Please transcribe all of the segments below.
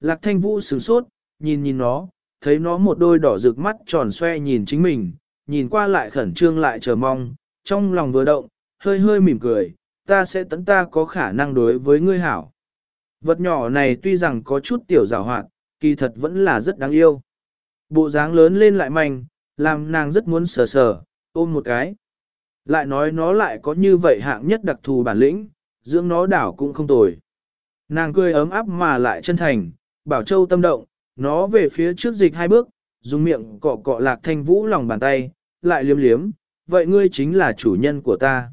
Lạc thanh vũ sửng sốt, nhìn nhìn nó, thấy nó một đôi đỏ rực mắt tròn xoe nhìn chính mình, nhìn qua lại khẩn trương lại chờ mong, trong lòng vừa động, hơi hơi mỉm cười, ta sẽ tấn ta có khả năng đối với ngươi hảo. Vật nhỏ này tuy rằng có chút tiểu giảo hoạt, kỳ thật vẫn là rất đáng yêu. Bộ dáng lớn lên lại mạnh, làm nàng rất muốn sờ sờ, ôm một cái. Lại nói nó lại có như vậy hạng nhất đặc thù bản lĩnh, dưỡng nó đảo cũng không tồi. Nàng cười ấm áp mà lại chân thành, bảo châu tâm động, nó về phía trước dịch hai bước, dùng miệng cọ cọ lạc thanh vũ lòng bàn tay, lại liếm liếm, vậy ngươi chính là chủ nhân của ta.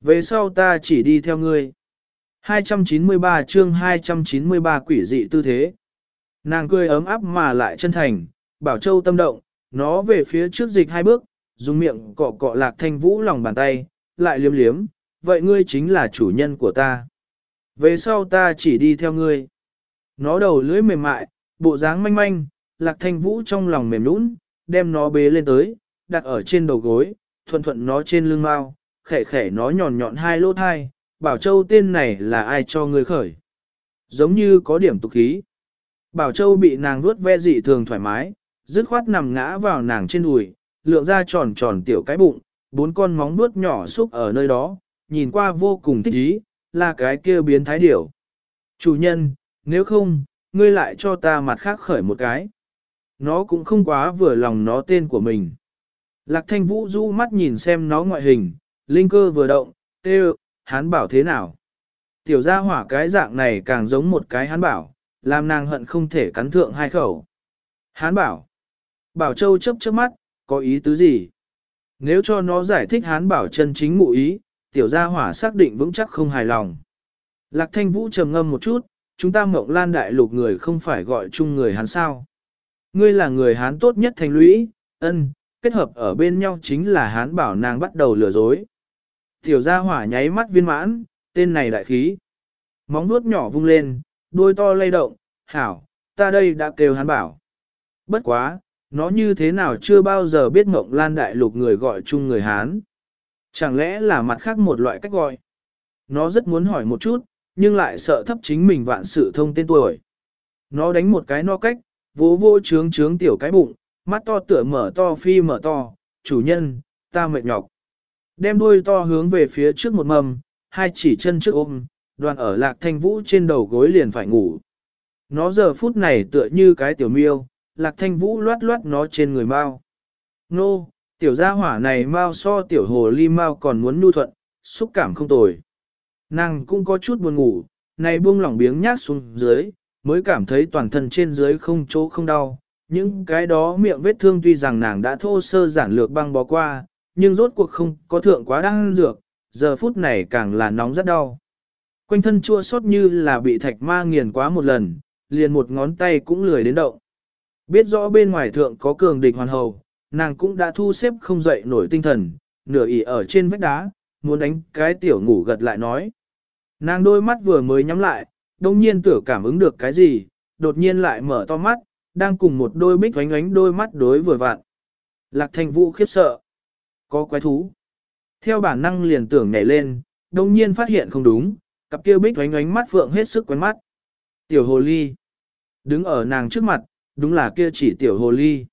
Về sau ta chỉ đi theo ngươi. 293 chương 293 quỷ dị tư thế. Nàng cười ấm áp mà lại chân thành, bảo châu tâm động, nó về phía trước dịch hai bước, dùng miệng cọ cọ lạc thanh vũ lòng bàn tay, lại liếm liếm, vậy ngươi chính là chủ nhân của ta. Về sau ta chỉ đi theo ngươi. Nó đầu lưỡi mềm mại, bộ dáng manh manh, lạc thanh vũ trong lòng mềm nũng, đem nó bế lên tới, đặt ở trên đầu gối, thuận thuận nó trên lưng mao, khẻ khẻ nó nhọn nhọn hai lỗ thai, bảo châu tên này là ai cho ngươi khởi. Giống như có điểm tục khí. Bảo châu bị nàng vuốt ve dị thường thoải mái, dứt khoát nằm ngã vào nàng trên đùi, lượng ra tròn tròn tiểu cái bụng, bốn con móng vuốt nhỏ xúc ở nơi đó, nhìn qua vô cùng thích ý, là cái kia biến thái điểu. Chủ nhân, nếu không, ngươi lại cho ta mặt khác khởi một cái. Nó cũng không quá vừa lòng nó tên của mình. Lạc thanh vũ du mắt nhìn xem nó ngoại hình, linh cơ vừa động, tê hán bảo thế nào. Tiểu gia hỏa cái dạng này càng giống một cái hán bảo, làm nàng hận không thể cắn thượng hai khẩu. Hán bảo. Bảo Châu chấp chớp mắt, có ý tứ gì? Nếu cho nó giải thích hán bảo chân chính ngụ ý, tiểu gia hỏa xác định vững chắc không hài lòng. Lạc thanh vũ trầm ngâm một chút, chúng ta mộng lan đại lục người không phải gọi chung người hán sao. Ngươi là người hán tốt nhất thành lũy, ân, kết hợp ở bên nhau chính là hán bảo nàng bắt đầu lừa dối. Tiểu gia hỏa nháy mắt viên mãn, tên này đại khí. Móng nuốt nhỏ vung lên, đôi to lay động, hảo, ta đây đã kêu hán bảo. Bất quá, nó như thế nào chưa bao giờ biết mộng lan đại lục người gọi chung người Hán. Chẳng lẽ là mặt khác một loại cách gọi? Nó rất muốn hỏi một chút, nhưng lại sợ thấp chính mình vạn sự thông tên tuổi. Nó đánh một cái no cách, vỗ vô trướng trướng tiểu cái bụng, mắt to tựa mở to phi mở to, chủ nhân, ta mệt nhọc. Đem đuôi to hướng về phía trước một mầm, hai chỉ chân trước ôm, đoàn ở lạc thanh vũ trên đầu gối liền phải ngủ. Nó giờ phút này tựa như cái tiểu miêu, lạc thanh vũ loát loát nó trên người mau. Nô, tiểu gia hỏa này mau so tiểu hồ ly mau còn muốn nhu thuận, xúc cảm không tồi. Nàng cũng có chút buồn ngủ, này buông lỏng biếng nhát xuống dưới, mới cảm thấy toàn thân trên dưới không chỗ không đau. Những cái đó miệng vết thương tuy rằng nàng đã thô sơ giản lược băng bó qua, nhưng rốt cuộc không có thượng quá đang dược, giờ phút này càng là nóng rất đau. Quanh thân chua xót như là bị thạch ma nghiền quá một lần, liền một ngón tay cũng lười đến động. Biết rõ bên ngoài thượng có cường địch hoàn hầu, nàng cũng đã thu xếp không dậy nổi tinh thần, nửa ỉ ở trên vách đá, muốn đánh cái tiểu ngủ gật lại nói. Nàng đôi mắt vừa mới nhắm lại, đông nhiên tưởng cảm ứng được cái gì, đột nhiên lại mở to mắt, đang cùng một đôi bích vánh ánh đôi mắt đối vừa vặn. Lạc thanh vũ khiếp sợ. Có quái thú. Theo bản năng liền tưởng nhảy lên, đông nhiên phát hiện không đúng, cặp kia bích vánh ánh mắt phượng hết sức quen mắt. Tiểu hồ ly. Đứng ở nàng trước mặt, đúng là kia chỉ tiểu hồ ly.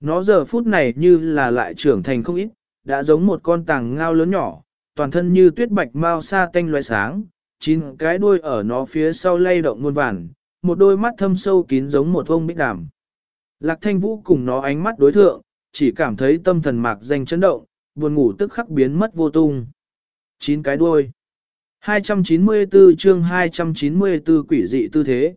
Nó giờ phút này như là lại trưởng thành không ít, đã giống một con tàng ngao lớn nhỏ, toàn thân như tuyết bạch mau sa tanh loé sáng, chín cái đuôi ở nó phía sau lay động muôn vàn, một đôi mắt thâm sâu kín giống một ông bích đàm. Lạc thanh vũ cùng nó ánh mắt đối thượng, chỉ cảm thấy tâm thần mạc danh chấn động, buồn ngủ tức khắc biến mất vô tung. Chín cái đuôi. 294 chương 294 quỷ dị tư thế.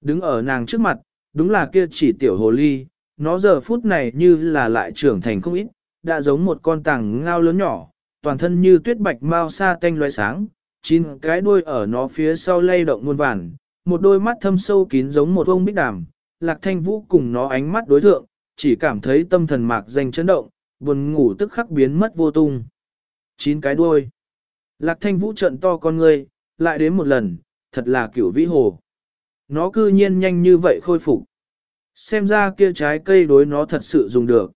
Đứng ở nàng trước mặt, đúng là kia chỉ tiểu hồ ly, nó giờ phút này như là lại trưởng thành không ít, đã giống một con tàng ngao lớn nhỏ, toàn thân như tuyết bạch mau sa tanh loé sáng, chín cái đuôi ở nó phía sau lay động muôn vàn, một đôi mắt thâm sâu kín giống một ông bích đàm, lạc thanh vũ cùng nó ánh mắt đối thượng, chỉ cảm thấy tâm thần mạc danh chấn động, buồn ngủ tức khắc biến mất vô tung. Chín cái đuôi. Lạc thanh vũ trận to con người, lại đến một lần, thật là kiểu vĩ hồ. Nó cư nhiên nhanh như vậy khôi phục. Xem ra kia trái cây đối nó thật sự dùng được.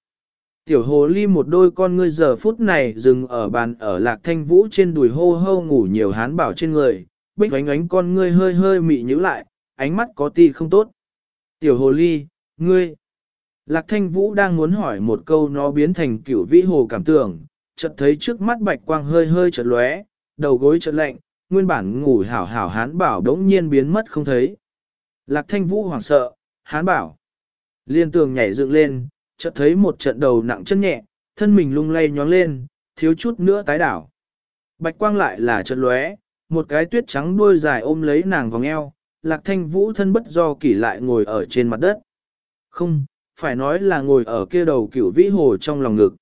Tiểu hồ ly một đôi con ngươi giờ phút này dừng ở bàn ở lạc thanh vũ trên đùi hô hô ngủ nhiều hán bảo trên người, bích ánh ánh con ngươi hơi hơi mị nhíu lại, ánh mắt có ti không tốt. Tiểu hồ ly, ngươi. Lạc thanh vũ đang muốn hỏi một câu nó biến thành cửu vĩ hồ cảm tưởng, chợt thấy trước mắt bạch quang hơi hơi chợt lóe, đầu gối chợt lạnh, nguyên bản ngủ hảo hảo hán bảo đống nhiên biến mất không thấy. Lạc thanh vũ hoảng sợ, hán bảo. Liên tường nhảy dựng lên, chợt thấy một trận đầu nặng chân nhẹ, thân mình lung lay nhóng lên, thiếu chút nữa tái đảo. Bạch quang lại là chợt lóe, một cái tuyết trắng đuôi dài ôm lấy nàng vòng eo, lạc thanh vũ thân bất do kỷ lại ngồi ở trên mặt đất. Không, phải nói là ngồi ở kia đầu cửu vĩ hồ trong lòng ngực.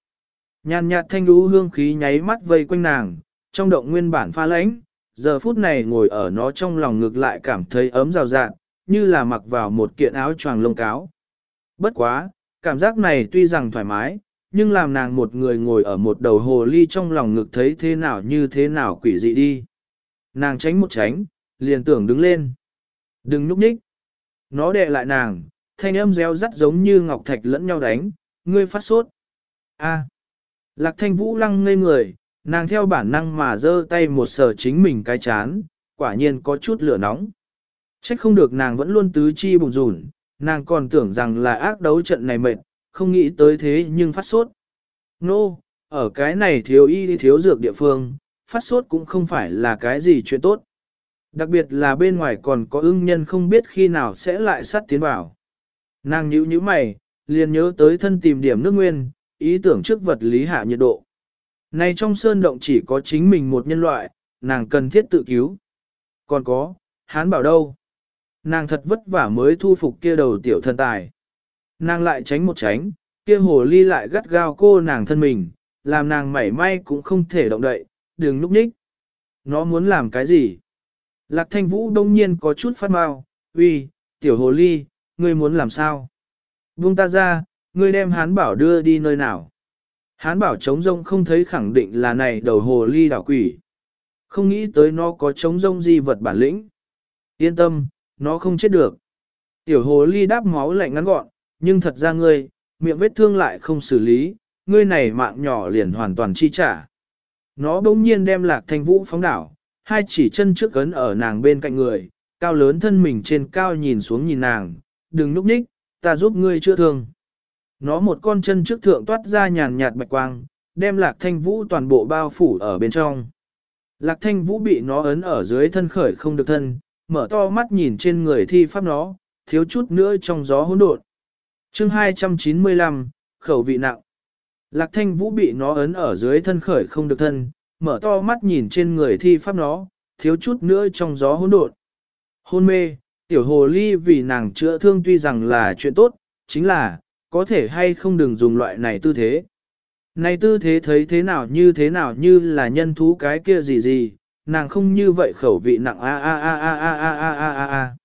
Nhàn nhạt thanh đú hương khí nháy mắt vây quanh nàng, trong động nguyên bản pha lãnh, giờ phút này ngồi ở nó trong lòng ngực lại cảm thấy ấm rào rạng, như là mặc vào một kiện áo choàng lông cáo. Bất quá, cảm giác này tuy rằng thoải mái, nhưng làm nàng một người ngồi ở một đầu hồ ly trong lòng ngực thấy thế nào như thế nào quỷ dị đi. Nàng tránh một tránh, liền tưởng đứng lên. Đừng núp nhích. Nó đè lại nàng, thanh âm reo rắt giống như ngọc thạch lẫn nhau đánh, ngươi phát sốt. A. À. Lạc thanh vũ lăng ngây người, nàng theo bản năng mà giơ tay một sờ chính mình cái chán, quả nhiên có chút lửa nóng. Trách không được nàng vẫn luôn tứ chi bùng rủn, nàng còn tưởng rằng là ác đấu trận này mệt, không nghĩ tới thế nhưng phát sốt. Nô, no, ở cái này thiếu y thiếu dược địa phương, phát sốt cũng không phải là cái gì chuyện tốt. Đặc biệt là bên ngoài còn có ưng nhân không biết khi nào sẽ lại sát tiến vào. Nàng nhíu nhíu mày, liền nhớ tới thân tìm điểm nước nguyên, ý tưởng trước vật lý hạ nhiệt độ. Này trong sơn động chỉ có chính mình một nhân loại, nàng cần thiết tự cứu. Còn có, hán bảo đâu? Nàng thật vất vả mới thu phục kia đầu tiểu thần tài. Nàng lại tránh một tránh, kia hồ ly lại gắt gao cô nàng thân mình, làm nàng mảy may cũng không thể động đậy, đừng lúc nhích. Nó muốn làm cái gì? Lạc thanh vũ đông nhiên có chút phát mau, uy, tiểu hồ ly, ngươi muốn làm sao? Buông ta ra, ngươi đem hán bảo đưa đi nơi nào? Hán bảo trống rông không thấy khẳng định là này đầu hồ ly đảo quỷ. Không nghĩ tới nó có trống rông di vật bản lĩnh. Yên tâm, nó không chết được. Tiểu hồ ly đáp máu lạnh ngắn gọn, nhưng thật ra ngươi, miệng vết thương lại không xử lý, ngươi này mạng nhỏ liền hoàn toàn chi trả. Nó bỗng nhiên đem lạc thanh vũ phóng đảo, hai chỉ chân trước cấn ở nàng bên cạnh người, cao lớn thân mình trên cao nhìn xuống nhìn nàng, đừng núp ních, ta giúp ngươi chữa thương. Nó một con chân trước thượng toát ra nhàn nhạt bạch quang, đem lạc thanh vũ toàn bộ bao phủ ở bên trong. Lạc thanh vũ bị nó ấn ở dưới thân khởi không được thân, mở to mắt nhìn trên người thi pháp nó, thiếu chút nữa trong gió hỗn độn. Chương 295, khẩu vị nặng. Lạc thanh vũ bị nó ấn ở dưới thân khởi không được thân, mở to mắt nhìn trên người thi pháp nó, thiếu chút nữa trong gió hỗn độn. Hôn mê, tiểu hồ ly vì nàng chữa thương tuy rằng là chuyện tốt, chính là, có thể hay không đừng dùng loại này tư thế. Này tư thế thấy thế nào như thế nào như là nhân thú cái kia gì gì, nàng không như vậy khẩu vị nặng a a a a a a a a a a.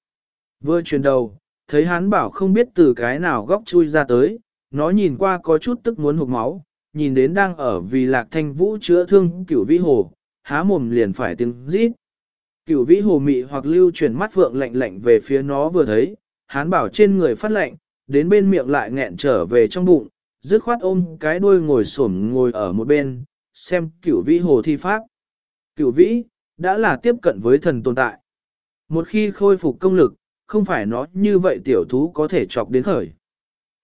Vừa chuyển đầu, thấy hắn bảo không biết từ cái nào góc chui ra tới, nó nhìn qua có chút tức muốn hụt máu, nhìn đến đang ở vì lạc thanh vũ chữa thương cửu vĩ hồ, há mồm liền phải tiếng rít. Cửu vĩ hồ mị hoặc lưu chuyển mắt vượng lạnh lạnh về phía nó vừa thấy, hán bảo trên người phát lạnh, đến bên miệng lại nghẹn trở về trong bụng, dứt khoát ôm cái đuôi ngồi xổm ngồi ở một bên, xem cửu vĩ hồ thi pháp. Cửu vĩ, đã là tiếp cận với thần tồn tại. Một khi khôi phục công lực, không phải nó như vậy tiểu thú có thể chọc đến khởi.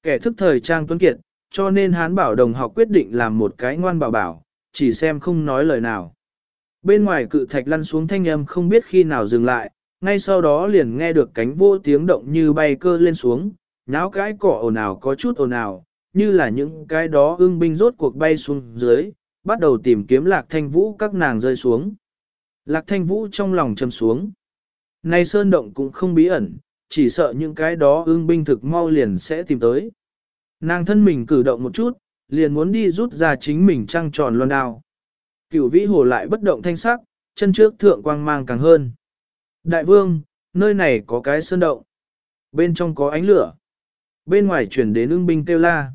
Kẻ thức thời trang tuấn kiệt, cho nên hán bảo đồng học quyết định làm một cái ngoan bảo bảo, chỉ xem không nói lời nào. Bên ngoài cự thạch lăn xuống thanh âm không biết khi nào dừng lại, ngay sau đó liền nghe được cánh vô tiếng động như bay cơ lên xuống, náo cái cỏ ồn ào có chút ồn ào, như là những cái đó ưng binh rốt cuộc bay xuống dưới, bắt đầu tìm kiếm lạc thanh vũ các nàng rơi xuống. Lạc thanh vũ trong lòng trầm xuống. Này sơn động cũng không bí ẩn, chỉ sợ những cái đó ương binh thực mau liền sẽ tìm tới. Nàng thân mình cử động một chút, liền muốn đi rút ra chính mình trăng tròn loan đao. Cửu vĩ hồ lại bất động thanh sắc, chân trước thượng quang mang càng hơn. Đại vương, nơi này có cái sơn động. Bên trong có ánh lửa. Bên ngoài chuyển đến ương binh kêu la.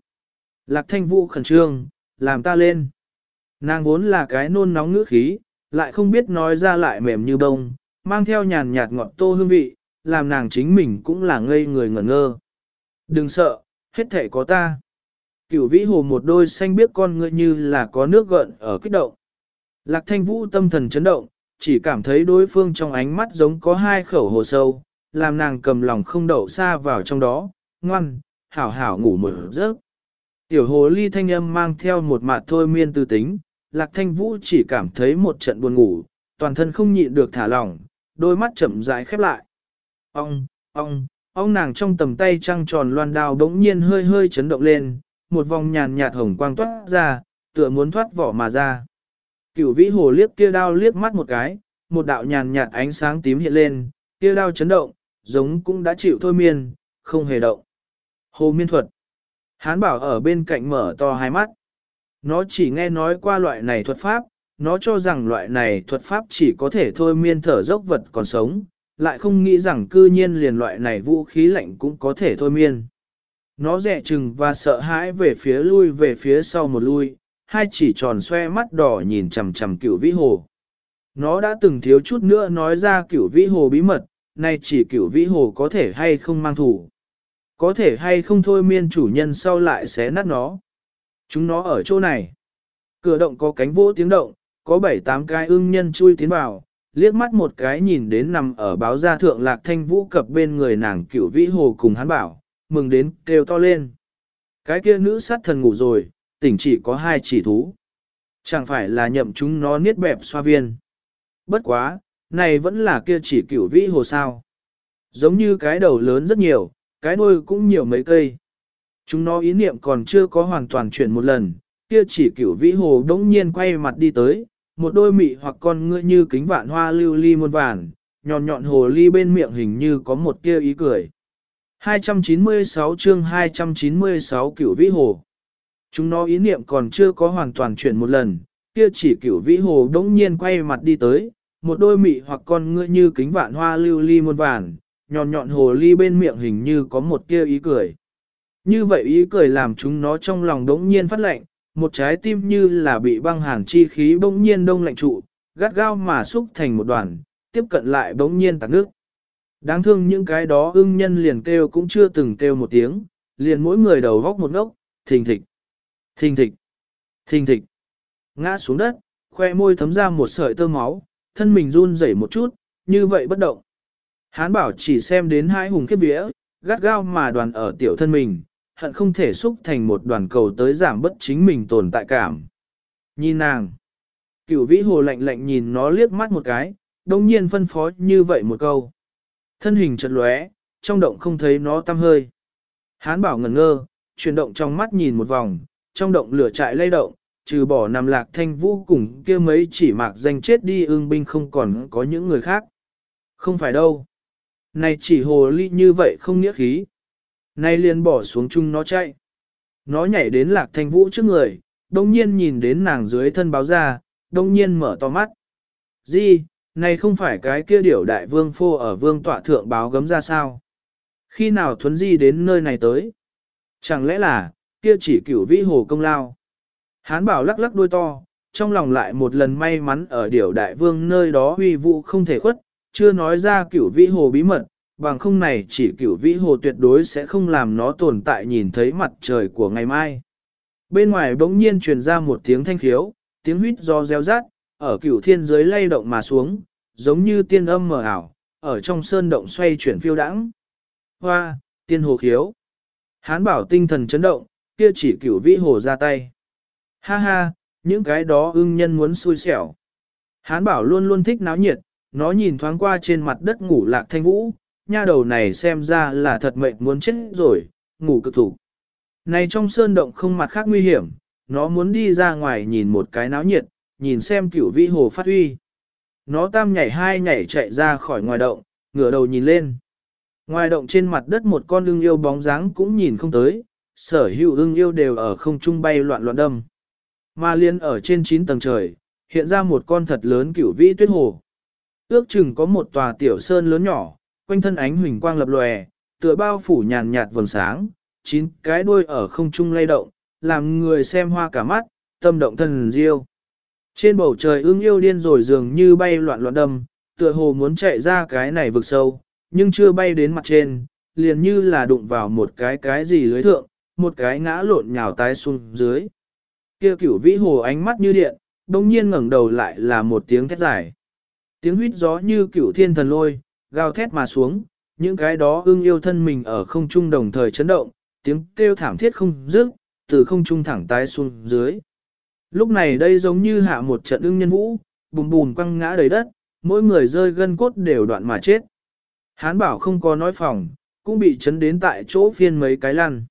Lạc thanh vũ khẩn trương, làm ta lên. Nàng vốn là cái nôn nóng ngữ khí, lại không biết nói ra lại mềm như bông, mang theo nhàn nhạt ngọt tô hương vị, làm nàng chính mình cũng là ngây người ngẩn ngơ. Đừng sợ, hết thể có ta. Cửu vĩ hồ một đôi xanh biết con ngươi như là có nước gợn ở kích động. Lạc thanh vũ tâm thần chấn động, chỉ cảm thấy đối phương trong ánh mắt giống có hai khẩu hồ sâu, làm nàng cầm lòng không đậu xa vào trong đó, ngoan, hảo hảo ngủ một giấc. Tiểu hồ ly thanh âm mang theo một mạt thôi miên tư tính, lạc thanh vũ chỉ cảm thấy một trận buồn ngủ, toàn thân không nhịn được thả lỏng, đôi mắt chậm rãi khép lại. Ông, ông, ông nàng trong tầm tay trăng tròn loan đao đống nhiên hơi hơi chấn động lên, một vòng nhàn nhạt hồng quang toát ra, tựa muốn thoát vỏ mà ra. Cửu vĩ hồ liếc kia đao liếc mắt một cái, một đạo nhàn nhạt ánh sáng tím hiện lên, kia đao chấn động, giống cũng đã chịu thôi miên, không hề động. Hồ miên thuật. Hán bảo ở bên cạnh mở to hai mắt. Nó chỉ nghe nói qua loại này thuật pháp, nó cho rằng loại này thuật pháp chỉ có thể thôi miên thở dốc vật còn sống, lại không nghĩ rằng cư nhiên liền loại này vũ khí lạnh cũng có thể thôi miên. Nó dè chừng và sợ hãi về phía lui về phía sau một lui, hai chỉ tròn xoe mắt đỏ nhìn chằm chằm cửu vĩ hồ. Nó đã từng thiếu chút nữa nói ra cửu vĩ hồ bí mật, nay chỉ cửu vĩ hồ có thể hay không mang thủ. Có thể hay không thôi miên chủ nhân sau lại xé nát nó. Chúng nó ở chỗ này. Cửa động có cánh vỗ tiếng động, có bảy tám cái ưng nhân chui tiến vào, liếc mắt một cái nhìn đến nằm ở báo gia thượng lạc thanh vũ cập bên người nàng cửu vĩ hồ cùng hắn bảo, mừng đến kêu to lên. Cái kia nữ sát thần ngủ rồi, tỉnh chỉ có hai chỉ thú. Chẳng phải là nhậm chúng nó niết bẹp xoa viên. Bất quá, này vẫn là kia chỉ cửu vĩ hồ sao. Giống như cái đầu lớn rất nhiều, cái đuôi cũng nhiều mấy cây. Chúng nó ý niệm còn chưa có hoàn toàn chuyển một lần, kia chỉ cửu vĩ hồ đống nhiên quay mặt đi tới, một đôi mị hoặc con ngươi như kính vạn hoa lưu ly muôn vàn, nhọn nhọn hồ ly bên miệng hình như có một tia ý cười. 296 chương 296 cửu vĩ hồ. Chúng nó ý niệm còn chưa có hoàn toàn chuyển một lần, kia chỉ cửu vĩ hồ đống nhiên quay mặt đi tới, một đôi mị hoặc con ngươi như kính vạn hoa lưu ly muôn vàn, nhọn nhọn hồ ly bên miệng hình như có một tia ý cười. Như vậy ý cười làm chúng nó trong lòng đống nhiên phát lạnh, một trái tim như là bị băng hàn chi khí bỗng nhiên đông lạnh trụ, gắt gao mà xúc thành một đoàn, tiếp cận lại bỗng nhiên tạc nước. Đáng thương những cái đó ưng nhân liền kêu cũng chưa từng kêu một tiếng, liền mỗi người đầu góc một ngốc, thình thịch, thình thịch, thình thịch. Ngã xuống đất, khoe môi thấm ra một sợi tơ máu, thân mình run rẩy một chút, như vậy bất động. Hán bảo chỉ xem đến hai hùng kiếp vía, gắt gao mà đoàn ở tiểu thân mình, hận không thể xúc thành một đoàn cầu tới giảm bất chính mình tồn tại cảm. Nhìn nàng, cửu vĩ hồ lạnh lạnh nhìn nó liếc mắt một cái, đồng nhiên phân phó như vậy một câu. Thân hình chật lóe, trong động không thấy nó tăm hơi. Hán bảo ngẩn ngơ, chuyển động trong mắt nhìn một vòng, trong động lửa trại lay động, trừ bỏ nằm lạc thanh vũ cùng kia mấy chỉ mạc danh chết đi ương binh không còn có những người khác. Không phải đâu. Này chỉ hồ ly như vậy không nghĩa khí. Nay liền bỏ xuống chung nó chạy. Nó nhảy đến lạc thanh vũ trước người, đông nhiên nhìn đến nàng dưới thân báo ra, đông nhiên mở to mắt. Di, này không phải cái kia điểu đại vương phô ở vương tọa thượng báo gấm ra sao? Khi nào thuấn di đến nơi này tới? Chẳng lẽ là, kia chỉ cửu vĩ hồ công lao? Hán bảo lắc lắc đuôi to, trong lòng lại một lần may mắn ở điểu đại vương nơi đó huy vụ không thể khuất, chưa nói ra cửu vĩ hồ bí mật, bằng không này chỉ cửu vĩ hồ tuyệt đối sẽ không làm nó tồn tại nhìn thấy mặt trời của ngày mai. Bên ngoài bỗng nhiên truyền ra một tiếng thanh khiếu, tiếng huýt do reo rát, ở cửu thiên giới lay động mà xuống, giống như tiên âm mờ ảo, ở trong sơn động xoay chuyển phiêu đãng. Hoa, tiên hồ khiếu. Hán bảo tinh thần chấn động, kia chỉ cửu vĩ hồ ra tay. Ha ha, những cái đó ưng nhân muốn xui xẻo. Hán bảo luôn luôn thích náo nhiệt, nó nhìn thoáng qua trên mặt đất ngủ lạc thanh vũ, nha đầu này xem ra là thật mệnh muốn chết rồi, ngủ cực thủ. Này trong sơn động không mặt khác nguy hiểm, nó muốn đi ra ngoài nhìn một cái náo nhiệt, nhìn xem cửu vĩ hồ phát huy. Nó tam nhảy hai nhảy chạy ra khỏi ngoài động, ngửa đầu nhìn lên. Ngoài động trên mặt đất một con ưng yêu bóng dáng cũng nhìn không tới, sở hữu ưng yêu đều ở không trung bay loạn loạn đâm. Mà liên ở trên 9 tầng trời, hiện ra một con thật lớn cửu vĩ tuyết hồ. Ước chừng có một tòa tiểu sơn lớn nhỏ, quanh thân ánh huỳnh quang lập lòe, tựa bao phủ nhàn nhạt vầng sáng, chín cái đuôi ở không trung lay động, làm người xem hoa cả mắt, tâm động thần diêu. Trên bầu trời ưng yêu điên rồi dường như bay loạn loạn đâm, tựa hồ muốn chạy ra cái này vực sâu, nhưng chưa bay đến mặt trên, liền như là đụng vào một cái cái gì lưới thượng, một cái ngã lộn nhào tái xuống dưới. Kia cửu vĩ hồ ánh mắt như điện, đông nhiên ngẩng đầu lại là một tiếng thét dài. Tiếng huyết gió như cửu thiên thần lôi, gào thét mà xuống, những cái đó ưng yêu thân mình ở không trung đồng thời chấn động, tiếng kêu thảm thiết không dứt, từ không trung thẳng tái xuống dưới. Lúc này đây giống như hạ một trận ưng nhân vũ, bùm bùm quăng ngã đầy đất, mỗi người rơi gân cốt đều đoạn mà chết. Hán bảo không có nói phòng, cũng bị chấn đến tại chỗ phiên mấy cái lăn.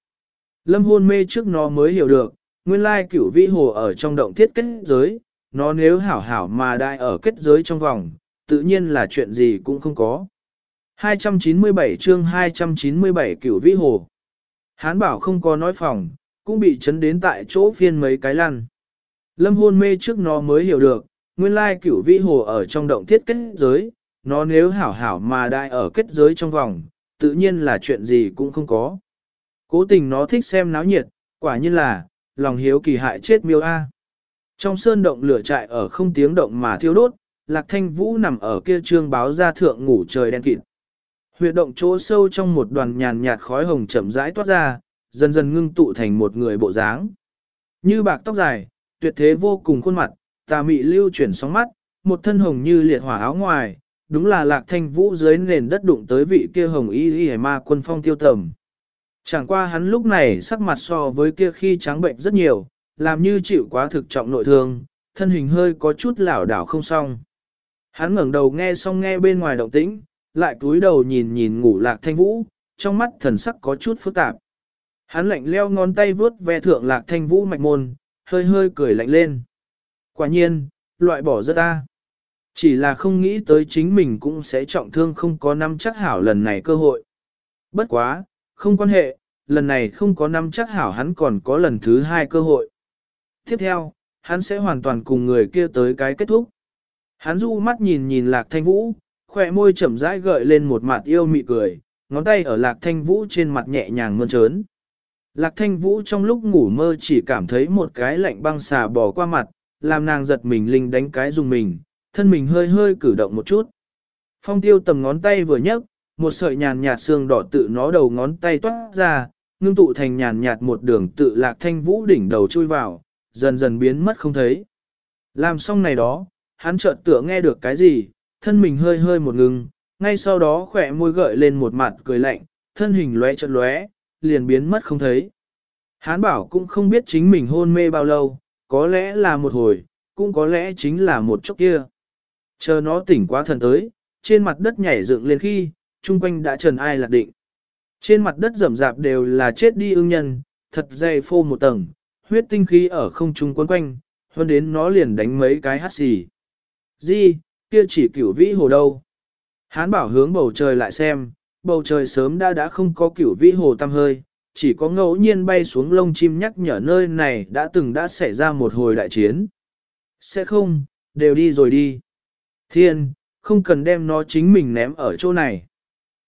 Lâm hôn mê trước nó mới hiểu được, nguyên lai cửu vĩ hồ ở trong động thiết kết giới, nó nếu hảo hảo mà đại ở kết giới trong vòng, tự nhiên là chuyện gì cũng không có. 297 chương 297 cửu vĩ hồ. Hán bảo không có nói phòng, cũng bị chấn đến tại chỗ phiên mấy cái lăn. Lâm hôn mê trước nó mới hiểu được, nguyên lai cửu vĩ hồ ở trong động thiết kết giới, nó nếu hảo hảo mà đại ở kết giới trong vòng, tự nhiên là chuyện gì cũng không có. Cố tình nó thích xem náo nhiệt, quả nhiên là, lòng hiếu kỳ hại chết miêu A. Trong sơn động lửa trại ở không tiếng động mà thiêu đốt, lạc thanh vũ nằm ở kia trương báo ra thượng ngủ trời đen kịt. Huyệt động chỗ sâu trong một đoàn nhàn nhạt khói hồng chậm rãi toát ra, dần dần ngưng tụ thành một người bộ dáng. Như bạc tóc dài, tuyệt thế vô cùng khuôn mặt, tà mị lưu chuyển sóng mắt, một thân hồng như liệt hỏa áo ngoài, đúng là lạc thanh vũ dưới nền đất đụng tới vị kia hồng y y ma quân phong tiêu tầm. Chẳng qua hắn lúc này sắc mặt so với kia khi trắng bệnh rất nhiều, làm như chịu quá thực trọng nội thương, thân hình hơi có chút lảo đảo không xong. Hắn ngẩng đầu nghe xong nghe bên ngoài động tĩnh, lại cúi đầu nhìn nhìn ngủ lạc thanh vũ, trong mắt thần sắc có chút phức tạp. Hắn lạnh leo ngón tay vướt ve thượng lạc thanh vũ mạch môn, hơi hơi cười lạnh lên. Quả nhiên, loại bỏ rất ta. Chỉ là không nghĩ tới chính mình cũng sẽ trọng thương không có năm chắc hảo lần này cơ hội. Bất quá, không quan hệ, lần này không có năm chắc hảo hắn còn có lần thứ hai cơ hội. Tiếp theo, hắn sẽ hoàn toàn cùng người kia tới cái kết thúc. Hắn du mắt nhìn nhìn lạc thanh vũ, khỏe môi chậm rãi gợi lên một mặt yêu mị cười, ngón tay ở lạc thanh vũ trên mặt nhẹ nhàng mơn trớn. Lạc thanh vũ trong lúc ngủ mơ chỉ cảm thấy một cái lạnh băng xà bò qua mặt, làm nàng giật mình linh đánh cái dùng mình, thân mình hơi hơi cử động một chút. Phong tiêu tầm ngón tay vừa nhấc, một sợi nhàn nhạt xương đỏ tự nó đầu ngón tay toát ra, ngưng tụ thành nhàn nhạt một đường tự lạc thanh vũ đỉnh đầu chui vào, dần dần biến mất không thấy. Làm xong này đó, hắn chợt tựa nghe được cái gì, thân mình hơi hơi một ngừng, ngay sau đó khỏe môi gợi lên một mặt cười lạnh, thân hình lóe chợt lóe, liền biến mất không thấy. Hán bảo cũng không biết chính mình hôn mê bao lâu, có lẽ là một hồi, cũng có lẽ chính là một chốc kia. Chờ nó tỉnh quá thần tới, trên mặt đất nhảy dựng lên khi, chung quanh đã trần ai lạc định. Trên mặt đất rậm rạp đều là chết đi ưng nhân, thật dày phô một tầng, huyết tinh khí ở không trung quấn quanh, hơn đến nó liền đánh mấy cái hát xì. Di, kia chỉ cửu vĩ hồ đâu. Hán bảo hướng bầu trời lại xem, bầu trời sớm đã đã không có cửu vĩ hồ tăm hơi, chỉ có ngẫu nhiên bay xuống lông chim nhắc nhở nơi này đã từng đã xảy ra một hồi đại chiến. Sẽ không, đều đi rồi đi. Thiên, không cần đem nó chính mình ném ở chỗ này.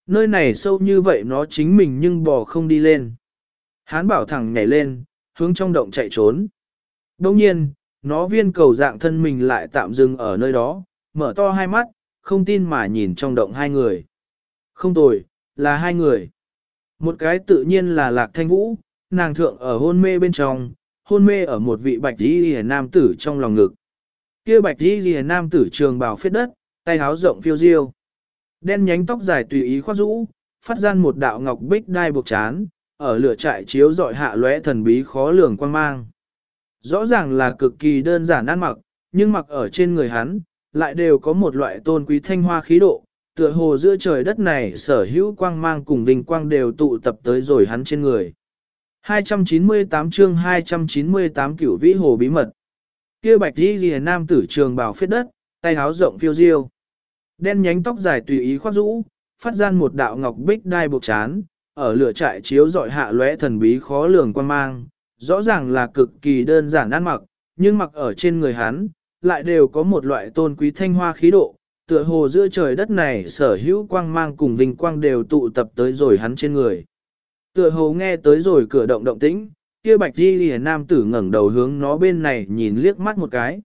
Nơi này sâu như vậy nó chính mình nhưng bò không đi lên. Hán bảo thẳng nhảy lên, hướng trong động chạy trốn. Đồng nhiên, nó viên cầu dạng thân mình lại tạm dừng ở nơi đó, mở to hai mắt, không tin mà nhìn trong động hai người. Không tồi, là hai người. Một cái tự nhiên là lạc thanh vũ, nàng thượng ở hôn mê bên trong, hôn mê ở một vị bạch y nam tử trong lòng ngực. Kia bạch y nam tử trường bào phết đất, tay háo rộng phiêu diêu. Đen nhánh tóc dài tùy ý khoác rũ, phát gian một đạo ngọc bích đai buộc chán, ở lửa trại chiếu dọi hạ lóe thần bí khó lường quan mang. Rõ ràng là cực kỳ đơn giản ăn mặc, nhưng mặc ở trên người hắn, lại đều có một loại tôn quý thanh hoa khí độ, tựa hồ giữa trời đất này sở hữu quang mang cùng vinh quang đều tụ tập tới rồi hắn trên người. 298 chương 298 cửu vĩ hồ bí mật. Kia bạch đi ghi nam tử trường bào phết đất, tay háo rộng phiêu diêu. Đen nhánh tóc dài tùy ý khoác rũ, phát gian một đạo ngọc bích đai buộc chán, ở lửa trại chiếu dọi hạ lóe thần bí khó lường quan mang, rõ ràng là cực kỳ đơn giản ăn mặc, nhưng mặc ở trên người hắn, lại đều có một loại tôn quý thanh hoa khí độ, tựa hồ giữa trời đất này sở hữu quang mang cùng vinh quang đều tụ tập tới rồi hắn trên người. Tựa hồ nghe tới rồi cửa động động tĩnh, kia bạch đi lìa nam tử ngẩng đầu hướng nó bên này nhìn liếc mắt một cái.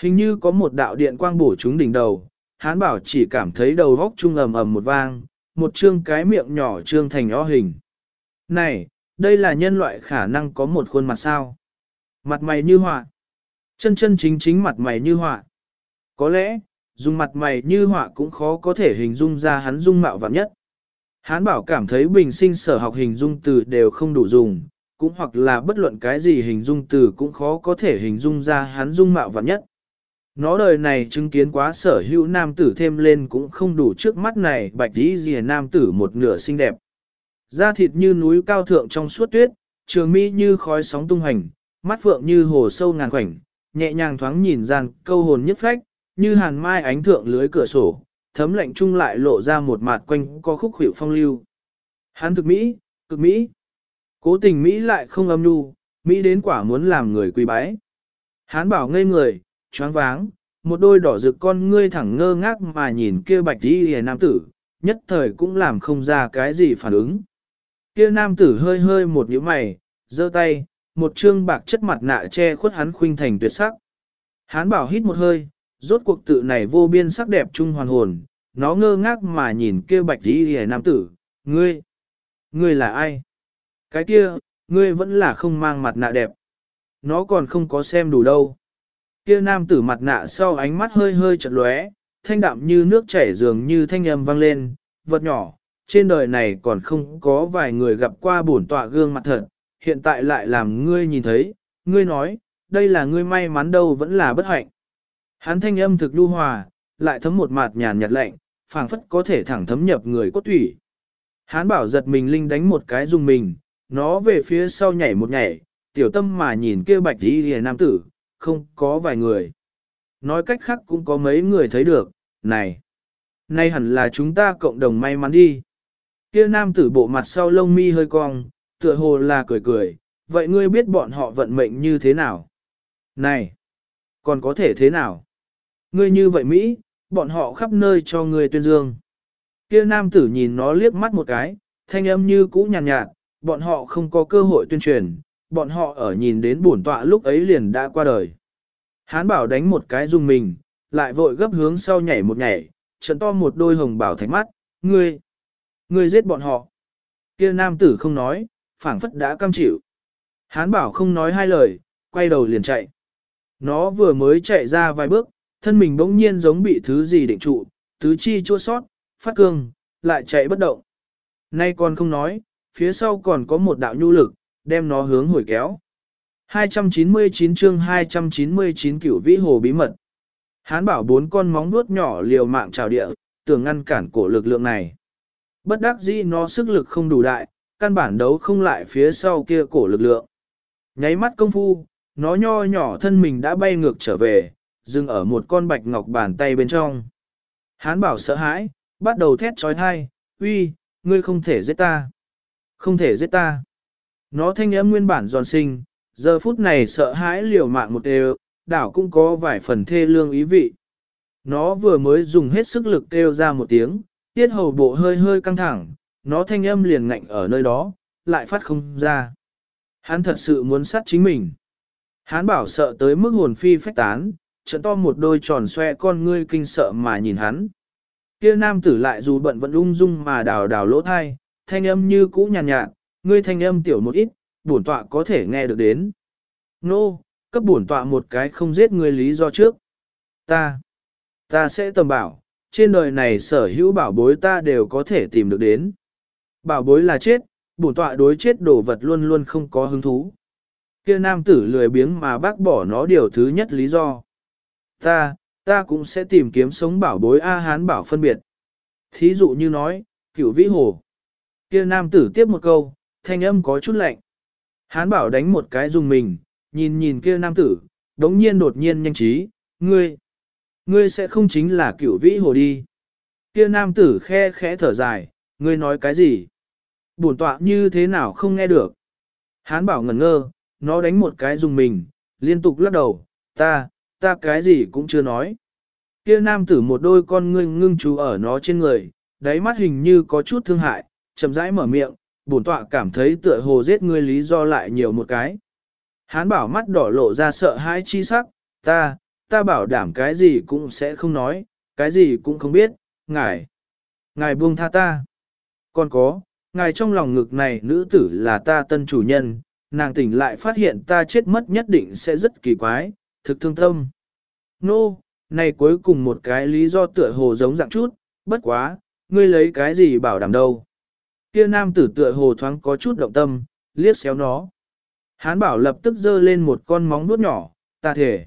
Hình như có một đạo điện quang bổ trúng đỉnh đầu, hán bảo chỉ cảm thấy đầu góc trung ầm ầm một vang, một trương cái miệng nhỏ trương thành o hình. Này, đây là nhân loại khả năng có một khuôn mặt sao? Mặt mày như họa. Chân chân chính chính mặt mày như họa. Có lẽ, dùng mặt mày như họa cũng khó có thể hình dung ra hắn dung mạo vạn nhất. Hán bảo cảm thấy bình sinh sở học hình dung từ đều không đủ dùng, cũng hoặc là bất luận cái gì hình dung từ cũng khó có thể hình dung ra hắn dung mạo vạn nhất. Nó đời này chứng kiến quá sở hữu nam tử thêm lên cũng không đủ trước mắt này bạch dĩ dìa nam tử một nửa xinh đẹp. Da thịt như núi cao thượng trong suốt tuyết, trường mi như khói sóng tung hành, mắt phượng như hồ sâu ngàn khoảnh, nhẹ nhàng thoáng nhìn gian câu hồn nhất phách, như hàn mai ánh thượng lưới cửa sổ, thấm lạnh chung lại lộ ra một mặt quanh có khúc hiệu phong lưu. Hắn thực Mỹ, cực Mỹ. Cố tình Mỹ lại không âm nhu, Mỹ đến quả muốn làm người quý bái. Hán bảo ngây người, choáng váng, một đôi đỏ rực con ngươi thẳng ngơ ngác mà nhìn kia bạch đi hề nam tử, nhất thời cũng làm không ra cái gì phản ứng. Kia nam tử hơi hơi một nhíu mày, giơ tay, một trương bạc chất mặt nạ che khuất hắn khuynh thành tuyệt sắc. Hán bảo hít một hơi, rốt cuộc tự này vô biên sắc đẹp trung hoàn hồn, nó ngơ ngác mà nhìn kia bạch đi hề nam tử, ngươi, ngươi là ai? Cái kia, ngươi vẫn là không mang mặt nạ đẹp. Nó còn không có xem đủ đâu. Kia nam tử mặt nạ sau ánh mắt hơi hơi chật lóe, thanh đạm như nước chảy dường như thanh âm vang lên, vật nhỏ, trên đời này còn không có vài người gặp qua bổn tọa gương mặt thật, hiện tại lại làm ngươi nhìn thấy, ngươi nói, đây là ngươi may mắn đâu vẫn là bất hạnh. Hắn thanh âm thực lưu hòa, lại thấm một mạt nhàn nhạt lạnh, phảng phất có thể thẳng thấm nhập người cốt thủy. Hán bảo giật mình linh đánh một cái dùng mình, nó về phía sau nhảy một nhảy, tiểu tâm mà nhìn kia bạch đi lìa nam tử, không có vài người. Nói cách khác cũng có mấy người thấy được, này, nay hẳn là chúng ta cộng đồng may mắn đi. Kia nam tử bộ mặt sau lông mi hơi cong, tựa hồ là cười cười, vậy ngươi biết bọn họ vận mệnh như thế nào? Này, còn có thể thế nào? Ngươi như vậy Mỹ, bọn họ khắp nơi cho ngươi tuyên dương. Kia nam tử nhìn nó liếc mắt một cái, thanh âm như cũ nhàn nhạt, nhạt, bọn họ không có cơ hội tuyên truyền, bọn họ ở nhìn đến bổn tọa lúc ấy liền đã qua đời. Hán bảo đánh một cái dùng mình, lại vội gấp hướng sau nhảy một nhảy, trận to một đôi hồng bảo thạch mắt, ngươi, ngươi giết bọn họ. Kia nam tử không nói, phảng phất đã cam chịu. Hán bảo không nói hai lời, quay đầu liền chạy. Nó vừa mới chạy ra vài bước, thân mình bỗng nhiên giống bị thứ gì định trụ, tứ chi chua sót, phát cương, lại chạy bất động. Nay còn không nói, phía sau còn có một đạo nhu lực, đem nó hướng hồi kéo. 299 chương 299 cửu vĩ hồ bí mật. Hán bảo bốn con móng vuốt nhỏ liều mạng trào địa, tưởng ngăn cản cổ lực lượng này. Bất đắc dĩ nó sức lực không đủ đại, căn bản đấu không lại phía sau kia cổ lực lượng. Nháy mắt công phu, nó nho nhỏ thân mình đã bay ngược trở về, dừng ở một con bạch ngọc bàn tay bên trong. Hán bảo sợ hãi, bắt đầu thét trói thai, uy, ngươi không thể giết ta. Không thể giết ta. Nó thanh âm nguyên bản giòn sinh, giờ phút này sợ hãi liều mạng một đều, đảo cũng có vài phần thê lương ý vị. Nó vừa mới dùng hết sức lực kêu ra một tiếng, tiết hầu bộ hơi hơi căng thẳng, nó thanh âm liền ngạnh ở nơi đó, lại phát không ra. Hắn thật sự muốn sát chính mình. Hắn bảo sợ tới mức hồn phi phách tán, trận to một đôi tròn xoe con ngươi kinh sợ mà nhìn hắn. Kia nam tử lại dù bận vẫn ung dung mà đào đào lỗ thai, thanh âm như cũ nhàn nhạt, nhạt, ngươi thanh âm tiểu một ít, bổn tọa có thể nghe được đến. Nô, cấp bổn tọa một cái không giết ngươi lý do trước. Ta, ta sẽ tầm bảo, trên đời này sở hữu bảo bối ta đều có thể tìm được đến. Bảo bối là chết, bổn tọa đối chết đồ vật luôn luôn không có hứng thú. Kia nam tử lười biếng mà bác bỏ nó điều thứ nhất lý do. Ta, ta cũng sẽ tìm kiếm sống bảo bối A Hán bảo phân biệt. Thí dụ như nói, cửu vĩ hồ. Kia nam tử tiếp một câu, thanh âm có chút lạnh. Hán bảo đánh một cái dùng mình, nhìn nhìn kia nam tử, đống nhiên đột nhiên nhanh trí, ngươi, ngươi sẽ không chính là cửu vĩ hồ đi. Kia nam tử khe khẽ thở dài, ngươi nói cái gì? Bổn tọa như thế nào không nghe được? Hán bảo ngẩn ngơ, nó đánh một cái dùng mình, liên tục lắc đầu, ta, ta cái gì cũng chưa nói. Kia nam tử một đôi con ngươi ngưng chú ở nó trên người, đáy mắt hình như có chút thương hại, chậm rãi mở miệng, bổn tọa cảm thấy tựa hồ giết ngươi lý do lại nhiều một cái. Hán bảo mắt đỏ lộ ra sợ hãi chi sắc, ta, ta bảo đảm cái gì cũng sẽ không nói, cái gì cũng không biết, ngài, ngài buông tha ta. Còn có, ngài trong lòng ngực này nữ tử là ta tân chủ nhân, nàng tỉnh lại phát hiện ta chết mất nhất định sẽ rất kỳ quái, thực thương tâm. Nô, no, này cuối cùng một cái lý do tựa hồ giống dạng chút, bất quá, ngươi lấy cái gì bảo đảm đâu. Kia nam tử tựa hồ thoáng có chút động tâm, liếc xéo nó. Hán bảo lập tức giơ lên một con móng vuốt nhỏ, ta thể.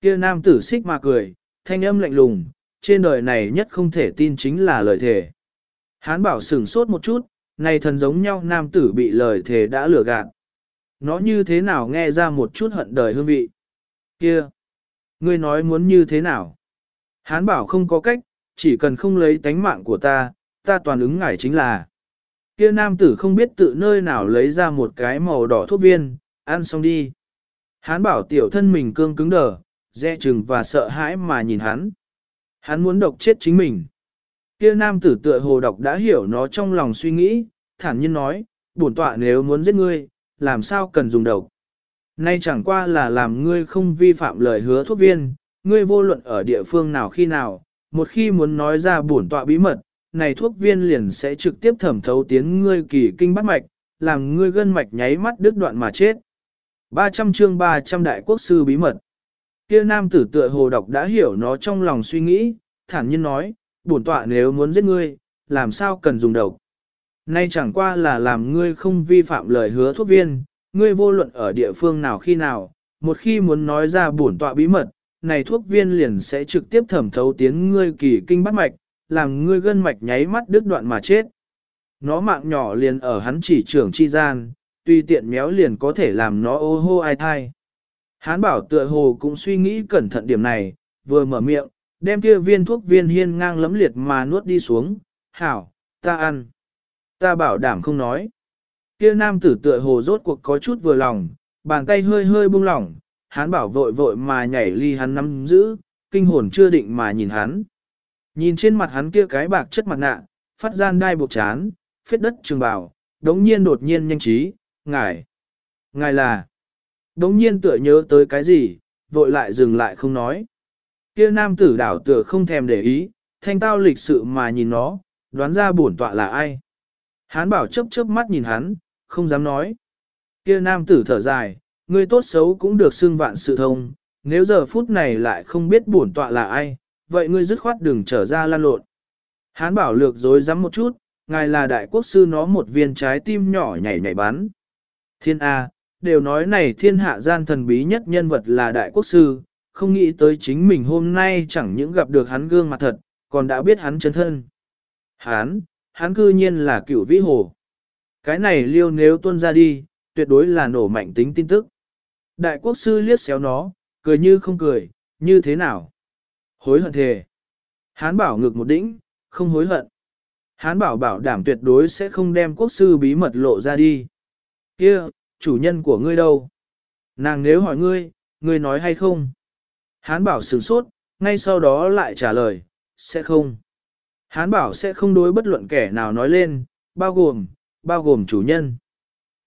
Kia nam tử xích mà cười, thanh âm lạnh lùng, trên đời này nhất không thể tin chính là lời thể Hán bảo sửng sốt một chút, này thần giống nhau nam tử bị lời thề đã lừa gạt. Nó như thế nào nghe ra một chút hận đời hương vị. Kia! Ngươi nói muốn như thế nào? Hán bảo không có cách, chỉ cần không lấy tánh mạng của ta, ta toàn ứng ngải chính là. Kia nam tử không biết tự nơi nào lấy ra một cái màu đỏ thuốc viên, ăn xong đi. Hán bảo tiểu thân mình cương cứng đờ, dè chừng và sợ hãi mà nhìn hắn. Hắn muốn độc chết chính mình. Kia nam tử tựa hồ độc đã hiểu nó trong lòng suy nghĩ, thản nhiên nói, bổn tọa nếu muốn giết ngươi, làm sao cần dùng độc. Nay chẳng qua là làm ngươi không vi phạm lời hứa thuốc viên, ngươi vô luận ở địa phương nào khi nào, một khi muốn nói ra bổn tọa bí mật, này thuốc viên liền sẽ trực tiếp thẩm thấu tiến ngươi kỳ kinh bắt mạch, làm ngươi gân mạch nháy mắt đứt đoạn mà chết. 300 chương 300 đại quốc sư bí mật. Kia nam tử tựa hồ độc đã hiểu nó trong lòng suy nghĩ, thản nhiên nói, bổn tọa nếu muốn giết ngươi, làm sao cần dùng độc. Nay chẳng qua là làm ngươi không vi phạm lời hứa thuốc viên, ngươi vô luận ở địa phương nào khi nào, một khi muốn nói ra bổn tọa bí mật, này thuốc viên liền sẽ trực tiếp thẩm thấu tiến ngươi kỳ kinh bắt mạch, làm ngươi gân mạch nháy mắt đứt đoạn mà chết. Nó mạng nhỏ liền ở hắn chỉ trưởng chi gian, tuy tiện méo liền có thể làm nó ô hô ai thai. Hán bảo tựa hồ cũng suy nghĩ cẩn thận điểm này, vừa mở miệng, đem kia viên thuốc viên hiên ngang lấm liệt mà nuốt đi xuống, hảo, ta ăn. Ta bảo đảm không nói. Kia nam tử tựa hồ rốt cuộc có chút vừa lòng, bàn tay hơi hơi buông lỏng, hắn bảo vội vội mà nhảy ly hắn nắm giữ, kinh hồn chưa định mà nhìn hắn. Nhìn trên mặt hắn kia cái bạc chất mặt nạ, phát gian đai buộc chán, phết đất trường bảo, đống nhiên đột nhiên nhanh trí, ngài. Ngài là. Đống nhiên tựa nhớ tới cái gì, vội lại dừng lại không nói. Kia nam tử đảo tựa không thèm để ý, thanh tao lịch sự mà nhìn nó, đoán ra bổn tọa là ai. Hán bảo chớp chớp mắt nhìn hắn, không dám nói. Kia nam tử thở dài, ngươi tốt xấu cũng được xưng vạn sự thông, nếu giờ phút này lại không biết bổn tọa là ai, vậy ngươi dứt khoát đừng trở ra lan lộn. Hán bảo lược dối rắm một chút, ngài là đại quốc sư nó một viên trái tim nhỏ nhảy nhảy bắn. Thiên A, đều nói này thiên hạ gian thần bí nhất nhân vật là đại quốc sư, không nghĩ tới chính mình hôm nay chẳng những gặp được hắn gương mặt thật, còn đã biết hắn chân thân. Hắn, hắn cư nhiên là cựu vĩ hồ. Cái này liêu nếu tuân ra đi, tuyệt đối là nổ mạnh tính tin tức. Đại quốc sư liếc xéo nó, cười như không cười, như thế nào? Hối hận thề. Hán bảo ngực một đĩnh, không hối hận. Hán bảo bảo đảm tuyệt đối sẽ không đem quốc sư bí mật lộ ra đi. Kia, chủ nhân của ngươi đâu? Nàng nếu hỏi ngươi, ngươi nói hay không? Hán bảo sửng sốt, ngay sau đó lại trả lời, sẽ không. Hán bảo sẽ không đối bất luận kẻ nào nói lên, bao gồm, bao gồm chủ nhân.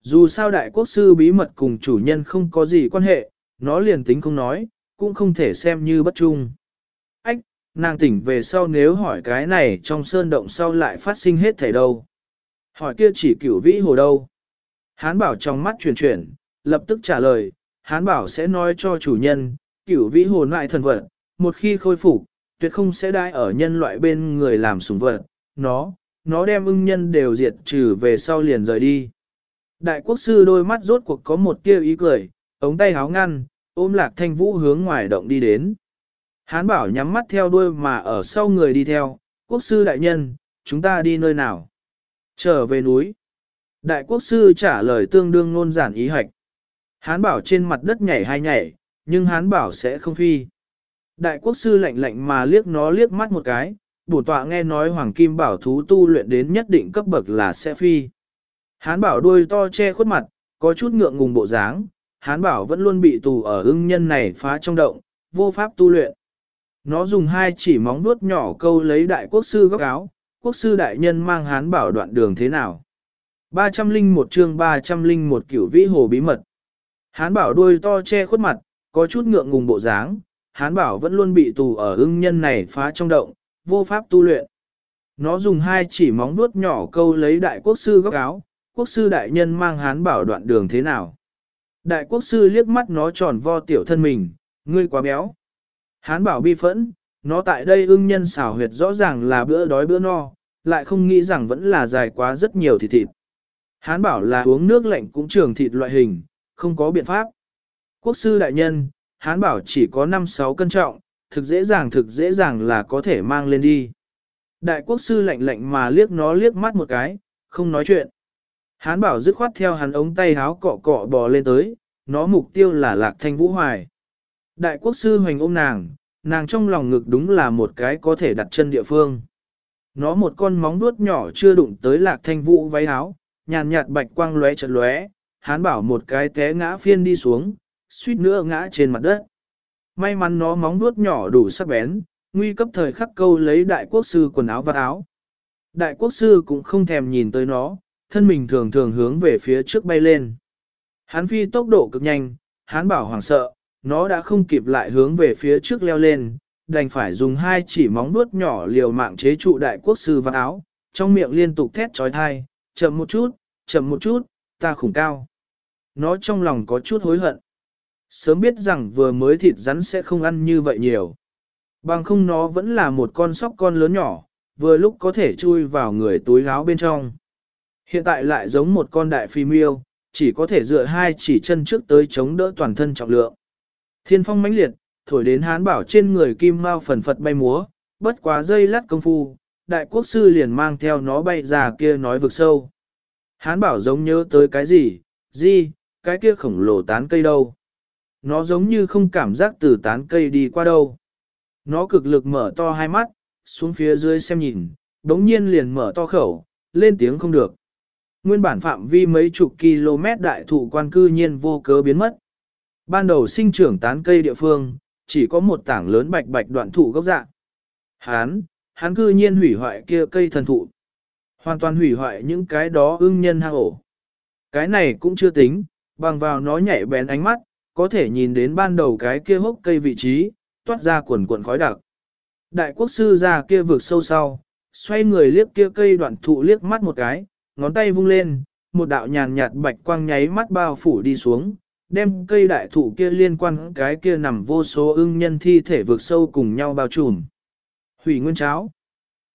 Dù sao đại quốc sư bí mật cùng chủ nhân không có gì quan hệ, nó liền tính không nói, cũng không thể xem như bất trung. Ách, nàng tỉnh về sau nếu hỏi cái này trong sơn động sau lại phát sinh hết thảy đâu. Hỏi kia chỉ cửu vĩ hồ đâu. Hán bảo trong mắt chuyển chuyển, lập tức trả lời, hán bảo sẽ nói cho chủ nhân, cửu vĩ hồ lại thần vật, một khi khôi phục, tuyệt không sẽ đai ở nhân loại bên người làm sủng vật, nó, nó đem ưng nhân đều diệt trừ về sau liền rời đi. Đại quốc sư đôi mắt rốt cuộc có một tia ý cười, ống tay háo ngăn, ôm lạc thanh vũ hướng ngoài động đi đến. Hán bảo nhắm mắt theo đuôi mà ở sau người đi theo, quốc sư đại nhân, chúng ta đi nơi nào? Trở về núi. Đại quốc sư trả lời tương đương ngôn giản ý hạch. Hán bảo trên mặt đất nhảy hai nhảy, nhưng hán bảo sẽ không phi. Đại quốc sư lạnh lạnh mà liếc nó liếc mắt một cái, bổ tọa nghe nói hoàng kim bảo thú tu luyện đến nhất định cấp bậc là sẽ phi. Hán bảo đuôi to che khuất mặt, có chút ngượng ngùng bộ dáng, hán bảo vẫn luôn bị tù ở ưng nhân này phá trong động, vô pháp tu luyện. Nó dùng hai chỉ móng vuốt nhỏ câu lấy đại quốc sư góc áo, quốc sư đại nhân mang hán bảo đoạn đường thế nào. 301 chương 301 kiểu vĩ hồ bí mật. Hán bảo đuôi to che khuất mặt, có chút ngượng ngùng bộ dáng, hán bảo vẫn luôn bị tù ở ưng nhân này phá trong động, vô pháp tu luyện. Nó dùng hai chỉ móng vuốt nhỏ câu lấy đại quốc sư góc áo, quốc sư đại nhân mang hán bảo đoạn đường thế nào. Đại quốc sư liếc mắt nó tròn vo tiểu thân mình, ngươi quá béo. Hán bảo bi phẫn, nó tại đây ưng nhân xảo huyệt rõ ràng là bữa đói bữa no, lại không nghĩ rằng vẫn là dài quá rất nhiều thịt thịt. Hán bảo là uống nước lạnh cũng trường thịt loại hình, không có biện pháp. Quốc sư đại nhân, hán bảo chỉ có 5-6 cân trọng, thực dễ dàng thực dễ dàng là có thể mang lên đi. Đại quốc sư lạnh lạnh mà liếc nó liếc mắt một cái, không nói chuyện. Hán bảo dứt khoát theo hắn ống tay háo cọ cọ bò lên tới, nó mục tiêu là lạc thanh vũ hoài. Đại quốc sư hoành ôm nàng, nàng trong lòng ngực đúng là một cái có thể đặt chân địa phương. Nó một con móng vuốt nhỏ chưa đụng tới lạc thanh vũ váy áo, nhàn nhạt bạch quang lóe chật lóe, hán bảo một cái té ngã phiên đi xuống, suýt nữa ngã trên mặt đất. May mắn nó móng vuốt nhỏ đủ sắc bén, nguy cấp thời khắc câu lấy đại quốc sư quần áo và áo. Đại quốc sư cũng không thèm nhìn tới nó, thân mình thường thường hướng về phía trước bay lên. Hán phi tốc độ cực nhanh, hán bảo hoảng sợ, nó đã không kịp lại hướng về phía trước leo lên, đành phải dùng hai chỉ móng vuốt nhỏ liều mạng chế trụ đại quốc sư và áo, trong miệng liên tục thét trói thai, chậm một chút, chậm một chút, ta khủng cao. Nó trong lòng có chút hối hận. Sớm biết rằng vừa mới thịt rắn sẽ không ăn như vậy nhiều. Bằng không nó vẫn là một con sóc con lớn nhỏ, vừa lúc có thể chui vào người túi gáo bên trong. Hiện tại lại giống một con đại phi miêu, chỉ có thể dựa hai chỉ chân trước tới chống đỡ toàn thân trọng lượng. Thiên phong mãnh liệt, thổi đến hán bảo trên người kim mau phần phật bay múa, bất quá dây lát công phu, đại quốc sư liền mang theo nó bay ra kia nói vực sâu. Hán bảo giống nhớ tới cái gì, gì, cái kia khổng lồ tán cây đâu. Nó giống như không cảm giác từ tán cây đi qua đâu. Nó cực lực mở to hai mắt, xuống phía dưới xem nhìn, đống nhiên liền mở to khẩu, lên tiếng không được. Nguyên bản phạm vi mấy chục km đại thụ quan cư nhiên vô cớ biến mất. Ban đầu sinh trưởng tán cây địa phương, chỉ có một tảng lớn bạch bạch đoạn thụ gốc dạ. Hán, hán cư nhiên hủy hoại kia cây thần thụ. Hoàn toàn hủy hoại những cái đó ưng nhân hang ổ. Cái này cũng chưa tính, bằng vào nó nhảy bén ánh mắt, có thể nhìn đến ban đầu cái kia hốc cây vị trí, toát ra quần quần khói đặc. Đại quốc sư ra kia vượt sâu sau, xoay người liếc kia cây đoạn thụ liếc mắt một cái, ngón tay vung lên, một đạo nhàn nhạt bạch quang nháy mắt bao phủ đi xuống, đem cây đại thụ kia liên quan cái kia nằm vô số ưng nhân thi thể vượt sâu cùng nhau bao trùm. Hủy nguyên cháo.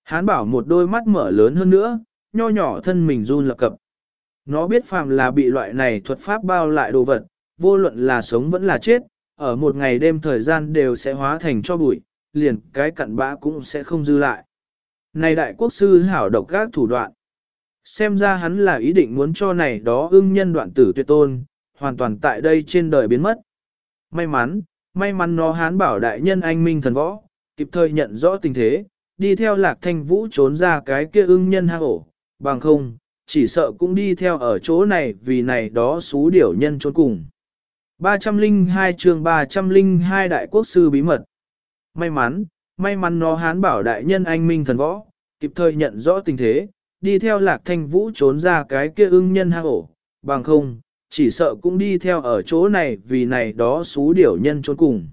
Hán bảo một đôi mắt mở lớn hơn nữa, nho nhỏ thân mình run lập cập. Nó biết phàm là bị loại này thuật pháp bao lại đồ vật, vô luận là sống vẫn là chết, ở một ngày đêm thời gian đều sẽ hóa thành cho bụi, liền cái cặn bã cũng sẽ không dư lại. Này đại quốc sư hảo độc các thủ đoạn. Xem ra hắn là ý định muốn cho này đó ưng nhân đoạn tử tuyệt tôn, hoàn toàn tại đây trên đời biến mất. May mắn, may mắn nó hán bảo đại nhân anh minh thần võ, kịp thời nhận rõ tình thế, đi theo lạc thanh vũ trốn ra cái kia ưng nhân hang ổ, bằng không, chỉ sợ cũng đi theo ở chỗ này vì này đó xú điểu nhân trốn cùng. 302 chương 302 đại quốc sư bí mật. May mắn, may mắn nó hán bảo đại nhân anh minh thần võ, kịp thời nhận rõ tình thế, đi theo lạc thanh vũ trốn ra cái kia ưng nhân hang ổ, bằng không, chỉ sợ cũng đi theo ở chỗ này vì này đó xú điểu nhân trốn cùng.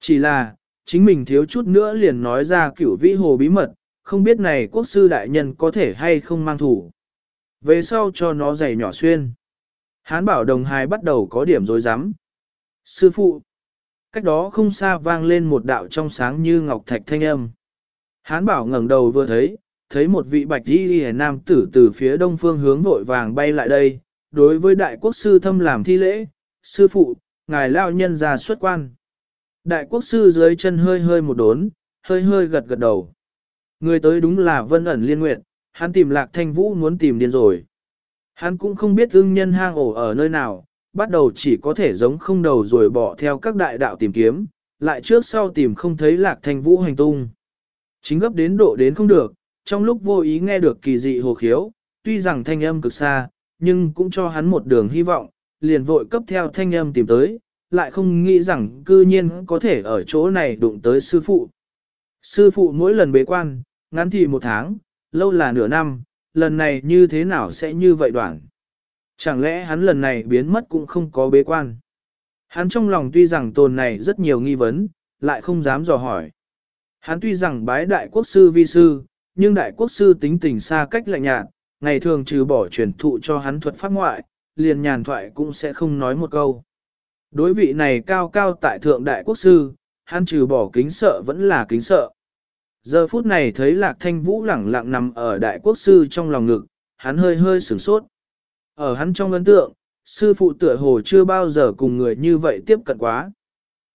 Chỉ là, chính mình thiếu chút nữa liền nói ra cửu vĩ hồ bí mật, không biết này quốc sư đại nhân có thể hay không mang thủ. Về sau cho nó giày nhỏ xuyên. Hán bảo đồng hài bắt đầu có điểm dối rắm Sư phụ. Cách đó không xa vang lên một đạo trong sáng như ngọc thạch thanh âm. Hán bảo ngẩng đầu vừa thấy, thấy một vị bạch đi nam tử từ phía đông phương hướng vội vàng bay lại đây, đối với đại quốc sư thâm làm thi lễ, sư phụ, ngài lao nhân ra xuất quan. Đại quốc sư dưới chân hơi hơi một đốn, hơi hơi gật gật đầu. Người tới đúng là vân ẩn liên nguyện, hắn tìm lạc thanh vũ muốn tìm điên rồi. Hắn cũng không biết ưng nhân hang ổ ở nơi nào, bắt đầu chỉ có thể giống không đầu rồi bỏ theo các đại đạo tìm kiếm, lại trước sau tìm không thấy lạc thanh vũ hành tung. Chính gấp đến độ đến không được, trong lúc vô ý nghe được kỳ dị hồ khiếu, tuy rằng thanh âm cực xa, nhưng cũng cho hắn một đường hy vọng, liền vội cấp theo thanh âm tìm tới, lại không nghĩ rằng cư nhiên có thể ở chỗ này đụng tới sư phụ. Sư phụ mỗi lần bế quan, ngắn thì một tháng, lâu là nửa năm, lần này như thế nào sẽ như vậy đoạn. Chẳng lẽ hắn lần này biến mất cũng không có bế quan. Hắn trong lòng tuy rằng tồn này rất nhiều nghi vấn, lại không dám dò hỏi. Hắn tuy rằng bái đại quốc sư vi sư, nhưng đại quốc sư tính tình xa cách lạnh nhạt, ngày thường trừ bỏ truyền thụ cho hắn thuật pháp ngoại, liền nhàn thoại cũng sẽ không nói một câu. Đối vị này cao cao tại thượng đại quốc sư, hắn trừ bỏ kính sợ vẫn là kính sợ. Giờ phút này thấy lạc thanh vũ lẳng lặng nằm ở đại quốc sư trong lòng ngực, hắn hơi hơi sửng sốt. Ở hắn trong ấn tượng, sư phụ tựa hồ chưa bao giờ cùng người như vậy tiếp cận quá.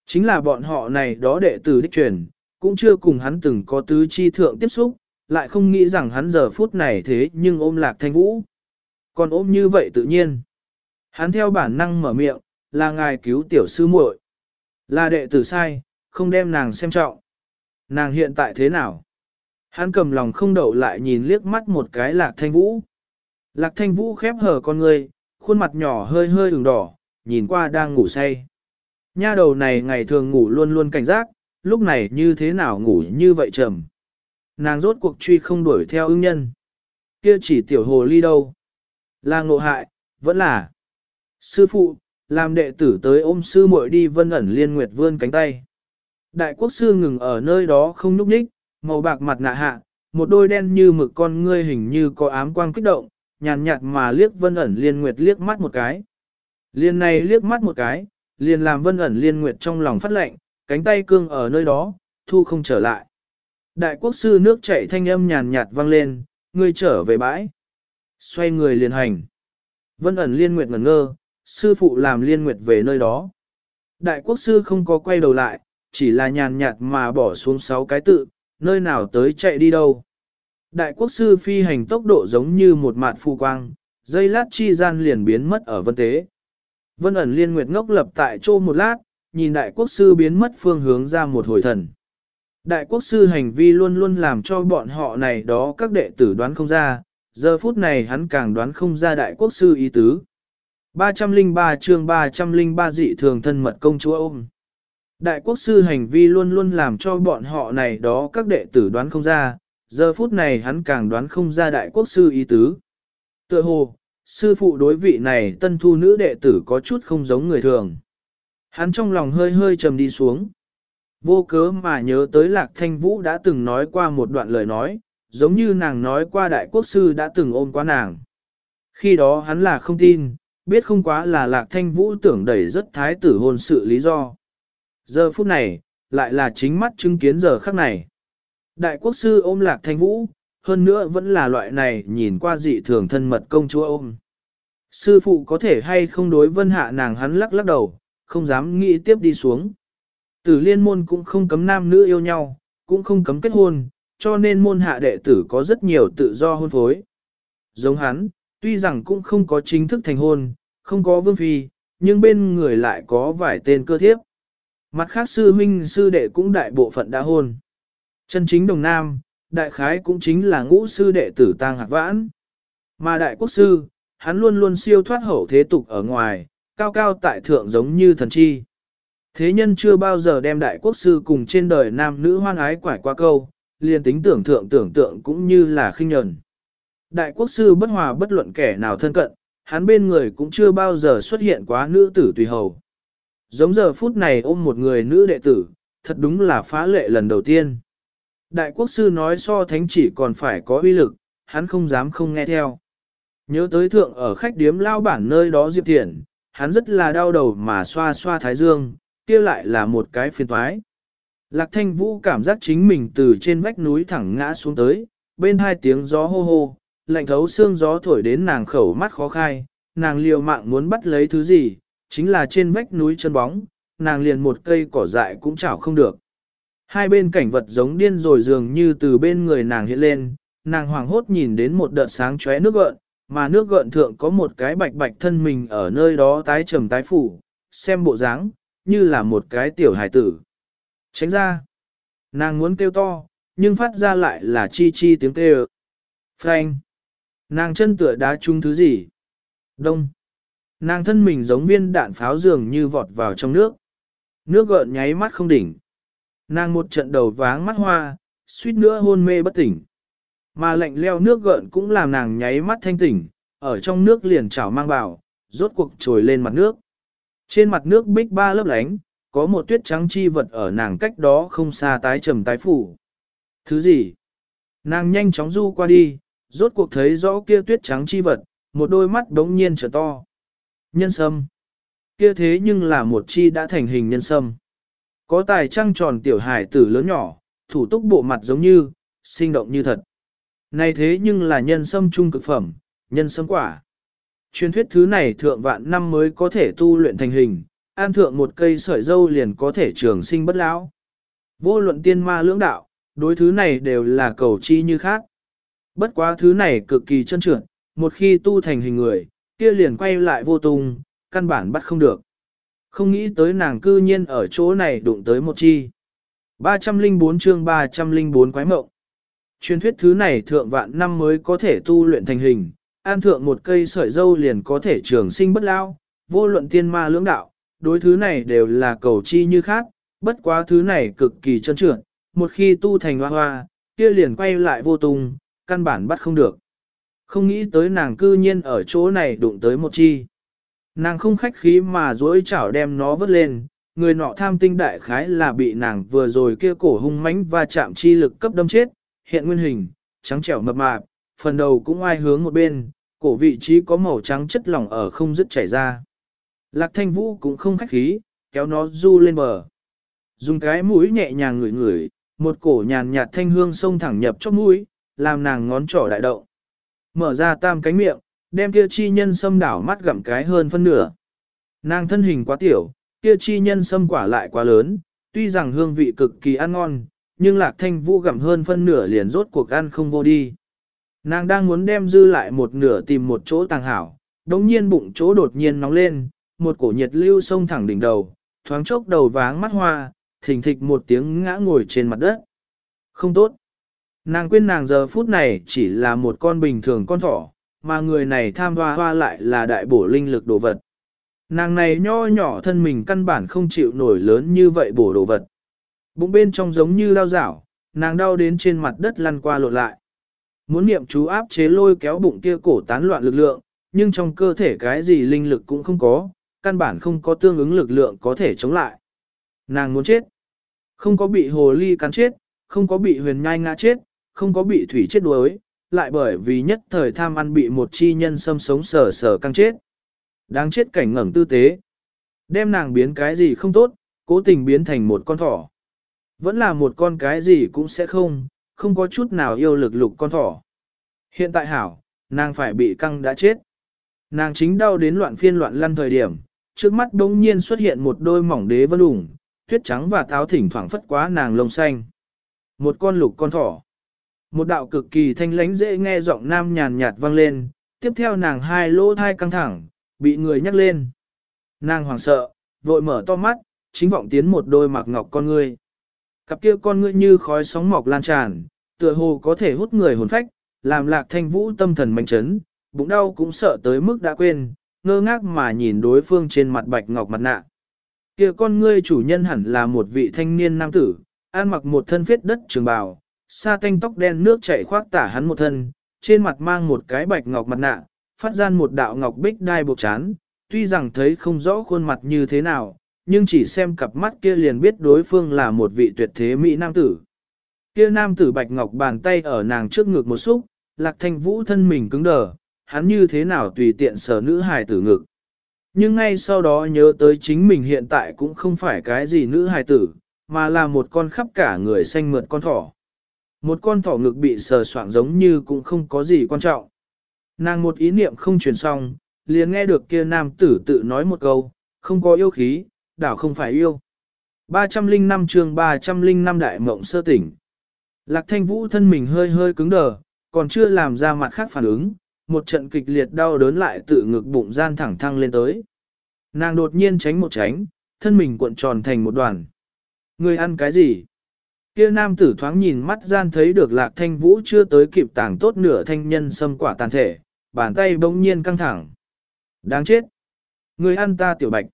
Chính là bọn họ này đó đệ tử đích truyền, cũng chưa cùng hắn từng có tứ chi thượng tiếp xúc, lại không nghĩ rằng hắn giờ phút này thế nhưng ôm lạc thanh vũ. Còn ôm như vậy tự nhiên. Hắn theo bản năng mở miệng, là ngài cứu tiểu sư muội, Là đệ tử sai, không đem nàng xem trọng. Nàng hiện tại thế nào? Hắn cầm lòng không đậu lại nhìn liếc mắt một cái lạc thanh vũ. Lạc thanh vũ khép hờ con người, khuôn mặt nhỏ hơi hơi ửng đỏ, nhìn qua đang ngủ say. Nha đầu này ngày thường ngủ luôn luôn cảnh giác, lúc này như thế nào ngủ như vậy trầm. Nàng rốt cuộc truy không đuổi theo ưng nhân. Kia chỉ tiểu hồ ly đâu. Là ngộ hại, vẫn là. Sư phụ, làm đệ tử tới ôm sư muội đi vân ẩn liên nguyệt vươn cánh tay. Đại quốc sư ngừng ở nơi đó không núp ních, màu bạc mặt nạ hạ, một đôi đen như mực con ngươi hình như có ám quang kích động, nhàn nhạt mà liếc vân ẩn liên nguyệt liếc mắt một cái. Liên này liếc mắt một cái, liền làm vân ẩn liên nguyệt trong lòng phát lệnh, cánh tay cương ở nơi đó, thu không trở lại. Đại quốc sư nước chảy thanh âm nhàn nhạt vang lên, ngươi trở về bãi. Xoay người liền hành. Vân ẩn liên nguyệt ngẩn ngơ, sư phụ làm liên nguyệt về nơi đó. Đại quốc sư không có quay đầu lại, chỉ là nhàn nhạt mà bỏ xuống sáu cái tự, nơi nào tới chạy đi đâu. Đại quốc sư phi hành tốc độ giống như một mạt phù quang, dây lát chi gian liền biến mất ở vân tế. Vân ẩn liên nguyệt ngốc lập tại chỗ một lát, nhìn đại quốc sư biến mất phương hướng ra một hồi thần. Đại quốc sư hành vi luôn luôn làm cho bọn họ này đó các đệ tử đoán không ra, giờ phút này hắn càng đoán không ra đại quốc sư ý tứ. 303 chương 303 dị thường thân mật công chúa ôm. Đại quốc sư hành vi luôn luôn làm cho bọn họ này đó các đệ tử đoán không ra, giờ phút này hắn càng đoán không ra đại quốc sư ý tứ. Tựa hồ, sư phụ đối vị này tân thu nữ đệ tử có chút không giống người thường. Hắn trong lòng hơi hơi trầm đi xuống. Vô cớ mà nhớ tới lạc thanh vũ đã từng nói qua một đoạn lời nói, giống như nàng nói qua đại quốc sư đã từng ôm qua nàng. Khi đó hắn là không tin, biết không quá là lạc thanh vũ tưởng đẩy rất thái tử hôn sự lý do. Giờ phút này, lại là chính mắt chứng kiến giờ khắc này. Đại quốc sư ôm lạc thanh vũ, hơn nữa vẫn là loại này nhìn qua dị thường thân mật công chúa ôm. Sư phụ có thể hay không đối vân hạ nàng hắn lắc lắc đầu, không dám nghĩ tiếp đi xuống. Tử liên môn cũng không cấm nam nữ yêu nhau, cũng không cấm kết hôn, cho nên môn hạ đệ tử có rất nhiều tự do hôn phối. Giống hắn, tuy rằng cũng không có chính thức thành hôn, không có vương phi, nhưng bên người lại có vài tên cơ thiếp. Mặt khác sư huynh sư đệ cũng đại bộ phận đã hôn. Chân chính đồng nam, đại khái cũng chính là ngũ sư đệ tử tang hạc vãn. Mà đại quốc sư, hắn luôn luôn siêu thoát hậu thế tục ở ngoài, cao cao tại thượng giống như thần chi. Thế nhân chưa bao giờ đem đại quốc sư cùng trên đời nam nữ hoan ái quải qua câu, liền tính tưởng thượng tưởng tượng cũng như là khinh nhẫn. Đại quốc sư bất hòa bất luận kẻ nào thân cận, hắn bên người cũng chưa bao giờ xuất hiện quá nữ tử tùy hầu. Giống giờ phút này ôm một người nữ đệ tử, thật đúng là phá lệ lần đầu tiên. Đại quốc sư nói so thánh chỉ còn phải có uy lực, hắn không dám không nghe theo. Nhớ tới thượng ở khách điếm lao bản nơi đó Diệp Thiện, hắn rất là đau đầu mà xoa xoa thái dương, kia lại là một cái phiền toái. Lạc thanh vũ cảm giác chính mình từ trên vách núi thẳng ngã xuống tới, bên hai tiếng gió hô hô, lạnh thấu xương gió thổi đến nàng khẩu mắt khó khai, nàng liều mạng muốn bắt lấy thứ gì, chính là trên vách núi chân bóng, nàng liền một cây cỏ dại cũng chảo không được. Hai bên cảnh vật giống điên rồi dường như từ bên người nàng hiện lên, nàng hoảng hốt nhìn đến một đợt sáng chóe nước gợn, mà nước gợn thượng có một cái bạch bạch thân mình ở nơi đó tái trầm tái phủ, xem bộ dáng như là một cái tiểu hải tử. Tránh ra, nàng muốn kêu to, nhưng phát ra lại là chi chi tiếng kêu. Frank, nàng chân tựa đá chung thứ gì? Đông. Nàng thân mình giống viên đạn pháo dường như vọt vào trong nước. Nước gợn nháy mắt không đỉnh. Nàng một trận đầu váng mắt hoa, suýt nữa hôn mê bất tỉnh. Mà lạnh leo nước gợn cũng làm nàng nháy mắt thanh tỉnh, ở trong nước liền chảo mang bảo, rốt cuộc trồi lên mặt nước. Trên mặt nước bích ba lớp lánh, có một tuyết trắng chi vật ở nàng cách đó không xa tái trầm tái phủ. Thứ gì? Nàng nhanh chóng du qua đi, rốt cuộc thấy rõ kia tuyết trắng chi vật, một đôi mắt đống nhiên trở to. Nhân sâm. Kia thế nhưng là một chi đã thành hình nhân sâm. Có tài trăng tròn tiểu hải tử lớn nhỏ, thủ túc bộ mặt giống như, sinh động như thật. Này thế nhưng là nhân sâm trung cực phẩm, nhân sâm quả. Truyền thuyết thứ này thượng vạn năm mới có thể tu luyện thành hình, an thượng một cây sợi dâu liền có thể trường sinh bất lão. Vô luận tiên ma lưỡng đạo, đối thứ này đều là cầu chi như khác. Bất quá thứ này cực kỳ chân trượt, một khi tu thành hình người, kia liền quay lại vô tung, căn bản bắt không được. Không nghĩ tới nàng cư nhiên ở chỗ này đụng tới một chi. 304 chương 304 quái mộng. Truyền thuyết thứ này thượng vạn năm mới có thể tu luyện thành hình, an thượng một cây sợi dâu liền có thể trường sinh bất lao, vô luận tiên ma lưỡng đạo, đối thứ này đều là cầu chi như khác, bất quá thứ này cực kỳ chân trượt, một khi tu thành hoa hoa, kia liền quay lại vô tung, căn bản bắt không được. Không nghĩ tới nàng cư nhiên ở chỗ này đụng tới một chi. Nàng không khách khí mà dối chảo đem nó vứt lên, người nọ tham tinh đại khái là bị nàng vừa rồi kia cổ hung mãnh và chạm chi lực cấp đâm chết, hiện nguyên hình, trắng trẻo mập mạp, phần đầu cũng ai hướng một bên, cổ vị trí có màu trắng chất lỏng ở không dứt chảy ra. Lạc thanh vũ cũng không khách khí, kéo nó du lên bờ. Dùng cái mũi nhẹ nhàng ngửi ngửi, một cổ nhàn nhạt thanh hương sông thẳng nhập chóp mũi, làm nàng ngón trỏ đại động. Mở ra tam cánh miệng, đem kia chi nhân sâm đảo mắt gặm cái hơn phân nửa. Nàng thân hình quá tiểu, kia chi nhân sâm quả lại quá lớn, tuy rằng hương vị cực kỳ ăn ngon, nhưng lạc thanh vũ gặm hơn phân nửa liền rốt cuộc ăn không vô đi. Nàng đang muốn đem dư lại một nửa tìm một chỗ tàng hảo, đống nhiên bụng chỗ đột nhiên nóng lên, một cổ nhiệt lưu sông thẳng đỉnh đầu, thoáng chốc đầu váng mắt hoa, thình thịch một tiếng ngã ngồi trên mặt đất. Không tốt. Nàng quên nàng giờ phút này chỉ là một con bình thường con thỏ, mà người này tham hoa hoa lại là đại bổ linh lực đồ vật. Nàng này nho nhỏ thân mình căn bản không chịu nổi lớn như vậy bổ đồ vật. Bụng bên trong giống như lao dảo, nàng đau đến trên mặt đất lăn qua lộn lại. Muốn niệm chú áp chế lôi kéo bụng kia cổ tán loạn lực lượng, nhưng trong cơ thể cái gì linh lực cũng không có, căn bản không có tương ứng lực lượng có thể chống lại. Nàng muốn chết. Không có bị hồ ly cắn chết, không có bị huyền nhai ngã chết, không có bị thủy chết đuối, lại bởi vì nhất thời tham ăn bị một chi nhân xâm sống sờ sờ căng chết. Đáng chết cảnh ngẩng tư tế. Đem nàng biến cái gì không tốt, cố tình biến thành một con thỏ. Vẫn là một con cái gì cũng sẽ không, không có chút nào yêu lực lục con thỏ. Hiện tại hảo, nàng phải bị căng đã chết. Nàng chính đau đến loạn phiên loạn lăn thời điểm, trước mắt đống nhiên xuất hiện một đôi mỏng đế vân ủng, tuyết trắng và táo thỉnh thoảng phất quá nàng lông xanh. Một con lục con thỏ. Một đạo cực kỳ thanh lánh dễ nghe giọng nam nhàn nhạt vang lên, tiếp theo nàng hai lỗ thai căng thẳng, bị người nhắc lên. Nàng hoảng sợ, vội mở to mắt, chính vọng tiến một đôi mặc ngọc con ngươi. Cặp kia con ngươi như khói sóng mọc lan tràn, tựa hồ có thể hút người hồn phách, làm lạc thanh vũ tâm thần mạnh chấn, bụng đau cũng sợ tới mức đã quên, ngơ ngác mà nhìn đối phương trên mặt bạch ngọc mặt nạ. Kia con ngươi chủ nhân hẳn là một vị thanh niên nam tử, ăn mặc một thân phết đất trường bào, sa tanh tóc đen nước chảy khoác tả hắn một thân, trên mặt mang một cái bạch ngọc mặt nạ, phát gian một đạo ngọc bích đai buộc chán, tuy rằng thấy không rõ khuôn mặt như thế nào, nhưng chỉ xem cặp mắt kia liền biết đối phương là một vị tuyệt thế mỹ nam tử. Kia nam tử bạch ngọc bàn tay ở nàng trước ngực một xúc, lạc thanh vũ thân mình cứng đờ, hắn như thế nào tùy tiện sở nữ hài tử ngực. Nhưng ngay sau đó nhớ tới chính mình hiện tại cũng không phải cái gì nữ hài tử, mà là một con khắp cả người xanh mượt con thỏ. Một con thỏ ngực bị sờ soạng giống như cũng không có gì quan trọng. Nàng một ý niệm không truyền xong, liền nghe được kia nam tử tự nói một câu, không có yêu khí, đảo không phải yêu. 305 chương 305 đại mộng sơ tỉnh. Lạc thanh vũ thân mình hơi hơi cứng đờ, còn chưa làm ra mặt khác phản ứng, một trận kịch liệt đau đớn lại tự ngực bụng gian thẳng thăng lên tới. Nàng đột nhiên tránh một tránh, thân mình cuộn tròn thành một đoàn. Người ăn cái gì? Kia nam tử thoáng nhìn mắt gian thấy được lạc thanh vũ chưa tới kịp tàng tốt nửa thanh nhân xâm quả tàn thể, bàn tay bỗng nhiên căng thẳng. Đáng chết! Người ăn ta tiểu bạch.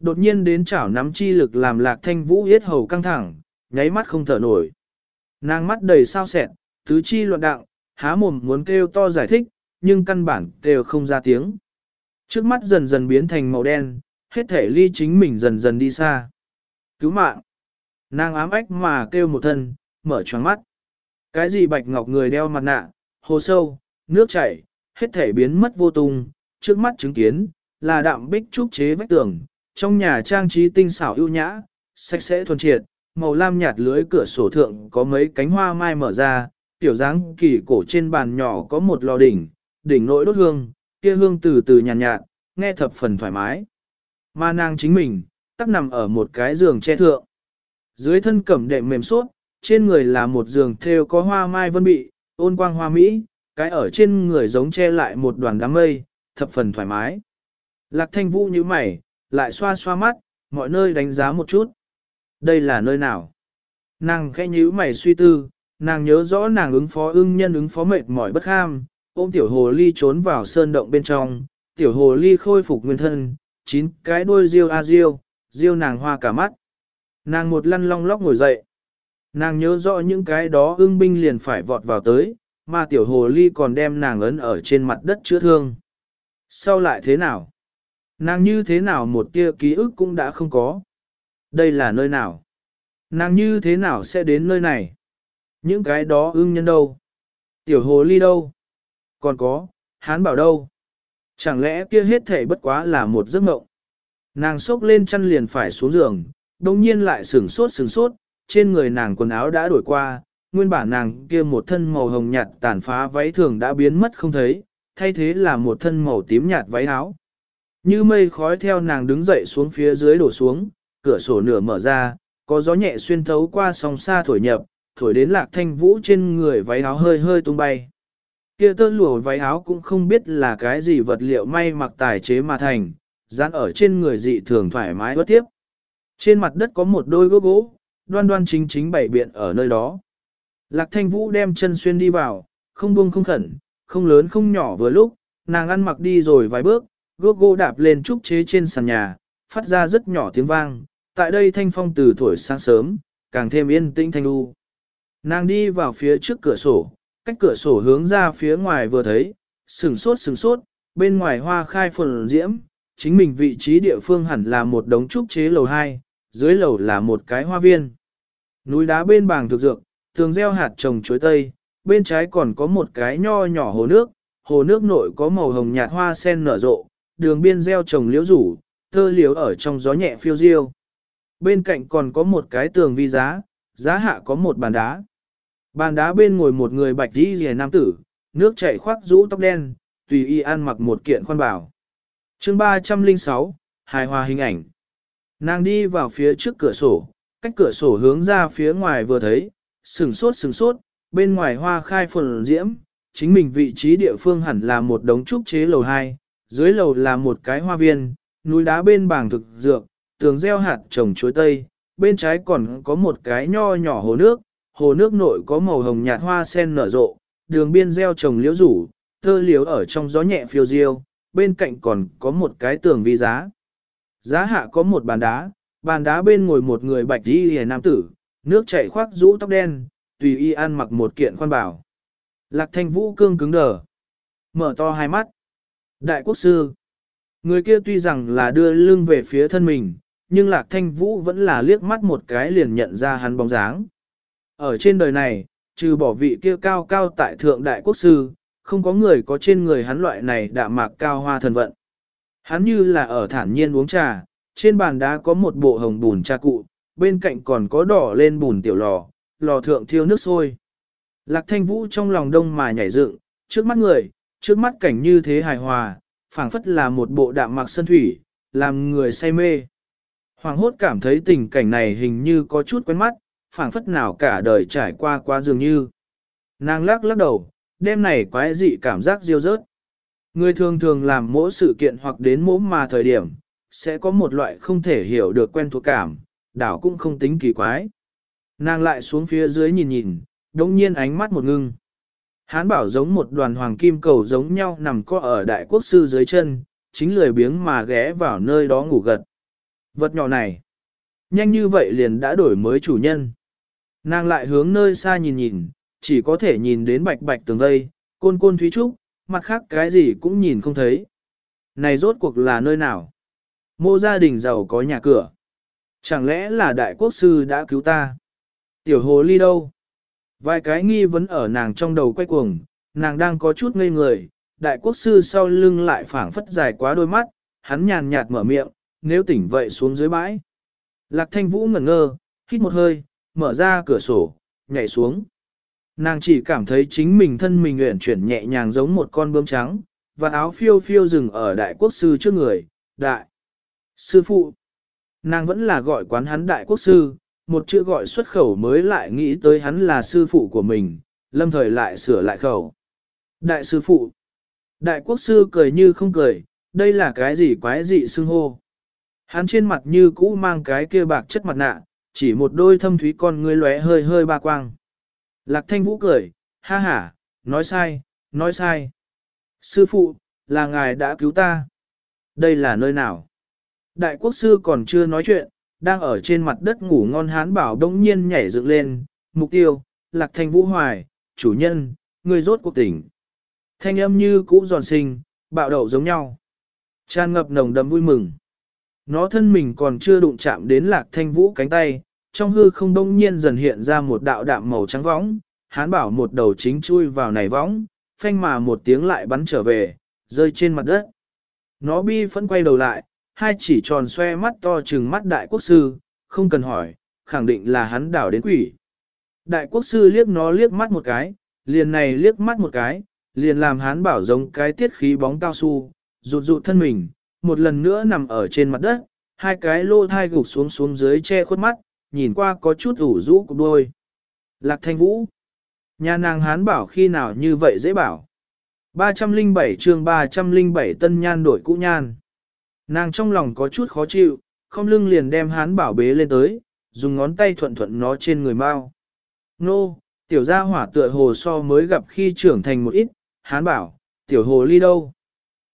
Đột nhiên đến chảo nắm chi lực làm lạc thanh vũ yết hầu căng thẳng, nháy mắt không thở nổi. Nàng mắt đầy sao sẹn, tứ chi loạn đạo, há mồm muốn kêu to giải thích, nhưng căn bản kêu không ra tiếng. Trước mắt dần dần biến thành màu đen, hết thể ly chính mình dần dần đi xa. Cứu mạng! Nàng ám ách mà kêu một thân, mở choáng mắt. Cái gì bạch ngọc người đeo mặt nạ, hồ sâu, nước chảy, hết thể biến mất vô tung, trước mắt chứng kiến, là đạm bích trúc chế vách tường, trong nhà trang trí tinh xảo ưu nhã, sạch sẽ thuần triệt, màu lam nhạt lưới cửa sổ thượng có mấy cánh hoa mai mở ra, tiểu dáng kỳ cổ trên bàn nhỏ có một lò đỉnh, đỉnh nỗi đốt hương, kia hương từ từ nhàn nhạt, nhạt, nghe thập phần thoải mái. Mà nàng chính mình, tắc nằm ở một cái giường che thượng. Dưới thân cẩm đệm mềm suốt, trên người là một giường thêu có hoa mai vân bị, ôn quang hoa mỹ, cái ở trên người giống che lại một đoàn đám mây, thập phần thoải mái. Lạc thanh vũ như mày, lại xoa xoa mắt, mọi nơi đánh giá một chút. Đây là nơi nào? Nàng khẽ nhíu mày suy tư, nàng nhớ rõ nàng ứng phó ưng nhân ứng phó mệt mỏi bất ham, ôm tiểu hồ ly trốn vào sơn động bên trong, tiểu hồ ly khôi phục nguyên thân, chín cái đuôi riêu a riêu, riêu nàng hoa cả mắt. Nàng một lăn long lóc ngồi dậy. Nàng nhớ rõ những cái đó ưng binh liền phải vọt vào tới, mà tiểu hồ ly còn đem nàng ấn ở trên mặt đất chữa thương. Sau lại thế nào? Nàng như thế nào một tia ký ức cũng đã không có. Đây là nơi nào? Nàng như thế nào sẽ đến nơi này? Những cái đó ưng nhân đâu? Tiểu hồ ly đâu? Còn có, hán bảo đâu? Chẳng lẽ kia hết thể bất quá là một giấc mộng? Nàng sốc lên chăn liền phải xuống giường, đồng nhiên lại sửng sốt sửng sốt, trên người nàng quần áo đã đổi qua, nguyên bản nàng kia một thân màu hồng nhạt tàn phá váy thường đã biến mất không thấy, thay thế là một thân màu tím nhạt váy áo. Như mây khói theo nàng đứng dậy xuống phía dưới đổ xuống, cửa sổ nửa mở ra, có gió nhẹ xuyên thấu qua sóng xa thổi nhập, thổi đến lạc thanh vũ trên người váy áo hơi hơi tung bay. Kia tơ lụa váy áo cũng không biết là cái gì vật liệu may mặc tài chế mà thành, dán ở trên người dị thường thoải mái bất tiếp. Trên mặt đất có một đôi gỗ gỗ, đoan đoan chính chính bảy biện ở nơi đó. Lạc thanh vũ đem chân xuyên đi vào, không buông không khẩn, không lớn không nhỏ vừa lúc, nàng ăn mặc đi rồi vài bước, gỗ gỗ đạp lên trúc chế trên sàn nhà, phát ra rất nhỏ tiếng vang, tại đây thanh phong từ thổi sáng sớm, càng thêm yên tĩnh thanh u. Nàng đi vào phía trước cửa sổ, cách cửa sổ hướng ra phía ngoài vừa thấy, sừng sốt sừng sốt, bên ngoài hoa khai phồn diễm, chính mình vị trí địa phương hẳn là một đống trúc chế lầu 2, dưới lầu là một cái hoa viên. Núi đá bên bàng thực dược, tường gieo hạt trồng chuối tây, bên trái còn có một cái nho nhỏ hồ nước, hồ nước nội có màu hồng nhạt hoa sen nở rộ, đường biên gieo trồng liễu rủ, thơ liễu ở trong gió nhẹ phiêu diêu. Bên cạnh còn có một cái tường vi giá, giá hạ có một bàn đá. Bàn đá bên ngồi một người bạch đi rìa nam tử, nước chảy khoác rũ tóc đen, tùy y ăn mặc một kiện khoan bảo. chương 306, hài hòa hình ảnh. Nàng đi vào phía trước cửa sổ, cách cửa sổ hướng ra phía ngoài vừa thấy, sừng sốt sừng sốt, bên ngoài hoa khai phồn diễm, chính mình vị trí địa phương hẳn là một đống trúc chế lầu 2, dưới lầu là một cái hoa viên, núi đá bên bảng thực dược, tường gieo hạt trồng chuối tây, bên trái còn có một cái nho nhỏ hồ nước, hồ nước nội có màu hồng nhạt hoa sen nở rộ, đường biên gieo trồng liễu rủ, thơ liễu ở trong gió nhẹ phiêu diêu, bên cạnh còn có một cái tường vi giá. Giá hạ có một bàn đá, bàn đá bên ngồi một người bạch y hề nam tử, nước chảy khoác rũ tóc đen, tùy y ăn mặc một kiện khoan bảo. Lạc thanh vũ cương cứng đờ, mở to hai mắt. Đại quốc sư, người kia tuy rằng là đưa lưng về phía thân mình, nhưng lạc thanh vũ vẫn là liếc mắt một cái liền nhận ra hắn bóng dáng. Ở trên đời này, trừ bỏ vị kia cao cao tại thượng đại quốc sư, không có người có trên người hắn loại này đạm mạc cao hoa thần vận. Hắn như là ở thản nhiên uống trà, trên bàn đá có một bộ hồng bùn trà cụ, bên cạnh còn có đỏ lên bùn tiểu lò, lò thượng thiêu nước sôi. Lạc thanh vũ trong lòng đông mà nhảy dựng, trước mắt người, trước mắt cảnh như thế hài hòa, phảng phất là một bộ đạm mạc sân thủy, làm người say mê. Hoàng hốt cảm thấy tình cảnh này hình như có chút quen mắt, phảng phất nào cả đời trải qua quá dường như. Nàng lắc lắc đầu, đêm này quái dị cảm giác diêu rớt. Người thường thường làm mỗi sự kiện hoặc đến mỗi mà thời điểm, sẽ có một loại không thể hiểu được quen thuộc cảm, đảo cũng không tính kỳ quái. Nàng lại xuống phía dưới nhìn nhìn, đống nhiên ánh mắt một ngưng. Hán bảo giống một đoàn hoàng kim cầu giống nhau nằm co ở đại quốc sư dưới chân, chính lười biếng mà ghé vào nơi đó ngủ gật. Vật nhỏ này, nhanh như vậy liền đã đổi mới chủ nhân. Nàng lại hướng nơi xa nhìn nhìn, chỉ có thể nhìn đến bạch bạch tường vây, côn côn thúy trúc, mặt khác cái gì cũng nhìn không thấy. Này rốt cuộc là nơi nào? Mô gia đình giàu có nhà cửa. Chẳng lẽ là đại quốc sư đã cứu ta? Tiểu hồ ly đâu? Vài cái nghi vấn ở nàng trong đầu quay cuồng, nàng đang có chút ngây người, đại quốc sư sau lưng lại phảng phất dài quá đôi mắt, hắn nhàn nhạt mở miệng, nếu tỉnh vậy xuống dưới bãi. Lạc thanh vũ ngẩn ngơ, hít một hơi, mở ra cửa sổ, nhảy xuống. Nàng chỉ cảm thấy chính mình thân mình nguyện chuyển nhẹ nhàng giống một con bướm trắng, và áo phiêu phiêu dừng ở đại quốc sư trước người, đại. Sư phụ. Nàng vẫn là gọi quán hắn đại quốc sư, một chữ gọi xuất khẩu mới lại nghĩ tới hắn là sư phụ của mình, lâm thời lại sửa lại khẩu. Đại sư phụ. Đại quốc sư cười như không cười, đây là cái gì quái dị xưng hô. Hắn trên mặt như cũ mang cái kia bạc chất mặt nạ, chỉ một đôi thâm thúy con ngươi lóe hơi hơi ba quang. Lạc thanh vũ cười, ha ha, nói sai, nói sai. Sư phụ, là ngài đã cứu ta. Đây là nơi nào? Đại quốc sư còn chưa nói chuyện, đang ở trên mặt đất ngủ ngon hán bảo đông nhiên nhảy dựng lên, mục tiêu, lạc thanh vũ hoài, chủ nhân, người rốt cuộc tỉnh. Thanh âm như cũ giòn sinh, bạo đậu giống nhau. Tràn ngập nồng đầm vui mừng. Nó thân mình còn chưa đụng chạm đến lạc thanh vũ cánh tay, trong hư không đông nhiên dần hiện ra một đạo đạm màu trắng võng, hán bảo một đầu chính chui vào này võng, phanh mà một tiếng lại bắn trở về, rơi trên mặt đất. Nó bi phẫn quay đầu lại, hai chỉ tròn xoe mắt to trừng mắt đại quốc sư, không cần hỏi, khẳng định là hắn đảo đến quỷ. Đại quốc sư liếc nó liếc mắt một cái, liền này liếc mắt một cái, liền làm hán bảo giống cái tiết khí bóng cao su, rụt rụt thân mình, một lần nữa nằm ở trên mặt đất, hai cái lô thai gục xuống xuống dưới che khuất mắt, nhìn qua có chút ủ rũ cục đôi. Lạc thanh vũ. Nhà nàng hán bảo khi nào như vậy dễ bảo. 307 chương 307 tân nhan đổi cũ nhan. Nàng trong lòng có chút khó chịu, không lưng liền đem hán bảo bế lên tới, dùng ngón tay thuận thuận nó trên người mau. Nô, tiểu gia hỏa tựa hồ so mới gặp khi trưởng thành một ít, hán bảo, tiểu hồ ly đâu?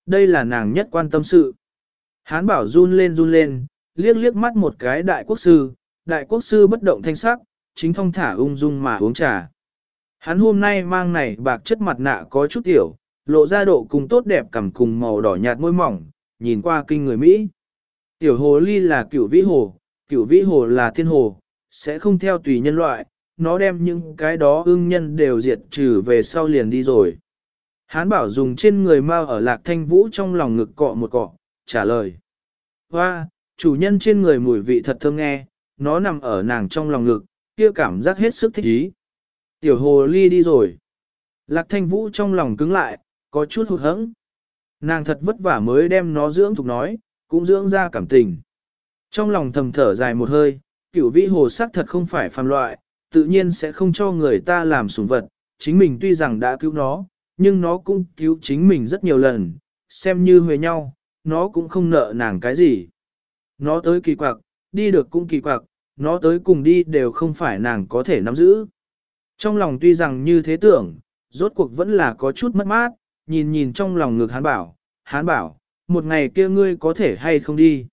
Đây là nàng nhất quan tâm sự. Hán bảo run lên run lên, liếc liếc mắt một cái đại quốc sư, đại quốc sư bất động thanh sắc, chính thong thả ung dung mà uống trà. Hắn hôm nay mang này bạc chất mặt nạ có chút tiểu, lộ ra độ cùng tốt đẹp cầm cùng màu đỏ nhạt môi mỏng, nhìn qua kinh người Mỹ. Tiểu hồ ly là cửu vĩ hồ, cửu vĩ hồ là thiên hồ, sẽ không theo tùy nhân loại, nó đem những cái đó ưng nhân đều diệt trừ về sau liền đi rồi. Hán bảo dùng trên người mau ở lạc thanh vũ trong lòng ngực cọ một cọ, trả lời. Hoa, chủ nhân trên người mùi vị thật thơm nghe, nó nằm ở nàng trong lòng ngực, kia cảm giác hết sức thích ý. Tiểu hồ ly đi rồi. Lạc thanh vũ trong lòng cứng lại, có chút hụt hẫng. Nàng thật vất vả mới đem nó dưỡng thục nói, cũng dưỡng ra cảm tình. Trong lòng thầm thở dài một hơi, cửu vĩ hồ sắc thật không phải phàm loại, tự nhiên sẽ không cho người ta làm sủng vật. Chính mình tuy rằng đã cứu nó, nhưng nó cũng cứu chính mình rất nhiều lần, xem như huề nhau, nó cũng không nợ nàng cái gì. Nó tới kỳ quặc, đi được cũng kỳ quặc, nó tới cùng đi đều không phải nàng có thể nắm giữ. Trong lòng tuy rằng như thế tưởng, rốt cuộc vẫn là có chút mất mát, nhìn nhìn trong lòng ngực hán bảo, hán bảo, một ngày kia ngươi có thể hay không đi.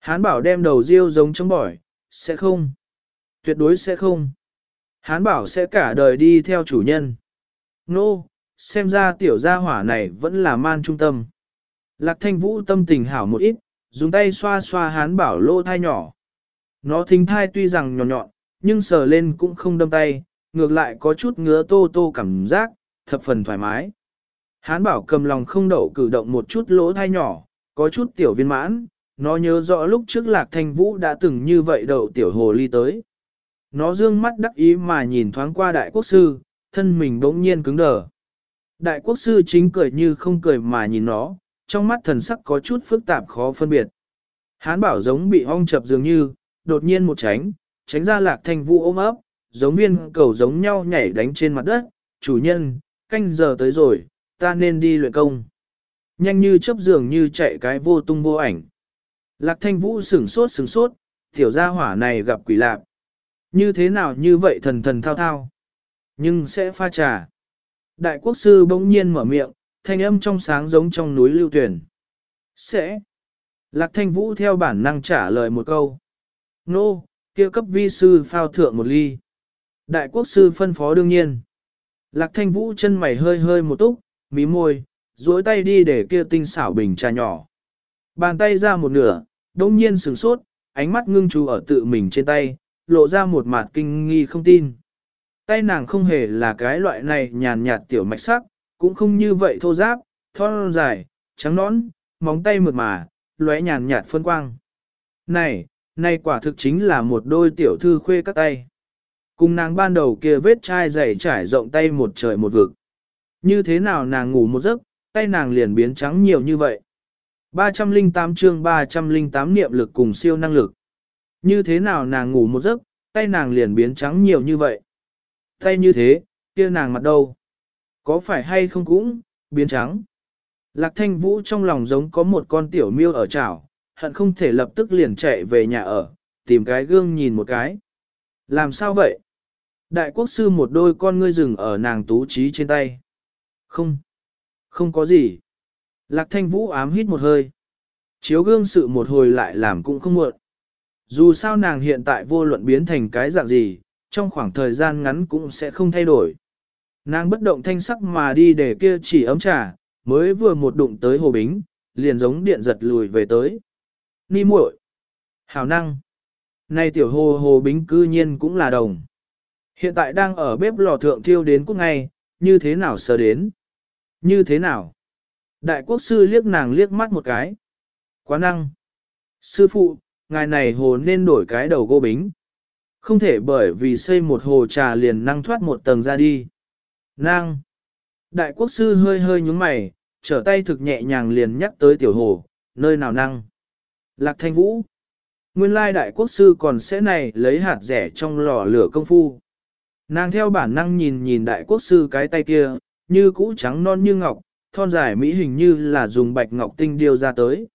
Hán bảo đem đầu riêu giống chống bỏi, sẽ không. Tuyệt đối sẽ không. Hán bảo sẽ cả đời đi theo chủ nhân. Nô, no, xem ra tiểu gia hỏa này vẫn là man trung tâm. Lạc thanh vũ tâm tình hảo một ít, dùng tay xoa xoa hán bảo lô thai nhỏ. Nó thính thai tuy rằng nhỏ nhọn, nhưng sờ lên cũng không đâm tay, ngược lại có chút ngứa tô tô cảm giác, thập phần thoải mái. Hán bảo cầm lòng không đậu cử động một chút lỗ thai nhỏ, có chút tiểu viên mãn, nó nhớ rõ lúc trước lạc thanh vũ đã từng như vậy đậu tiểu hồ ly tới. Nó dương mắt đắc ý mà nhìn thoáng qua đại quốc sư, thân mình bỗng nhiên cứng đờ. Đại quốc sư chính cười như không cười mà nhìn nó, trong mắt thần sắc có chút phức tạp khó phân biệt. Hán bảo giống bị ong chập dường như, đột nhiên một tránh, tránh ra lạc thanh vũ ôm ấp, giống viên cầu giống nhau nhảy đánh trên mặt đất, chủ nhân, canh giờ tới rồi, ta nên đi luyện công. Nhanh như chấp dường như chạy cái vô tung vô ảnh. Lạc thanh vũ sửng sốt sửng sốt, tiểu gia hỏa này gặp quỷ lạc. Như thế nào như vậy thần thần thao thao. Nhưng sẽ pha trà. Đại quốc sư bỗng nhiên mở miệng, thanh âm trong sáng giống trong núi lưu tuyển. Sẽ. Lạc thanh vũ theo bản năng trả lời một câu. Nô, kia cấp vi sư phao thượng một ly. Đại quốc sư phân phó đương nhiên. Lạc thanh vũ chân mày hơi hơi một túc, mí môi, duỗi tay đi để kia tinh xảo bình trà nhỏ. Bàn tay ra một nửa, đông nhiên sửng sốt, ánh mắt ngưng chú ở tự mình trên tay, lộ ra một mặt kinh nghi không tin. Tay nàng không hề là cái loại này nhàn nhạt tiểu mạch sắc, cũng không như vậy thô giáp, thon dài, trắng nõn, móng tay mượt mà, lóe nhàn nhạt phân quang. Này, này quả thực chính là một đôi tiểu thư khuê các tay. Cùng nàng ban đầu kia vết chai dày trải rộng tay một trời một vực. Như thế nào nàng ngủ một giấc, tay nàng liền biến trắng nhiều như vậy. 308 chương 308 niệm lực cùng siêu năng lực. Như thế nào nàng ngủ một giấc, tay nàng liền biến trắng nhiều như vậy. Tay như thế, kia nàng mặt đâu? Có phải hay không cũng, biến trắng. Lạc thanh vũ trong lòng giống có một con tiểu miêu ở chảo, hận không thể lập tức liền chạy về nhà ở, tìm cái gương nhìn một cái. Làm sao vậy? Đại quốc sư một đôi con ngươi rừng ở nàng tú trí trên tay. Không, không có gì. Lạc thanh vũ ám hít một hơi. Chiếu gương sự một hồi lại làm cũng không muộn. Dù sao nàng hiện tại vô luận biến thành cái dạng gì, trong khoảng thời gian ngắn cũng sẽ không thay đổi. Nàng bất động thanh sắc mà đi để kia chỉ ấm trà, mới vừa một đụng tới hồ bính, liền giống điện giật lùi về tới. Ni muội, hào năng. nay tiểu hồ hồ bính cư nhiên cũng là đồng. Hiện tại đang ở bếp lò thượng thiêu đến cúc ngay, như thế nào sờ đến? Như thế nào? Đại quốc sư liếc nàng liếc mắt một cái. Quá năng. Sư phụ, ngài này hồ nên đổi cái đầu gô bính. Không thể bởi vì xây một hồ trà liền năng thoát một tầng ra đi. Năng. Đại quốc sư hơi hơi nhúng mày, trở tay thực nhẹ nhàng liền nhắc tới tiểu hồ, nơi nào năng. Lạc thanh vũ. Nguyên lai đại quốc sư còn sẽ này lấy hạt rẻ trong lò lửa công phu. Nàng theo bản năng nhìn nhìn đại quốc sư cái tay kia, như cũ trắng non như ngọc, thon dài mỹ hình như là dùng bạch ngọc tinh điêu ra tới.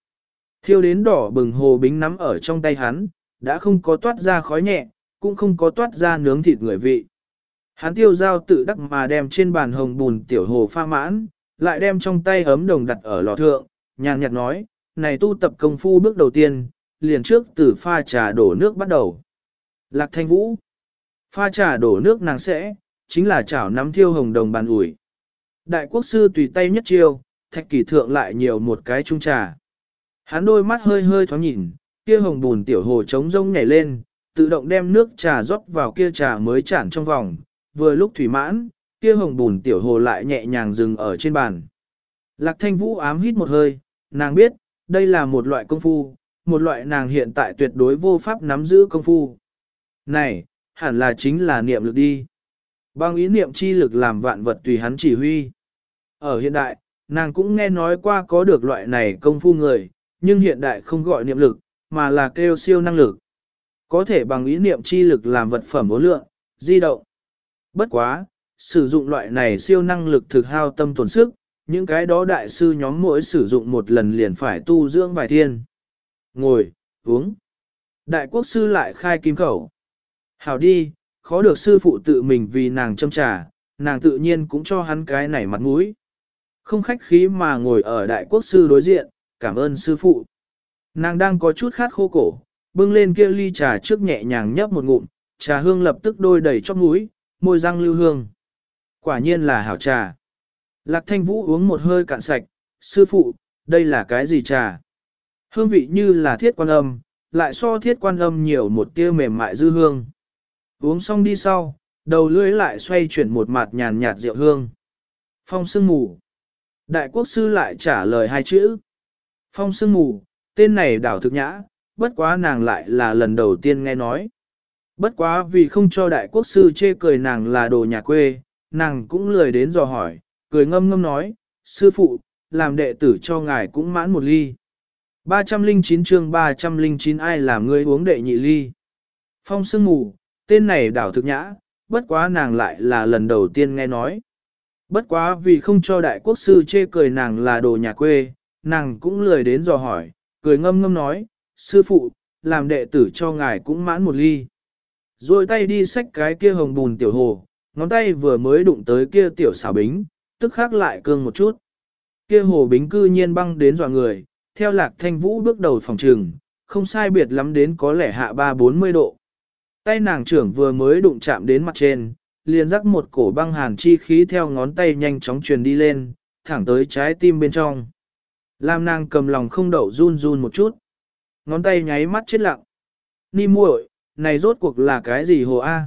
Thiêu đến đỏ bừng hồ bính nắm ở trong tay hắn, đã không có toát ra khói nhẹ, cũng không có toát ra nướng thịt người vị. Hắn tiêu dao tự đắc mà đem trên bàn hồng bùn tiểu hồ pha mãn, lại đem trong tay ấm đồng đặt ở lò thượng, nhàn nhạt nói, này tu tập công phu bước đầu tiên, liền trước từ pha trà đổ nước bắt đầu. Lạc thanh vũ, pha trà đổ nước nàng sẽ, chính là chảo nắm thiêu hồng đồng bàn ủi. Đại quốc sư tùy tay nhất chiêu, thạch kỳ thượng lại nhiều một cái chung trà. Hắn đôi mắt hơi hơi thoáng nhìn, kia hồng bùn tiểu hồ trống rông nhảy lên, tự động đem nước trà rót vào kia trà mới chản trong vòng, vừa lúc thủy mãn, kia hồng bùn tiểu hồ lại nhẹ nhàng dừng ở trên bàn. Lạc thanh vũ ám hít một hơi, nàng biết, đây là một loại công phu, một loại nàng hiện tại tuyệt đối vô pháp nắm giữ công phu. Này, hẳn là chính là niệm lực đi. Bằng ý niệm chi lực làm vạn vật tùy hắn chỉ huy. Ở hiện đại, nàng cũng nghe nói qua có được loại này công phu người, nhưng hiện đại không gọi niệm lực, mà là kêu siêu năng lực. Có thể bằng ý niệm chi lực làm vật phẩm bố lượng, di động. Bất quá, sử dụng loại này siêu năng lực thực hao tâm tổn sức, những cái đó đại sư nhóm mỗi sử dụng một lần liền phải tu dưỡng vài thiên. Ngồi, uống. Đại quốc sư lại khai kim khẩu. Hảo đi, khó được sư phụ tự mình vì nàng châm trà, nàng tự nhiên cũng cho hắn cái này mặt mũi. Không khách khí mà ngồi ở đại quốc sư đối diện, cảm ơn sư phụ. Nàng đang có chút khát khô cổ, bưng lên kia ly trà trước nhẹ nhàng nhấp một ngụm, trà hương lập tức đôi đầy chóp mũi, môi răng lưu hương. Quả nhiên là hảo trà. Lạc thanh vũ uống một hơi cạn sạch, sư phụ, đây là cái gì trà? Hương vị như là thiết quan âm, lại so thiết quan âm nhiều một tia mềm mại dư hương. Uống xong đi sau, đầu lưỡi lại xoay chuyển một mặt nhàn nhạt rượu hương. Phong sương mù. Đại quốc sư lại trả lời hai chữ. Phong sương mù, tên này đảo thực nhã, bất quá nàng lại là lần đầu tiên nghe nói. Bất quá vì không cho đại quốc sư chê cười nàng là đồ nhà quê, nàng cũng lười đến dò hỏi, cười ngâm ngâm nói, sư phụ, làm đệ tử cho ngài cũng mãn một ly. 309 chương 309 ai làm ngươi uống đệ nhị ly. Phong sương mù, tên này đảo thực nhã, bất quá nàng lại là lần đầu tiên nghe nói. Bất quá vì không cho đại quốc sư chê cười nàng là đồ nhà quê, nàng cũng lười đến dò hỏi, cười ngâm ngâm nói, sư phụ, làm đệ tử cho ngài cũng mãn một ly. Rồi tay đi xách cái kia hồng bùn tiểu hồ, ngón tay vừa mới đụng tới kia tiểu xảo bính, tức khác lại cương một chút. Kia hồ bính cư nhiên băng đến dọa người, theo lạc thanh vũ bước đầu phòng trường, không sai biệt lắm đến có lẽ hạ ba bốn mươi độ. Tay nàng trưởng vừa mới đụng chạm đến mặt trên, liền rắc một cổ băng hàn chi khí theo ngón tay nhanh chóng truyền đi lên, thẳng tới trái tim bên trong. Lam nàng cầm lòng không đậu run run một chút. Ngón tay nháy mắt chết lặng. Ni muội, này rốt cuộc là cái gì hồ A?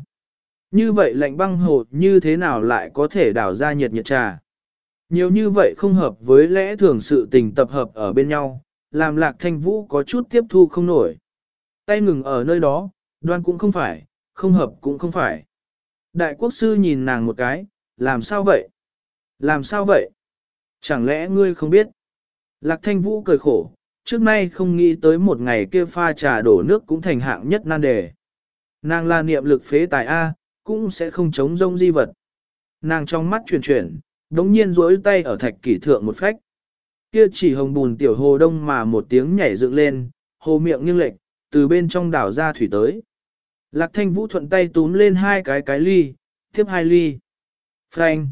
Như vậy lạnh băng hồ như thế nào lại có thể đảo ra nhiệt nhiệt trà? Nhiều như vậy không hợp với lẽ thường sự tình tập hợp ở bên nhau, làm lạc thanh vũ có chút tiếp thu không nổi. Tay ngừng ở nơi đó, đoan cũng không phải, không hợp cũng không phải. Đại quốc sư nhìn nàng một cái, làm sao vậy? Làm sao vậy? Chẳng lẽ ngươi không biết? Lạc thanh vũ cười khổ, trước nay không nghĩ tới một ngày kia pha trà đổ nước cũng thành hạng nhất nan đề. Nàng là niệm lực phế tài A, cũng sẽ không chống rông di vật. Nàng trong mắt chuyển chuyển, đống nhiên rỗi tay ở thạch kỷ thượng một phách. Kia chỉ hồng bùn tiểu hồ đông mà một tiếng nhảy dựng lên, hồ miệng nghiêng lệch, từ bên trong đảo ra thủy tới. Lạc thanh vũ thuận tay túm lên hai cái cái ly, tiếp hai ly. Phanh.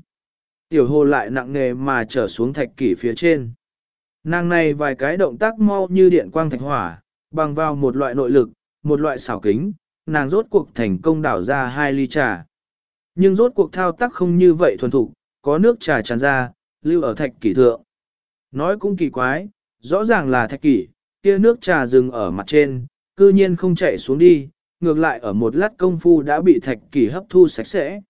Tiểu hồ lại nặng nề mà trở xuống thạch kỷ phía trên. Nàng này vài cái động tác mau như điện quang thạch hỏa, bằng vào một loại nội lực, một loại xảo kính, nàng rốt cuộc thành công đảo ra hai ly trà. Nhưng rốt cuộc thao tác không như vậy thuần thục, có nước trà tràn ra, lưu ở thạch kỷ thượng. Nói cũng kỳ quái, rõ ràng là thạch kỷ, kia nước trà dừng ở mặt trên, cư nhiên không chạy xuống đi, ngược lại ở một lát công phu đã bị thạch kỷ hấp thu sạch sẽ.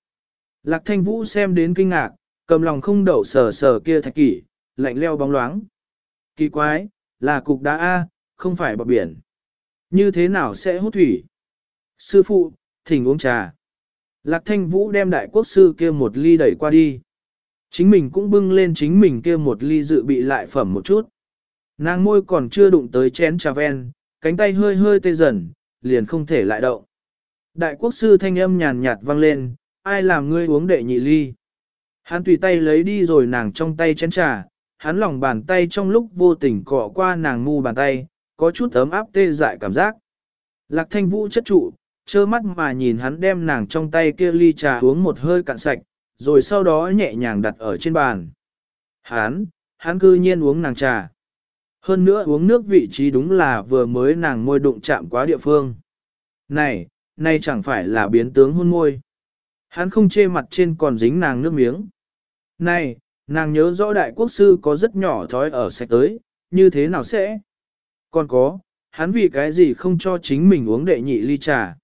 Lạc thanh vũ xem đến kinh ngạc, cầm lòng không đậu sờ sờ kia thạch kỷ, lạnh leo bóng loáng. Kỳ quái, là cục đá A, không phải bọc biển. Như thế nào sẽ hút thủy? Sư phụ, thỉnh uống trà. Lạc thanh vũ đem đại quốc sư kia một ly đẩy qua đi. Chính mình cũng bưng lên chính mình kia một ly dự bị lại phẩm một chút. Nàng môi còn chưa đụng tới chén trà ven, cánh tay hơi hơi tê dần, liền không thể lại động. Đại quốc sư thanh âm nhàn nhạt vang lên, ai làm ngươi uống đệ nhị ly. Hắn tùy tay lấy đi rồi nàng trong tay chén trà, hắn lòng bàn tay trong lúc vô tình cọ qua nàng mu bàn tay, có chút ấm áp tê dại cảm giác. Lạc thanh vũ chất trụ, trơ mắt mà nhìn hắn đem nàng trong tay kia ly trà uống một hơi cạn sạch, rồi sau đó nhẹ nhàng đặt ở trên bàn. Hắn, hắn cư nhiên uống nàng trà. Hơn nữa uống nước vị trí đúng là vừa mới nàng môi đụng chạm quá địa phương. Này, này chẳng phải là biến tướng hôn môi. Hắn không chê mặt trên còn dính nàng nước miếng. Này, nàng nhớ rõ đại quốc sư có rất nhỏ thói ở sạch tới, như thế nào sẽ? Còn có, hắn vì cái gì không cho chính mình uống đệ nhị ly trà?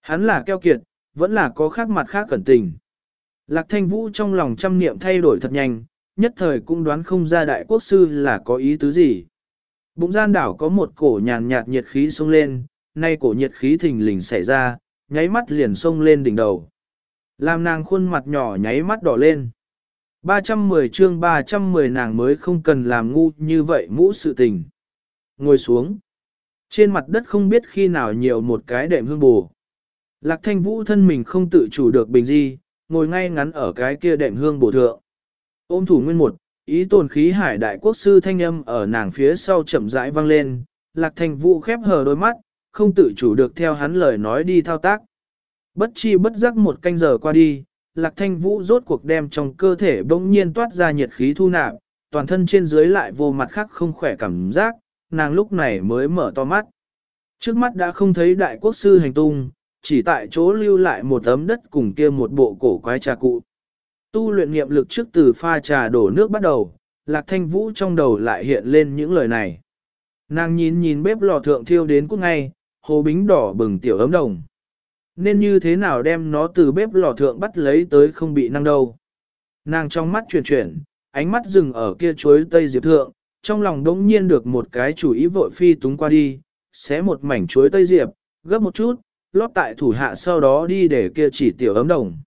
Hắn là keo kiệt, vẫn là có khác mặt khác cẩn tình. Lạc thanh vũ trong lòng trăm niệm thay đổi thật nhanh, nhất thời cũng đoán không ra đại quốc sư là có ý tứ gì. Bụng gian đảo có một cổ nhàn nhạt nhiệt khí xông lên, nay cổ nhiệt khí thình lình xảy ra, nháy mắt liền xông lên đỉnh đầu. Làm nàng khuôn mặt nhỏ nháy mắt đỏ lên. 310 chương 310 nàng mới không cần làm ngu như vậy mũ sự tình. Ngồi xuống. Trên mặt đất không biết khi nào nhiều một cái đệm hương bù. Lạc thanh vũ thân mình không tự chủ được bình di, ngồi ngay ngắn ở cái kia đệm hương bổ thượng. Ôm thủ nguyên một, ý tồn khí hải đại quốc sư thanh âm ở nàng phía sau chậm rãi vang lên, lạc thanh vũ khép hờ đôi mắt, không tự chủ được theo hắn lời nói đi thao tác. Bất chi bất giác một canh giờ qua đi, lạc thanh vũ rốt cuộc đem trong cơ thể bỗng nhiên toát ra nhiệt khí thu nạp, toàn thân trên dưới lại vô mặt khác không khỏe cảm giác, nàng lúc này mới mở to mắt. Trước mắt đã không thấy đại quốc sư hành tung, chỉ tại chỗ lưu lại một tấm đất cùng kia một bộ cổ quái trà cụ. Tu luyện nghiệm lực trước từ pha trà đổ nước bắt đầu, lạc thanh vũ trong đầu lại hiện lên những lời này. Nàng nhìn nhìn bếp lò thượng thiêu đến cút ngay, hồ bính đỏ bừng tiểu ấm đồng. Nên như thế nào đem nó từ bếp lò thượng bắt lấy tới không bị năng đâu. Nàng trong mắt chuyển chuyển, ánh mắt dừng ở kia chuối tây diệp thượng, trong lòng đống nhiên được một cái chủ ý vội phi túng qua đi, xé một mảnh chuối tây diệp, gấp một chút, lót tại thủ hạ sau đó đi để kia chỉ tiểu ấm đồng.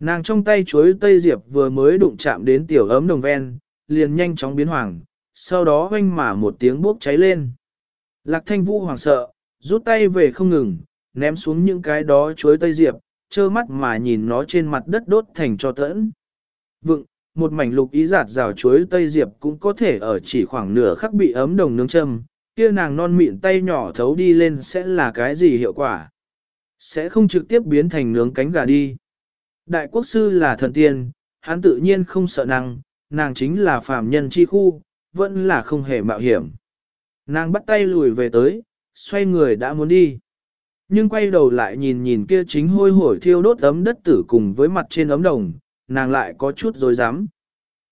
Nàng trong tay chuối tây diệp vừa mới đụng chạm đến tiểu ấm đồng ven, liền nhanh chóng biến hoàng, sau đó hoanh mà một tiếng bốc cháy lên. Lạc thanh vũ hoàng sợ, rút tay về không ngừng, ném xuống những cái đó chuối tây diệp, trơ mắt mà nhìn nó trên mặt đất đốt thành cho tẫn. Vựng, một mảnh lục ý giạt rào chuối tây diệp cũng có thể ở chỉ khoảng nửa khắc bị ấm đồng nướng châm, kia nàng non mịn tay nhỏ thấu đi lên sẽ là cái gì hiệu quả. Sẽ không trực tiếp biến thành nướng cánh gà đi. Đại quốc sư là thần tiên, hắn tự nhiên không sợ nàng, nàng chính là phàm nhân chi khu, vẫn là không hề mạo hiểm. Nàng bắt tay lùi về tới, xoay người đã muốn đi. Nhưng quay đầu lại nhìn nhìn kia chính hôi hổi thiêu đốt ấm đất tử cùng với mặt trên ấm đồng, nàng lại có chút dối dám.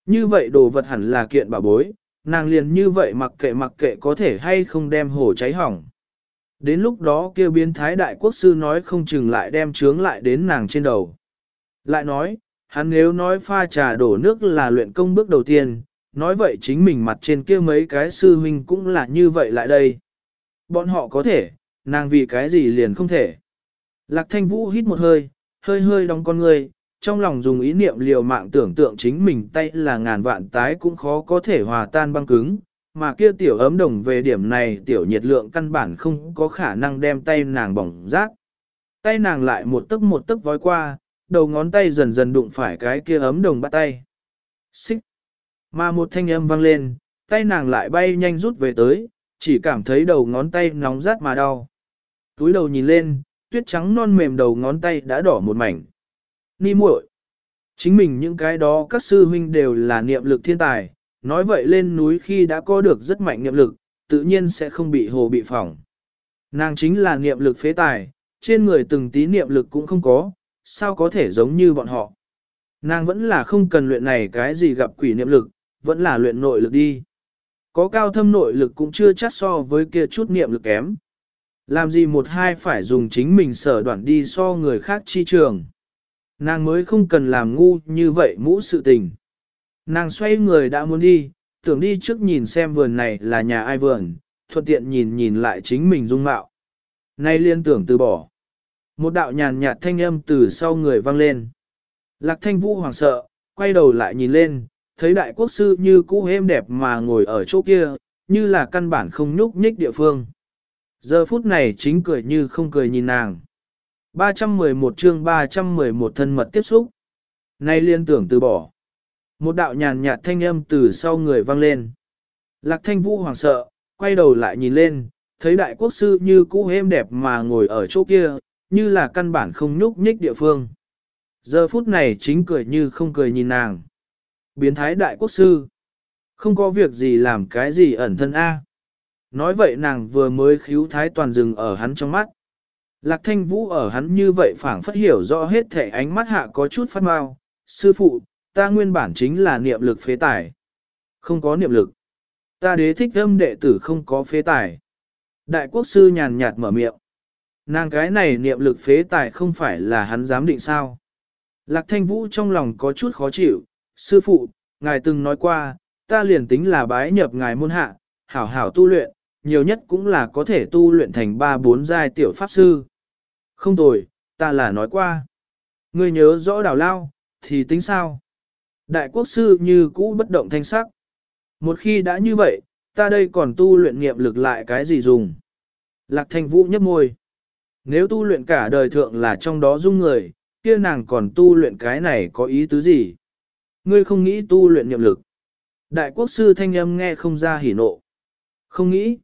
Như vậy đồ vật hẳn là kiện bảo bối, nàng liền như vậy mặc kệ mặc kệ có thể hay không đem hổ cháy hỏng. Đến lúc đó kêu biến thái đại quốc sư nói không chừng lại đem trướng lại đến nàng trên đầu. Lại nói, hắn nếu nói pha trà đổ nước là luyện công bước đầu tiên, nói vậy chính mình mặt trên kia mấy cái sư huynh cũng là như vậy lại đây. Bọn họ có thể, nàng vì cái gì liền không thể. Lạc thanh vũ hít một hơi, hơi hơi đóng con người, trong lòng dùng ý niệm liều mạng tưởng tượng chính mình tay là ngàn vạn tái cũng khó có thể hòa tan băng cứng, mà kia tiểu ấm đồng về điểm này tiểu nhiệt lượng căn bản không có khả năng đem tay nàng bỏng rát. Tay nàng lại một tấc một tấc vói qua, đầu ngón tay dần dần đụng phải cái kia ấm đồng bắt tay. Xích! Mà một thanh âm vang lên, tay nàng lại bay nhanh rút về tới, chỉ cảm thấy đầu ngón tay nóng rát mà đau. Túi đầu nhìn lên, tuyết trắng non mềm đầu ngón tay đã đỏ một mảnh. Ni muội, Chính mình những cái đó các sư huynh đều là niệm lực thiên tài, nói vậy lên núi khi đã có được rất mạnh niệm lực, tự nhiên sẽ không bị hồ bị phỏng. Nàng chính là niệm lực phế tài, trên người từng tí niệm lực cũng không có, sao có thể giống như bọn họ. Nàng vẫn là không cần luyện này cái gì gặp quỷ niệm lực, vẫn là luyện nội lực đi. Có cao thâm nội lực cũng chưa chắc so với kia chút niệm lực kém. Làm gì một hai phải dùng chính mình sở đoạn đi so người khác chi trường. Nàng mới không cần làm ngu như vậy mũ sự tình. Nàng xoay người đã muốn đi, tưởng đi trước nhìn xem vườn này là nhà ai vườn, thuận tiện nhìn nhìn lại chính mình dung mạo. Nay liên tưởng từ bỏ. Một đạo nhàn nhạt thanh âm từ sau người vang lên. Lạc thanh vũ hoảng sợ, quay đầu lại nhìn lên, thấy đại quốc sư như cũ êm đẹp mà ngồi ở chỗ kia, như là căn bản không nhúc nhích địa phương. Giờ phút này chính cười như không cười nhìn nàng. 311 chương 311 thân mật tiếp xúc. Nay liên tưởng từ bỏ. Một đạo nhàn nhạt thanh âm từ sau người vang lên. Lạc thanh vũ hoảng sợ, quay đầu lại nhìn lên, thấy đại quốc sư như cũ êm đẹp mà ngồi ở chỗ kia, như là căn bản không nhúc nhích địa phương. Giờ phút này chính cười như không cười nhìn nàng. Biến thái đại quốc sư. Không có việc gì làm cái gì ẩn thân A. Nói vậy nàng vừa mới khíu thái toàn rừng ở hắn trong mắt. Lạc thanh vũ ở hắn như vậy phảng phất hiểu rõ hết thể ánh mắt hạ có chút phát mau. Sư phụ, ta nguyên bản chính là niệm lực phế tài. Không có niệm lực. Ta đế thích âm đệ tử không có phế tài. Đại quốc sư nhàn nhạt mở miệng. Nàng cái này niệm lực phế tài không phải là hắn dám định sao. Lạc thanh vũ trong lòng có chút khó chịu. Sư phụ, ngài từng nói qua, ta liền tính là bái nhập ngài môn hạ, hảo hảo tu luyện, nhiều nhất cũng là có thể tu luyện thành ba bốn giai tiểu pháp sư. Không tồi, ta là nói qua. Ngươi nhớ rõ đào lao, thì tính sao? Đại quốc sư như cũ bất động thanh sắc. Một khi đã như vậy, ta đây còn tu luyện nghiệm lực lại cái gì dùng? Lạc thanh vũ nhấp môi. Nếu tu luyện cả đời thượng là trong đó dung người, kia nàng còn tu luyện cái này có ý tứ gì? Ngươi không nghĩ tu luyện nghiệm lực. Đại quốc sư thanh âm nghe không ra hỉ nộ. Không nghĩ.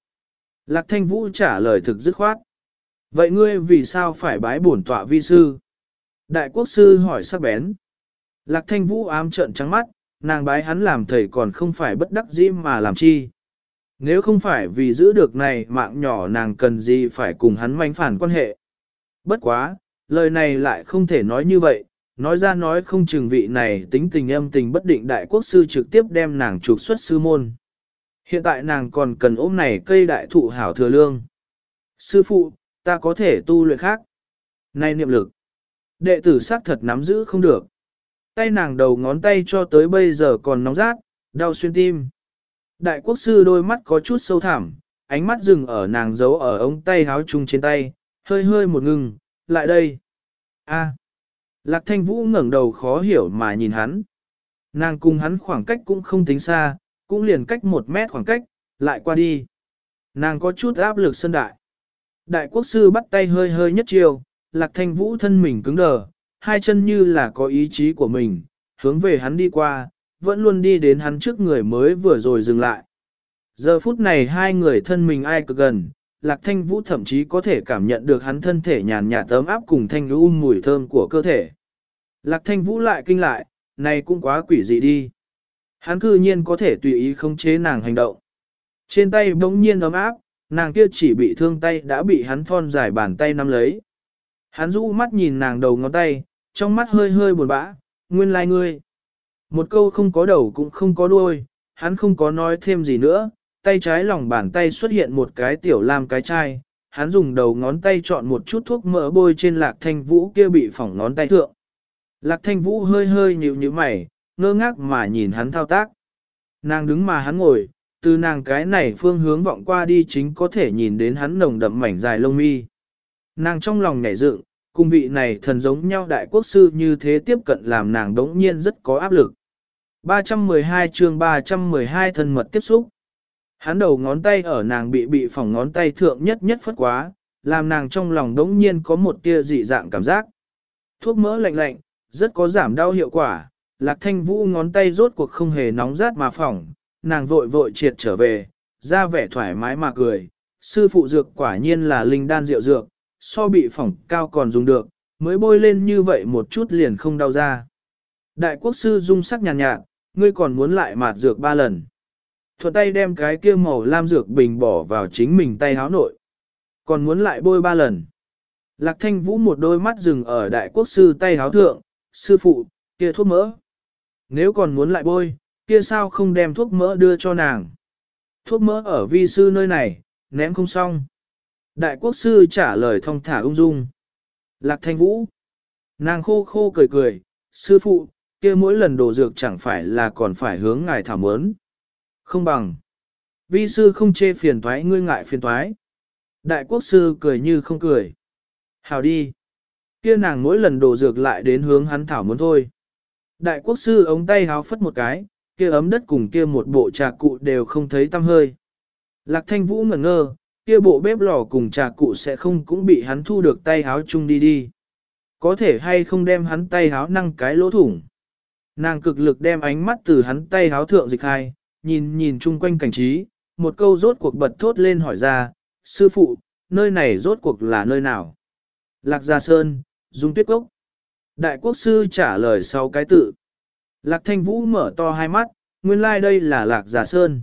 Lạc thanh vũ trả lời thực dứt khoát. Vậy ngươi vì sao phải bái bổn tọa vi sư? Đại quốc sư hỏi sắc bén. Lạc thanh vũ ám trợn trắng mắt, nàng bái hắn làm thầy còn không phải bất đắc dĩ mà làm chi. Nếu không phải vì giữ được này mạng nhỏ nàng cần gì phải cùng hắn manh phản quan hệ. Bất quá, lời này lại không thể nói như vậy, nói ra nói không chừng vị này tính tình âm tình bất định đại quốc sư trực tiếp đem nàng trục xuất sư môn. Hiện tại nàng còn cần ôm này cây đại thụ hảo thừa lương. Sư phụ, ta có thể tu luyện khác. Này niệm lực, đệ tử xác thật nắm giữ không được. Tay nàng đầu ngón tay cho tới bây giờ còn nóng rát, đau xuyên tim. Đại quốc sư đôi mắt có chút sâu thẳm, ánh mắt dừng ở nàng giấu ở ống tay háo chung trên tay, hơi hơi một ngừng, lại đây. A. Lạc thanh vũ ngẩng đầu khó hiểu mà nhìn hắn. Nàng cùng hắn khoảng cách cũng không tính xa, cũng liền cách một mét khoảng cách, lại qua đi. Nàng có chút áp lực sân đại. Đại quốc sư bắt tay hơi hơi nhất chiều, lạc thanh vũ thân mình cứng đờ, hai chân như là có ý chí của mình, hướng về hắn đi qua, vẫn luôn đi đến hắn trước người mới vừa rồi dừng lại. Giờ phút này hai người thân mình ai cực gần, lạc thanh vũ thậm chí có thể cảm nhận được hắn thân thể nhàn nhạt tấm áp cùng thanh lũ mùi thơm của cơ thể. Lạc thanh vũ lại kinh lại, này cũng quá quỷ dị đi. Hắn cư nhiên có thể tùy ý khống chế nàng hành động. Trên tay bỗng nhiên ấm áp, nàng kia chỉ bị thương tay đã bị hắn thon dài bàn tay nắm lấy. Hắn rũ mắt nhìn nàng đầu ngón tay, trong mắt hơi hơi buồn bã, nguyên lai like ngươi. Một câu không có đầu cũng không có đuôi, hắn không có nói thêm gì nữa, tay trái lòng bàn tay xuất hiện một cái tiểu lam cái chai, hắn dùng đầu ngón tay chọn một chút thuốc mỡ bôi trên lạc thanh vũ kia bị phỏng ngón tay thượng. Lạc thanh vũ hơi hơi nhịu như mày, ngơ ngác mà nhìn hắn thao tác. Nàng đứng mà hắn ngồi, từ nàng cái này phương hướng vọng qua đi chính có thể nhìn đến hắn nồng đậm mảnh dài lông mi. Nàng trong lòng nhảy dựng, cung vị này thần giống nhau đại quốc sư như thế tiếp cận làm nàng đống nhiên rất có áp lực. 312 chương 312 thân mật tiếp xúc. Hắn đầu ngón tay ở nàng bị bị phỏng ngón tay thượng nhất nhất phất quá, làm nàng trong lòng đống nhiên có một tia dị dạng cảm giác. Thuốc mỡ lạnh lạnh, rất có giảm đau hiệu quả, lạc thanh vũ ngón tay rốt cuộc không hề nóng rát mà phỏng, nàng vội vội triệt trở về, ra vẻ thoải mái mà cười, sư phụ dược quả nhiên là linh đan rượu dược, so bị phỏng cao còn dùng được, mới bôi lên như vậy một chút liền không đau ra. Đại quốc sư dung sắc nhàn nhạt, nhạt, ngươi còn muốn lại mạt dược ba lần. Thuận tay đem cái kia màu lam dược bình bỏ vào chính mình tay háo nội. Còn muốn lại bôi ba lần. Lạc thanh vũ một đôi mắt dừng ở đại quốc sư tay háo thượng, sư phụ, kia thuốc mỡ. Nếu còn muốn lại bôi, kia sao không đem thuốc mỡ đưa cho nàng. Thuốc mỡ ở vi sư nơi này, ném không xong. Đại quốc sư trả lời thong thả ung dung. Lạc thanh vũ. Nàng khô khô cười cười, sư phụ, kia mỗi lần đổ dược chẳng phải là còn phải hướng ngài thảo mớn. Không bằng. Vi sư không chê phiền thoái ngươi ngại phiền thoái. Đại quốc sư cười như không cười. Hào đi. Kia nàng mỗi lần đổ dược lại đến hướng hắn thảo muốn thôi. Đại quốc sư ống tay háo phất một cái, kia ấm đất cùng kia một bộ trà cụ đều không thấy tăm hơi. Lạc thanh vũ ngẩn ngơ, kia bộ bếp lò cùng trà cụ sẽ không cũng bị hắn thu được tay háo chung đi đi. Có thể hay không đem hắn tay háo năng cái lỗ thủng. Nàng cực lực đem ánh mắt từ hắn tay háo thượng dịch hai, nhìn nhìn chung quanh cảnh trí, một câu rốt cuộc bật thốt lên hỏi ra, sư phụ, nơi này rốt cuộc là nơi nào? Lạc Gia Sơn, Dung Tuyết Cốc. Đại quốc sư trả lời sau cái tự. Lạc Thanh Vũ mở to hai mắt, nguyên lai like đây là Lạc Gia Sơn.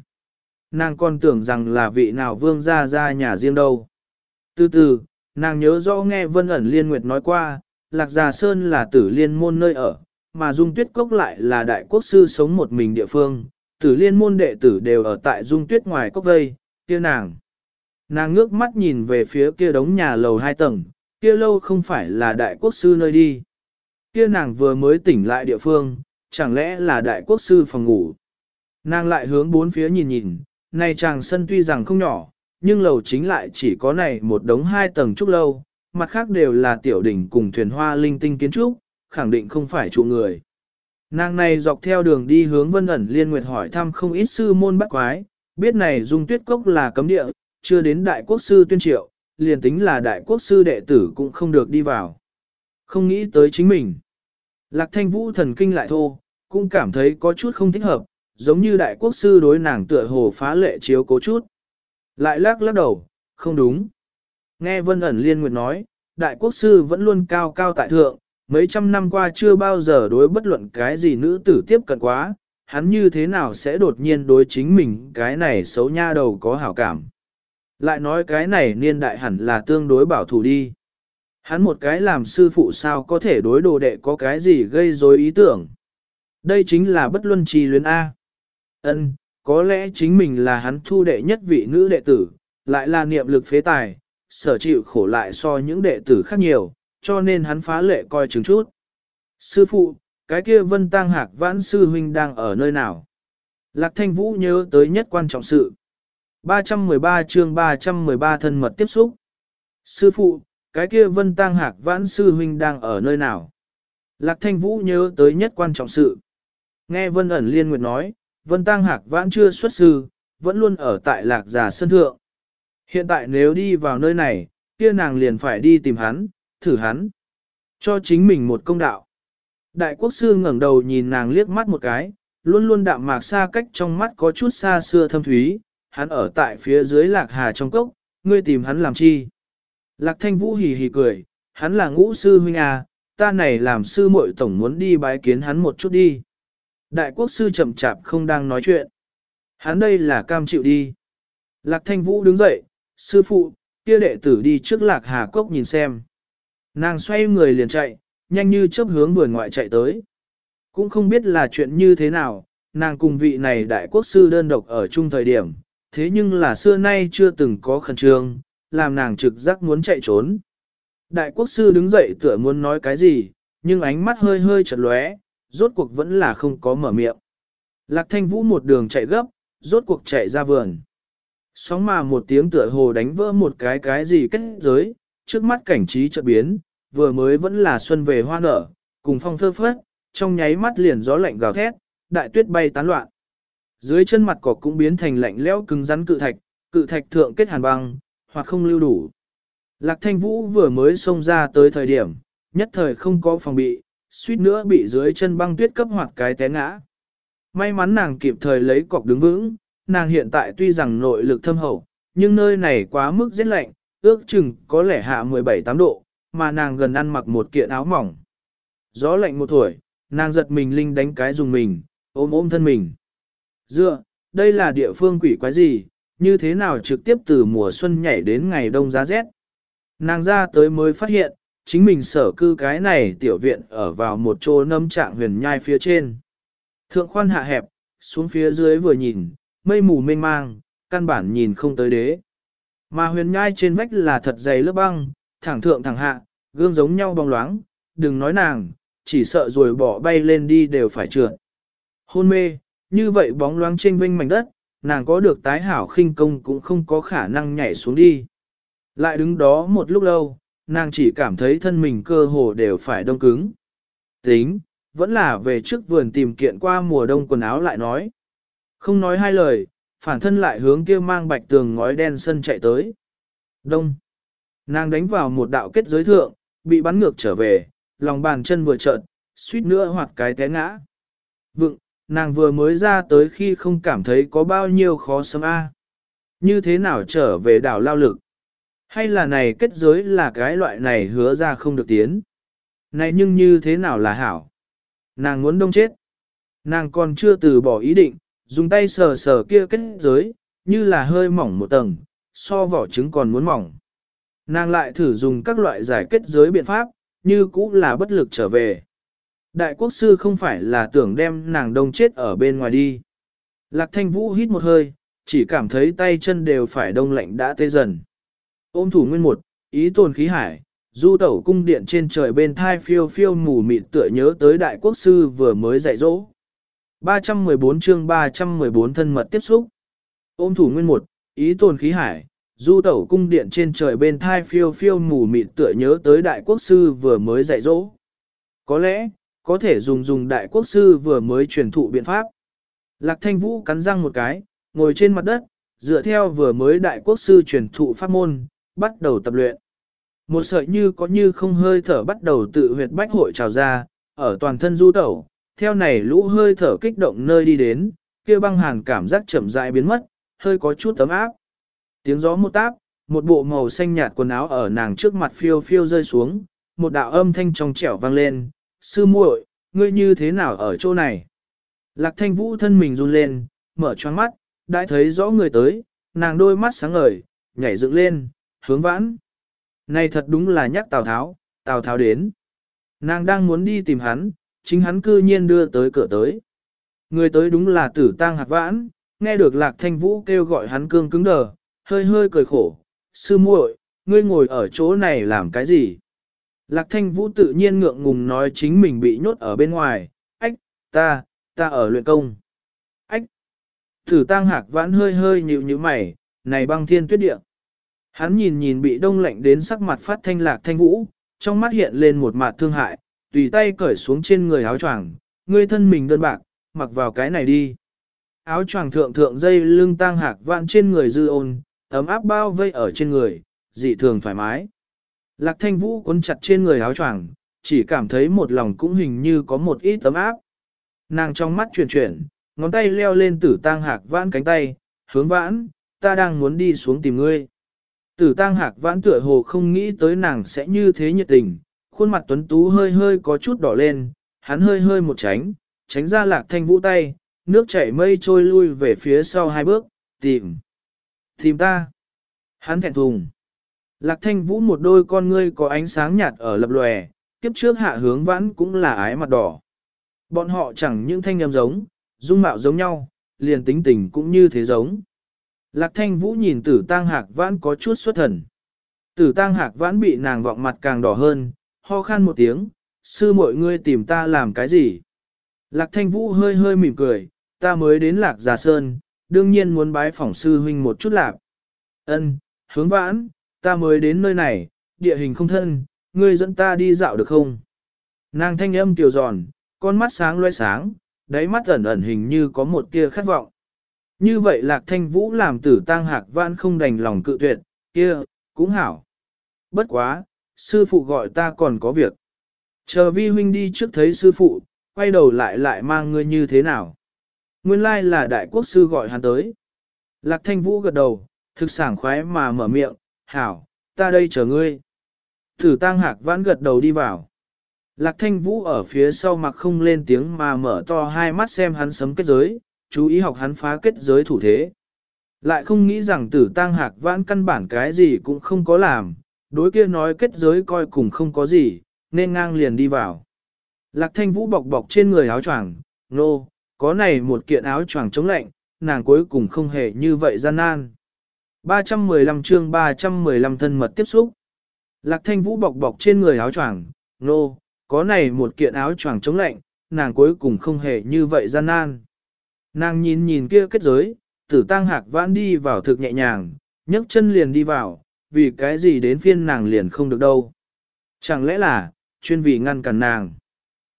Nàng còn tưởng rằng là vị nào vương gia ra nhà riêng đâu. Từ từ, nàng nhớ rõ nghe Vân ẩn Liên Nguyệt nói qua, Lạc Gia Sơn là tử liên môn nơi ở, mà Dung Tuyết Cốc lại là đại quốc sư sống một mình địa phương, tử liên môn đệ tử đều ở tại Dung Tuyết ngoài cốc vây, kia nàng. Nàng ngước mắt nhìn về phía kia đống nhà lầu hai tầng, kia lâu không phải là đại quốc sư nơi đi. Kia nàng vừa mới tỉnh lại địa phương, chẳng lẽ là đại quốc sư phòng ngủ. Nàng lại hướng bốn phía nhìn nhìn, này chàng sân tuy rằng không nhỏ, nhưng lầu chính lại chỉ có này một đống hai tầng trúc lâu, mặt khác đều là tiểu đỉnh cùng thuyền hoa linh tinh kiến trúc, khẳng định không phải trụ người. Nàng này dọc theo đường đi hướng vân ẩn liên nguyệt hỏi thăm không ít sư môn bắt quái, biết này dung tuyết cốc là cấm địa, chưa đến đại quốc sư tuyên triệu, liền tính là đại quốc sư đệ tử cũng không được đi vào. Không nghĩ tới chính mình. Lạc thanh vũ thần kinh lại thô, cũng cảm thấy có chút không thích hợp, giống như đại quốc sư đối nàng tựa hồ phá lệ chiếu cố chút. Lại lắc lắc đầu, không đúng. Nghe vân ẩn liên nguyệt nói, đại quốc sư vẫn luôn cao cao tại thượng, mấy trăm năm qua chưa bao giờ đối bất luận cái gì nữ tử tiếp cận quá, hắn như thế nào sẽ đột nhiên đối chính mình cái này xấu nha đầu có hảo cảm. Lại nói cái này niên đại hẳn là tương đối bảo thủ đi. Hắn một cái làm sư phụ sao có thể đối đồ đệ có cái gì gây rối ý tưởng. Đây chính là bất luân trì luyến A. Ân, có lẽ chính mình là hắn thu đệ nhất vị nữ đệ tử, lại là niệm lực phế tài, sở chịu khổ lại so những đệ tử khác nhiều, cho nên hắn phá lệ coi chừng chút. Sư phụ, cái kia vân tăng hạc vãn sư huynh đang ở nơi nào? Lạc thanh vũ nhớ tới nhất quan trọng sự. 313 chương 313 thân mật tiếp xúc. Sư phụ, cái kia vân tăng hạc vãn sư huynh đang ở nơi nào? Lạc thanh vũ nhớ tới nhất quan trọng sự. Nghe vân ẩn liên nguyệt nói, vân tăng hạc vãn chưa xuất sư, vẫn luôn ở tại lạc giả sân thượng. Hiện tại nếu đi vào nơi này, kia nàng liền phải đi tìm hắn, thử hắn. Cho chính mình một công đạo. Đại quốc sư ngẩng đầu nhìn nàng liếc mắt một cái, luôn luôn đạm mạc xa cách trong mắt có chút xa xưa thâm thúy, hắn ở tại phía dưới lạc hà trong cốc, ngươi tìm hắn làm chi. Lạc thanh vũ hì hì cười, hắn là ngũ sư huynh à, ta này làm sư muội tổng muốn đi bái kiến hắn một chút đi. Đại quốc sư chậm chạp không đang nói chuyện. Hắn đây là cam chịu đi. Lạc thanh vũ đứng dậy, sư phụ, kia đệ tử đi trước lạc hà cốc nhìn xem. Nàng xoay người liền chạy, nhanh như chớp hướng vườn ngoại chạy tới. Cũng không biết là chuyện như thế nào, nàng cùng vị này đại quốc sư đơn độc ở chung thời điểm, thế nhưng là xưa nay chưa từng có khẩn trương, làm nàng trực giác muốn chạy trốn. Đại quốc sư đứng dậy tựa muốn nói cái gì, nhưng ánh mắt hơi hơi chật lóe, rốt cuộc vẫn là không có mở miệng. Lạc thanh vũ một đường chạy gấp, rốt cuộc chạy ra vườn. Sóng mà một tiếng tựa hồ đánh vỡ một cái cái gì kết giới, trước mắt cảnh trí chợt biến, vừa mới vẫn là xuân về hoa nở, cùng phong phơ phất, trong nháy mắt liền gió lạnh gào thét, đại tuyết bay tán loạn. Dưới chân mặt cỏ cũng biến thành lạnh lẽo cứng rắn cự thạch, cự thạch thượng kết hàn băng, hoặc không lưu đủ. Lạc thanh vũ vừa mới xông ra tới thời điểm, nhất thời không có phòng bị, suýt nữa bị dưới chân băng tuyết cấp hoạt cái té ngã. May mắn nàng kịp thời lấy cọc đứng vững, nàng hiện tại tuy rằng nội lực thâm hậu, nhưng nơi này quá mức rất lạnh, ước chừng có lẽ hạ 17-8 độ, mà nàng gần ăn mặc một kiện áo mỏng. Gió lạnh một tuổi, nàng giật mình linh đánh cái dùng mình, ôm ôm thân mình. Dựa, đây là địa phương quỷ quái gì, như thế nào trực tiếp từ mùa xuân nhảy đến ngày đông giá rét. Nàng ra tới mới phát hiện, chính mình sở cư cái này tiểu viện ở vào một chỗ nâm trạng huyền nhai phía trên. Thượng khoan hạ hẹp, xuống phía dưới vừa nhìn, mây mù mênh mang, căn bản nhìn không tới đế. Mà huyền nhai trên vách là thật dày lớp băng, thẳng thượng thẳng hạ, gương giống nhau bóng loáng, đừng nói nàng, chỉ sợ rồi bỏ bay lên đi đều phải trượt. Hôn mê, như vậy bóng loáng trên vinh mảnh đất, nàng có được tái hảo khinh công cũng không có khả năng nhảy xuống đi. Lại đứng đó một lúc lâu, nàng chỉ cảm thấy thân mình cơ hồ đều phải đông cứng. Tính, vẫn là về trước vườn tìm kiện qua mùa đông quần áo lại nói. Không nói hai lời, phản thân lại hướng kia mang bạch tường ngói đen sân chạy tới. Đông. Nàng đánh vào một đạo kết giới thượng, bị bắn ngược trở về, lòng bàn chân vừa trợn, suýt nữa hoặc cái té ngã. Vựng, nàng vừa mới ra tới khi không cảm thấy có bao nhiêu khó sấm a. Như thế nào trở về đảo lao lực? Hay là này kết giới là cái loại này hứa ra không được tiến? Này nhưng như thế nào là hảo? Nàng muốn đông chết. Nàng còn chưa từ bỏ ý định, dùng tay sờ sờ kia kết giới, như là hơi mỏng một tầng, so vỏ trứng còn muốn mỏng. Nàng lại thử dùng các loại giải kết giới biện pháp, như cũng là bất lực trở về. Đại quốc sư không phải là tưởng đem nàng đông chết ở bên ngoài đi. Lạc thanh vũ hít một hơi, chỉ cảm thấy tay chân đều phải đông lạnh đã tê dần. Ôm thủ nguyên một, ý tồn khí hải, du tẩu cung điện trên trời bên thai phiêu phiêu mù mịt tựa nhớ tới đại quốc sư vừa mới dạy dỗ. 314 chương 314 thân mật tiếp xúc. Ôm thủ nguyên một, ý tồn khí hải, du tẩu cung điện trên trời bên thai phiêu phiêu mù mịt tựa nhớ tới đại quốc sư vừa mới dạy dỗ. Có lẽ, có thể dùng dùng đại quốc sư vừa mới truyền thụ biện pháp. Lạc thanh vũ cắn răng một cái, ngồi trên mặt đất, dựa theo vừa mới đại quốc sư truyền thụ pháp môn, bắt đầu tập luyện. Một sợi như có như không hơi thở bắt đầu tự huyệt bách hội trào ra, ở toàn thân du tẩu, theo này lũ hơi thở kích động nơi đi đến, kia băng hàn cảm giác chậm rãi biến mất, hơi có chút tấm áp. Tiếng gió một táp, một bộ màu xanh nhạt quần áo ở nàng trước mặt phiêu phiêu rơi xuống, một đạo âm thanh trong trẻo vang lên, sư muội, ngươi như thế nào ở chỗ này? Lạc thanh vũ thân mình run lên, mở choáng mắt, đã thấy rõ người tới, nàng đôi mắt sáng ngời, nhảy dựng lên, hướng vãn. Này thật đúng là nhắc Tào Tháo, Tào Tháo đến. Nàng đang muốn đi tìm hắn, chính hắn cư nhiên đưa tới cửa tới. Người tới đúng là tử tang hạt vãn, nghe được lạc thanh vũ kêu gọi hắn cương cứng đờ, hơi hơi cười khổ. Sư muội, ngươi ngồi ở chỗ này làm cái gì? Lạc thanh vũ tự nhiên ngượng ngùng nói chính mình bị nhốt ở bên ngoài, ách, ta, ta ở luyện công. Ách, tử tang hạc vãn hơi hơi nhịu như mày, này băng thiên tuyết địa. Hắn nhìn nhìn bị đông lạnh đến sắc mặt phát thanh lạc thanh vũ, trong mắt hiện lên một mặt thương hại, tùy tay cởi xuống trên người áo choàng, ngươi thân mình đơn bạc, mặc vào cái này đi. Áo choàng thượng thượng dây lưng tang hạc vạn trên người dư ôn, ấm áp bao vây ở trên người, dị thường thoải mái. Lạc thanh vũ cuốn chặt trên người áo choàng, chỉ cảm thấy một lòng cũng hình như có một ít ấm áp. Nàng trong mắt chuyển chuyển, ngón tay leo lên tử tang hạc vãn cánh tay, hướng vãn, ta đang muốn đi xuống tìm ngươi. Tử tang hạc vãn tựa hồ không nghĩ tới nàng sẽ như thế nhiệt tình, khuôn mặt tuấn tú hơi hơi có chút đỏ lên, hắn hơi hơi một tránh, tránh ra lạc thanh vũ tay, nước chảy mây trôi lui về phía sau hai bước, tìm. Tìm ta. Hắn thẹn thùng. Lạc thanh vũ một đôi con ngươi có ánh sáng nhạt ở lập lòe, kiếp trước hạ hướng vãn cũng là ái mặt đỏ. Bọn họ chẳng những thanh âm giống, dung mạo giống nhau, liền tính tình cũng như thế giống. Lạc thanh vũ nhìn tử tang hạc vãn có chút xuất thần. Tử tang hạc vãn bị nàng vọng mặt càng đỏ hơn, ho khan một tiếng, sư mọi ngươi tìm ta làm cái gì? Lạc thanh vũ hơi hơi mỉm cười, ta mới đến lạc già sơn, đương nhiên muốn bái phỏng sư huynh một chút lạc. Ân, hướng vãn, ta mới đến nơi này, địa hình không thân, ngươi dẫn ta đi dạo được không? Nàng thanh âm kiều giòn, con mắt sáng loe sáng, đáy mắt ẩn ẩn hình như có một tia khát vọng. Như vậy lạc thanh vũ làm tử tang hạc vãn không đành lòng cự tuyệt, kia, cũng hảo. Bất quá, sư phụ gọi ta còn có việc. Chờ vi huynh đi trước thấy sư phụ, quay đầu lại lại mang ngươi như thế nào. Nguyên lai là đại quốc sư gọi hắn tới. Lạc thanh vũ gật đầu, thực sảng khoái mà mở miệng, hảo, ta đây chờ ngươi. Tử tang hạc vãn gật đầu đi vào. Lạc thanh vũ ở phía sau mặc không lên tiếng mà mở to hai mắt xem hắn sấm kết giới, chú ý học hắn phá kết giới thủ thế. Lại không nghĩ rằng tử tang hạc vãn căn bản cái gì cũng không có làm, đối kia nói kết giới coi cùng không có gì, nên ngang liền đi vào. Lạc thanh vũ bọc bọc trên người áo choàng, nô, no, có này một kiện áo choàng chống lạnh, nàng cuối cùng không hề như vậy gian nan. 315 chương 315 thân mật tiếp xúc. Lạc thanh vũ bọc bọc trên người áo choàng, nô, no, có này một kiện áo choàng chống lạnh, nàng cuối cùng không hề như vậy gian nan. Nàng nhìn nhìn kia kết giới, tử tăng hạc vãn đi vào thực nhẹ nhàng, nhấc chân liền đi vào, vì cái gì đến phiên nàng liền không được đâu. Chẳng lẽ là, chuyên vì ngăn cản nàng.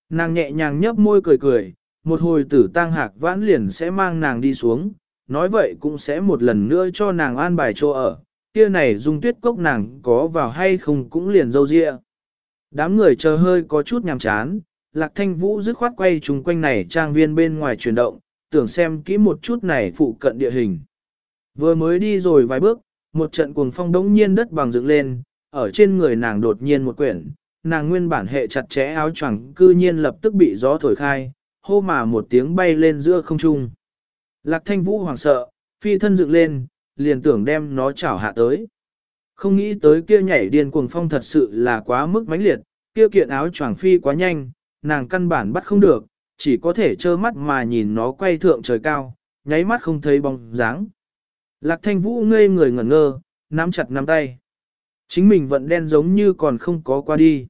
Nàng nhẹ nhàng nhấp môi cười cười, một hồi tử tăng hạc vãn liền sẽ mang nàng đi xuống, nói vậy cũng sẽ một lần nữa cho nàng an bài chỗ ở, kia này dung tuyết cốc nàng có vào hay không cũng liền dâu dịa. Đám người chờ hơi có chút nhàm chán, lạc thanh vũ dứt khoát quay chung quanh này trang viên bên ngoài chuyển động, tưởng xem kỹ một chút này phụ cận địa hình. Vừa mới đi rồi vài bước, một trận cuồng phong đống nhiên đất bằng dựng lên, ở trên người nàng đột nhiên một quyển, nàng nguyên bản hệ chặt chẽ áo choàng cư nhiên lập tức bị gió thổi khai, hô mà một tiếng bay lên giữa không trung. Lạc thanh vũ hoảng sợ, phi thân dựng lên, liền tưởng đem nó chảo hạ tới. Không nghĩ tới kia nhảy điên cuồng phong thật sự là quá mức mãnh liệt, kia kiện áo choàng phi quá nhanh, nàng căn bản bắt không được, chỉ có thể trơ mắt mà nhìn nó quay thượng trời cao, nháy mắt không thấy bóng dáng. Lạc thanh vũ ngây người ngẩn ngơ, nắm chặt nắm tay. Chính mình vẫn đen giống như còn không có qua đi.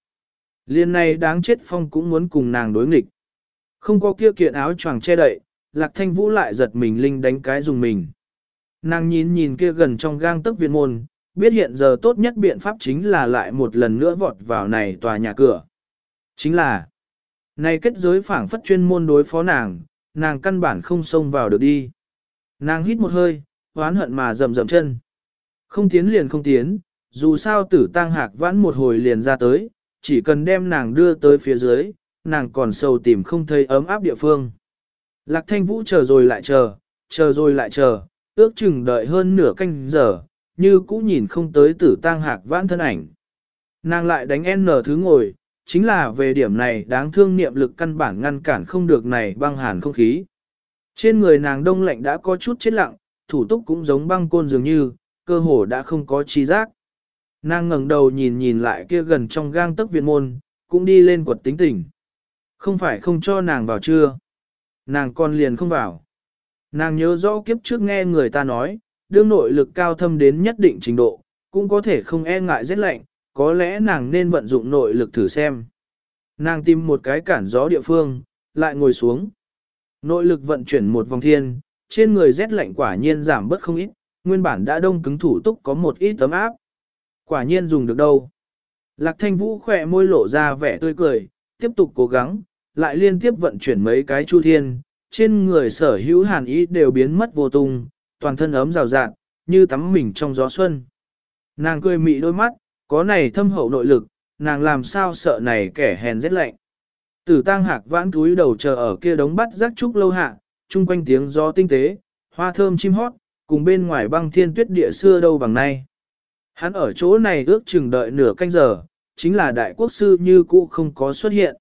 Liên này đáng chết phong cũng muốn cùng nàng đối nghịch. Không có kia kiện áo choàng che đậy, lạc thanh vũ lại giật mình linh đánh cái dùng mình. Nàng nhìn nhìn kia gần trong gang tức viện môn, biết hiện giờ tốt nhất biện pháp chính là lại một lần nữa vọt vào này tòa nhà cửa. Chính là, này kết giới phảng phất chuyên môn đối phó nàng, nàng căn bản không xông vào được đi. Nàng hít một hơi, oán hận mà rầm rầm chân. Không tiến liền không tiến, dù sao tử tang hạc vãn một hồi liền ra tới, chỉ cần đem nàng đưa tới phía dưới, nàng còn sầu tìm không thấy ấm áp địa phương. Lạc thanh vũ chờ rồi lại chờ, chờ rồi lại chờ, ước chừng đợi hơn nửa canh giờ, như cũ nhìn không tới tử tang hạc vãn thân ảnh. Nàng lại đánh N thứ ngồi, chính là về điểm này đáng thương niệm lực căn bản ngăn cản không được này băng hàn không khí. Trên người nàng đông lạnh đã có chút chết lặng, thủ túc cũng giống băng côn dường như, cơ hồ đã không có trí giác. Nàng ngẩng đầu nhìn nhìn lại kia gần trong gang tấc viện môn, cũng đi lên quật tính tỉnh. Không phải không cho nàng vào chưa? Nàng còn liền không vào. Nàng nhớ rõ kiếp trước nghe người ta nói, đương nội lực cao thâm đến nhất định trình độ, cũng có thể không e ngại rét lạnh, có lẽ nàng nên vận dụng nội lực thử xem. Nàng tìm một cái cản gió địa phương, lại ngồi xuống. Nội lực vận chuyển một vòng thiên, trên người rét lạnh quả nhiên giảm bớt không ít, nguyên bản đã đông cứng thủ túc có một ít tấm áp. Quả nhiên dùng được đâu. Lạc thanh vũ khỏe môi lộ ra vẻ tươi cười, tiếp tục cố gắng, lại liên tiếp vận chuyển mấy cái chu thiên, trên người sở hữu hàn ý đều biến mất vô tung, toàn thân ấm rào rạt, như tắm mình trong gió xuân. Nàng cười mị đôi mắt, có này thâm hậu nội lực, nàng làm sao sợ này kẻ hèn rét lạnh. Tử tang hạc vãn túi đầu chờ ở kia đống bắt rác trúc lâu hạ, chung quanh tiếng gió tinh tế, hoa thơm chim hót, cùng bên ngoài băng thiên tuyết địa xưa đâu bằng nay. Hắn ở chỗ này ước chừng đợi nửa canh giờ, chính là đại quốc sư như cũ không có xuất hiện.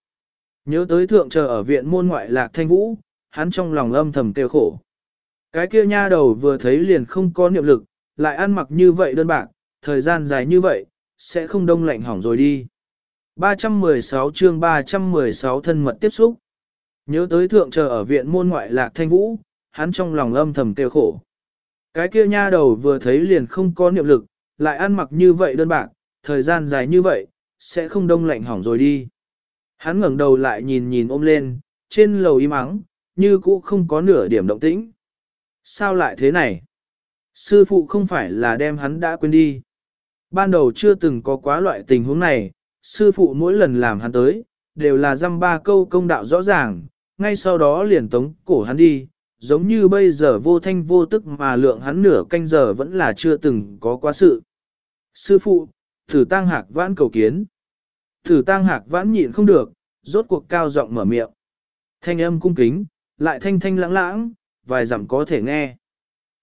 Nhớ tới thượng chờ ở viện môn ngoại lạc thanh vũ, hắn trong lòng âm thầm kêu khổ. Cái kia nha đầu vừa thấy liền không có niệm lực, lại ăn mặc như vậy đơn bạc, thời gian dài như vậy, sẽ không đông lạnh hỏng rồi đi. 316 chương 316 thân mật tiếp xúc. Nhớ tới thượng chờ ở viện môn ngoại lạc thanh vũ, hắn trong lòng âm thầm kêu khổ. Cái kia nha đầu vừa thấy liền không có niệm lực, lại ăn mặc như vậy đơn bạc, thời gian dài như vậy, sẽ không đông lạnh hỏng rồi đi. Hắn ngẩng đầu lại nhìn nhìn ôm lên, trên lầu im ắng, như cũ không có nửa điểm động tĩnh. Sao lại thế này? Sư phụ không phải là đem hắn đã quên đi. Ban đầu chưa từng có quá loại tình huống này, sư phụ mỗi lần làm hắn tới, đều là dăm ba câu công đạo rõ ràng, ngay sau đó liền tống cổ hắn đi, giống như bây giờ vô thanh vô tức mà lượng hắn nửa canh giờ vẫn là chưa từng có quá sự. Sư phụ, thử tăng hạc vãn cầu kiến. Thử tăng hạc vãn nhịn không được, rốt cuộc cao giọng mở miệng. Thanh âm cung kính, lại thanh thanh lãng lãng, vài dặm có thể nghe.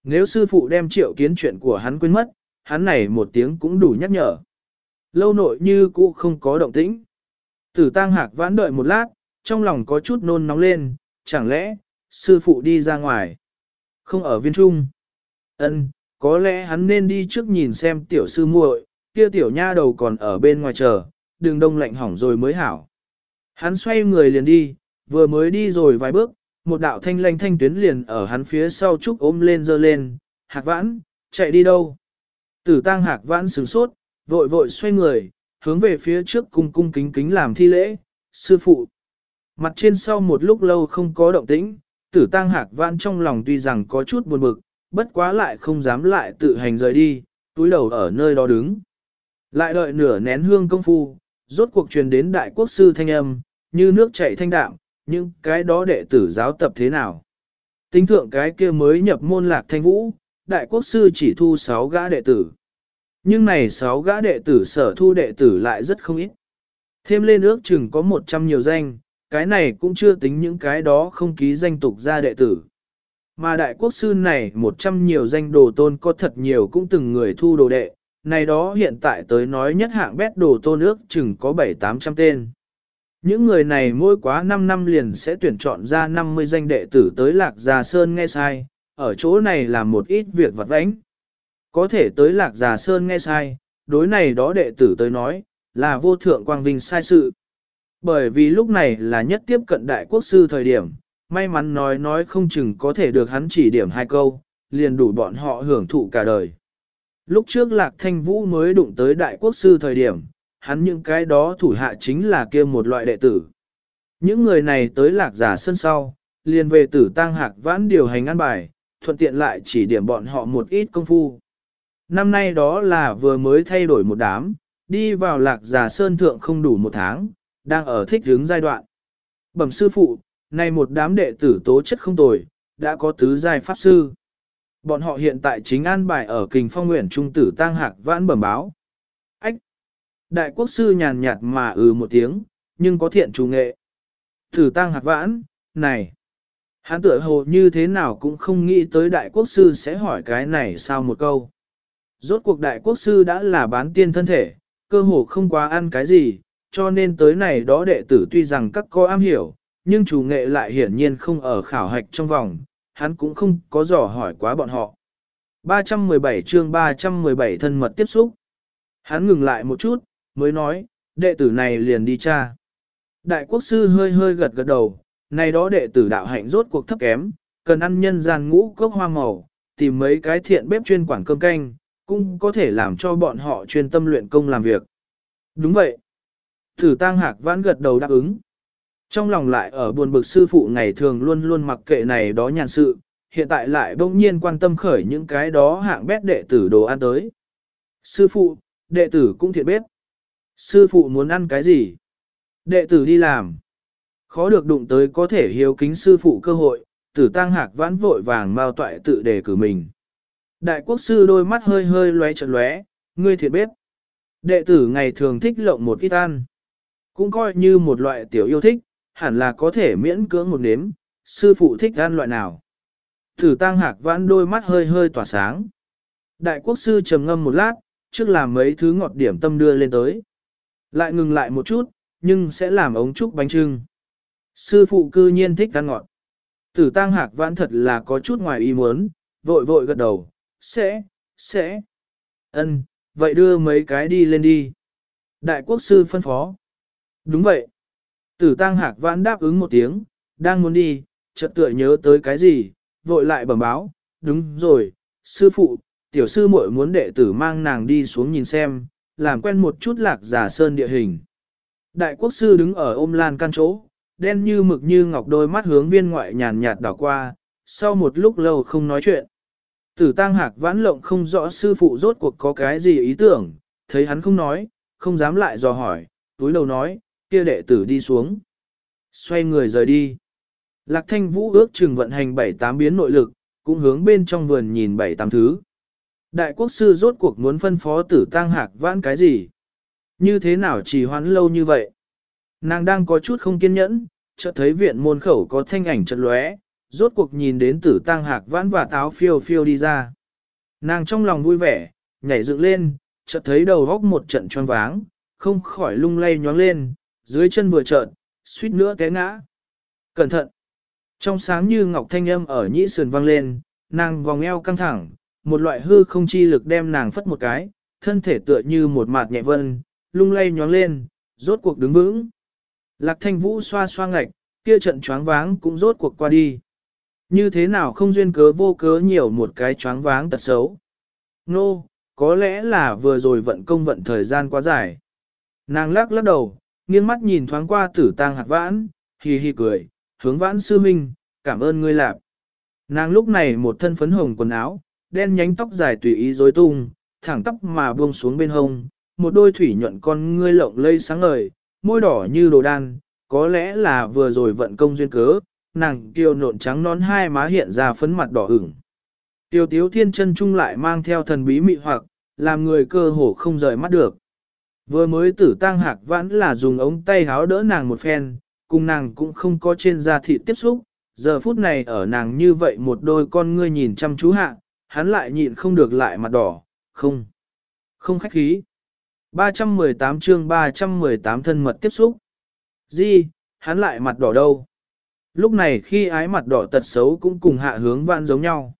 Nếu sư phụ đem triệu kiến chuyện của hắn quên mất, hắn này một tiếng cũng đủ nhắc nhở. Lâu nội như cũ không có động tĩnh. Tử tang hạc vãn đợi một lát, trong lòng có chút nôn nóng lên, chẳng lẽ, sư phụ đi ra ngoài. Không ở viên trung. Ân, có lẽ hắn nên đi trước nhìn xem tiểu sư muội, kia tiểu nha đầu còn ở bên ngoài chờ, đường đông lạnh hỏng rồi mới hảo. Hắn xoay người liền đi, vừa mới đi rồi vài bước, một đạo thanh lanh thanh tuyến liền ở hắn phía sau trúc ôm lên dơ lên, hạc vãn, chạy đi đâu? Tử tang hạc vãn sửng sốt, vội vội xoay người, hướng về phía trước cung cung kính kính làm thi lễ, sư phụ. Mặt trên sau một lúc lâu không có động tĩnh, tử tang hạc vãn trong lòng tuy rằng có chút buồn bực, bất quá lại không dám lại tự hành rời đi, túi đầu ở nơi đó đứng. Lại đợi nửa nén hương công phu, rốt cuộc truyền đến đại quốc sư thanh âm, như nước chảy thanh đạm, nhưng cái đó đệ tử giáo tập thế nào? Tính thượng cái kia mới nhập môn lạc thanh vũ, đại quốc sư chỉ thu 6 gã đệ tử. Nhưng này 6 gã đệ tử sở thu đệ tử lại rất không ít. Thêm lên ước chừng có 100 nhiều danh, cái này cũng chưa tính những cái đó không ký danh tục ra đệ tử. Mà đại quốc sư này 100 nhiều danh đồ tôn có thật nhiều cũng từng người thu đồ đệ, này đó hiện tại tới nói nhất hạng bét đồ tôn ước chừng có 7-800 tên. Những người này mỗi quá 5 năm liền sẽ tuyển chọn ra 50 danh đệ tử tới Lạc Già Sơn nghe sai, ở chỗ này làm một ít việc vặt vãnh. Có thể tới Lạc Già Sơn nghe sai, đối này đó đệ tử tới nói, là vô thượng quang vinh sai sự. Bởi vì lúc này là nhất tiếp cận đại quốc sư thời điểm, may mắn nói nói không chừng có thể được hắn chỉ điểm hai câu, liền đủ bọn họ hưởng thụ cả đời. Lúc trước Lạc Thanh Vũ mới đụng tới đại quốc sư thời điểm, hắn những cái đó thủ hạ chính là kia một loại đệ tử. Những người này tới lạc giả sân sau, liền về tử tăng hạc vãn điều hành ăn bài, thuận tiện lại chỉ điểm bọn họ một ít công phu. Năm nay đó là vừa mới thay đổi một đám, đi vào lạc giả sơn thượng không đủ một tháng, đang ở thích hướng giai đoạn. Bẩm sư phụ, nay một đám đệ tử tố chất không tồi, đã có tứ giai pháp sư. Bọn họ hiện tại chính an bài ở kình phong nguyện trung tử tăng hạc vãn bẩm báo. Ách, Đại quốc sư nhàn nhạt mà ừ một tiếng, nhưng có thiện chủ nghệ. Thử tăng hạc vãn, này. Hắn tựa hồ như thế nào cũng không nghĩ tới đại quốc sư sẽ hỏi cái này sao một câu. Rốt cuộc đại quốc sư đã là bán tiên thân thể, cơ hồ không quá ăn cái gì, cho nên tới này đó đệ tử tuy rằng các có am hiểu, nhưng chủ nghệ lại hiển nhiên không ở khảo hạch trong vòng, hắn cũng không có dò hỏi quá bọn họ. 317 chương 317 thân mật tiếp xúc. Hắn ngừng lại một chút, mới nói, đệ tử này liền đi cha. Đại quốc sư hơi hơi gật gật đầu, này đó đệ tử đạo hạnh rốt cuộc thấp kém, cần ăn nhân gian ngũ cốc hoa màu, tìm mấy cái thiện bếp chuyên quản cơm canh, cũng có thể làm cho bọn họ chuyên tâm luyện công làm việc. Đúng vậy. Thử tăng hạc vãn gật đầu đáp ứng. Trong lòng lại ở buồn bực sư phụ ngày thường luôn luôn mặc kệ này đó nhàn sự, hiện tại lại bỗng nhiên quan tâm khởi những cái đó hạng bét đệ tử đồ ăn tới. Sư phụ, đệ tử cũng thiện bếp. Sư phụ muốn ăn cái gì? Đệ tử đi làm. Khó được đụng tới có thể hiếu kính sư phụ cơ hội, tử tăng hạc vãn vội vàng mau toại tự đề cử mình. Đại quốc sư đôi mắt hơi hơi lóe trận lóe, ngươi thiệt bếp. Đệ tử ngày thường thích lộng một ít ăn. Cũng coi như một loại tiểu yêu thích, hẳn là có thể miễn cưỡng một nếm, sư phụ thích ăn loại nào. Tử tăng hạc vãn đôi mắt hơi hơi tỏa sáng. Đại quốc sư trầm ngâm một lát, trước làm mấy thứ ngọt điểm tâm đưa lên tới. Lại ngừng lại một chút, nhưng sẽ làm ống trúc bánh trưng. Sư phụ cư nhiên thích ăn ngọt. Tử tăng hạc vãn thật là có chút ngoài ý muốn, vội vội gật đầu, sẽ, sẽ. ân, vậy đưa mấy cái đi lên đi. Đại quốc sư phân phó. Đúng vậy. Tử tăng hạc vãn đáp ứng một tiếng, đang muốn đi, chợt tựa nhớ tới cái gì, vội lại bẩm báo, đúng rồi, sư phụ, tiểu sư muội muốn đệ tử mang nàng đi xuống nhìn xem, làm quen một chút lạc giả sơn địa hình. Đại quốc sư đứng ở ôm lan căn chỗ, đen như mực như ngọc đôi mắt hướng viên ngoại nhàn nhạt đảo qua, sau một lúc lâu không nói chuyện. Tử tăng hạc vãn lộng không rõ sư phụ rốt cuộc có cái gì ý tưởng, thấy hắn không nói, không dám lại dò hỏi, túi đầu nói, kia đệ tử đi xuống. Xoay người rời đi. Lạc thanh vũ ước chừng vận hành bảy tám biến nội lực, cũng hướng bên trong vườn nhìn bảy tám thứ. Đại quốc sư rốt cuộc muốn phân phó tử tăng hạc vãn cái gì? Như thế nào chỉ hoãn lâu như vậy? Nàng đang có chút không kiên nhẫn, chợt thấy viện môn khẩu có thanh ảnh chật lóe, rốt cuộc nhìn đến tử tăng hạc vãn và táo phiêu phiêu đi ra. Nàng trong lòng vui vẻ, nhảy dựng lên, chợt thấy đầu góc một trận choáng váng, không khỏi lung lay nhoáng lên, dưới chân vừa trợn, suýt nữa té ngã. Cẩn thận! Trong sáng như ngọc thanh âm ở nhĩ sườn vang lên, nàng vòng eo căng thẳng, một loại hư không chi lực đem nàng phất một cái, thân thể tựa như một mạt nhẹ vân, lung lay nhoáng lên, rốt cuộc đứng vững. Lạc thanh vũ xoa xoa ngạch, kia trận choáng váng cũng rốt cuộc qua đi. Như thế nào không duyên cớ vô cớ nhiều một cái choáng váng tật xấu. Nô, no, có lẽ là vừa rồi vận công vận thời gian quá dài. Nàng lắc lắc đầu, nghiêng mắt nhìn thoáng qua tử tang hạt vãn, hì hì cười, hướng vãn sư minh, cảm ơn ngươi lạp. Nàng lúc này một thân phấn hồng quần áo, đen nhánh tóc dài tùy ý rối tung, thẳng tóc mà buông xuống bên hông, một đôi thủy nhuận con ngươi lộng lây sáng ngời, môi đỏ như đồ đan, có lẽ là vừa rồi vận công duyên cớ, nàng kiều nộn trắng nón hai má hiện ra phấn mặt đỏ ửng. Tiêu tiếu thiên chân trung lại mang theo thần bí mị hoặc, làm người cơ hồ không rời mắt được. Vừa mới tử tang hạc vãn là dùng ống tay háo đỡ nàng một phen, cùng nàng cũng không có trên da thịt tiếp xúc, giờ phút này ở nàng như vậy một đôi con ngươi nhìn chăm chú hạ, hắn lại nhịn không được lại mặt đỏ, không, không khách khí. 318 chương 318 thân mật tiếp xúc. Di, hắn lại mặt đỏ đâu? Lúc này khi ái mặt đỏ tật xấu cũng cùng hạ hướng vãn giống nhau.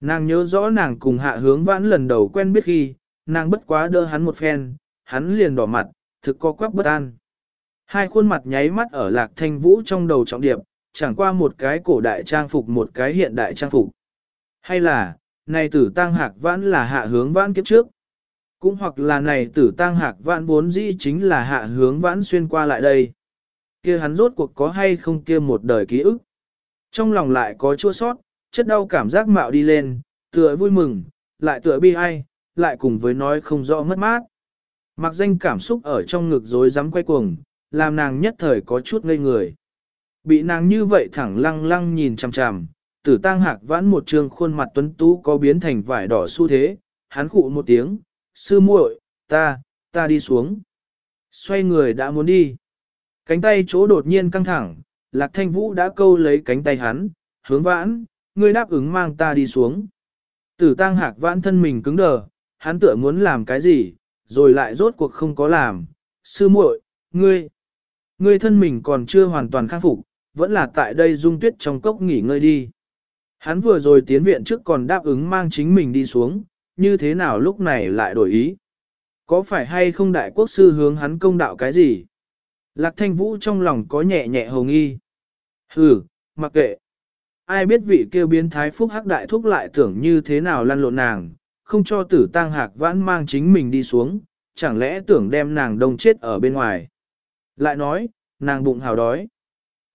Nàng nhớ rõ nàng cùng hạ hướng vãn lần đầu quen biết khi, nàng bất quá đỡ hắn một phen, hắn liền đỏ mặt, thực co quắc bất an. Hai khuôn mặt nháy mắt ở lạc thanh vũ trong đầu trọng điệp, chẳng qua một cái cổ đại trang phục một cái hiện đại trang phục. Hay là, này tử tăng hạc vãn là hạ hướng vãn kiếp trước. Cũng hoặc là này tử tăng hạc vãn vốn dĩ chính là hạ hướng vãn xuyên qua lại đây. kia hắn rốt cuộc có hay không kia một đời ký ức. Trong lòng lại có chua sót, chất đau cảm giác mạo đi lên, tựa vui mừng, lại tựa bi ai, lại cùng với nói không rõ mất mát. Mặc danh cảm xúc ở trong ngực rối rắm quay cuồng, làm nàng nhất thời có chút ngây người. Bị nàng như vậy thẳng lăng lăng nhìn chằm chằm, tử tăng hạc vãn một trường khuôn mặt tuấn tú có biến thành vải đỏ xu thế, hắn khụ một tiếng, sư muội, ta, ta đi xuống. Xoay người đã muốn đi. Cánh tay chỗ đột nhiên căng thẳng, lạc thanh vũ đã câu lấy cánh tay hắn, hướng vãn, ngươi đáp ứng mang ta đi xuống. Tử tăng hạc vãn thân mình cứng đờ, hắn tựa muốn làm cái gì, rồi lại rốt cuộc không có làm. Sư muội, ngươi, ngươi thân mình còn chưa hoàn toàn khắc phục, vẫn là tại đây dung tuyết trong cốc nghỉ ngơi đi. Hắn vừa rồi tiến viện trước còn đáp ứng mang chính mình đi xuống, như thế nào lúc này lại đổi ý? Có phải hay không đại quốc sư hướng hắn công đạo cái gì? Lạc thanh vũ trong lòng có nhẹ nhẹ hồng nghi. Hừ, mặc kệ. Ai biết vị kêu biến thái phúc hắc đại thúc lại tưởng như thế nào lăn lộn nàng, không cho tử tăng hạc vãn mang chính mình đi xuống, chẳng lẽ tưởng đem nàng đông chết ở bên ngoài. Lại nói, nàng bụng hào đói.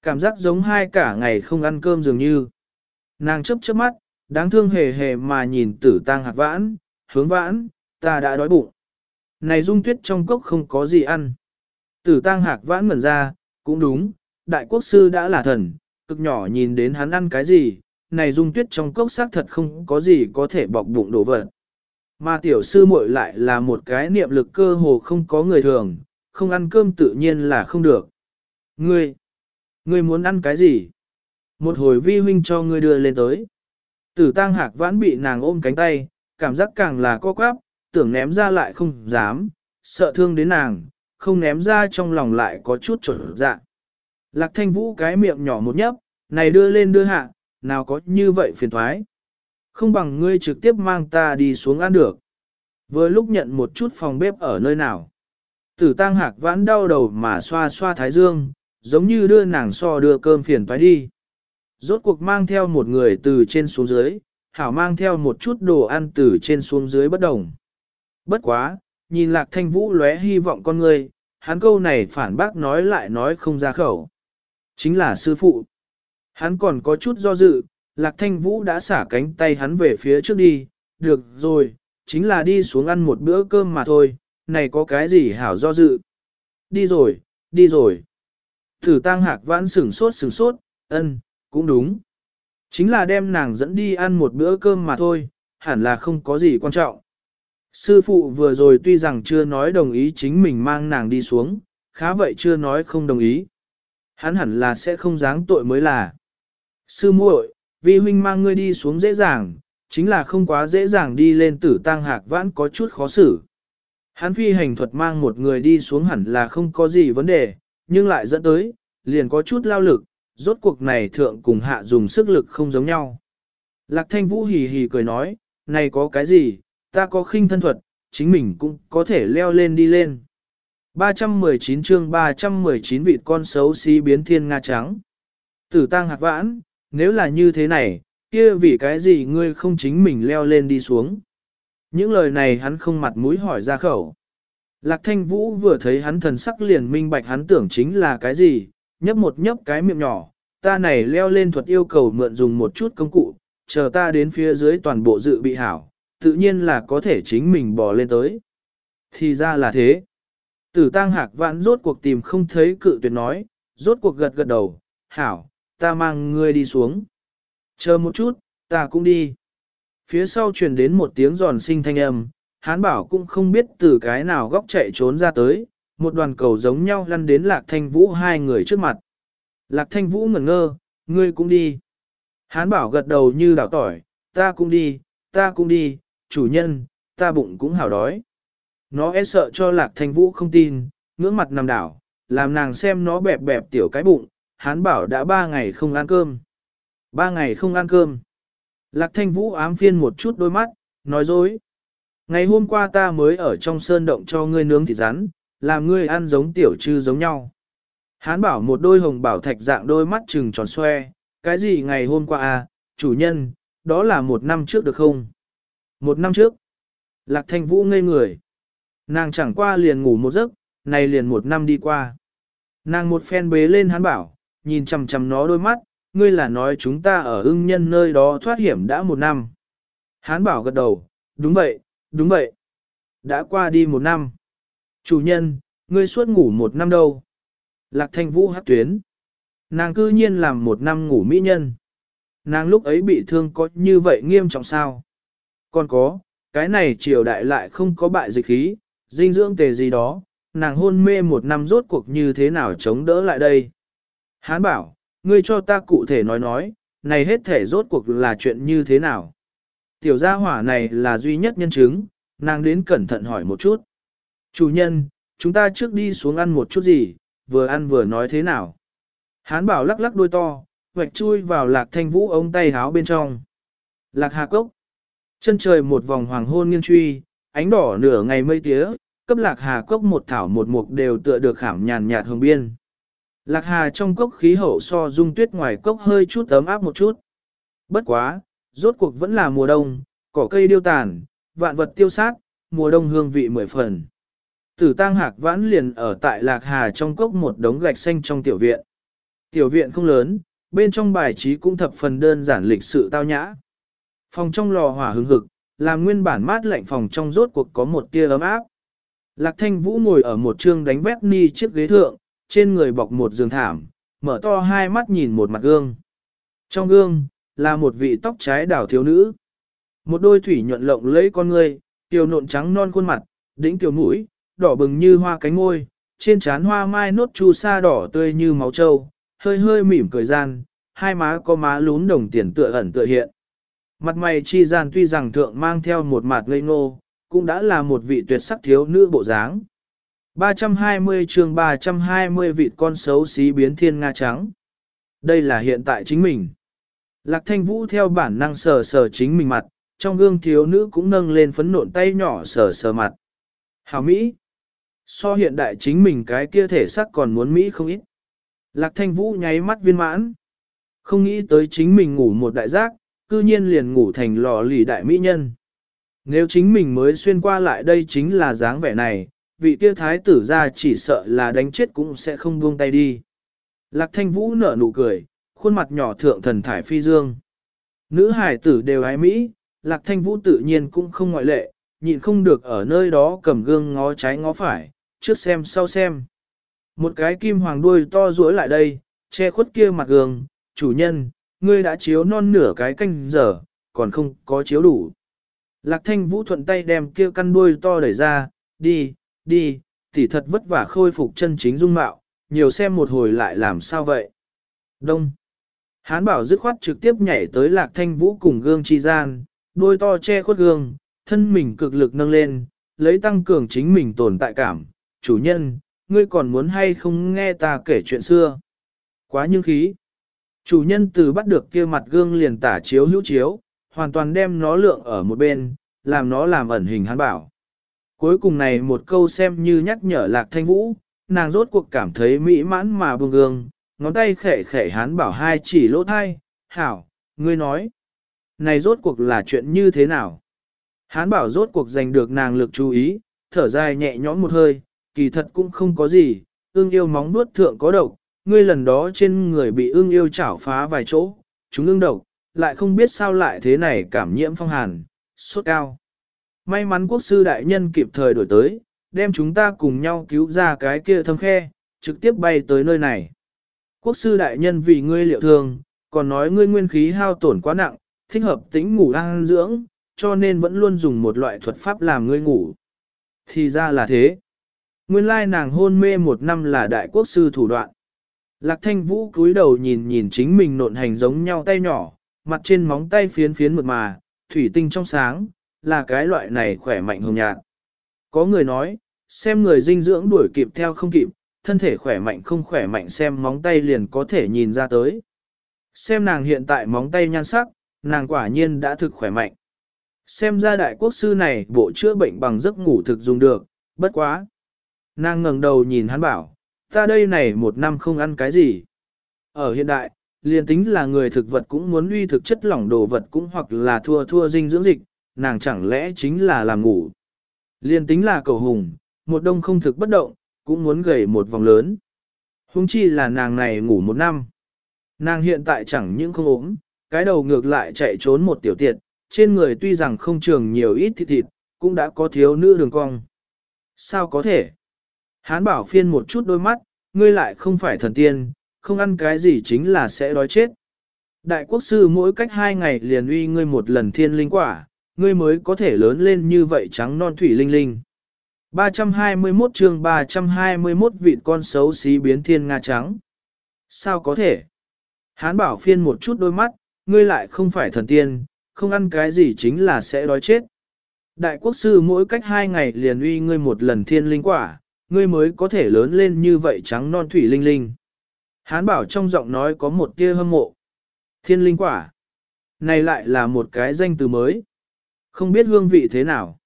Cảm giác giống hai cả ngày không ăn cơm dường như. Nàng chấp chớp mắt, đáng thương hề hề mà nhìn tử tang hạc vãn, hướng vãn, ta đã đói bụng. Này dung tuyết trong cốc không có gì ăn. Tử tang hạc vãn ngẩn ra, cũng đúng, đại quốc sư đã là thần, cực nhỏ nhìn đến hắn ăn cái gì, này dung tuyết trong cốc xác thật không có gì có thể bọc bụng đổ vật. Mà tiểu sư muội lại là một cái niệm lực cơ hồ không có người thường, không ăn cơm tự nhiên là không được. Ngươi, ngươi muốn ăn cái gì? Một hồi vi huynh cho ngươi đưa lên tới. Tử tang hạc vãn bị nàng ôm cánh tay, cảm giác càng là co quắp, tưởng ném ra lại không dám, sợ thương đến nàng, không ném ra trong lòng lại có chút trở dạ. Lạc thanh vũ cái miệng nhỏ một nhấp, này đưa lên đưa hạ, nào có như vậy phiền thoái. Không bằng ngươi trực tiếp mang ta đi xuống ăn được. Vừa lúc nhận một chút phòng bếp ở nơi nào. Tử Tang hạc vãn đau đầu mà xoa xoa thái dương, giống như đưa nàng so đưa cơm phiền toái đi. Rốt cuộc mang theo một người từ trên xuống dưới, hảo mang theo một chút đồ ăn từ trên xuống dưới bất đồng. Bất quá, nhìn lạc thanh vũ lóe hy vọng con người, hắn câu này phản bác nói lại nói không ra khẩu. Chính là sư phụ. Hắn còn có chút do dự, Lạc Thanh Vũ đã xả cánh tay hắn về phía trước đi, được rồi, chính là đi xuống ăn một bữa cơm mà thôi, này có cái gì hảo do dự. Đi rồi, đi rồi. Thử tang hạc vãn sửng sốt sửng sốt, ân, cũng đúng. Chính là đem nàng dẫn đi ăn một bữa cơm mà thôi, hẳn là không có gì quan trọng. Sư phụ vừa rồi tuy rằng chưa nói đồng ý chính mình mang nàng đi xuống, khá vậy chưa nói không đồng ý. Hắn hẳn là sẽ không dáng tội mới là. Sư muội, vi huynh mang ngươi đi xuống dễ dàng, chính là không quá dễ dàng đi lên tử tang hạc vãn có chút khó xử. Hắn phi hành thuật mang một người đi xuống hẳn là không có gì vấn đề, nhưng lại dẫn tới, liền có chút lao lực, rốt cuộc này thượng cùng hạ dùng sức lực không giống nhau. Lạc thanh vũ hì hì cười nói, này có cái gì, ta có khinh thân thuật, chính mình cũng có thể leo lên đi lên. 319 chương 319 vị con xấu xí biến thiên Nga trắng. Tử tăng hạt vãn, nếu là như thế này, kia vì cái gì ngươi không chính mình leo lên đi xuống. Những lời này hắn không mặt mũi hỏi ra khẩu. Lạc thanh vũ vừa thấy hắn thần sắc liền minh bạch hắn tưởng chính là cái gì, nhấp một nhấp cái miệng nhỏ, ta này leo lên thuật yêu cầu mượn dùng một chút công cụ, chờ ta đến phía dưới toàn bộ dự bị hảo, tự nhiên là có thể chính mình bò lên tới. Thì ra là thế. Tử tang hạc vãn rốt cuộc tìm không thấy cự tuyệt nói, rốt cuộc gật gật đầu, hảo, ta mang ngươi đi xuống. Chờ một chút, ta cũng đi. Phía sau truyền đến một tiếng giòn sinh thanh âm, hán bảo cũng không biết từ cái nào góc chạy trốn ra tới, một đoàn cầu giống nhau lăn đến lạc thanh vũ hai người trước mặt. Lạc thanh vũ ngẩn ngơ, ngươi cũng đi. Hán bảo gật đầu như đảo tỏi, ta cũng đi, ta cũng đi, chủ nhân, ta bụng cũng hảo đói. Nó e sợ cho lạc thanh vũ không tin, ngưỡng mặt nằm đảo, làm nàng xem nó bẹp bẹp tiểu cái bụng, hán bảo đã ba ngày không ăn cơm. Ba ngày không ăn cơm. Lạc thanh vũ ám phiên một chút đôi mắt, nói dối. Ngày hôm qua ta mới ở trong sơn động cho ngươi nướng thịt rắn, làm ngươi ăn giống tiểu trư giống nhau. Hán bảo một đôi hồng bảo thạch dạng đôi mắt trừng tròn xoe, cái gì ngày hôm qua à, chủ nhân, đó là một năm trước được không? Một năm trước. Lạc thanh vũ ngây người. Nàng chẳng qua liền ngủ một giấc, này liền một năm đi qua. Nàng một phen bế lên Hán bảo, nhìn chằm chằm nó đôi mắt, ngươi là nói chúng ta ở ưng nhân nơi đó thoát hiểm đã một năm. Hán bảo gật đầu, đúng vậy, đúng vậy. Đã qua đi một năm. Chủ nhân, ngươi suốt ngủ một năm đâu? Lạc thanh vũ hát tuyến. Nàng cư nhiên làm một năm ngủ mỹ nhân. Nàng lúc ấy bị thương có như vậy nghiêm trọng sao? Còn có, cái này triều đại lại không có bại dịch khí, dinh dưỡng tề gì đó, nàng hôn mê một năm rốt cuộc như thế nào chống đỡ lại đây. Hán bảo, ngươi cho ta cụ thể nói nói, này hết thể rốt cuộc là chuyện như thế nào. Tiểu gia hỏa này là duy nhất nhân chứng, nàng đến cẩn thận hỏi một chút. Chủ nhân, chúng ta trước đi xuống ăn một chút gì, vừa ăn vừa nói thế nào. Hán bảo lắc lắc đuôi to, hoạch chui vào lạc thanh vũ ống tay háo bên trong. Lạc hà cốc. Chân trời một vòng hoàng hôn nghiêng truy, ánh đỏ nửa ngày mây tía, cấp lạc hà cốc một thảo một mục đều tựa được khảm nhàn nhạt hương biên. Lạc hà trong cốc khí hậu so dung tuyết ngoài cốc hơi chút ấm áp một chút. Bất quá, rốt cuộc vẫn là mùa đông, cỏ cây điêu tàn, vạn vật tiêu sát, mùa đông hương vị mười phần. Tử tang hạc vãn liền ở tại lạc hà trong cốc một đống gạch xanh trong tiểu viện. Tiểu viện không lớn, bên trong bài trí cũng thập phần đơn giản lịch sự tao nhã. Phòng trong lò hỏa hứng hực, làm nguyên bản mát lạnh phòng trong rốt cuộc có một tia ấm áp. Lạc thanh vũ ngồi ở một trương đánh vét ni chiếc ghế thượng, trên người bọc một giường thảm, mở to hai mắt nhìn một mặt gương. Trong gương, là một vị tóc trái đảo thiếu nữ. Một đôi thủy nhuận lộng lấy con người, tiểu nộn trắng non khuôn mặt, đỉnh tiểu mũi, đỏ bừng như hoa cánh ngôi, trên trán hoa mai nốt chu sa đỏ tươi như máu trâu, hơi hơi mỉm cười gian, hai má có má lún đồng tiền tựa ẩn tựa hiện. Mặt mày chi gian tuy rằng thượng mang theo một mặt ngây ngô, cũng đã là một vị tuyệt sắc thiếu nữ bộ dáng. 320 chương 320 vị con xấu xí biến thiên Nga trắng. Đây là hiện tại chính mình. Lạc thanh vũ theo bản năng sờ sờ chính mình mặt, trong gương thiếu nữ cũng nâng lên phấn nộn tay nhỏ sờ sờ mặt. Hảo Mỹ. So hiện đại chính mình cái kia thể sắc còn muốn Mỹ không ít. Lạc thanh vũ nháy mắt viên mãn. Không nghĩ tới chính mình ngủ một đại giác, cư nhiên liền ngủ thành lò lì đại mỹ nhân. Nếu chính mình mới xuyên qua lại đây chính là dáng vẻ này, vị kia thái tử ra chỉ sợ là đánh chết cũng sẽ không buông tay đi. Lạc thanh vũ nở nụ cười, khuôn mặt nhỏ thượng thần thải phi dương. Nữ hải tử đều ái Mỹ, Lạc Thanh Vũ tự nhiên cũng không ngoại lệ, nhịn không được ở nơi đó cầm gương ngó trái ngó phải, trước xem sau xem. Một cái kim hoàng đuôi to duỗi lại đây, che khuất kia mặt gương, chủ nhân, ngươi đã chiếu non nửa cái canh giờ, còn không có chiếu đủ. Lạc thanh vũ thuận tay đem kia căn đuôi to đẩy ra, đi, đi, tỉ thật vất vả khôi phục chân chính dung mạo, nhiều xem một hồi lại làm sao vậy. Đông. Hán bảo dứt khoát trực tiếp nhảy tới lạc thanh vũ cùng gương chi gian, đuôi to che khuất gương, thân mình cực lực nâng lên, lấy tăng cường chính mình tồn tại cảm. Chủ nhân, ngươi còn muốn hay không nghe ta kể chuyện xưa? Quá nhưng khí. Chủ nhân từ bắt được kia mặt gương liền tả chiếu hữu chiếu, hoàn toàn đem nó lượng ở một bên, làm nó làm ẩn hình hắn bảo. Cuối cùng này một câu xem như nhắc nhở lạc thanh vũ, nàng rốt cuộc cảm thấy mỹ mãn mà buông gương, ngón tay khẽ khẽ hắn bảo hai chỉ lỗ thai, hảo, ngươi nói. Này rốt cuộc là chuyện như thế nào? Hán bảo rốt cuộc giành được nàng lực chú ý, thở dài nhẹ nhõm một hơi, kỳ thật cũng không có gì, ương yêu móng nuốt thượng có độc, ngươi lần đó trên người bị ương yêu chảo phá vài chỗ, chúng ương độc, lại không biết sao lại thế này cảm nhiễm phong hàn, sốt cao. May mắn quốc sư đại nhân kịp thời đổi tới, đem chúng ta cùng nhau cứu ra cái kia thâm khe, trực tiếp bay tới nơi này. Quốc sư đại nhân vì ngươi liệu thương, còn nói ngươi nguyên khí hao tổn quá nặng, thích hợp tính ngủ ăn dưỡng, cho nên vẫn luôn dùng một loại thuật pháp làm ngươi ngủ. Thì ra là thế. Nguyên lai nàng hôn mê một năm là đại quốc sư thủ đoạn. Lạc thanh vũ cúi đầu nhìn nhìn chính mình nộn hành giống nhau tay nhỏ, mặt trên móng tay phiến phiến mượt mà, thủy tinh trong sáng, là cái loại này khỏe mạnh hồng nhạt. Có người nói, xem người dinh dưỡng đuổi kịp theo không kịp, thân thể khỏe mạnh không khỏe mạnh xem móng tay liền có thể nhìn ra tới. Xem nàng hiện tại móng tay nhan sắc, nàng quả nhiên đã thực khỏe mạnh. Xem ra đại quốc sư này bộ chữa bệnh bằng giấc ngủ thực dùng được, bất quá. Nàng ngẩng đầu nhìn hắn bảo, ta đây này một năm không ăn cái gì. Ở hiện đại, liền tính là người thực vật cũng muốn uy thực chất lỏng đồ vật cũng hoặc là thua thua dinh dưỡng dịch, nàng chẳng lẽ chính là làm ngủ. Liền tính là cầu hùng, một đông không thực bất động, cũng muốn gầy một vòng lớn. Hùng chi là nàng này ngủ một năm. Nàng hiện tại chẳng những không ốm, cái đầu ngược lại chạy trốn một tiểu tiệt, trên người tuy rằng không trường nhiều ít thịt thịt, cũng đã có thiếu nữ đường cong. Sao có thể? Hán bảo phiên một chút đôi mắt, ngươi lại không phải thần tiên, không ăn cái gì chính là sẽ đói chết. Đại quốc sư mỗi cách hai ngày liền uy ngươi một lần thiên linh quả, ngươi mới có thể lớn lên như vậy trắng non thủy linh linh. 321 chương 321 vị con xấu xí biến thiên nga trắng. Sao có thể? Hán bảo phiên một chút đôi mắt, ngươi lại không phải thần tiên, không ăn cái gì chính là sẽ đói chết. Đại quốc sư mỗi cách hai ngày liền uy ngươi một lần thiên linh quả, ngươi mới có thể lớn lên như vậy trắng non thủy linh linh. Hán bảo trong giọng nói có một tia hâm mộ. Thiên linh quả. Này lại là một cái danh từ mới. Không biết hương vị thế nào.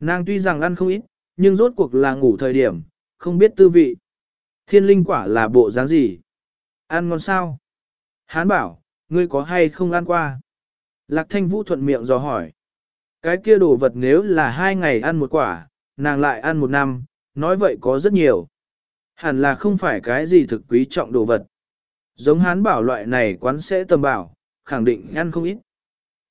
Nàng tuy rằng ăn không ít, nhưng rốt cuộc là ngủ thời điểm, không biết tư vị. Thiên linh quả là bộ dáng gì? Ăn ngon sao? Hán bảo, ngươi có hay không ăn qua? Lạc thanh vũ thuận miệng dò hỏi. Cái kia đồ vật nếu là hai ngày ăn một quả, nàng lại ăn một năm, nói vậy có rất nhiều. Hẳn là không phải cái gì thực quý trọng đồ vật. Giống hán bảo loại này quán sẽ tầm bảo, khẳng định ngăn không ít.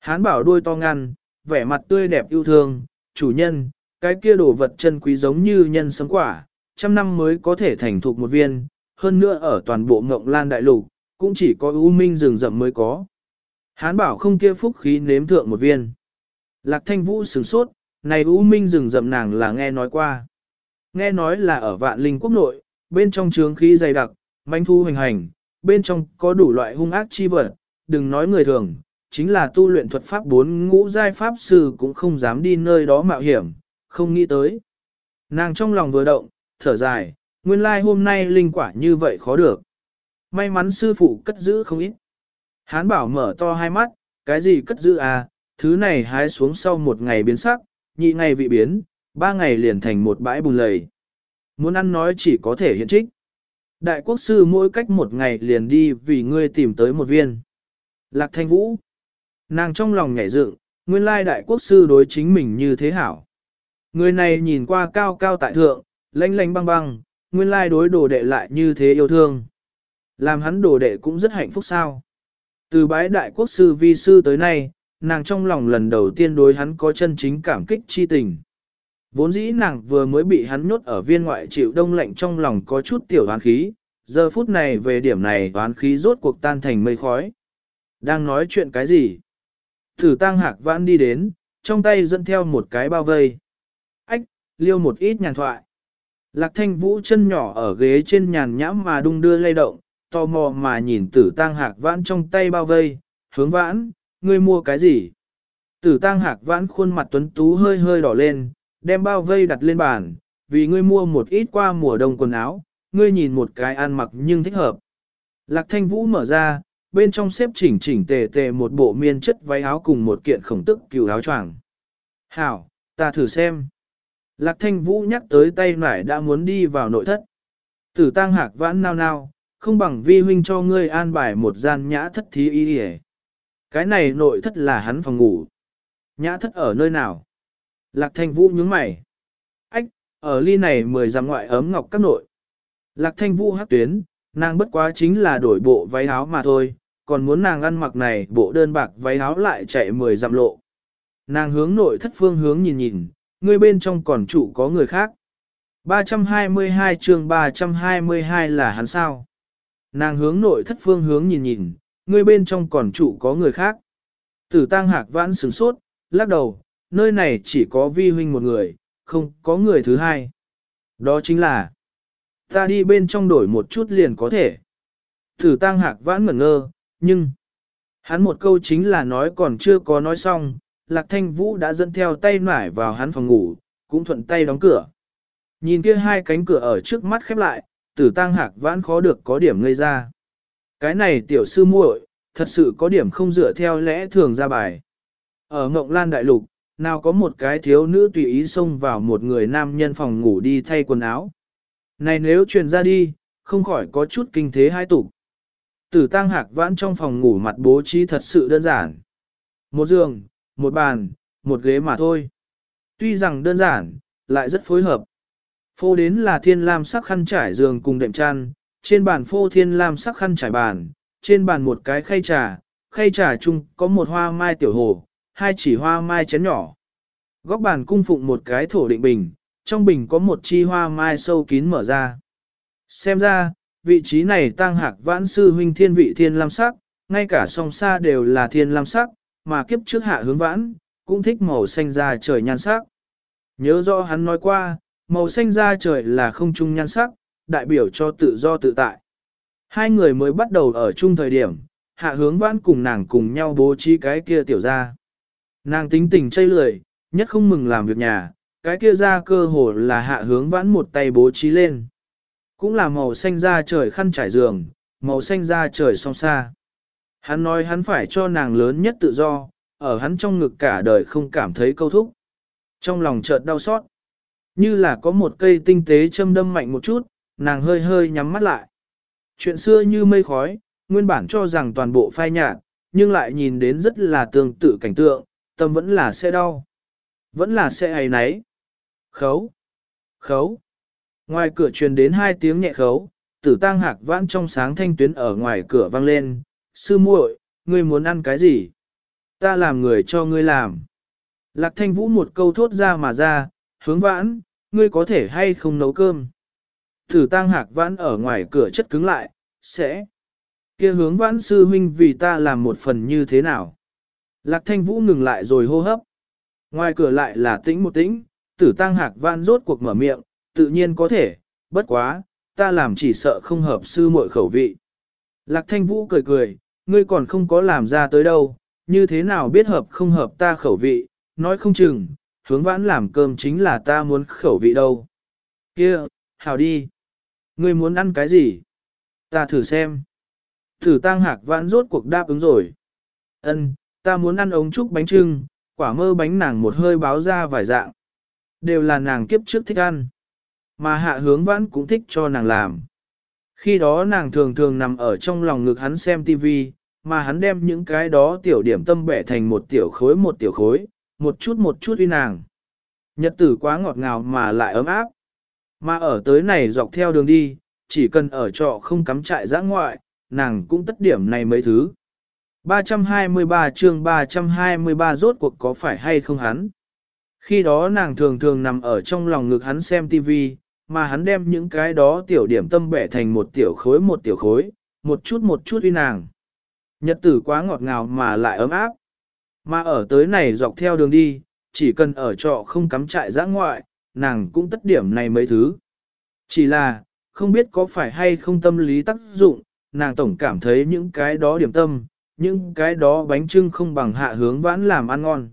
Hán bảo đuôi to ngăn, vẻ mặt tươi đẹp yêu thương, chủ nhân, cái kia đồ vật chân quý giống như nhân sấm quả, trăm năm mới có thể thành thục một viên, hơn nữa ở toàn bộ ngộng lan đại lục, cũng chỉ có ưu minh rừng rậm mới có. Hán bảo không kia phúc khí nếm thượng một viên. Lạc thanh vũ sửng sốt, này ưu minh rừng rậm nàng là nghe nói qua. Nghe nói là ở vạn linh quốc nội, bên trong trướng khí dày đặc, manh thu hành hành, bên trong có đủ loại hung ác chi vật, đừng nói người thường, chính là tu luyện thuật pháp bốn ngũ giai pháp sư cũng không dám đi nơi đó mạo hiểm, không nghĩ tới. Nàng trong lòng vừa động, thở dài, nguyên lai hôm nay linh quả như vậy khó được. May mắn sư phụ cất giữ không ít. Hán bảo mở to hai mắt, cái gì cất giữ à, thứ này hái xuống sau một ngày biến sắc, nhị ngày vị biến, ba ngày liền thành một bãi bùn lầy. Muốn ăn nói chỉ có thể hiện trích. Đại quốc sư mỗi cách một ngày liền đi vì ngươi tìm tới một viên. Lạc thanh vũ. Nàng trong lòng nhảy dựng, nguyên lai đại quốc sư đối chính mình như thế hảo. Người này nhìn qua cao cao tại thượng, lanh lanh băng băng, nguyên lai đối đồ đệ lại như thế yêu thương. Làm hắn đồ đệ cũng rất hạnh phúc sao. Từ bái đại quốc sư vi sư tới nay, nàng trong lòng lần đầu tiên đối hắn có chân chính cảm kích chi tình. Vốn dĩ nàng vừa mới bị hắn nhốt ở viên ngoại chịu đông lạnh trong lòng có chút tiểu oán khí, giờ phút này về điểm này oán khí rốt cuộc tan thành mây khói. Đang nói chuyện cái gì? Thử tăng hạc vãn đi đến, trong tay dẫn theo một cái bao vây. Ách, liêu một ít nhàn thoại. Lạc thanh vũ chân nhỏ ở ghế trên nhàn nhãm mà đung đưa lay động, tò mò mà nhìn tử tang hạc vãn trong tay bao vây, hướng vãn, ngươi mua cái gì? Tử tang hạc vãn khuôn mặt tuấn tú hơi hơi đỏ lên, đem bao vây đặt lên bàn, vì ngươi mua một ít qua mùa đông quần áo, ngươi nhìn một cái ăn mặc nhưng thích hợp. Lạc thanh vũ mở ra, bên trong xếp chỉnh chỉnh tề tề một bộ miên chất váy áo cùng một kiện khổng tức cừu áo choàng. Hảo, ta thử xem. Lạc thanh vũ nhắc tới tay nải đã muốn đi vào nội thất. Tử tăng hạc vãn nao nao, không bằng vi huynh cho ngươi an bài một gian nhã thất thí y Cái này nội thất là hắn phòng ngủ. Nhã thất ở nơi nào? Lạc thanh vũ nhướng mày. Ách, ở ly này mười dặm ngoại ấm ngọc các nội. Lạc thanh vũ hát tuyến, nàng bất quá chính là đổi bộ váy áo mà thôi, còn muốn nàng ăn mặc này bộ đơn bạc váy áo lại chạy mười dặm lộ. Nàng hướng nội thất phương hướng nhìn nhìn, người bên trong còn trụ có người khác. 322 chương 322 là hắn sao? Nàng hướng nội thất phương hướng nhìn nhìn, người bên trong còn trụ có người khác. Tử tang hạc vãn sửng sốt, lắc đầu, nơi này chỉ có vi huynh một người, không có người thứ hai. Đó chính là, ta đi bên trong đổi một chút liền có thể. Tử Tăng hạc vãn ngẩn ngơ, nhưng, hắn một câu chính là nói còn chưa có nói xong, Lạc Thanh Vũ đã dẫn theo tay nải vào hắn phòng ngủ, cũng thuận tay đóng cửa. Nhìn kia hai cánh cửa ở trước mắt khép lại, tử tăng hạc vãn khó được có điểm ngây ra. Cái này tiểu sư muội, thật sự có điểm không dựa theo lẽ thường ra bài. Ở Ngộng Lan Đại Lục, nào có một cái thiếu nữ tùy ý xông vào một người nam nhân phòng ngủ đi thay quần áo. Này nếu truyền ra đi, không khỏi có chút kinh thế hai tục. Tử tăng hạc vãn trong phòng ngủ mặt bố trí thật sự đơn giản. Một giường, một bàn, một ghế mà thôi. Tuy rằng đơn giản, lại rất phối hợp. Phô đến là thiên lam sắc khăn trải giường cùng đệm chăn, trên bàn phô thiên lam sắc khăn trải bàn, trên bàn một cái khay trà, khay trà chung có một hoa mai tiểu hồ, hai chỉ hoa mai chén nhỏ. Góc bàn cung phụng một cái thổ định bình, trong bình có một chi hoa mai sâu kín mở ra. Xem ra, vị trí này tăng hạc vãn sư huynh thiên vị thiên lam sắc, ngay cả song xa đều là thiên lam sắc, mà kiếp trước hạ hướng vãn, cũng thích màu xanh da trời nhan sắc. Nhớ rõ hắn nói qua, màu xanh da trời là không chung nhan sắc, đại biểu cho tự do tự tại. Hai người mới bắt đầu ở chung thời điểm, hạ hướng vãn cùng nàng cùng nhau bố trí cái kia tiểu ra. Nàng tính tình chây lười, nhất không mừng làm việc nhà, cái kia ra cơ hồ là hạ hướng vãn một tay bố trí lên. Cũng là màu xanh da trời khăn trải giường, màu xanh da trời song xa. Hắn nói hắn phải cho nàng lớn nhất tự do, ở hắn trong ngực cả đời không cảm thấy câu thúc. Trong lòng chợt đau xót, như là có một cây tinh tế châm đâm mạnh một chút, nàng hơi hơi nhắm mắt lại. Chuyện xưa như mây khói, nguyên bản cho rằng toàn bộ phai nhạt, nhưng lại nhìn đến rất là tương tự cảnh tượng, tâm vẫn là sẽ đau. Vẫn là sẽ ấy nấy. Khấu. Khấu. Ngoài cửa truyền đến hai tiếng nhẹ khấu, tử tang hạc vãn trong sáng thanh tuyến ở ngoài cửa vang lên, sư muội, ngươi muốn ăn cái gì? Ta làm người cho ngươi làm. Lạc thanh vũ một câu thốt ra mà ra, hướng vãn, ngươi có thể hay không nấu cơm? tử tang hạc vãn ở ngoài cửa chất cứng lại, sẽ. kia hướng vãn sư huynh vì ta làm một phần như thế nào? Lạc thanh vũ ngừng lại rồi hô hấp. Ngoài cửa lại là tĩnh một tĩnh, tử tăng hạc vãn rốt cuộc mở miệng, tự nhiên có thể, bất quá, ta làm chỉ sợ không hợp sư muội khẩu vị. Lạc thanh vũ cười cười, ngươi còn không có làm ra tới đâu, như thế nào biết hợp không hợp ta khẩu vị, nói không chừng, hướng vãn làm cơm chính là ta muốn khẩu vị đâu. Kia, hào đi. Ngươi muốn ăn cái gì? Ta thử xem. Thử tăng hạc vãn rốt cuộc đáp ứng rồi. Ân, ta muốn ăn ống trúc bánh trưng, quả mơ bánh nàng một hơi báo ra vài dạng. Đều là nàng kiếp trước thích ăn. Mà hạ hướng vãn cũng thích cho nàng làm. Khi đó nàng thường thường nằm ở trong lòng ngực hắn xem TV, mà hắn đem những cái đó tiểu điểm tâm bẻ thành một tiểu khối một tiểu khối, một chút một chút uy nàng. Nhật tử quá ngọt ngào mà lại ấm áp. Mà ở tới này dọc theo đường đi, chỉ cần ở trọ không cắm trại giã ngoại, nàng cũng tất điểm này mấy thứ. 323 chương 323 rốt cuộc có phải hay không hắn? Khi đó nàng thường thường nằm ở trong lòng ngực hắn xem TV, mà hắn đem những cái đó tiểu điểm tâm bẻ thành một tiểu khối một tiểu khối, một chút một chút uy nàng. Nhật tử quá ngọt ngào mà lại ấm áp. Mà ở tới này dọc theo đường đi, chỉ cần ở trọ không cắm trại giã ngoại, nàng cũng tất điểm này mấy thứ. Chỉ là, không biết có phải hay không tâm lý tác dụng, nàng tổng cảm thấy những cái đó điểm tâm, những cái đó bánh trưng không bằng hạ hướng vãn làm ăn ngon.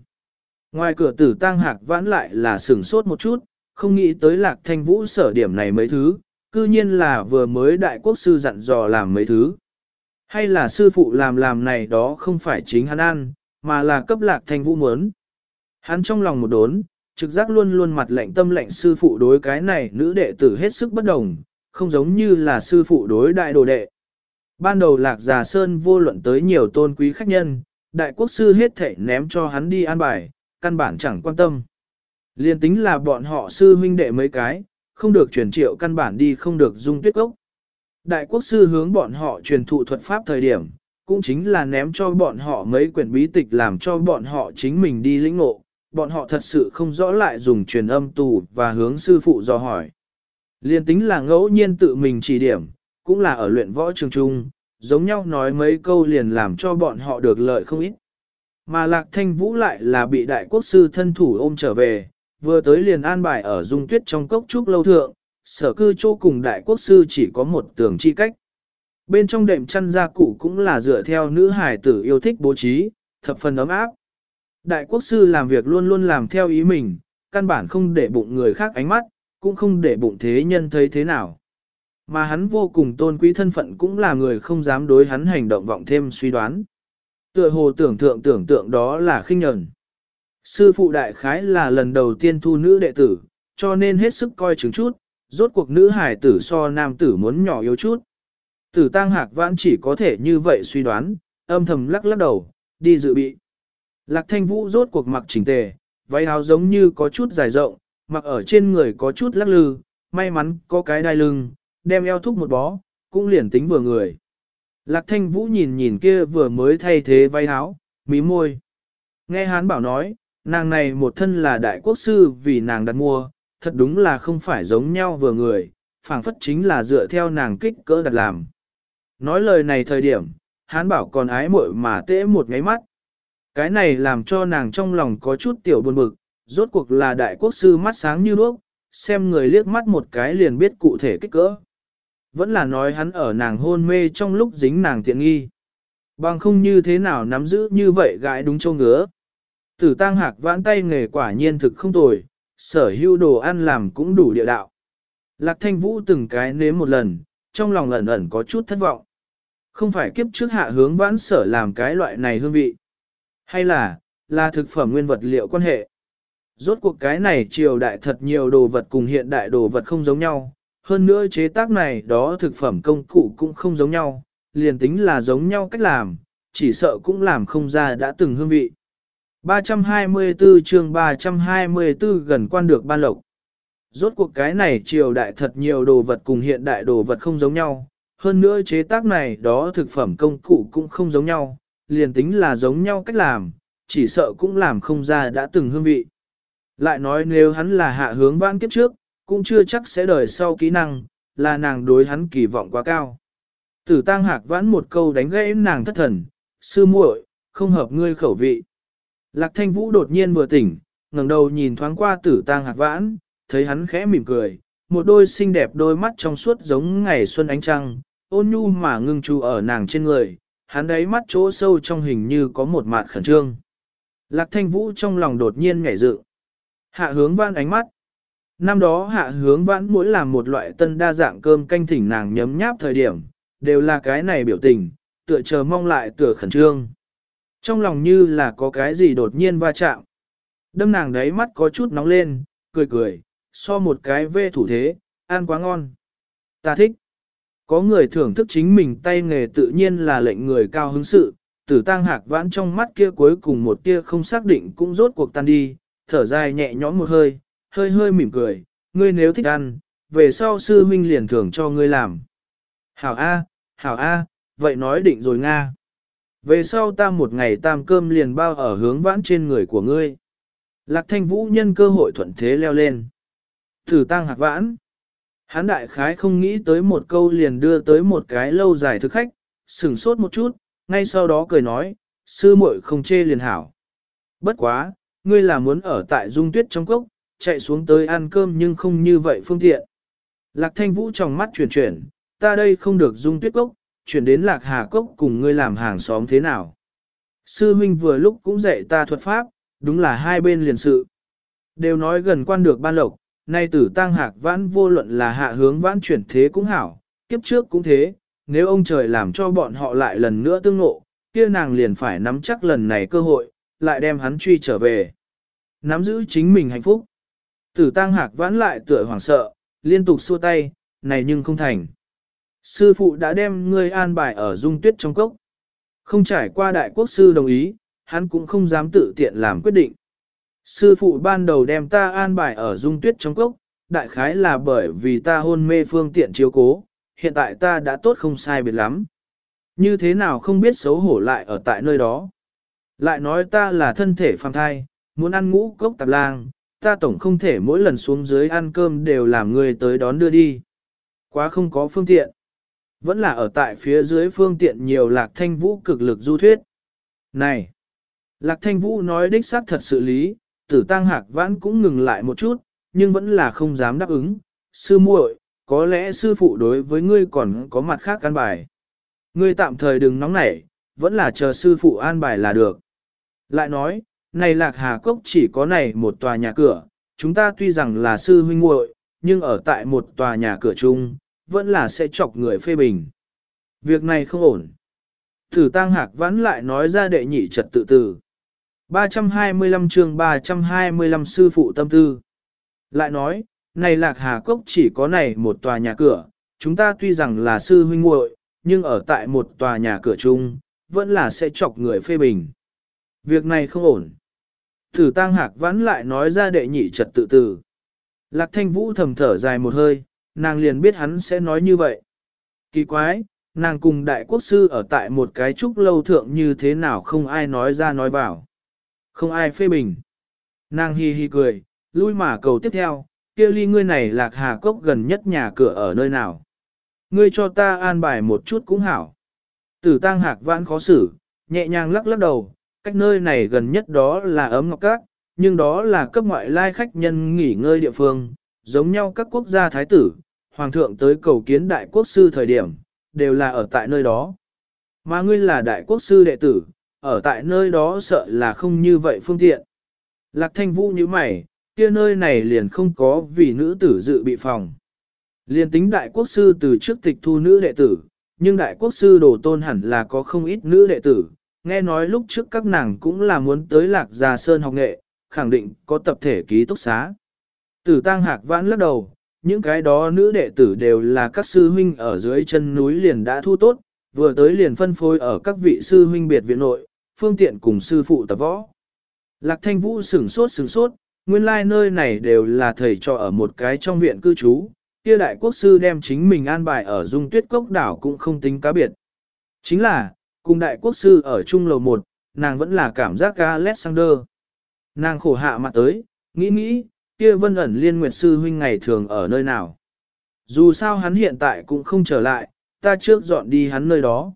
Ngoài cửa tử tang hạc vãn lại là sửng sốt một chút, không nghĩ tới lạc thanh vũ sở điểm này mấy thứ, cư nhiên là vừa mới đại quốc sư dặn dò làm mấy thứ. Hay là sư phụ làm làm này đó không phải chính hắn ăn, mà là cấp lạc thanh vũ muốn. Hắn trong lòng một đốn, trực giác luôn luôn mặt lạnh tâm lạnh sư phụ đối cái này nữ đệ tử hết sức bất đồng, không giống như là sư phụ đối đại đồ đệ. Ban đầu lạc già sơn vô luận tới nhiều tôn quý khách nhân, đại quốc sư hết thể ném cho hắn đi an bài, căn bản chẳng quan tâm. Liên tính là bọn họ sư huynh đệ mấy cái, không được truyền triệu căn bản đi không được dung tuyết gốc. Đại quốc sư hướng bọn họ truyền thụ thuật pháp thời điểm, cũng chính là ném cho bọn họ mấy quyển bí tịch làm cho bọn họ chính mình đi lĩnh ngộ, bọn họ thật sự không rõ lại dùng truyền âm tù và hướng sư phụ dò hỏi. Liên tính là ngẫu nhiên tự mình chỉ điểm, cũng là ở luyện võ trường trung, giống nhau nói mấy câu liền làm cho bọn họ được lợi không ít. Mà Lạc Thanh Vũ lại là bị đại quốc sư thân thủ ôm trở về, vừa tới liền an bài ở dung tuyết trong cốc trúc lâu thượng, sở cư chỗ cùng đại quốc sư chỉ có một tường chi cách. Bên trong đệm chăn gia cụ cũng là dựa theo nữ hải tử yêu thích bố trí, thập phần ấm áp. Đại quốc sư làm việc luôn luôn làm theo ý mình, căn bản không để bụng người khác ánh mắt, cũng không để bụng thế nhân thấy thế nào. Mà hắn vô cùng tôn quý thân phận cũng là người không dám đối hắn hành động vọng thêm suy đoán. Tựa hồ tưởng tượng tưởng tượng đó là khinh nhẫn. Sư phụ đại khái là lần đầu tiên thu nữ đệ tử, cho nên hết sức coi chứng chút, rốt cuộc nữ hải tử so nam tử muốn nhỏ yếu chút. Tử tăng hạc vãn chỉ có thể như vậy suy đoán, âm thầm lắc lắc đầu, đi dự bị. Lạc thanh vũ rốt cuộc mặc chỉnh tề, váy áo giống như có chút dài rộng, mặc ở trên người có chút lắc lư, may mắn có cái đai lưng, đem eo thúc một bó, cũng liền tính vừa người. Lạc thanh vũ nhìn nhìn kia vừa mới thay thế váy áo, mí môi. Nghe hán bảo nói, nàng này một thân là đại quốc sư vì nàng đặt mua, thật đúng là không phải giống nhau vừa người, phảng phất chính là dựa theo nàng kích cỡ đặt làm. Nói lời này thời điểm, hán bảo còn ái muội mà tễ một ngáy mắt. Cái này làm cho nàng trong lòng có chút tiểu buồn bực, rốt cuộc là đại quốc sư mắt sáng như đuốc, xem người liếc mắt một cái liền biết cụ thể kích cỡ. Vẫn là nói hắn ở nàng hôn mê trong lúc dính nàng tiện nghi. Bằng không như thế nào nắm giữ như vậy gãi đúng châu ngứa. Tử tăng hạc vãn tay nghề quả nhiên thực không tồi, sở hữu đồ ăn làm cũng đủ địa đạo. Lạc thanh vũ từng cái nếm một lần, trong lòng ẩn ẩn có chút thất vọng. Không phải kiếp trước hạ hướng vãn sở làm cái loại này hương vị. Hay là, là thực phẩm nguyên vật liệu quan hệ. Rốt cuộc cái này triều đại thật nhiều đồ vật cùng hiện đại đồ vật không giống nhau, hơn nữa chế tác này đó thực phẩm công cụ cũng không giống nhau, liền tính là giống nhau cách làm, chỉ sợ cũng làm không ra đã từng hương vị. 324 chương 324 gần quan được ban lộc. Rốt cuộc cái này triều đại thật nhiều đồ vật cùng hiện đại đồ vật không giống nhau, hơn nữa chế tác này đó thực phẩm công cụ cũng không giống nhau, liền tính là giống nhau cách làm, chỉ sợ cũng làm không ra đã từng hương vị. Lại nói nếu hắn là hạ hướng vãn kiếp trước, cũng chưa chắc sẽ đời sau kỹ năng, là nàng đối hắn kỳ vọng quá cao. Tử tang hạc vãn một câu đánh gãy nàng thất thần, sư muội, không hợp ngươi khẩu vị. Lạc thanh vũ đột nhiên vừa tỉnh, ngẩng đầu nhìn thoáng qua tử tang hạc vãn, thấy hắn khẽ mỉm cười, một đôi xinh đẹp đôi mắt trong suốt giống ngày xuân ánh trăng, ôn nhu mà ngưng chú ở nàng trên người, hắn đấy mắt chỗ sâu trong hình như có một mạt khẩn trương. Lạc thanh vũ trong lòng đột nhiên nhảy dựng. Hạ hướng vãn ánh mắt. Năm đó hạ hướng vãn mỗi làm một loại tân đa dạng cơm canh thỉnh nàng nhấm nháp thời điểm, đều là cái này biểu tình, tựa chờ mong lại tựa khẩn trương. Trong lòng như là có cái gì đột nhiên va chạm. Đâm nàng đấy mắt có chút nóng lên, cười cười, so một cái vê thủ thế, ăn quá ngon. Ta thích. Có người thưởng thức chính mình tay nghề tự nhiên là lệnh người cao hứng sự, tử tang hạc vãn trong mắt kia cuối cùng một tia không xác định cũng rốt cuộc tan đi, thở dài nhẹ nhõm một hơi, hơi hơi mỉm cười, ngươi nếu thích ăn, về sau sư huynh liền thưởng cho ngươi làm. Hảo A, hảo A, vậy nói định rồi Nga. Về sau ta một ngày tam cơm liền bao ở hướng vãn trên người của ngươi. Lạc thanh vũ nhân cơ hội thuận thế leo lên. Thử tăng hạc vãn. Hán đại khái không nghĩ tới một câu liền đưa tới một cái lâu dài thực khách, sửng sốt một chút, ngay sau đó cười nói, sư muội không chê liền hảo. Bất quá, ngươi là muốn ở tại dung tuyết trong cốc, chạy xuống tới ăn cơm nhưng không như vậy phương tiện. Lạc thanh vũ trong mắt chuyển chuyển, ta đây không được dung tuyết cốc, chuyển đến lạc hà cốc cùng ngươi làm hàng xóm thế nào. Sư huynh vừa lúc cũng dạy ta thuật pháp, đúng là hai bên liền sự. Đều nói gần quan được ban lộc, nay tử tăng hạc vãn vô luận là hạ hướng vãn chuyển thế cũng hảo, kiếp trước cũng thế, nếu ông trời làm cho bọn họ lại lần nữa tương ngộ, kia nàng liền phải nắm chắc lần này cơ hội, lại đem hắn truy trở về. Nắm giữ chính mình hạnh phúc. Tử tăng hạc vãn lại tựa hoảng sợ, liên tục xua tay, này nhưng không thành. Sư phụ đã đem ngươi an bài ở dung tuyết trong cốc. Không trải qua đại quốc sư đồng ý, hắn cũng không dám tự tiện làm quyết định. Sư phụ ban đầu đem ta an bài ở dung tuyết trong cốc, đại khái là bởi vì ta hôn mê phương tiện chiếu cố, hiện tại ta đã tốt không sai biệt lắm. Như thế nào không biết xấu hổ lại ở tại nơi đó. Lại nói ta là thân thể phàm thai, muốn ăn ngũ cốc tạp lang, ta tổng không thể mỗi lần xuống dưới ăn cơm đều làm người tới đón đưa đi. Quá không có phương tiện. Vẫn là ở tại phía dưới phương tiện nhiều lạc thanh vũ cực lực du thuyết. Này! Lạc thanh vũ nói đích xác thật sự lý, tử tăng hạc vãn cũng ngừng lại một chút, nhưng vẫn là không dám đáp ứng. Sư muội, có lẽ sư phụ đối với ngươi còn có mặt khác căn bài. Ngươi tạm thời đừng nóng nảy, vẫn là chờ sư phụ an bài là được. Lại nói, này lạc hà cốc chỉ có này một tòa nhà cửa, chúng ta tuy rằng là sư huynh muội, nhưng ở tại một tòa nhà cửa chung, vẫn là sẽ chọc người phê bình. Việc này không ổn. Thử tăng hạc vãn lại nói ra đệ nhị trật tự tử. 325 chương 325 sư phụ tâm tư. Lại nói, này lạc hà cốc chỉ có này một tòa nhà cửa, chúng ta tuy rằng là sư huynh muội, nhưng ở tại một tòa nhà cửa chung, vẫn là sẽ chọc người phê bình. Việc này không ổn. Thử Tang hạc vãn lại nói ra đệ nhị trật tự tử. Lạc thanh vũ thầm thở dài một hơi, nàng liền biết hắn sẽ nói như vậy. Kỳ quái, nàng cùng đại quốc sư ở tại một cái trúc lâu thượng như thế nào không ai nói ra nói vào. Không ai phê bình. Nàng hi hi cười, lui mà cầu tiếp theo, kia ly ngươi này lạc hà cốc gần nhất nhà cửa ở nơi nào. Ngươi cho ta an bài một chút cũng hảo. Tử Tang hạc vãn khó xử, nhẹ nhàng lắc lắc đầu, cách nơi này gần nhất đó là ấm ngọc cát, nhưng đó là cấp ngoại lai khách nhân nghỉ ngơi địa phương, giống nhau các quốc gia thái tử, hoàng thượng tới cầu kiến đại quốc sư thời điểm, đều là ở tại nơi đó. Mà ngươi là đại quốc sư đệ tử, ở tại nơi đó sợ là không như vậy phương tiện. Lạc thanh vũ như mày, kia nơi này liền không có vì nữ tử dự bị phòng. liền tính đại quốc sư từ trước tịch thu nữ đệ tử, nhưng đại quốc sư đồ tôn hẳn là có không ít nữ đệ tử. Nghe nói lúc trước các nàng cũng là muốn tới lạc già sơn học nghệ, khẳng định có tập thể ký túc xá. Tử tăng hạc vãn lắc đầu, những cái đó nữ đệ tử đều là các sư huynh ở dưới chân núi liền đã thu tốt, vừa tới liền phân phối ở các vị sư huynh biệt viện nội, phương tiện cùng sư phụ tập võ. Lạc thanh vũ sửng sốt sửng sốt, nguyên lai like nơi này đều là thầy trò ở một cái trong viện cư trú, kia đại quốc sư đem chính mình an bài ở dung tuyết cốc đảo cũng không tính cá biệt. Chính là, cùng đại quốc sư ở chung lầu một, nàng vẫn là cảm giác Alexander. Nàng khổ hạ mặt tới, nghĩ nghĩ, kia vân ẩn liên nguyệt sư huynh ngày thường ở nơi nào. Dù sao hắn hiện tại cũng không trở lại, ta trước dọn đi hắn nơi đó.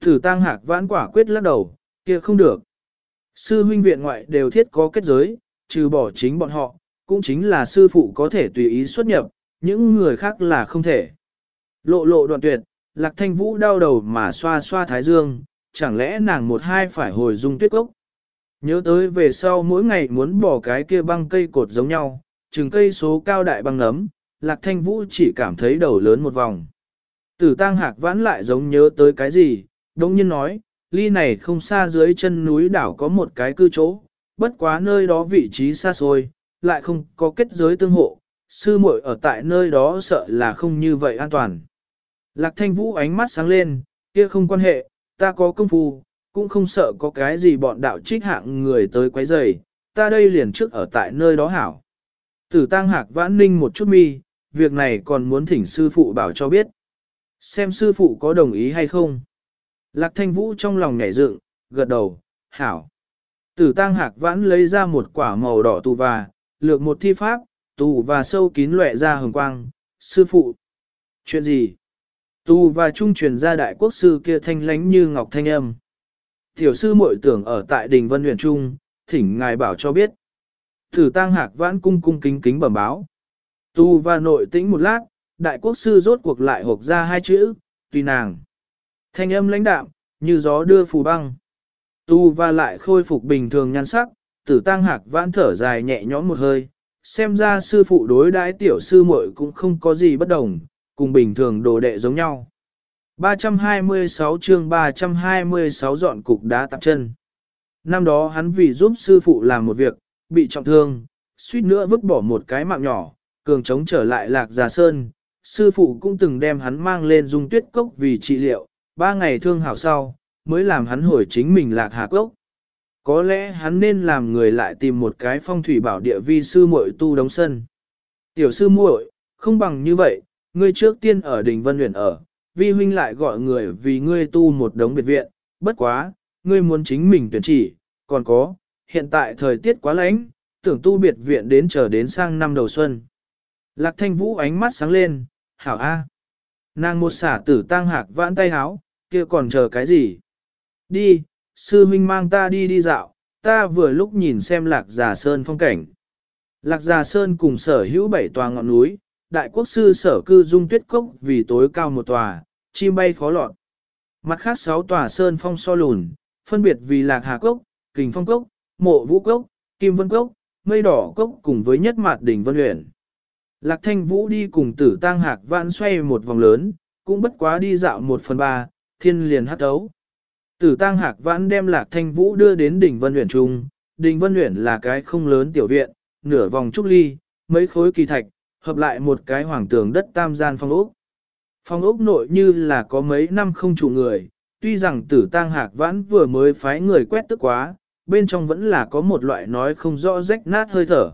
Thử tăng hạc vãn quả quyết lắc đầu, kia không được. Sư huynh viện ngoại đều thiết có kết giới, trừ bỏ chính bọn họ, cũng chính là sư phụ có thể tùy ý xuất nhập, những người khác là không thể. Lộ lộ đoạn tuyệt, lạc thanh vũ đau đầu mà xoa xoa thái dương, chẳng lẽ nàng một hai phải hồi dung tuyết cốc. Nhớ tới về sau mỗi ngày muốn bỏ cái kia băng cây cột giống nhau, chừng cây số cao đại băng nấm, lạc thanh vũ chỉ cảm thấy đầu lớn một vòng. Tử tang hạc vãn lại giống nhớ tới cái gì, đống nhiên nói, ly này không xa dưới chân núi đảo có một cái cư chỗ, bất quá nơi đó vị trí xa xôi, lại không có kết giới tương hộ, sư muội ở tại nơi đó sợ là không như vậy an toàn. Lạc thanh vũ ánh mắt sáng lên, kia không quan hệ, ta có công phu, cũng không sợ có cái gì bọn đạo trích hạng người tới quấy rầy, ta đây liền trước ở tại nơi đó hảo. Tử tăng hạc vãn ninh một chút mi, việc này còn muốn thỉnh sư phụ bảo cho biết. Xem sư phụ có đồng ý hay không. Lạc thanh vũ trong lòng nhảy dựng, gật đầu, hảo. Tử tăng hạc vãn lấy ra một quả màu đỏ tù và, lược một thi pháp, tù và sâu kín lệ ra hồng quang, sư phụ. Chuyện gì? Tu và trung truyền ra đại quốc sư kia thanh lánh như ngọc thanh âm. Tiểu sư muội tưởng ở tại đình vân huyện trung, thỉnh ngài bảo cho biết. Thử tăng hạc vãn cung cung kính kính bẩm báo. Tu và nội tĩnh một lát, đại quốc sư rốt cuộc lại hộp ra hai chữ, tùy nàng. Thanh âm lãnh đạm, như gió đưa phù băng. Tu và lại khôi phục bình thường nhan sắc, tử tăng hạc vãn thở dài nhẹ nhõm một hơi. Xem ra sư phụ đối đãi tiểu sư muội cũng không có gì bất đồng, cùng bình thường đồ đệ giống nhau. 326 chương 326 dọn cục đá tạp chân. Năm đó hắn vì giúp sư phụ làm một việc, bị trọng thương, suýt nữa vứt bỏ một cái mạng nhỏ, cường chống trở lại lạc già sơn. Sư phụ cũng từng đem hắn mang lên dung tuyết cốc vì trị liệu, ba ngày thương hảo sau, mới làm hắn hồi chính mình lạc hà cốc. Có lẽ hắn nên làm người lại tìm một cái phong thủy bảo địa vi sư muội tu đóng sân. Tiểu sư muội, không bằng như vậy, ngươi trước tiên ở đỉnh Vân Huyền ở, vi huynh lại gọi người vì ngươi tu một đống biệt viện, bất quá, ngươi muốn chính mình tuyển chỉ, còn có, hiện tại thời tiết quá lạnh, tưởng tu biệt viện đến chờ đến sang năm đầu xuân. Lạc thanh vũ ánh mắt sáng lên, hảo a. Nàng một xả tử tang hạc vãn tay háo, kia còn chờ cái gì? Đi, sư huynh mang ta đi đi dạo, ta vừa lúc nhìn xem lạc già sơn phong cảnh. Lạc già sơn cùng sở hữu bảy tòa ngọn núi, đại quốc sư sở cư dung tuyết cốc vì tối cao một tòa, chim bay khó lọt. Mặt khác sáu tòa sơn phong so lùn, phân biệt vì lạc hà cốc, kình phong cốc, mộ vũ cốc, kim vân cốc, mây đỏ cốc cùng với nhất mạt đỉnh vân luyện. Lạc thanh vũ đi cùng tử tang hạc vãn xoay một vòng lớn, cũng bất quá đi dạo một phần ba, thiên liền hát tấu. Tử tang hạc vãn đem lạc thanh vũ đưa đến đỉnh vân luyện trung, đỉnh vân luyện là cái không lớn tiểu viện, nửa vòng trúc ly, mấy khối kỳ thạch, hợp lại một cái hoàng tường đất tam gian phong ốc. Phong ốc nội như là có mấy năm không chủ người, tuy rằng tử tang hạc vãn vừa mới phái người quét tức quá, bên trong vẫn là có một loại nói không rõ rách nát hơi thở.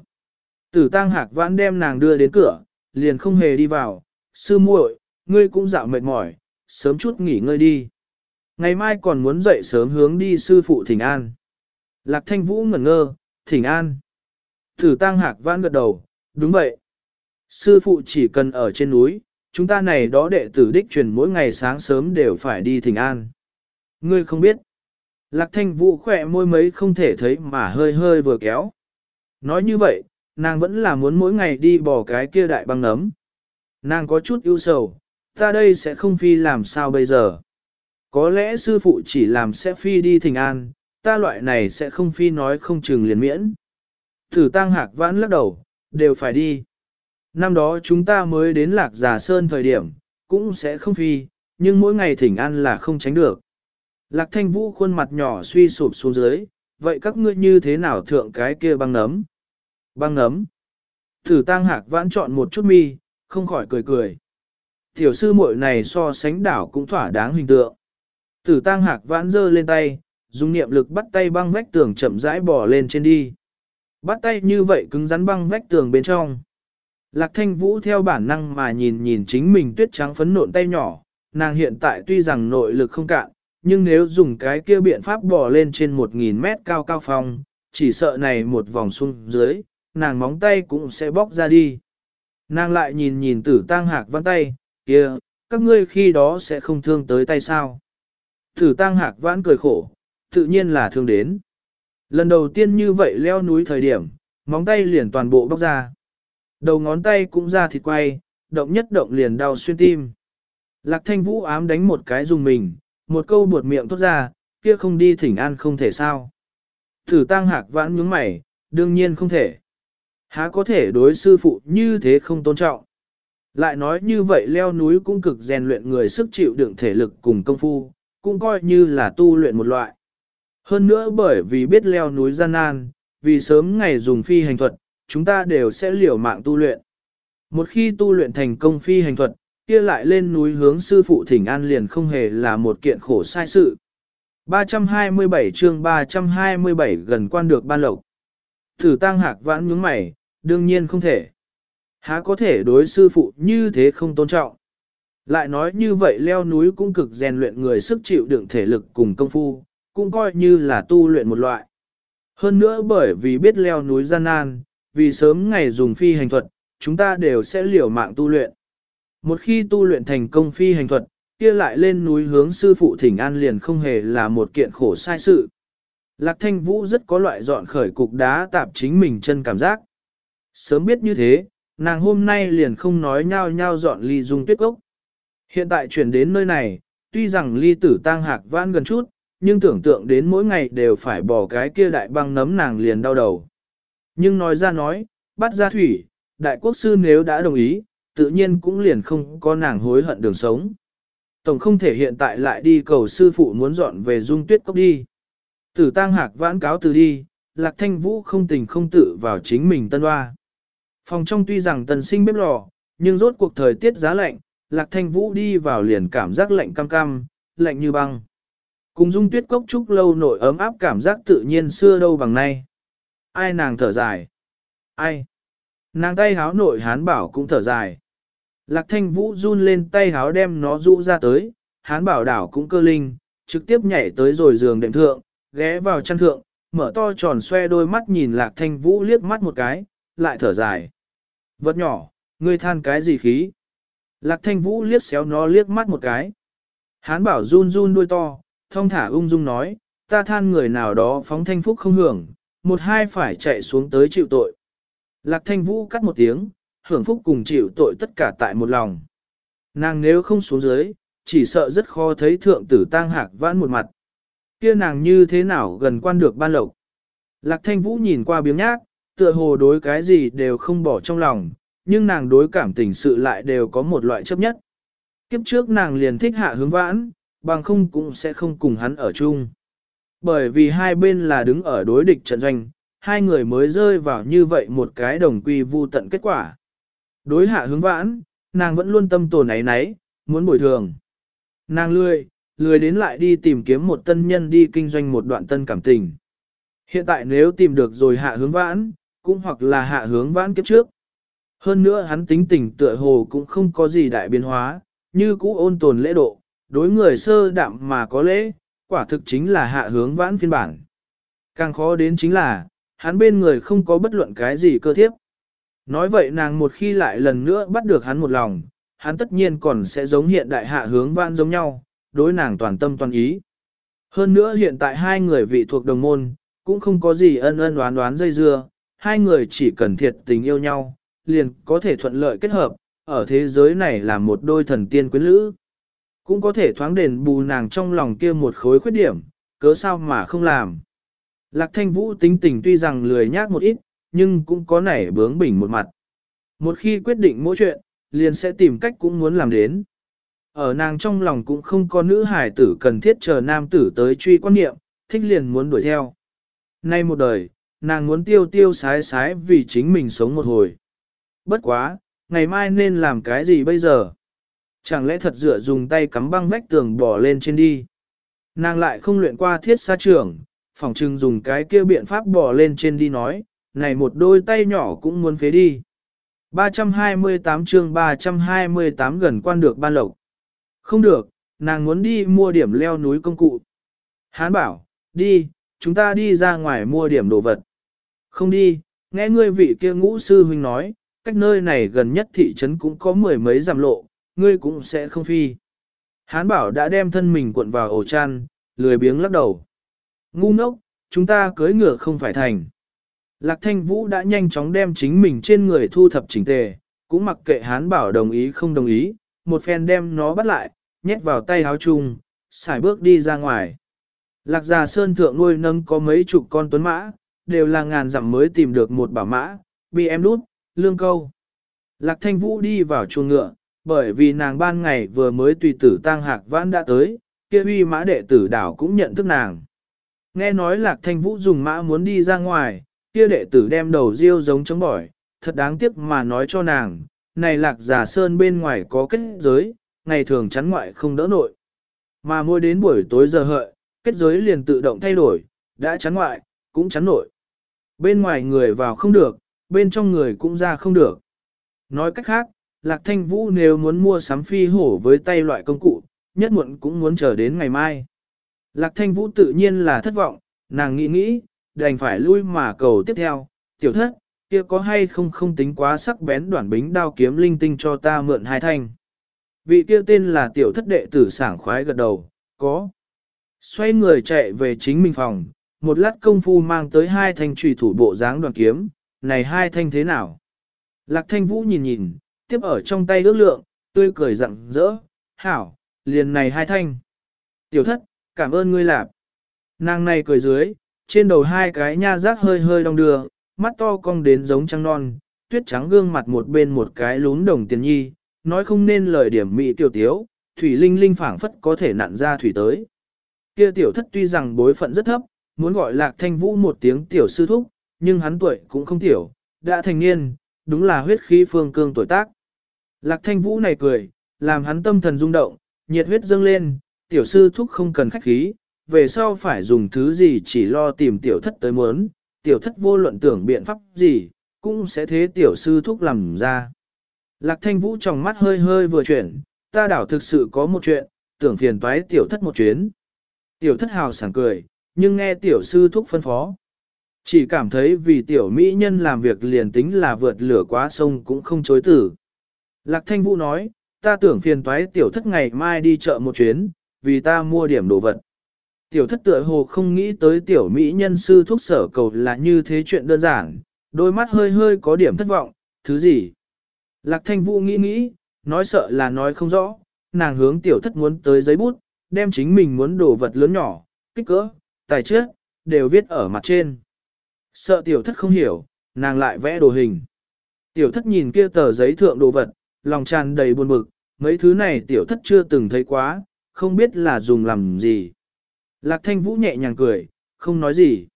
Tử tang hạc vãn đem nàng đưa đến cửa, liền không hề đi vào, sư muội, ngươi cũng dạo mệt mỏi, sớm chút nghỉ ngơi đi. Ngày mai còn muốn dậy sớm hướng đi sư phụ thỉnh an. Lạc thanh vũ ngẩn ngơ, thỉnh an. Tử tang hạc vãn gật đầu, đúng vậy. Sư phụ chỉ cần ở trên núi, chúng ta này đó đệ tử đích truyền mỗi ngày sáng sớm đều phải đi thỉnh an. Ngươi không biết. Lạc thanh vũ khỏe môi mấy không thể thấy mà hơi hơi vừa kéo. Nói như vậy, nàng vẫn là muốn mỗi ngày đi bỏ cái kia đại băng nấm. Nàng có chút ưu sầu, ta đây sẽ không phi làm sao bây giờ. Có lẽ sư phụ chỉ làm sẽ phi đi thỉnh an, ta loại này sẽ không phi nói không chừng liền miễn. Thử tăng hạc vãn lắc đầu, đều phải đi. Năm đó chúng ta mới đến lạc giả sơn thời điểm, cũng sẽ không phi, nhưng mỗi ngày thỉnh an là không tránh được. Lạc thanh vũ khuôn mặt nhỏ suy sụp xuống dưới, vậy các ngươi như thế nào thượng cái kia băng nấm? Băng nấm. Thử tăng hạc vãn chọn một chút mi, không khỏi cười cười. Tiểu sư muội này so sánh đảo cũng thỏa đáng hình tượng. Tử tăng hạc vãn giơ lên tay, dùng niệm lực bắt tay băng vách tường chậm rãi bỏ lên trên đi. Bắt tay như vậy cứng rắn băng vách tường bên trong. Lạc thanh vũ theo bản năng mà nhìn nhìn chính mình tuyết trắng phấn nộn tay nhỏ, nàng hiện tại tuy rằng nội lực không cạn, nhưng nếu dùng cái kia biện pháp bỏ lên trên 1.000 mét cao cao phong, chỉ sợ này một vòng xuống dưới, nàng móng tay cũng sẽ bóc ra đi. Nàng lại nhìn nhìn tử tăng hạc văn tay, kia, các ngươi khi đó sẽ không thương tới tay sao. Tử tăng hạc vãn cười khổ, tự nhiên là thương đến. Lần đầu tiên như vậy leo núi thời điểm, móng tay liền toàn bộ bóc ra. Đầu ngón tay cũng ra thịt quay, động nhất động liền đau xuyên tim. Lạc thanh vũ ám đánh một cái dùng mình, một câu buột miệng tốt ra, kia không đi thỉnh an không thể sao. Thử tăng hạc vãn nhướng mày, đương nhiên không thể. Há có thể đối sư phụ như thế không tôn trọng. Lại nói như vậy leo núi cũng cực rèn luyện người sức chịu đựng thể lực cùng công phu, cũng coi như là tu luyện một loại. Hơn nữa bởi vì biết leo núi gian nan, vì sớm ngày dùng phi hành thuật, chúng ta đều sẽ liều mạng tu luyện. Một khi tu luyện thành công phi hành thuật, kia lại lên núi hướng sư phụ thỉnh an liền không hề là một kiện khổ sai sự. 327 chương 327 gần quan được ban lộc. Thử tăng hạc vãn nhướng mày, đương nhiên không thể. Há có thể đối sư phụ như thế không tôn trọng. Lại nói như vậy leo núi cũng cực rèn luyện người sức chịu đựng thể lực cùng công phu, cũng coi như là tu luyện một loại. Hơn nữa bởi vì biết leo núi gian nan, vì sớm ngày dùng phi hành thuật, chúng ta đều sẽ liều mạng tu luyện. Một khi tu luyện thành công phi hành thuật, kia lại lên núi hướng sư phụ thỉnh an liền không hề là một kiện khổ sai sự. Lạc thanh vũ rất có loại dọn khởi cục đá tạp chính mình chân cảm giác. Sớm biết như thế, nàng hôm nay liền không nói nhau nhau dọn ly dung tuyết gốc. Hiện tại chuyển đến nơi này, tuy rằng ly tử tang hạc vãn gần chút, nhưng tưởng tượng đến mỗi ngày đều phải bỏ cái kia đại băng nấm nàng liền đau đầu. Nhưng nói ra nói, bắt ra thủy, đại quốc sư nếu đã đồng ý, tự nhiên cũng liền không có nàng hối hận đường sống. Tổng không thể hiện tại lại đi cầu sư phụ muốn dọn về dung tuyết cốc đi. Tử tang hạc vãn cáo từ đi, lạc thanh vũ không tình không tự vào chính mình tân hoa. Phòng trong tuy rằng tần sinh bếp lò, nhưng rốt cuộc thời tiết giá lạnh, lạc thanh vũ đi vào liền cảm giác lạnh cam cam, lạnh như băng. Cùng dung tuyết cốc trúc lâu nội ấm áp cảm giác tự nhiên xưa đâu bằng nay. Ai nàng thở dài? Ai? Nàng tay háo nội hán bảo cũng thở dài. Lạc thanh vũ run lên tay háo đem nó rũ ra tới, hán bảo đảo cũng cơ linh, trực tiếp nhảy tới rồi giường đệm thượng, ghé vào chăn thượng, mở to tròn xoe đôi mắt nhìn lạc thanh vũ liếc mắt một cái, lại thở dài. Vật nhỏ, ngươi than cái gì khí? Lạc thanh vũ liếc xéo nó liếc mắt một cái. Hán bảo run run đuôi to, thông thả ung dung nói, ta than người nào đó phóng thanh phúc không hưởng, một hai phải chạy xuống tới chịu tội. Lạc thanh vũ cắt một tiếng, hưởng phúc cùng chịu tội tất cả tại một lòng. Nàng nếu không xuống dưới, chỉ sợ rất khó thấy thượng tử tang hạc vãn một mặt. kia nàng như thế nào gần quan được ban lộc. Lạc thanh vũ nhìn qua biếng nhác, tựa hồ đối cái gì đều không bỏ trong lòng, nhưng nàng đối cảm tình sự lại đều có một loại chấp nhất. Kiếp trước nàng liền thích hạ hướng vãn, bằng không cũng sẽ không cùng hắn ở chung. Bởi vì hai bên là đứng ở đối địch trận doanh, hai người mới rơi vào như vậy một cái đồng quy vu tận kết quả. Đối hạ hướng vãn, nàng vẫn luôn tâm tồn ấy nấy, muốn bồi thường. Nàng lười, lười đến lại đi tìm kiếm một tân nhân đi kinh doanh một đoạn tân cảm tình. Hiện tại nếu tìm được rồi hạ hướng vãn, cũng hoặc là hạ hướng vãn kiếp trước. Hơn nữa hắn tính tình tựa hồ cũng không có gì đại biến hóa, như cũ ôn tồn lễ độ, đối người sơ đạm mà có lễ, quả thực chính là hạ hướng vãn phiên bản. Càng khó đến chính là, hắn bên người không có bất luận cái gì cơ thiếp. Nói vậy nàng một khi lại lần nữa bắt được hắn một lòng, hắn tất nhiên còn sẽ giống hiện đại hạ hướng vãn giống nhau, đối nàng toàn tâm toàn ý. Hơn nữa hiện tại hai người vị thuộc đồng môn, cũng không có gì ân ân đoán đoán dây dưa, hai người chỉ cần thiệt tình yêu nhau, liền có thể thuận lợi kết hợp, ở thế giới này là một đôi thần tiên quyến lữ. Cũng có thể thoáng đền bù nàng trong lòng kia một khối khuyết điểm, cớ sao mà không làm. Lạc thanh vũ tính tình tuy rằng lười nhác một ít, nhưng cũng có nảy bướng bỉnh một mặt. Một khi quyết định mỗi chuyện, liền sẽ tìm cách cũng muốn làm đến. Ở nàng trong lòng cũng không có nữ hải tử cần thiết chờ nam tử tới truy quan niệm, thích liền muốn đuổi theo. Nay một đời, nàng muốn tiêu tiêu sái sái vì chính mình sống một hồi. Bất quá, ngày mai nên làm cái gì bây giờ? Chẳng lẽ thật dựa dùng tay cắm băng vách tường bỏ lên trên đi? Nàng lại không luyện qua thiết xa trưởng, phòng trưng dùng cái kia biện pháp bỏ lên trên đi nói, này một đôi tay nhỏ cũng muốn phế đi. 328 chương 328 gần quan được ban lộc. Không được, nàng muốn đi mua điểm leo núi công cụ. Hán bảo, đi, chúng ta đi ra ngoài mua điểm đồ vật. Không đi, nghe ngươi vị kia ngũ sư huynh nói, cách nơi này gần nhất thị trấn cũng có mười mấy giảm lộ, ngươi cũng sẽ không phi. Hán bảo đã đem thân mình cuộn vào ổ chăn, lười biếng lắc đầu. Ngu ngốc, chúng ta cưới ngựa không phải thành. Lạc thanh vũ đã nhanh chóng đem chính mình trên người thu thập chỉnh tề, cũng mặc kệ hán bảo đồng ý không đồng ý, một phen đem nó bắt lại, nhét vào tay áo chung, xài bước đi ra ngoài. Lạc già sơn thượng nuôi nâng có mấy chục con tuấn mã, đều là ngàn dặm mới tìm được một bảo mã, bị em đút, lương câu. Lạc thanh vũ đi vào chuồng ngựa, bởi vì nàng ban ngày vừa mới tùy tử tang hạc vãn đã tới, kia uy mã đệ tử đảo cũng nhận thức nàng. Nghe nói lạc thanh vũ dùng mã muốn đi ra ngoài, kia đệ tử đem đầu riêu giống chống bỏi, thật đáng tiếc mà nói cho nàng, này lạc giả sơn bên ngoài có kết giới, ngày thường chắn ngoại không đỡ nội. Mà mỗi đến buổi tối giờ hợi, kết giới liền tự động thay đổi, đã chắn ngoại, cũng chắn nội. Bên ngoài người vào không được, bên trong người cũng ra không được. Nói cách khác, Lạc Thanh Vũ nếu muốn mua sắm phi hổ với tay loại công cụ, nhất muộn cũng muốn chờ đến ngày mai. Lạc Thanh Vũ tự nhiên là thất vọng, nàng nghĩ nghĩ, đành phải lui mà cầu tiếp theo, tiểu thất, kia có hay không không tính quá sắc bén đoạn bính đao kiếm linh tinh cho ta mượn hai thanh. Vị kia tên là tiểu thất đệ tử sảng khoái gật đầu, có. Xoay người chạy về chính mình phòng, một lát công phu mang tới hai thanh trùy thủ bộ dáng đoàn kiếm, này hai thanh thế nào? Lạc thanh vũ nhìn nhìn, tiếp ở trong tay ước lượng, tươi cười rặng rỡ, hảo, liền này hai thanh. Tiểu thất, cảm ơn ngươi lạp. Nàng này cười dưới, trên đầu hai cái nha rác hơi hơi đong đưa, mắt to cong đến giống trăng non, tuyết trắng gương mặt một bên một cái lún đồng tiền nhi, nói không nên lời điểm mị tiểu tiếu, thủy linh linh phảng phất có thể nặn ra thủy tới. Kia tiểu thất tuy rằng bối phận rất thấp, muốn gọi lạc thanh vũ một tiếng tiểu sư thúc, nhưng hắn tuổi cũng không tiểu, đã thành niên, đúng là huyết khí phương cương tuổi tác. Lạc thanh vũ này cười, làm hắn tâm thần rung động, nhiệt huyết dâng lên, tiểu sư thúc không cần khách khí, về sau phải dùng thứ gì chỉ lo tìm tiểu thất tới muốn, tiểu thất vô luận tưởng biện pháp gì, cũng sẽ thế tiểu sư thúc làm ra. Lạc thanh vũ trong mắt hơi hơi vừa chuyển, ta đảo thực sự có một chuyện, tưởng phiền toái tiểu thất một chuyến. Tiểu thất hào sảng cười, nhưng nghe tiểu sư thúc phân phó. Chỉ cảm thấy vì tiểu mỹ nhân làm việc liền tính là vượt lửa quá sông cũng không chối tử. Lạc thanh vũ nói, ta tưởng phiền toái tiểu thất ngày mai đi chợ một chuyến, vì ta mua điểm đồ vật. Tiểu thất tựa hồ không nghĩ tới tiểu mỹ nhân sư thuốc sở cầu là như thế chuyện đơn giản, đôi mắt hơi hơi có điểm thất vọng, thứ gì? Lạc thanh vũ nghĩ nghĩ, nói sợ là nói không rõ, nàng hướng tiểu thất muốn tới giấy bút, đem chính mình muốn đồ vật lớn nhỏ, kích cỡ, tài chất, đều viết ở mặt trên. Sợ tiểu thất không hiểu, nàng lại vẽ đồ hình. Tiểu thất nhìn kia tờ giấy thượng đồ vật, lòng tràn đầy buồn bực, mấy thứ này tiểu thất chưa từng thấy quá, không biết là dùng làm gì. Lạc thanh vũ nhẹ nhàng cười, không nói gì.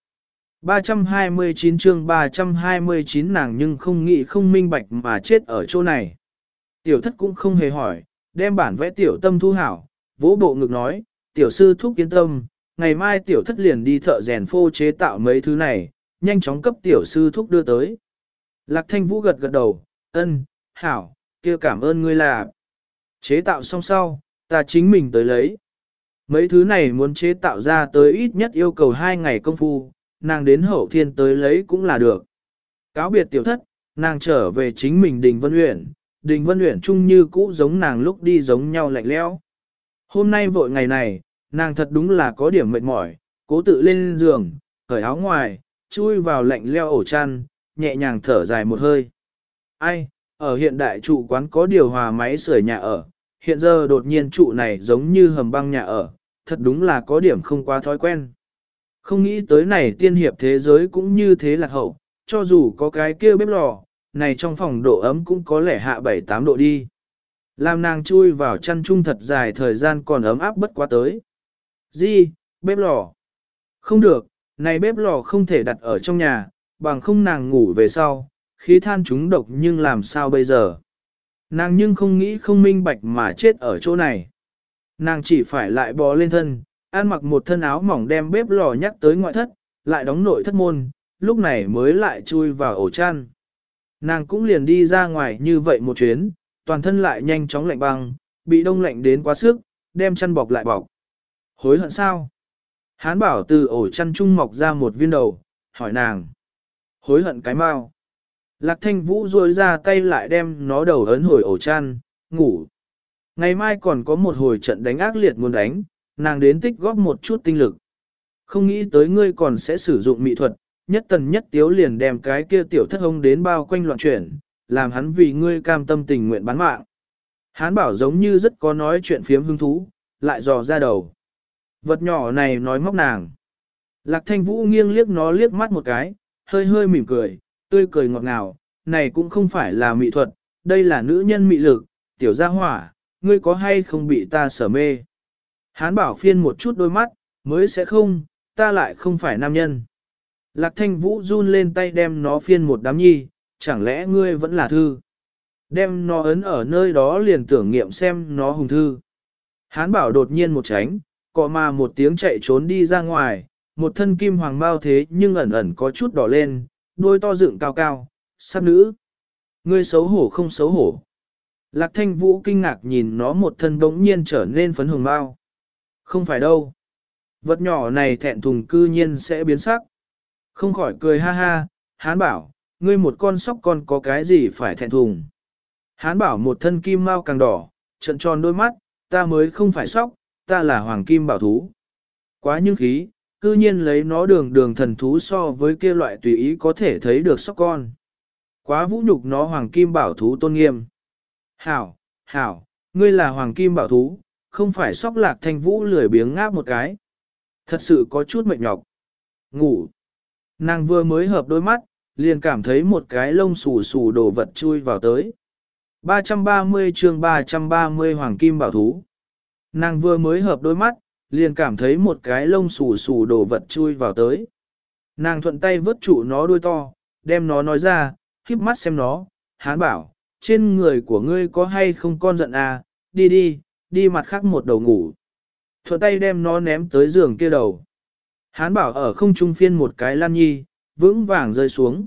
329 chương 329 nàng nhưng không nghĩ không minh bạch mà chết ở chỗ này. Tiểu thất cũng không hề hỏi, đem bản vẽ tiểu tâm thu hảo, vỗ bộ ngực nói, tiểu sư thúc kiến tâm, ngày mai tiểu thất liền đi thợ rèn phô chế tạo mấy thứ này, nhanh chóng cấp tiểu sư thúc đưa tới. Lạc thanh vũ gật gật đầu, ân, hảo, kia cảm ơn ngươi là. Chế tạo xong sau, ta chính mình tới lấy. Mấy thứ này muốn chế tạo ra tới ít nhất yêu cầu 2 ngày công phu, nàng đến hậu thiên tới lấy cũng là được. Cáo biệt tiểu thất, nàng trở về chính mình đình vân uyển, đình vân uyển chung như cũ giống nàng lúc đi giống nhau lạnh lẽo. Hôm nay vội ngày này, nàng thật đúng là có điểm mệt mỏi, cố tự lên giường, cởi áo ngoài, chui vào lạnh leo ổ chăn, nhẹ nhàng thở dài một hơi. Ai, ở hiện đại trụ quán có điều hòa máy sưởi nhà ở, hiện giờ đột nhiên trụ này giống như hầm băng nhà ở, thật đúng là có điểm không quá thói quen. Không nghĩ tới này tiên hiệp thế giới cũng như thế là hậu, cho dù có cái kia bếp lò, này trong phòng độ ấm cũng có lẽ hạ 7-8 độ đi. Làm nàng chui vào chăn chung thật dài thời gian còn ấm áp bất quá tới. Di, bếp lò. Không được, này bếp lò không thể đặt ở trong nhà, bằng không nàng ngủ về sau, khí than chúng độc nhưng làm sao bây giờ. Nàng nhưng không nghĩ không minh bạch mà chết ở chỗ này. Nàng chỉ phải lại bò lên thân, ăn mặc một thân áo mỏng đem bếp lò nhắc tới ngoại thất, lại đóng nội thất môn, lúc này mới lại chui vào ổ chăn. Nàng cũng liền đi ra ngoài như vậy một chuyến, toàn thân lại nhanh chóng lạnh băng, bị đông lạnh đến quá sức, đem chăn bọc lại bọc. Hối hận sao? Hán bảo từ ổ chăn trung mọc ra một viên đầu, hỏi nàng. Hối hận cái mau. Lạc thanh vũ rôi ra tay lại đem nó đầu ấn hồi ổ chăn, ngủ. Ngày mai còn có một hồi trận đánh ác liệt muốn đánh, nàng đến tích góp một chút tinh lực. Không nghĩ tới ngươi còn sẽ sử dụng mỹ thuật, nhất tần nhất tiếu liền đem cái kia tiểu thất ông đến bao quanh loạn chuyển, làm hắn vì ngươi cam tâm tình nguyện bán mạng. Hán bảo giống như rất có nói chuyện phiếm hứng thú, lại dò ra đầu. Vật nhỏ này nói móc nàng. Lạc thanh vũ nghiêng liếc nó liếc mắt một cái, hơi hơi mỉm cười, tươi cười ngọt ngào, này cũng không phải là mỹ thuật, đây là nữ nhân mị lực, tiểu gia hỏa, ngươi có hay không bị ta sở mê. Hán bảo phiên một chút đôi mắt, mới sẽ không, ta lại không phải nam nhân. Lạc thanh vũ run lên tay đem nó phiên một đám nhi, chẳng lẽ ngươi vẫn là thư. Đem nó ấn ở nơi đó liền tưởng nghiệm xem nó hùng thư. Hán bảo đột nhiên một tránh, cọ mà một tiếng chạy trốn đi ra ngoài, một thân kim hoàng bao thế nhưng ẩn ẩn có chút đỏ lên, đôi to dựng cao cao, sắc nữ. Ngươi xấu hổ không xấu hổ. Lạc thanh vũ kinh ngạc nhìn nó một thân bỗng nhiên trở nên phấn hồng bao. Không phải đâu. Vật nhỏ này thẹn thùng cư nhiên sẽ biến sắc. Không khỏi cười ha ha, hán bảo, ngươi một con sóc con có cái gì phải thẹn thùng. Hán bảo một thân kim mau càng đỏ, trận tròn đôi mắt, ta mới không phải sóc, ta là hoàng kim bảo thú. Quá nhưng khí, cư nhiên lấy nó đường đường thần thú so với kia loại tùy ý có thể thấy được sóc con. Quá vũ nhục nó hoàng kim bảo thú tôn nghiêm. Hảo, hảo, ngươi là hoàng kim bảo thú, không phải sóc lạc thanh vũ lười biếng ngáp một cái. Thật sự có chút mệt nhọc. Ngủ. Nàng vừa mới hợp đôi mắt, liền cảm thấy một cái lông xù xù đồ vật chui vào tới. 330 chương 330 Hoàng Kim Bảo Thú Nàng vừa mới hợp đôi mắt, liền cảm thấy một cái lông xù xù đồ vật chui vào tới. Nàng thuận tay vớt trụ nó đuôi to, đem nó nói ra, khiếp mắt xem nó, hán bảo, trên người của ngươi có hay không con giận à, đi đi, đi mặt khác một đầu ngủ. Thuận tay đem nó ném tới giường kia đầu. Hán bảo ở không trung phiên một cái lan nhi, vững vàng rơi xuống.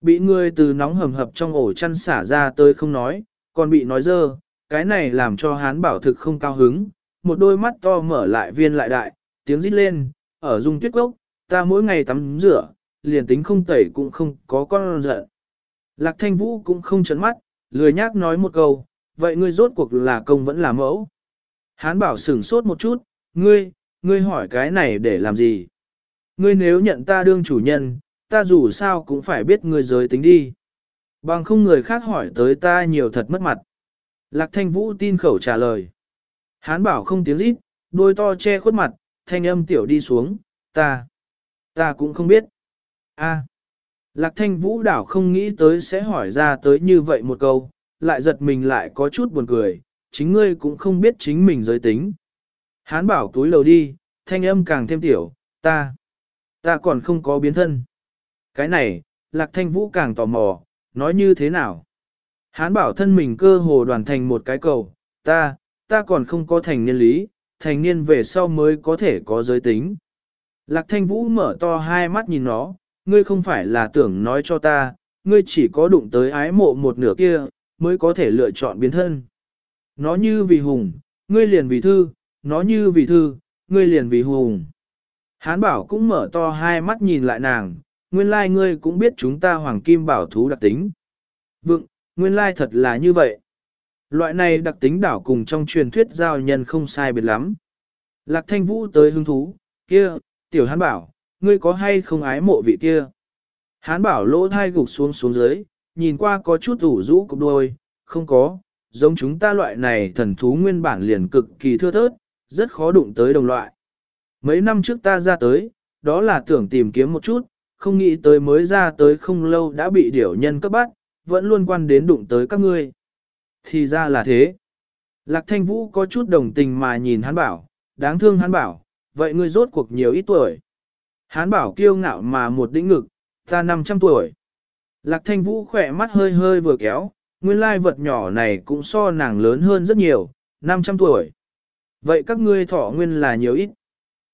Bị ngươi từ nóng hầm hập trong ổ chăn xả ra tới không nói, còn bị nói dơ, cái này làm cho hán bảo thực không cao hứng, một đôi mắt to mở lại viên lại đại, tiếng rít lên, ở dung tuyết gốc, ta mỗi ngày tắm rửa, liền tính không tẩy cũng không có con giận. Lạc thanh vũ cũng không chấn mắt, lười nhác nói một câu, vậy ngươi rốt cuộc là công vẫn là mẫu. Hán bảo sửng sốt một chút, ngươi, ngươi hỏi cái này để làm gì? Ngươi nếu nhận ta đương chủ nhân, ta dù sao cũng phải biết ngươi giới tính đi. Bằng không người khác hỏi tới ta nhiều thật mất mặt. Lạc thanh vũ tin khẩu trả lời. Hán bảo không tiếng rít, đôi to che khuất mặt, thanh âm tiểu đi xuống, ta, ta cũng không biết. A. Lạc thanh vũ đảo không nghĩ tới sẽ hỏi ra tới như vậy một câu, lại giật mình lại có chút buồn cười, chính ngươi cũng không biết chính mình giới tính. Hán bảo túi lầu đi, thanh âm càng thêm tiểu, ta, ta còn không có biến thân. Cái này, lạc thanh vũ càng tò mò, nói như thế nào? Hán bảo thân mình cơ hồ đoàn thành một cái cầu, ta, ta còn không có thành niên lý, thành niên về sau mới có thể có giới tính. Lạc thanh vũ mở to hai mắt nhìn nó, ngươi không phải là tưởng nói cho ta, ngươi chỉ có đụng tới ái mộ một nửa kia, mới có thể lựa chọn biến thân. Nó như vì hùng, ngươi liền vì thư, nó như vì thư, ngươi liền vì hùng. Hán bảo cũng mở to hai mắt nhìn lại nàng, nguyên lai ngươi cũng biết chúng ta hoàng kim bảo thú đặc tính. Vựng, nguyên lai thật là như vậy. Loại này đặc tính đảo cùng trong truyền thuyết giao nhân không sai biệt lắm. Lạc thanh vũ tới hứng thú, kia, tiểu hán bảo, ngươi có hay không ái mộ vị kia? Hán bảo lỗ thai gục xuống xuống dưới, nhìn qua có chút ủ rũ cục đôi, không có, giống chúng ta loại này thần thú nguyên bản liền cực kỳ thưa thớt, rất khó đụng tới đồng loại. Mấy năm trước ta ra tới, đó là tưởng tìm kiếm một chút, không nghĩ tới mới ra tới không lâu đã bị điểu nhân cấp bắt, vẫn luôn quan đến đụng tới các ngươi. Thì ra là thế. Lạc thanh vũ có chút đồng tình mà nhìn hắn bảo, đáng thương hắn bảo, vậy ngươi rốt cuộc nhiều ít tuổi. Hán bảo kiêu ngạo mà một đĩnh ngực, ta 500 tuổi. Lạc thanh vũ khỏe mắt hơi hơi vừa kéo, nguyên lai vật nhỏ này cũng so nàng lớn hơn rất nhiều, 500 tuổi. Vậy các ngươi thọ nguyên là nhiều ít.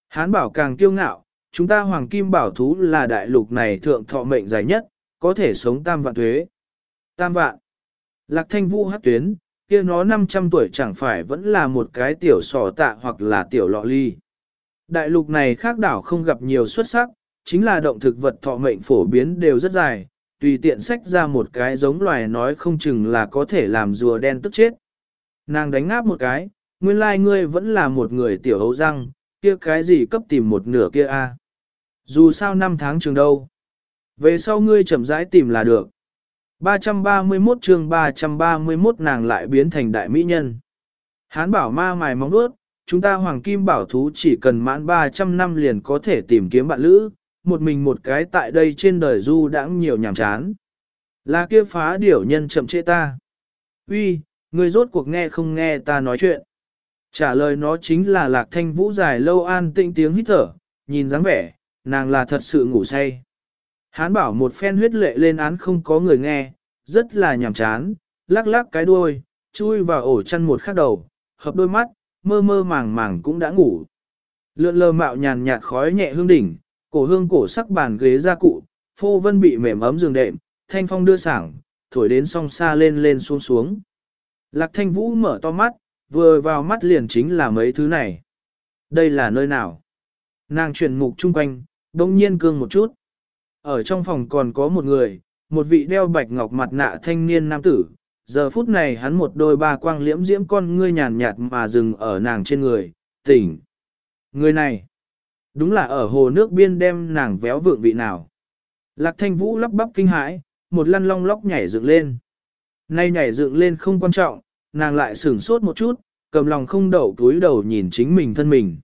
Hán bảo càng kiêu ngạo, chúng ta hoàng kim bảo thú là đại lục này thượng thọ mệnh dài nhất, có thể sống tam vạn thuế. Tam vạn. Lạc thanh vũ hát tuyến, kia nó 500 tuổi chẳng phải vẫn là một cái tiểu sò tạ hoặc là tiểu lọ ly. Đại lục này khác đảo không gặp nhiều xuất sắc, chính là động thực vật thọ mệnh phổ biến đều rất dài, tùy tiện sách ra một cái giống loài nói không chừng là có thể làm rùa đen tức chết. Nàng đánh ngáp một cái, nguyên lai like ngươi vẫn là một người tiểu hấu răng, kia cái gì cấp tìm một nửa kia a? Dù sao năm tháng trường đâu. Về sau ngươi chậm rãi tìm là được. 331 chương 331 nàng lại biến thành đại mỹ nhân. Hán bảo ma mài móng đuốt, chúng ta hoàng kim bảo thú chỉ cần mãn 300 năm liền có thể tìm kiếm bạn lữ, một mình một cái tại đây trên đời du đãng nhiều nhàm chán. Là kia phá điểu nhân chậm trễ ta. Uy, người rốt cuộc nghe không nghe ta nói chuyện. Trả lời nó chính là lạc thanh vũ dài lâu an tĩnh tiếng hít thở, nhìn dáng vẻ, nàng là thật sự ngủ say. Hán bảo một phen huyết lệ lên án không có người nghe, rất là nhàm chán, lắc lắc cái đuôi, chui vào ổ chăn một khắc đầu, hợp đôi mắt, mơ mơ màng màng cũng đã ngủ. Lượn lờ mạo nhàn nhạt khói nhẹ hương đỉnh, cổ hương cổ sắc bàn ghế ra cụ, phô vân bị mềm ấm giường đệm, thanh phong đưa sảng, thổi đến song xa lên lên xuống xuống. Lạc thanh vũ mở to mắt, vừa vào mắt liền chính là mấy thứ này. Đây là nơi nào? Nàng chuyển mục chung quanh, đông nhiên cương một chút. Ở trong phòng còn có một người, một vị đeo bạch ngọc mặt nạ thanh niên nam tử. Giờ phút này hắn một đôi ba quang liễm diễm con ngươi nhàn nhạt mà dừng ở nàng trên người, tỉnh. Người này, đúng là ở hồ nước biên đem nàng véo vượng vị nào. Lạc thanh vũ lắp bắp kinh hãi, một lăn long lóc nhảy dựng lên. Nay nhảy dựng lên không quan trọng, nàng lại sửng sốt một chút, cầm lòng không đậu túi đầu nhìn chính mình thân mình.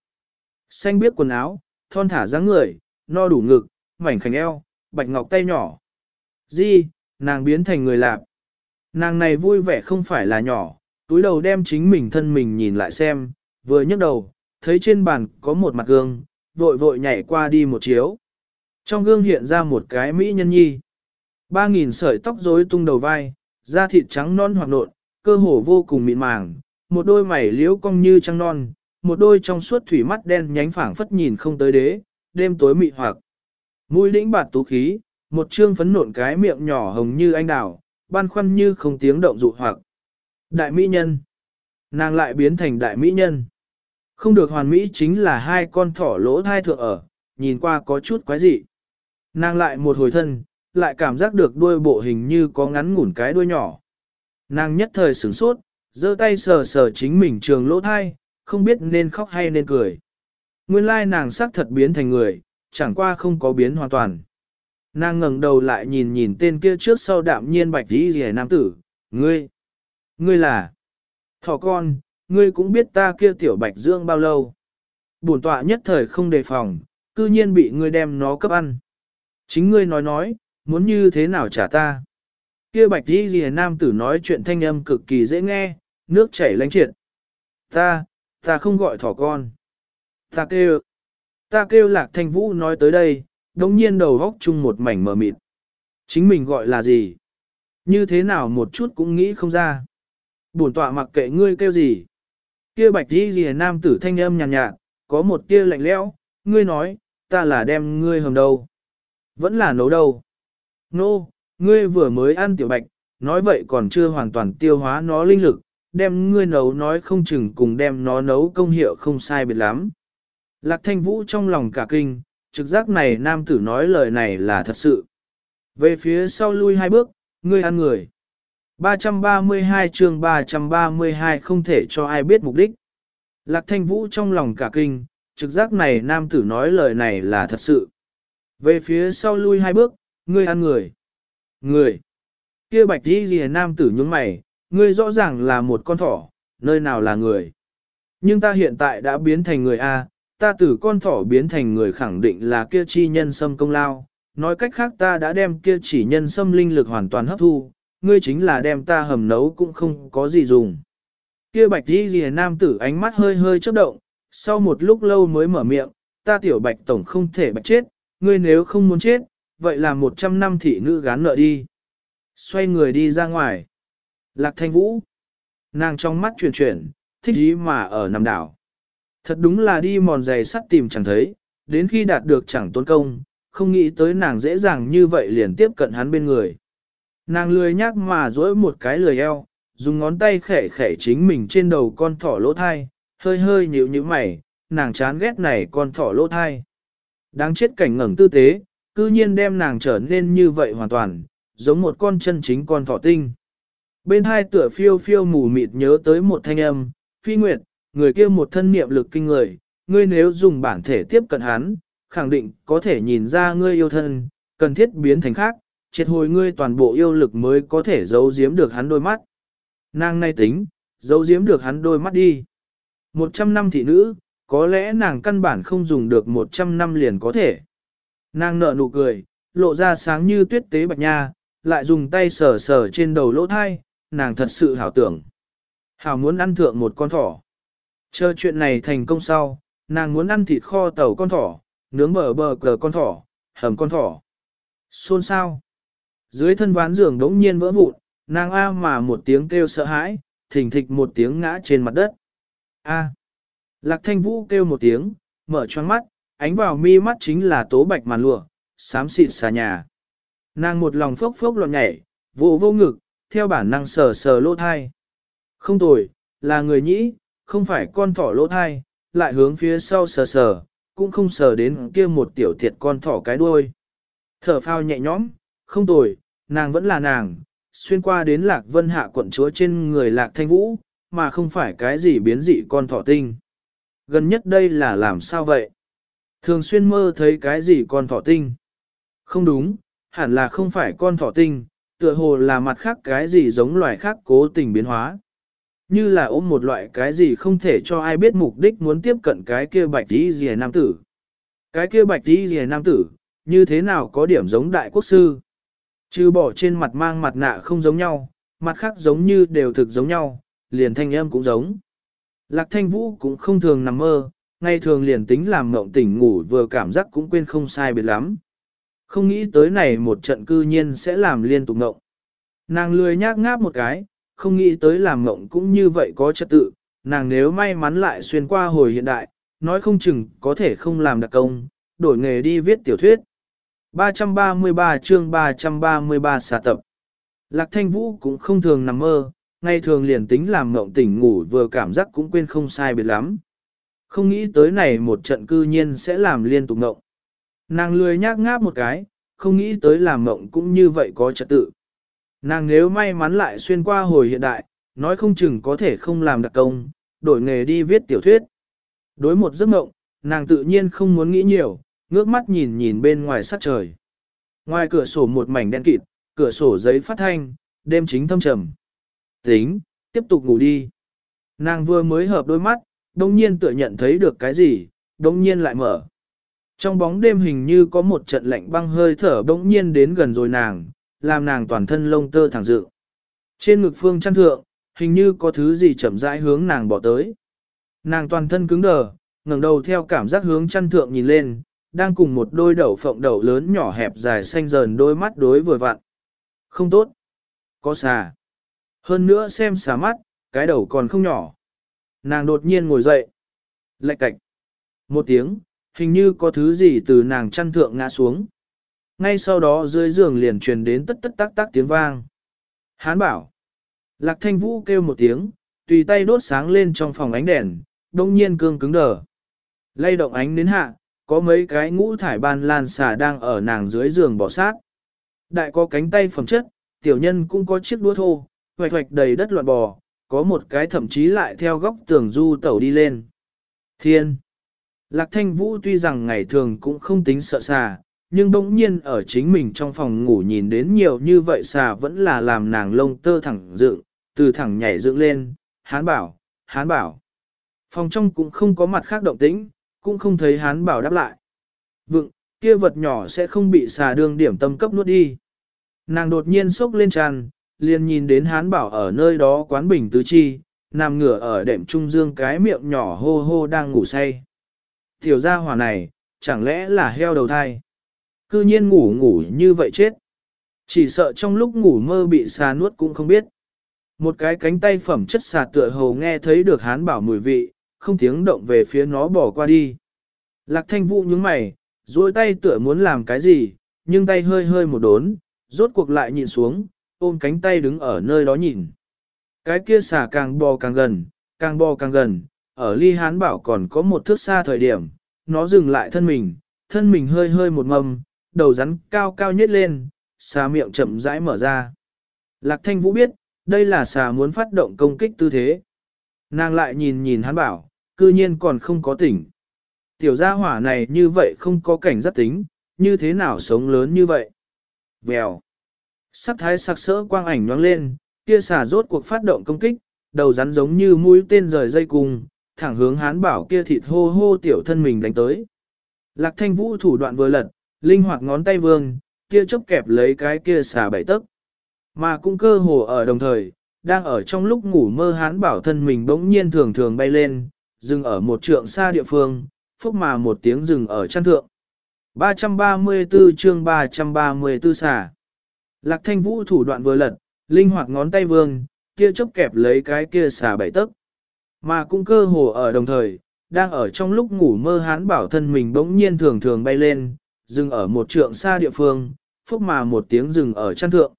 Xanh biếc quần áo, thon thả dáng người, no đủ ngực, mảnh khảnh eo, bạch ngọc tay nhỏ. Di, nàng biến thành người lạp. Nàng này vui vẻ không phải là nhỏ, túi đầu đem chính mình thân mình nhìn lại xem, vừa nhấc đầu, thấy trên bàn có một mặt gương, vội vội nhảy qua đi một chiếu. Trong gương hiện ra một cái mỹ nhân nhi. Ba nghìn sợi tóc rối tung đầu vai, da thịt trắng non hoặc nộn, cơ hồ vô cùng mịn màng, một đôi mày liễu cong như trăng non, một đôi trong suốt thủy mắt đen nhánh phảng phất nhìn không tới đế, đêm tối mị hoặc. Mũi lĩnh bạt tú khí, một trương phấn nộn cái miệng nhỏ hồng như anh đào, ban khoăn như không tiếng động dụ hoặc. Đại mỹ nhân. Nàng lại biến thành đại mỹ nhân. Không được hoàn mỹ chính là hai con thỏ lỗ thai thượng ở, nhìn qua có chút quái dị. Nàng lại một hồi thân, lại cảm giác được đuôi bộ hình như có ngắn ngủn cái đuôi nhỏ. Nàng nhất thời sửng sốt, giơ tay sờ sờ chính mình trường lỗ thai, không biết nên khóc hay nên cười. Nguyên lai nàng sắc thật biến thành người, chẳng qua không có biến hoàn toàn. Nàng ngẩng đầu lại nhìn nhìn tên kia trước sau đạm nhiên bạch đi rìa nam tử, ngươi, ngươi là, thỏ con, ngươi cũng biết ta kia tiểu bạch dương bao lâu. Bổn tọa nhất thời không đề phòng, cư nhiên bị ngươi đem nó cấp ăn. Chính ngươi nói nói, muốn như thế nào trả ta. Kia bạch đi rìa nam tử nói chuyện thanh âm cực kỳ dễ nghe, nước chảy lánh triệt. Ta, ta không gọi thỏ con. Ta kêu, ta kêu lạc thanh vũ nói tới đây, đồng nhiên đầu góc chung một mảnh mờ mịt. Chính mình gọi là gì? Như thế nào một chút cũng nghĩ không ra. Bổn tọa mặc kệ ngươi kêu gì. Kia bạch đi gì nam tử thanh âm nhàn nhạt, nhạt, có một tia lạnh lẽo, ngươi nói, ta là đem ngươi hầm đâu. Vẫn là nấu đâu. Nô, no, ngươi vừa mới ăn tiểu bạch, nói vậy còn chưa hoàn toàn tiêu hóa nó linh lực, đem ngươi nấu nói không chừng cùng đem nó nấu công hiệu không sai biệt lắm. Lạc thanh vũ trong lòng cả kinh, trực giác này nam tử nói lời này là thật sự. Về phía sau lui hai bước, ngươi ăn người. 332 chương 332 không thể cho ai biết mục đích. Lạc thanh vũ trong lòng cả kinh, trực giác này nam tử nói lời này là thật sự. Về phía sau lui hai bước, ngươi ăn người. Người. kia bạch đi gì nam tử nhướng mày, ngươi rõ ràng là một con thỏ, nơi nào là người. Nhưng ta hiện tại đã biến thành người A, ta từ con thỏ biến thành người khẳng định là kia chi nhân sâm công lao. Nói cách khác ta đã đem kia chỉ nhân sâm linh lực hoàn toàn hấp thu, ngươi chính là đem ta hầm nấu cũng không có gì dùng. Kia bạch đi gì nam tử ánh mắt hơi hơi chớp động, sau một lúc lâu mới mở miệng, ta tiểu bạch tổng không thể bạch chết, ngươi nếu không muốn chết, vậy là một trăm năm thị nữ gán nợ đi. Xoay người đi ra ngoài. Lạc thanh vũ. Nàng trong mắt chuyển chuyển, thích ý mà ở nằm đảo. Thật đúng là đi mòn giày sắt tìm chẳng thấy, đến khi đạt được chẳng tốn công, không nghĩ tới nàng dễ dàng như vậy liền tiếp cận hắn bên người. Nàng lười nhác mà duỗi một cái lười eo, dùng ngón tay khẻ khẻ chính mình trên đầu con thỏ lỗ thai, hơi hơi nhíu nhíu mày, nàng chán ghét này con thỏ lỗ thai. Đáng chết cảnh ngẩng tư tế, cư nhiên đem nàng trở nên như vậy hoàn toàn, giống một con chân chính con thỏ tinh. Bên hai tựa phiêu phiêu mù mịt nhớ tới một thanh âm, phi nguyệt, người kia một thân niệm lực kinh người, ngươi nếu dùng bản thể tiếp cận hắn, khẳng định có thể nhìn ra ngươi yêu thân, cần thiết biến thành khác, triệt hồi ngươi toàn bộ yêu lực mới có thể giấu giếm được hắn đôi mắt. Nàng nay tính, giấu giếm được hắn đôi mắt đi. Một trăm năm thị nữ, có lẽ nàng căn bản không dùng được một trăm năm liền có thể. Nàng nở nụ cười, lộ ra sáng như tuyết tế bạch nha, lại dùng tay sờ sờ trên đầu lỗ thai, nàng thật sự hảo tưởng. Hảo muốn ăn thượng một con thỏ. Chờ chuyện này thành công sau, nàng muốn ăn thịt kho tàu con thỏ, nướng bờ bờ cờ con thỏ, hầm con thỏ. Xôn sao? Dưới thân ván giường đống nhiên vỡ vụn, nàng a mà một tiếng kêu sợ hãi, thình thịch một tiếng ngã trên mặt đất. A. Lạc thanh vũ kêu một tiếng, mở choáng mắt, ánh vào mi mắt chính là tố bạch màn lụa, xám xịt xà nhà. Nàng một lòng phốc phốc loạn nhảy, vô vô ngực, theo bản năng sờ sờ lỗ thai. Không tồi, là người nhĩ, không phải con thỏ lỗ thai, lại hướng phía sau sờ sờ, cũng không sờ đến kia một tiểu thiệt con thỏ cái đuôi. Thở phao nhẹ nhõm, không tồi, nàng vẫn là nàng, xuyên qua đến lạc vân hạ quận chúa trên người lạc thanh vũ, mà không phải cái gì biến dị con thỏ tinh. Gần nhất đây là làm sao vậy? Thường xuyên mơ thấy cái gì con thỏ tinh? Không đúng, hẳn là không phải con thỏ tinh, tựa hồ là mặt khác cái gì giống loài khác cố tình biến hóa. Như là ôm một loại cái gì không thể cho ai biết mục đích muốn tiếp cận cái kia bạch tí rìa nam tử. Cái kia bạch tí rìa nam tử, như thế nào có điểm giống đại quốc sư? Chứ bỏ trên mặt mang mặt nạ không giống nhau, mặt khác giống như đều thực giống nhau, liền thanh âm cũng giống. Lạc thanh vũ cũng không thường nằm mơ, ngay thường liền tính làm mộng tỉnh ngủ vừa cảm giác cũng quên không sai biệt lắm. Không nghĩ tới này một trận cư nhiên sẽ làm liên tục mộng. Nàng lười nhác ngáp một cái, không nghĩ tới làm mộng cũng như vậy có trật tự, nàng nếu may mắn lại xuyên qua hồi hiện đại, nói không chừng có thể không làm đặc công, đổi nghề đi viết tiểu thuyết. 333 chương 333 xà tập. Lạc thanh vũ cũng không thường nằm mơ, ngay thường liền tính làm mộng tỉnh ngủ vừa cảm giác cũng quên không sai biệt lắm. Không nghĩ tới này một trận cư nhiên sẽ làm liên tục mộng. Nàng lười nhác ngáp một cái, không nghĩ tới làm mộng cũng như vậy có trật tự. Nàng nếu may mắn lại xuyên qua hồi hiện đại, nói không chừng có thể không làm đặc công, đổi nghề đi viết tiểu thuyết. Đối một giấc mộng, nàng tự nhiên không muốn nghĩ nhiều, ngước mắt nhìn nhìn bên ngoài sắc trời. Ngoài cửa sổ một mảnh đen kịt, cửa sổ giấy phát thanh, đêm chính thâm trầm. Tính, tiếp tục ngủ đi. Nàng vừa mới hợp đôi mắt, đông nhiên tựa nhận thấy được cái gì, đông nhiên lại mở. Trong bóng đêm hình như có một trận lạnh băng hơi thở đông nhiên đến gần rồi nàng, làm nàng toàn thân lông tơ thẳng dự. Trên ngực phương chăn thượng, hình như có thứ gì chậm rãi hướng nàng bỏ tới. Nàng toàn thân cứng đờ, ngẩng đầu theo cảm giác hướng chăn thượng nhìn lên, đang cùng một đôi đậu phộng đậu lớn nhỏ hẹp dài xanh dờn đôi mắt đối vừa vặn. Không tốt. Có xà. Hơn nữa xem xà mắt, cái đầu còn không nhỏ. Nàng đột nhiên ngồi dậy. Lạch cạch. Một tiếng, hình như có thứ gì từ nàng chăn thượng ngã xuống. Ngay sau đó dưới giường liền truyền đến tất tất tác tác tiếng vang. Hán bảo. Lạc thanh vũ kêu một tiếng, tùy tay đốt sáng lên trong phòng ánh đèn, đông nhiên cương cứng đờ. Lay động ánh đến hạ, có mấy cái ngũ thải ban lan xà đang ở nàng dưới giường bỏ sát. Đại có cánh tay phẩm chất, tiểu nhân cũng có chiếc đũa thô, hoạch hoạch đầy đất loạn bò, có một cái thậm chí lại theo góc tường du tẩu đi lên. Thiên! Lạc thanh vũ tuy rằng ngày thường cũng không tính sợ xà, nhưng bỗng nhiên ở chính mình trong phòng ngủ nhìn đến nhiều như vậy xà vẫn là làm nàng lông tơ thẳng dựng, từ thẳng nhảy dựng lên, hán bảo, hán bảo. Phòng trong cũng không có mặt khác động tĩnh, cũng không thấy hán bảo đáp lại. Vựng, kia vật nhỏ sẽ không bị xà đương điểm tâm cấp nuốt đi. Nàng đột nhiên sốc lên tràn, liền nhìn đến hán bảo ở nơi đó quán bình tứ chi, nằm ngửa ở đệm trung dương cái miệng nhỏ hô hô đang ngủ say. Tiểu gia hỏa này, chẳng lẽ là heo đầu thai? Cư nhiên ngủ ngủ như vậy chết. Chỉ sợ trong lúc ngủ mơ bị xà nuốt cũng không biết. Một cái cánh tay phẩm chất xà tựa hồ nghe thấy được hán bảo mùi vị, không tiếng động về phía nó bỏ qua đi. Lạc thanh vũ nhướng mày, duỗi tay tựa muốn làm cái gì, nhưng tay hơi hơi một đốn, rốt cuộc lại nhìn xuống, ôm cánh tay đứng ở nơi đó nhìn. Cái kia xà càng bò càng gần, càng bò càng gần, ở ly hán bảo còn có một thước xa thời điểm, nó dừng lại thân mình, thân mình hơi hơi một mầm, đầu rắn cao cao nhất lên, xà miệng chậm rãi mở ra. Lạc thanh vũ biết, đây là xà muốn phát động công kích tư thế. Nàng lại nhìn nhìn hắn bảo, cư nhiên còn không có tỉnh. Tiểu gia hỏa này như vậy không có cảnh giác tính, như thế nào sống lớn như vậy? Vèo. Sắc thái sắc sỡ quang ảnh nhoáng lên, kia xà rốt cuộc phát động công kích, đầu rắn giống như mũi tên rời dây cùng, thẳng hướng hán bảo kia thịt hô hô tiểu thân mình đánh tới. Lạc thanh vũ thủ đoạn vừa lật, linh hoạt ngón tay vương, kia chớp kẹp lấy cái kia xà bảy tấc. Mà cũng cơ hồ ở đồng thời, đang ở trong lúc ngủ mơ hán bảo thân mình bỗng nhiên thường thường bay lên, dừng ở một trượng xa địa phương, phúc mà một tiếng dừng ở chăn thượng. 334 chương 334 xà. Lạc thanh vũ thủ đoạn vừa lật, linh hoạt ngón tay vương, kia chớp kẹp lấy cái kia xà bảy tấc. Mà cũng cơ hồ ở đồng thời, đang ở trong lúc ngủ mơ hán bảo thân mình bỗng nhiên thường thường bay lên, dừng ở một trượng xa địa phương, phúc mà một tiếng dừng ở chăn thượng.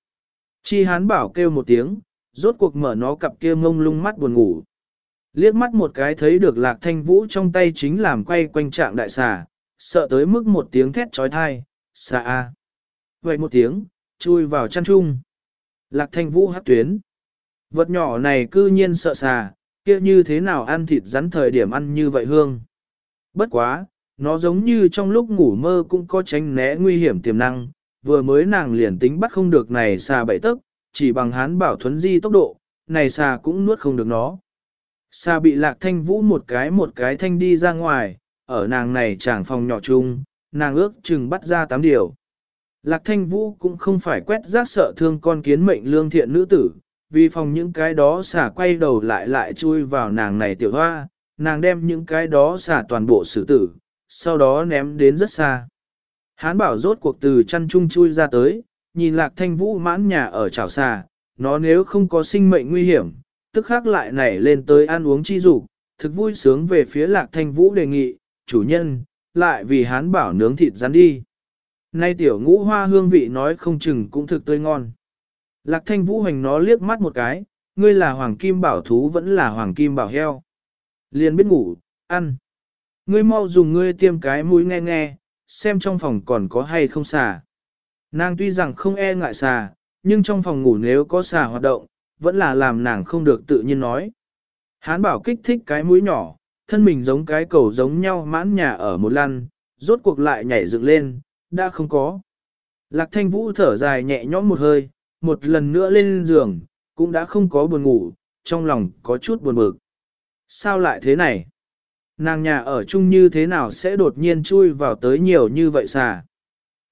Chi hán bảo kêu một tiếng, rốt cuộc mở nó cặp kia mông lung mắt buồn ngủ. Liếc mắt một cái thấy được lạc thanh vũ trong tay chính làm quay quanh trạng đại xà, sợ tới mức một tiếng thét trói thai, xà a. Vậy một tiếng, chui vào chăn chung. Lạc thanh vũ hát tuyến. Vật nhỏ này cư nhiên sợ xà, kia như thế nào ăn thịt rắn thời điểm ăn như vậy hương. Bất quá, nó giống như trong lúc ngủ mơ cũng có tránh né nguy hiểm tiềm năng, vừa mới nàng liền tính bắt không được này xà bảy tức, chỉ bằng hán bảo thuấn di tốc độ, này xà cũng nuốt không được nó. Xà bị lạc thanh vũ một cái một cái thanh đi ra ngoài, ở nàng này chẳng phòng nhỏ chung, nàng ước chừng bắt ra tám điều. Lạc thanh vũ cũng không phải quét rác sợ thương con kiến mệnh lương thiện nữ tử, vì phòng những cái đó xả quay đầu lại lại chui vào nàng này tiểu hoa, nàng đem những cái đó xả toàn bộ xử tử, sau đó ném đến rất xa. Hán bảo rốt cuộc từ chăn chung chui ra tới, nhìn lạc thanh vũ mãn nhà ở chảo xà, nó nếu không có sinh mệnh nguy hiểm, tức khác lại nảy lên tới ăn uống chi dục thực vui sướng về phía lạc thanh vũ đề nghị, chủ nhân, lại vì hán bảo nướng thịt rắn đi. Nay tiểu ngũ hoa hương vị nói không chừng cũng thực tươi ngon. Lạc thanh vũ hành nó liếc mắt một cái, ngươi là hoàng kim bảo thú vẫn là hoàng kim bảo heo. Liền biết ngủ, ăn. Ngươi mau dùng ngươi tiêm cái mũi nghe nghe, xem trong phòng còn có hay không xà. Nàng tuy rằng không e ngại xà, nhưng trong phòng ngủ nếu có xà hoạt động, vẫn là làm nàng không được tự nhiên nói. Hán bảo kích thích cái mũi nhỏ, thân mình giống cái cầu giống nhau mãn nhà ở một lăn, rốt cuộc lại nhảy dựng lên, đã không có. Lạc thanh vũ thở dài nhẹ nhõm một hơi, một lần nữa lên giường, cũng đã không có buồn ngủ, trong lòng có chút buồn bực. Sao lại thế này? Nàng nhà ở chung như thế nào sẽ đột nhiên chui vào tới nhiều như vậy xà?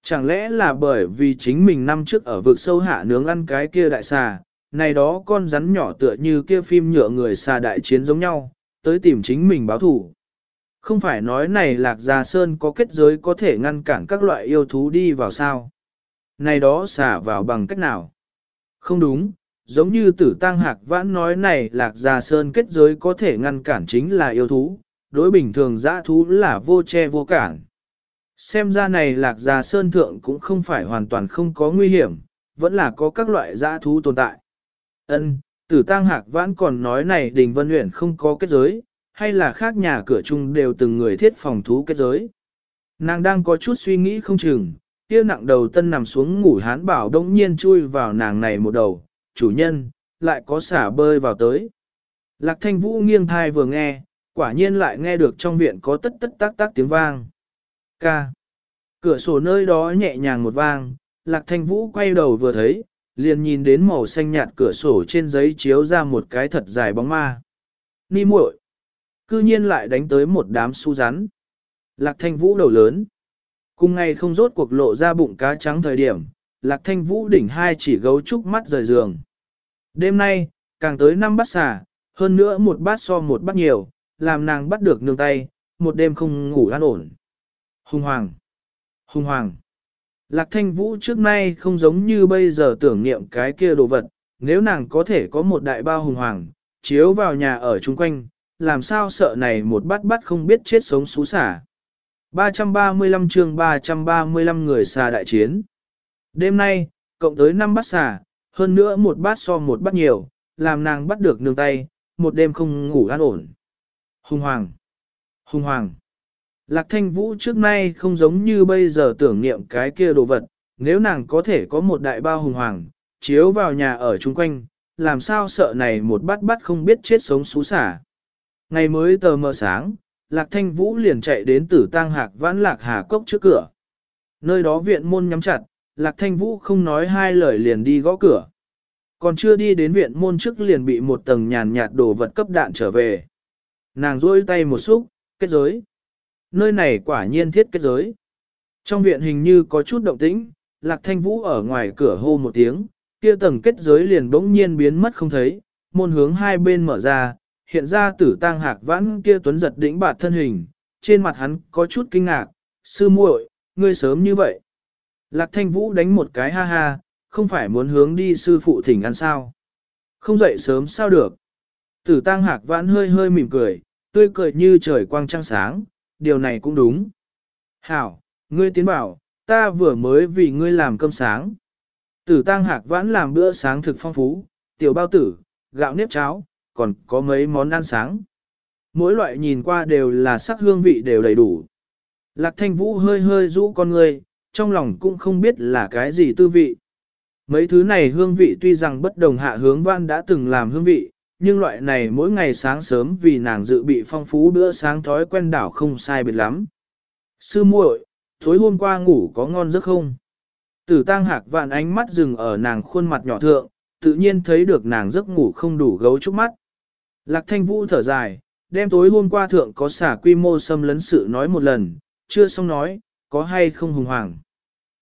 Chẳng lẽ là bởi vì chính mình năm trước ở vực sâu hạ nướng ăn cái kia đại xà, này đó con rắn nhỏ tựa như kia phim nhựa người xà đại chiến giống nhau, tới tìm chính mình báo thủ. Không phải nói này lạc gia sơn có kết giới có thể ngăn cản các loại yêu thú đi vào sao? Này đó xả vào bằng cách nào? Không đúng, giống như tử tăng hạc vãn nói này lạc gia sơn kết giới có thể ngăn cản chính là yêu thú, đối bình thường dã thú là vô che vô cản. Xem ra này lạc gia sơn thượng cũng không phải hoàn toàn không có nguy hiểm, vẫn là có các loại dã thú tồn tại. Ân, tử tăng hạc vãn còn nói này đình vân luyện không có kết giới, hay là khác nhà cửa chung đều từng người thiết phòng thú kết giới. Nàng đang có chút suy nghĩ không chừng, kia nặng đầu tân nằm xuống ngủ hán bảo đông nhiên chui vào nàng này một đầu, chủ nhân, lại có xả bơi vào tới. Lạc thanh vũ nghiêng thai vừa nghe, quả nhiên lại nghe được trong viện có tất tất tác tác tiếng vang. Ca. Cửa sổ nơi đó nhẹ nhàng một vang, lạc thanh vũ quay đầu vừa thấy, liền nhìn đến màu xanh nhạt cửa sổ trên giấy chiếu ra một cái thật dài bóng ma. Ni muội, cư nhiên lại đánh tới một đám su rắn. Lạc thanh vũ đầu lớn. Cùng ngày không rốt cuộc lộ ra bụng cá trắng thời điểm, lạc thanh vũ đỉnh hai chỉ gấu trúc mắt rời giường. Đêm nay, càng tới năm bát xả, hơn nữa một bát so một bát nhiều, làm nàng bắt được nương tay, một đêm không ngủ an ổn. Hùng hoàng! Hùng hoàng! Lạc thanh vũ trước nay không giống như bây giờ tưởng niệm cái kia đồ vật, nếu nàng có thể có một đại bao hùng hoàng, chiếu vào nhà ở chung quanh, làm sao sợ này một bắt bắt không biết chết sống xú xả. 335 chương 335 người xà đại chiến. Đêm nay, cộng tới 5 bát xà, hơn nữa một bát so một bát nhiều, làm nàng bắt được nương tay, một đêm không ngủ an ổn. Hùng hoàng! Hùng hoàng! Lạc thanh vũ trước nay không giống như bây giờ tưởng niệm cái kia đồ vật, nếu nàng có thể có một đại bao hùng hoàng, chiếu vào nhà ở chung quanh, làm sao sợ này một bắt bắt không biết chết sống xú xả. Ngày mới tờ mờ sáng, Lạc Thanh Vũ liền chạy đến tử tang hạc vãn Lạc Hà Cốc trước cửa. Nơi đó viện môn nhắm chặt, Lạc Thanh Vũ không nói hai lời liền đi gõ cửa. Còn chưa đi đến viện môn trước liền bị một tầng nhàn nhạt đồ vật cấp đạn trở về. Nàng rôi tay một xúc, kết giới. Nơi này quả nhiên thiết kết giới. Trong viện hình như có chút động tĩnh, Lạc Thanh Vũ ở ngoài cửa hô một tiếng, kia tầng kết giới liền bỗng nhiên biến mất không thấy, môn hướng hai bên mở ra, hiện ra tử tang hạc vãn kia tuấn giật đỉnh bạt thân hình, trên mặt hắn có chút kinh ngạc, sư muội, ngươi sớm như vậy. Lạc thanh vũ đánh một cái ha ha, không phải muốn hướng đi sư phụ thỉnh ăn sao. Không dậy sớm sao được. Tử tang hạc vãn hơi hơi mỉm cười, tươi cười như trời quang trăng sáng, điều này cũng đúng. Hảo, ngươi tiến bảo, ta vừa mới vì ngươi làm cơm sáng. Tử tang hạc vãn làm bữa sáng thực phong phú, tiểu bao tử, gạo nếp cháo, còn có mấy món ăn sáng. Mỗi loại nhìn qua đều là sắc hương vị đều đầy đủ. Lạc thanh vũ hơi hơi rũ con người, trong lòng cũng không biết là cái gì tư vị. Mấy thứ này hương vị tuy rằng bất đồng hạ hướng văn đã từng làm hương vị, nhưng loại này mỗi ngày sáng sớm vì nàng dự bị phong phú bữa sáng thói quen đảo không sai biệt lắm. Sư muội, tối hôm qua ngủ có ngon giấc không? Tử tăng hạc vạn ánh mắt dừng ở nàng khuôn mặt nhỏ thượng, tự nhiên thấy được nàng giấc ngủ không đủ gấu trúc mắt. Lạc thanh vũ thở dài, đem tối hôm qua thượng có xả quy mô xâm lấn sự nói một lần, chưa xong nói, có hay không hùng hoàng.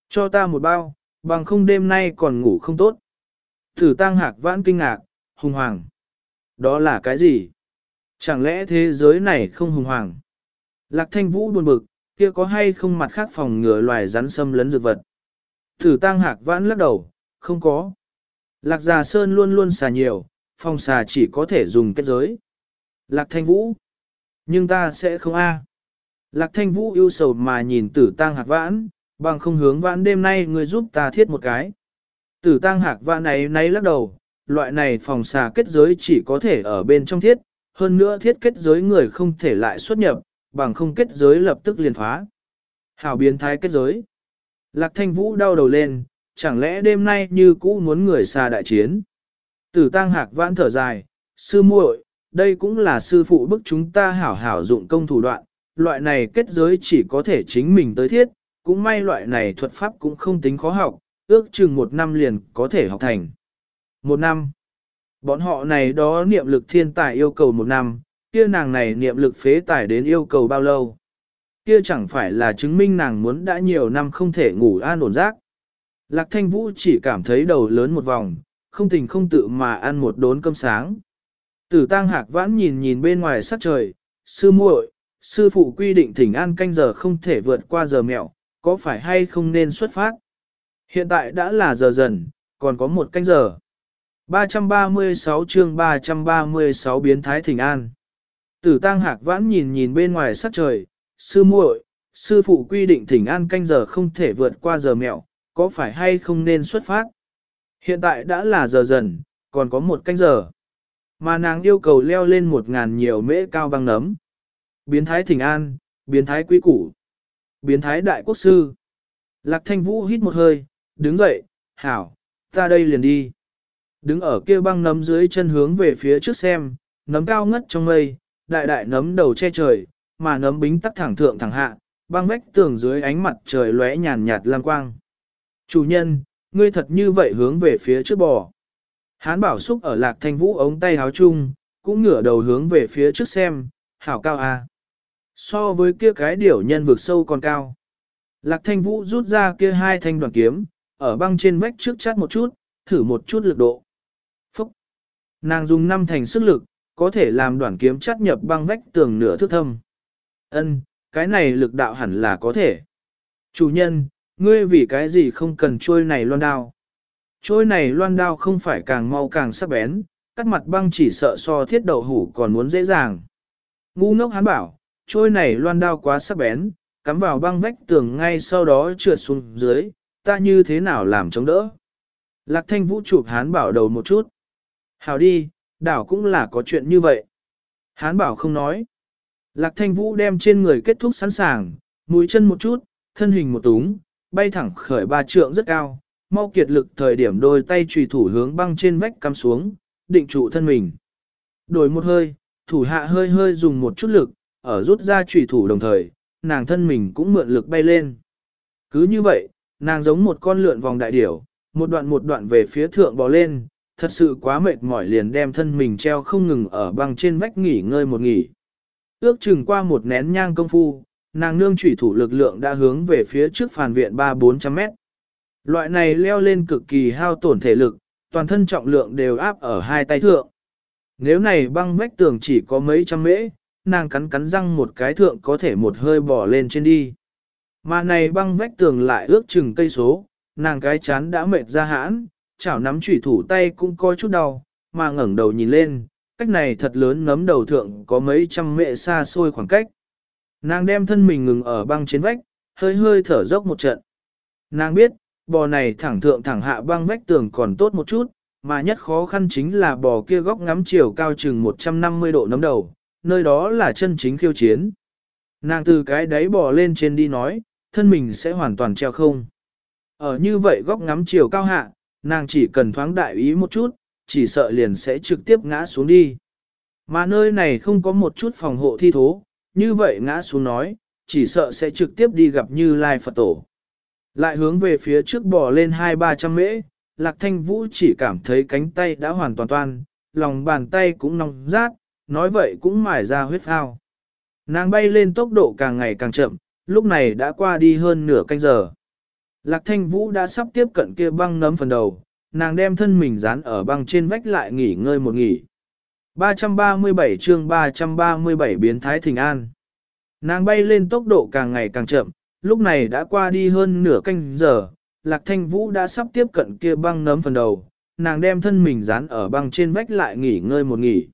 Cho ta một bao, bằng không đêm nay còn ngủ không tốt. Tử tăng hạc vãn kinh ngạc, hùng hoàng. Đó là cái gì? Chẳng lẽ thế giới này không hùng hoàng? Lạc thanh vũ buồn bực, kia có hay không mặt khác phòng ngừa loài rắn xâm lấn dược vật? Thử tăng hạc vãn lắc đầu, không có. Lạc già sơn luôn luôn xà nhiều, phòng xà chỉ có thể dùng kết giới. Lạc thanh vũ. Nhưng ta sẽ không a. Lạc thanh vũ yêu sầu mà nhìn tử tăng hạc vãn, bằng không hướng vãn đêm nay người giúp ta thiết một cái. Tử tăng hạc vãn này nay lắc đầu, loại này phòng xà kết giới chỉ có thể ở bên trong thiết, hơn nữa thiết kết giới người không thể lại xuất nhập, bằng không kết giới lập tức liền phá. Hảo biến thái kết giới. Lạc thanh vũ đau đầu lên, chẳng lẽ đêm nay như cũ muốn người xa đại chiến. Tử tăng hạc vãn thở dài, sư muội, đây cũng là sư phụ bức chúng ta hảo hảo dụng công thủ đoạn, loại này kết giới chỉ có thể chính mình tới thiết, cũng may loại này thuật pháp cũng không tính khó học, ước chừng một năm liền có thể học thành. Một năm. Bọn họ này đó niệm lực thiên tài yêu cầu một năm, kia nàng này niệm lực phế tài đến yêu cầu bao lâu. Kia chẳng phải là chứng minh nàng muốn đã nhiều năm không thể ngủ an ổn giấc. Lạc thanh vũ chỉ cảm thấy đầu lớn một vòng, không tình không tự mà ăn một đốn cơm sáng. Tử tang hạc vãn nhìn nhìn bên ngoài sắc trời, sư muội, sư phụ quy định thỉnh an canh giờ không thể vượt qua giờ mẹo, có phải hay không nên xuất phát? Hiện tại đã là giờ dần, còn có một canh giờ. 336 chương 336 biến thái thỉnh an. Tử tang hạc vãn nhìn nhìn bên ngoài sắc trời, sư muội, sư phụ quy định thỉnh an canh giờ không thể vượt qua giờ mẹo, có phải hay không nên xuất phát? Hiện tại đã là giờ dần, còn có một canh giờ. Mà nàng yêu cầu leo lên một ngàn nhiều mễ cao băng nấm. Biến thái thỉnh an, biến thái quý củ, biến thái đại quốc sư. Lạc thanh vũ hít một hơi, đứng dậy, hảo, ta đây liền đi. Đứng ở kia băng nấm dưới chân hướng về phía trước xem, nấm cao ngất trong mây, đại đại nấm đầu che trời, mà nấm bính tắc thẳng thượng thẳng hạ, băng vách tường dưới ánh mặt trời lóe nhàn nhạt lam quang. Chủ nhân, ngươi thật như vậy hướng về phía trước bò. Hán bảo xúc ở lạc thanh vũ ống tay háo chung, cũng ngửa đầu hướng về phía trước xem, hảo cao a. À. So với kia cái điểu nhân vực sâu còn cao. Lạc thanh vũ rút ra kia hai thanh đoàn kiếm, ở băng trên vách trước chát một chút, thử một chút lực độ. Nàng dùng năm thành sức lực, có thể làm đoạn kiếm chắt nhập băng vách tường nửa thước thâm. Ân, cái này lực đạo hẳn là có thể. Chủ nhân, ngươi vì cái gì không cần trôi này loan đao? Trôi này loan đao không phải càng mau càng sắc bén, cắt mặt băng chỉ sợ so thiết đậu hủ còn muốn dễ dàng. Ngu ngốc hắn bảo, trôi này loan đao quá sắc bén, cắm vào băng vách tường ngay sau đó trượt xuống dưới, ta như thế nào làm chống đỡ? Lạc thanh vũ chụp hán bảo đầu một chút. Hảo đi, đảo cũng là có chuyện như vậy. Hán bảo không nói. Lạc thanh vũ đem trên người kết thúc sẵn sàng, mũi chân một chút, thân hình một túng, bay thẳng khởi ba trượng rất cao, mau kiệt lực thời điểm đôi tay trùy thủ hướng băng trên vách cắm xuống, định trụ thân mình. Đổi một hơi, thủ hạ hơi hơi dùng một chút lực, ở rút ra trùy thủ đồng thời, nàng thân mình cũng mượn lực bay lên. Cứ như vậy, nàng giống một con lượn vòng đại điểu, một đoạn một đoạn về phía thượng bò lên, thật sự quá mệt mỏi liền đem thân mình treo không ngừng ở băng trên vách nghỉ ngơi một nghỉ. Ước chừng qua một nén nhang công phu, nàng nương chủy thủ lực lượng đã hướng về phía trước phản viện 3-400 mét. Loại này leo lên cực kỳ hao tổn thể lực, toàn thân trọng lượng đều áp ở hai tay thượng. Nếu này băng vách tường chỉ có mấy trăm mễ, nàng cắn cắn răng một cái thượng có thể một hơi bỏ lên trên đi. Mà này băng vách tường lại ước chừng cây số, nàng cái chán đã mệt ra hãn, chảo nắm chủy thủ tay cũng có chút đau, mà ngẩng đầu nhìn lên, cách này thật lớn nấm đầu thượng có mấy trăm mệ xa xôi khoảng cách. Nàng đem thân mình ngừng ở băng trên vách, hơi hơi thở dốc một trận. Nàng biết, bò này thẳng thượng thẳng hạ băng vách tường còn tốt một chút, mà nhất khó khăn chính là bò kia góc ngắm chiều cao chừng 150 độ nấm đầu, nơi đó là chân chính khiêu chiến. Nàng từ cái đáy bò lên trên đi nói, thân mình sẽ hoàn toàn treo không. Ở như vậy góc ngắm chiều cao hạ, nàng chỉ cần thoáng đại ý một chút, chỉ sợ liền sẽ trực tiếp ngã xuống đi. Mà nơi này không có một chút phòng hộ thi thố, như vậy ngã xuống nói, chỉ sợ sẽ trực tiếp đi gặp như Lai Phật Tổ. Lại hướng về phía trước bò lên hai ba trăm mễ, Lạc Thanh Vũ chỉ cảm thấy cánh tay đã hoàn toàn toan, lòng bàn tay cũng nóng rát, nói vậy cũng mải ra huyết phao. Nàng bay lên tốc độ càng ngày càng chậm, lúc này đã qua đi hơn nửa canh giờ. Lạc Thanh Vũ đã sắp tiếp cận kia băng nấm phần đầu, nàng đem thân mình dán ở băng trên vách lại nghỉ ngơi một nghỉ. 337 chương 337 biến thái thình an. Nàng bay lên tốc độ càng ngày càng chậm, lúc này đã qua đi hơn nửa canh giờ, Lạc Thanh Vũ đã sắp tiếp cận kia băng nấm phần đầu, nàng đem thân mình dán ở băng trên vách lại nghỉ ngơi một nghỉ.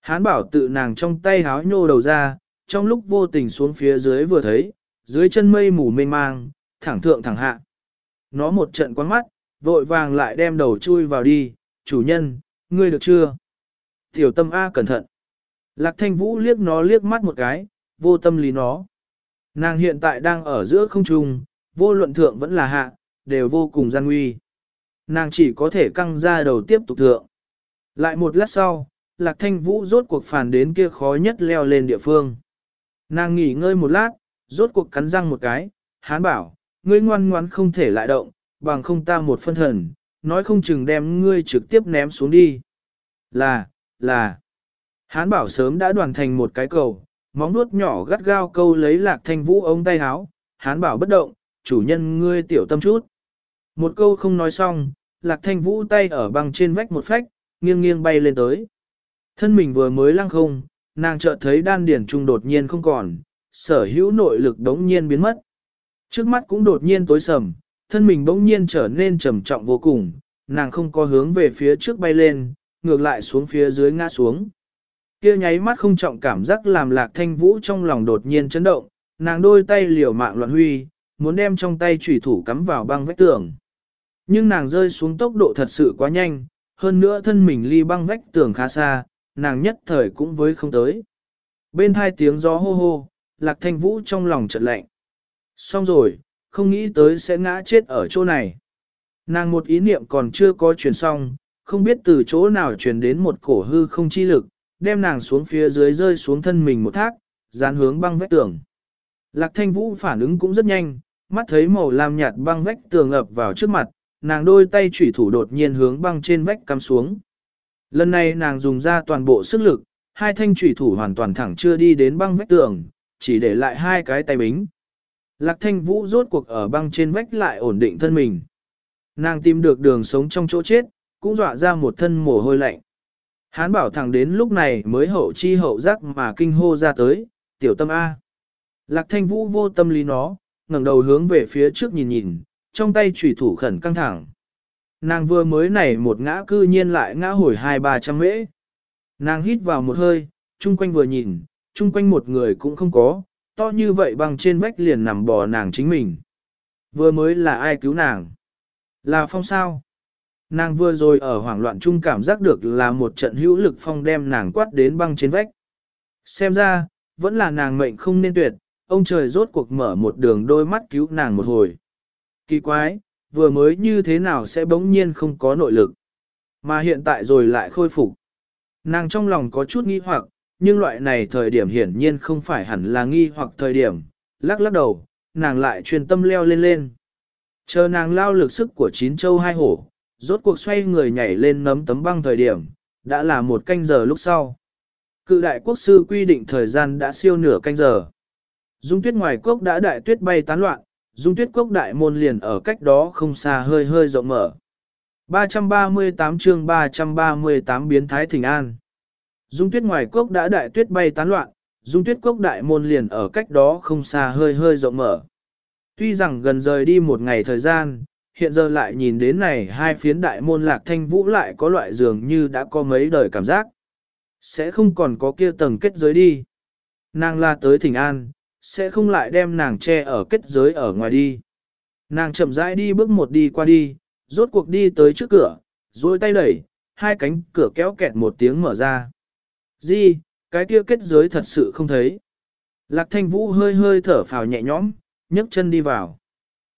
Hán bảo tự nàng trong tay háo nhô đầu ra, trong lúc vô tình xuống phía dưới vừa thấy, dưới chân mây mù mênh mang, thẳng thượng thẳng hạ. Nó một trận quán mắt, vội vàng lại đem đầu chui vào đi, chủ nhân, ngươi được chưa? Tiểu tâm A cẩn thận. Lạc thanh vũ liếc nó liếc mắt một cái, vô tâm lý nó. Nàng hiện tại đang ở giữa không trung, vô luận thượng vẫn là hạ, đều vô cùng gian nguy. Nàng chỉ có thể căng ra đầu tiếp tục thượng. Lại một lát sau, lạc thanh vũ rốt cuộc phản đến kia khó nhất leo lên địa phương. Nàng nghỉ ngơi một lát, rốt cuộc cắn răng một cái, hán bảo, ngươi ngoan ngoãn không thể lại động, bằng không ta một phân thần, nói không chừng đem ngươi trực tiếp ném xuống đi. Là, là, hán bảo sớm đã đoàn thành một cái cầu, móng nuốt nhỏ gắt gao câu lấy lạc thanh vũ ống tay háo, hán bảo bất động, chủ nhân ngươi tiểu tâm chút. Một câu không nói xong, lạc thanh vũ tay ở băng trên vách một phách, nghiêng nghiêng bay lên tới. Thân mình vừa mới lăng không, nàng chợt thấy đan điển trung đột nhiên không còn, sở hữu nội lực đống nhiên biến mất. Trước mắt cũng đột nhiên tối sầm, thân mình bỗng nhiên trở nên trầm trọng vô cùng, nàng không có hướng về phía trước bay lên, ngược lại xuống phía dưới ngã xuống. Kia nháy mắt không trọng cảm giác làm lạc thanh vũ trong lòng đột nhiên chấn động, nàng đôi tay liều mạng loạn huy, muốn đem trong tay chủy thủ cắm vào băng vách tường. Nhưng nàng rơi xuống tốc độ thật sự quá nhanh, hơn nữa thân mình ly băng vách tường khá xa, nàng nhất thời cũng với không tới. Bên hai tiếng gió hô hô, lạc thanh vũ trong lòng chợt lạnh. Xong rồi, không nghĩ tới sẽ ngã chết ở chỗ này. Nàng một ý niệm còn chưa có truyền xong, không biết từ chỗ nào truyền đến một cổ hư không chi lực, đem nàng xuống phía dưới rơi xuống thân mình một thác, dán hướng băng vách tường. Lạc thanh vũ phản ứng cũng rất nhanh, mắt thấy màu lam nhạt băng vách tường ập vào trước mặt, nàng đôi tay chủy thủ đột nhiên hướng băng trên vách cắm xuống. Lần này nàng dùng ra toàn bộ sức lực, hai thanh chủy thủ hoàn toàn thẳng chưa đi đến băng vách tường, chỉ để lại hai cái tay bính. Lạc thanh vũ rốt cuộc ở băng trên vách lại ổn định thân mình. Nàng tìm được đường sống trong chỗ chết, cũng dọa ra một thân mồ hôi lạnh. Hán bảo thẳng đến lúc này mới hậu chi hậu giác mà kinh hô ra tới, tiểu tâm A. Lạc thanh vũ vô tâm lý nó, ngẩng đầu hướng về phía trước nhìn nhìn, trong tay chủy thủ khẩn căng thẳng. Nàng vừa mới này một ngã cư nhiên lại ngã hồi hai ba trăm mễ. Nàng hít vào một hơi, chung quanh vừa nhìn, chung quanh một người cũng không có, to như vậy bằng trên vách liền nằm bò nàng chính mình. Vừa mới là ai cứu nàng? Là phong sao? Nàng vừa rồi ở hoảng loạn chung cảm giác được là một trận hữu lực phong đem nàng quát đến băng trên vách. Xem ra, vẫn là nàng mệnh không nên tuyệt, ông trời rốt cuộc mở một đường đôi mắt cứu nàng một hồi. Kỳ quái, vừa mới như thế nào sẽ bỗng nhiên không có nội lực, mà hiện tại rồi lại khôi phục. Nàng trong lòng có chút nghi hoặc, nhưng loại này thời điểm hiển nhiên không phải hẳn là nghi hoặc thời điểm, lắc lắc đầu, nàng lại truyền tâm leo lên lên. Chờ nàng lao lực sức của chín châu hai hổ, rốt cuộc xoay người nhảy lên nấm tấm băng thời điểm, đã là một canh giờ lúc sau. Cự đại quốc sư quy định thời gian đã siêu nửa canh giờ. Dung tuyết ngoài cốc đã đại tuyết bay tán loạn, dung tuyết cốc đại môn liền ở cách đó không xa hơi hơi rộng mở. 338 chương 338 biến thái thỉnh an. Dung tuyết ngoài cốc đã đại tuyết bay tán loạn, dung tuyết cốc đại môn liền ở cách đó không xa hơi hơi rộng mở. Tuy rằng gần rời đi một ngày thời gian, hiện giờ lại nhìn đến này hai phiến đại môn lạc thanh vũ lại có loại dường như đã có mấy đời cảm giác. Sẽ không còn có kia tầng kết giới đi. Nàng la tới thỉnh an, sẽ không lại đem nàng che ở kết giới ở ngoài đi. Nàng chậm rãi đi bước một đi qua đi, rốt cuộc đi tới trước cửa, rồi tay đẩy, hai cánh cửa kéo kẹt một tiếng mở ra. Di, cái kia kết giới thật sự không thấy. Lạc thanh vũ hơi hơi thở phào nhẹ nhõm, nhấc chân đi vào.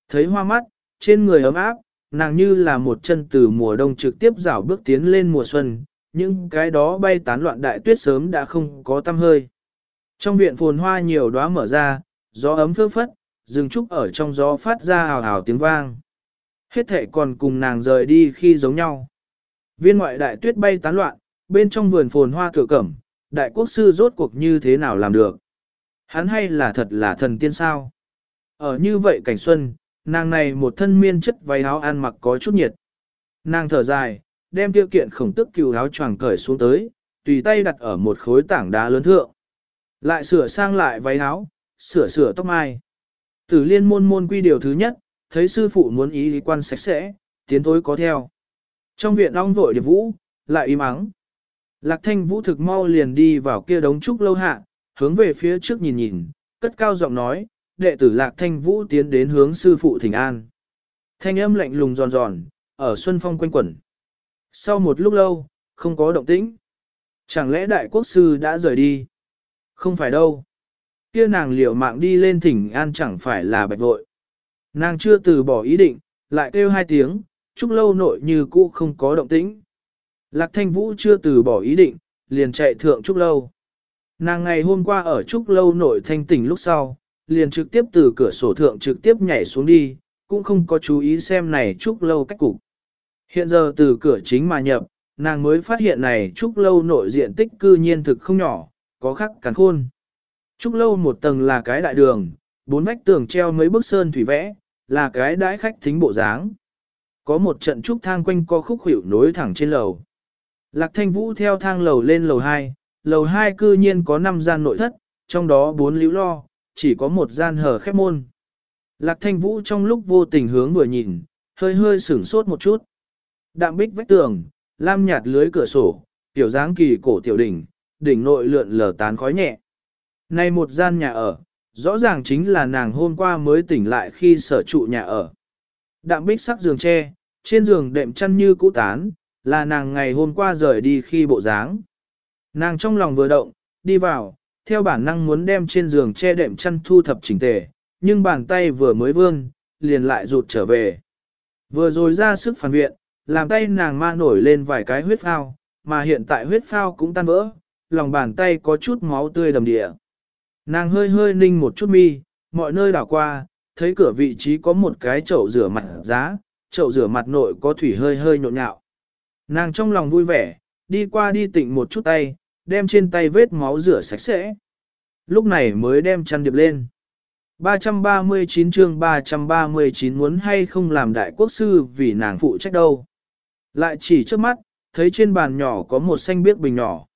Thấy hoa mắt, trên người ấm áp, nàng như là một chân từ mùa đông trực tiếp rảo bước tiến lên mùa xuân, nhưng cái đó bay tán loạn đại tuyết sớm đã không có tâm hơi. Trong viện phồn hoa nhiều đóa mở ra, gió ấm phơ phất, rừng trúc ở trong gió phát ra hào hào tiếng vang. Hết thể còn cùng nàng rời đi khi giống nhau. Viên ngoại đại tuyết bay tán loạn, bên trong vườn phồn hoa cửa cẩm, đại quốc sư rốt cuộc như thế nào làm được. Hắn hay là thật là thần tiên sao? Ở như vậy cảnh xuân, nàng này một thân miên chất váy áo ăn mặc có chút nhiệt. Nàng thở dài, đem tiêu kiện khổng tức cừu áo choàng cởi xuống tới, tùy tay đặt ở một khối tảng đá lớn thượng. Lại sửa sang lại váy áo, sửa sửa tóc mai. Tử liên môn môn quy điều thứ nhất, thấy sư phụ muốn ý quan sạch sẽ, tiến thối có theo. Trong viện ong vội điệp vũ, lại im ắng. Lạc thanh vũ thực mau liền đi vào kia đống trúc lâu hạ, hướng về phía trước nhìn nhìn, cất cao giọng nói, đệ tử lạc thanh vũ tiến đến hướng sư phụ thỉnh an. Thanh âm lạnh lùng giòn giòn, ở xuân phong quanh quẩn. Sau một lúc lâu, không có động tĩnh. Chẳng lẽ đại quốc sư đã rời đi? Không phải đâu. Kia nàng liều mạng đi lên thỉnh an chẳng phải là bạch vội. Nàng chưa từ bỏ ý định, lại kêu hai tiếng, chúc lâu nội như cũ không có động tĩnh. Lạc thanh vũ chưa từ bỏ ý định, liền chạy thượng trúc lâu. Nàng ngày hôm qua ở trúc lâu nội thanh tỉnh lúc sau, liền trực tiếp từ cửa sổ thượng trực tiếp nhảy xuống đi, cũng không có chú ý xem này trúc lâu cách cục. Hiện giờ từ cửa chính mà nhập, nàng mới phát hiện này trúc lâu nội diện tích cư nhiên thực không nhỏ, có khắc cắn khôn. Trúc lâu một tầng là cái đại đường, bốn vách tường treo mấy bức sơn thủy vẽ, là cái đãi khách thính bộ dáng. Có một trận trúc thang quanh co khúc hiệu nối thẳng trên lầu. Lạc thanh vũ theo thang lầu lên lầu 2, lầu 2 cư nhiên có 5 gian nội thất, trong đó 4 liễu lo, chỉ có một gian hở khép môn. Lạc thanh vũ trong lúc vô tình hướng vừa nhìn, hơi hơi sửng sốt một chút. Đạm bích vách tường, lam nhạt lưới cửa sổ, tiểu dáng kỳ cổ tiểu đỉnh, đỉnh nội lượn lờ tán khói nhẹ. Này một gian nhà ở, rõ ràng chính là nàng hôm qua mới tỉnh lại khi sở trụ nhà ở. Đạm bích sắc giường tre, trên giường đệm chăn như cũ tán, là nàng ngày hôm qua rời đi khi bộ dáng. Nàng trong lòng vừa động, đi vào, theo bản năng muốn đem trên giường che đệm chăn thu thập chỉnh tề, nhưng bàn tay vừa mới vươn liền lại rụt trở về. Vừa rồi ra sức phản viện, làm tay nàng ma nổi lên vài cái huyết phao, mà hiện tại huyết phao cũng tan vỡ, lòng bàn tay có chút máu tươi đầm địa. Nàng hơi hơi ninh một chút mi, mọi nơi đảo qua, thấy cửa vị trí có một cái chậu rửa mặt giá, chậu rửa mặt nội có thủy hơi hơi nhộn nhạo. Nàng trong lòng vui vẻ, đi qua đi tịnh một chút tay, đem trên tay vết máu rửa sạch sẽ. Lúc này mới đem chăn điệp lên. 339 chương 339 muốn hay không làm đại quốc sư vì nàng phụ trách đâu. Lại chỉ trước mắt, thấy trên bàn nhỏ có một xanh biếc bình nhỏ.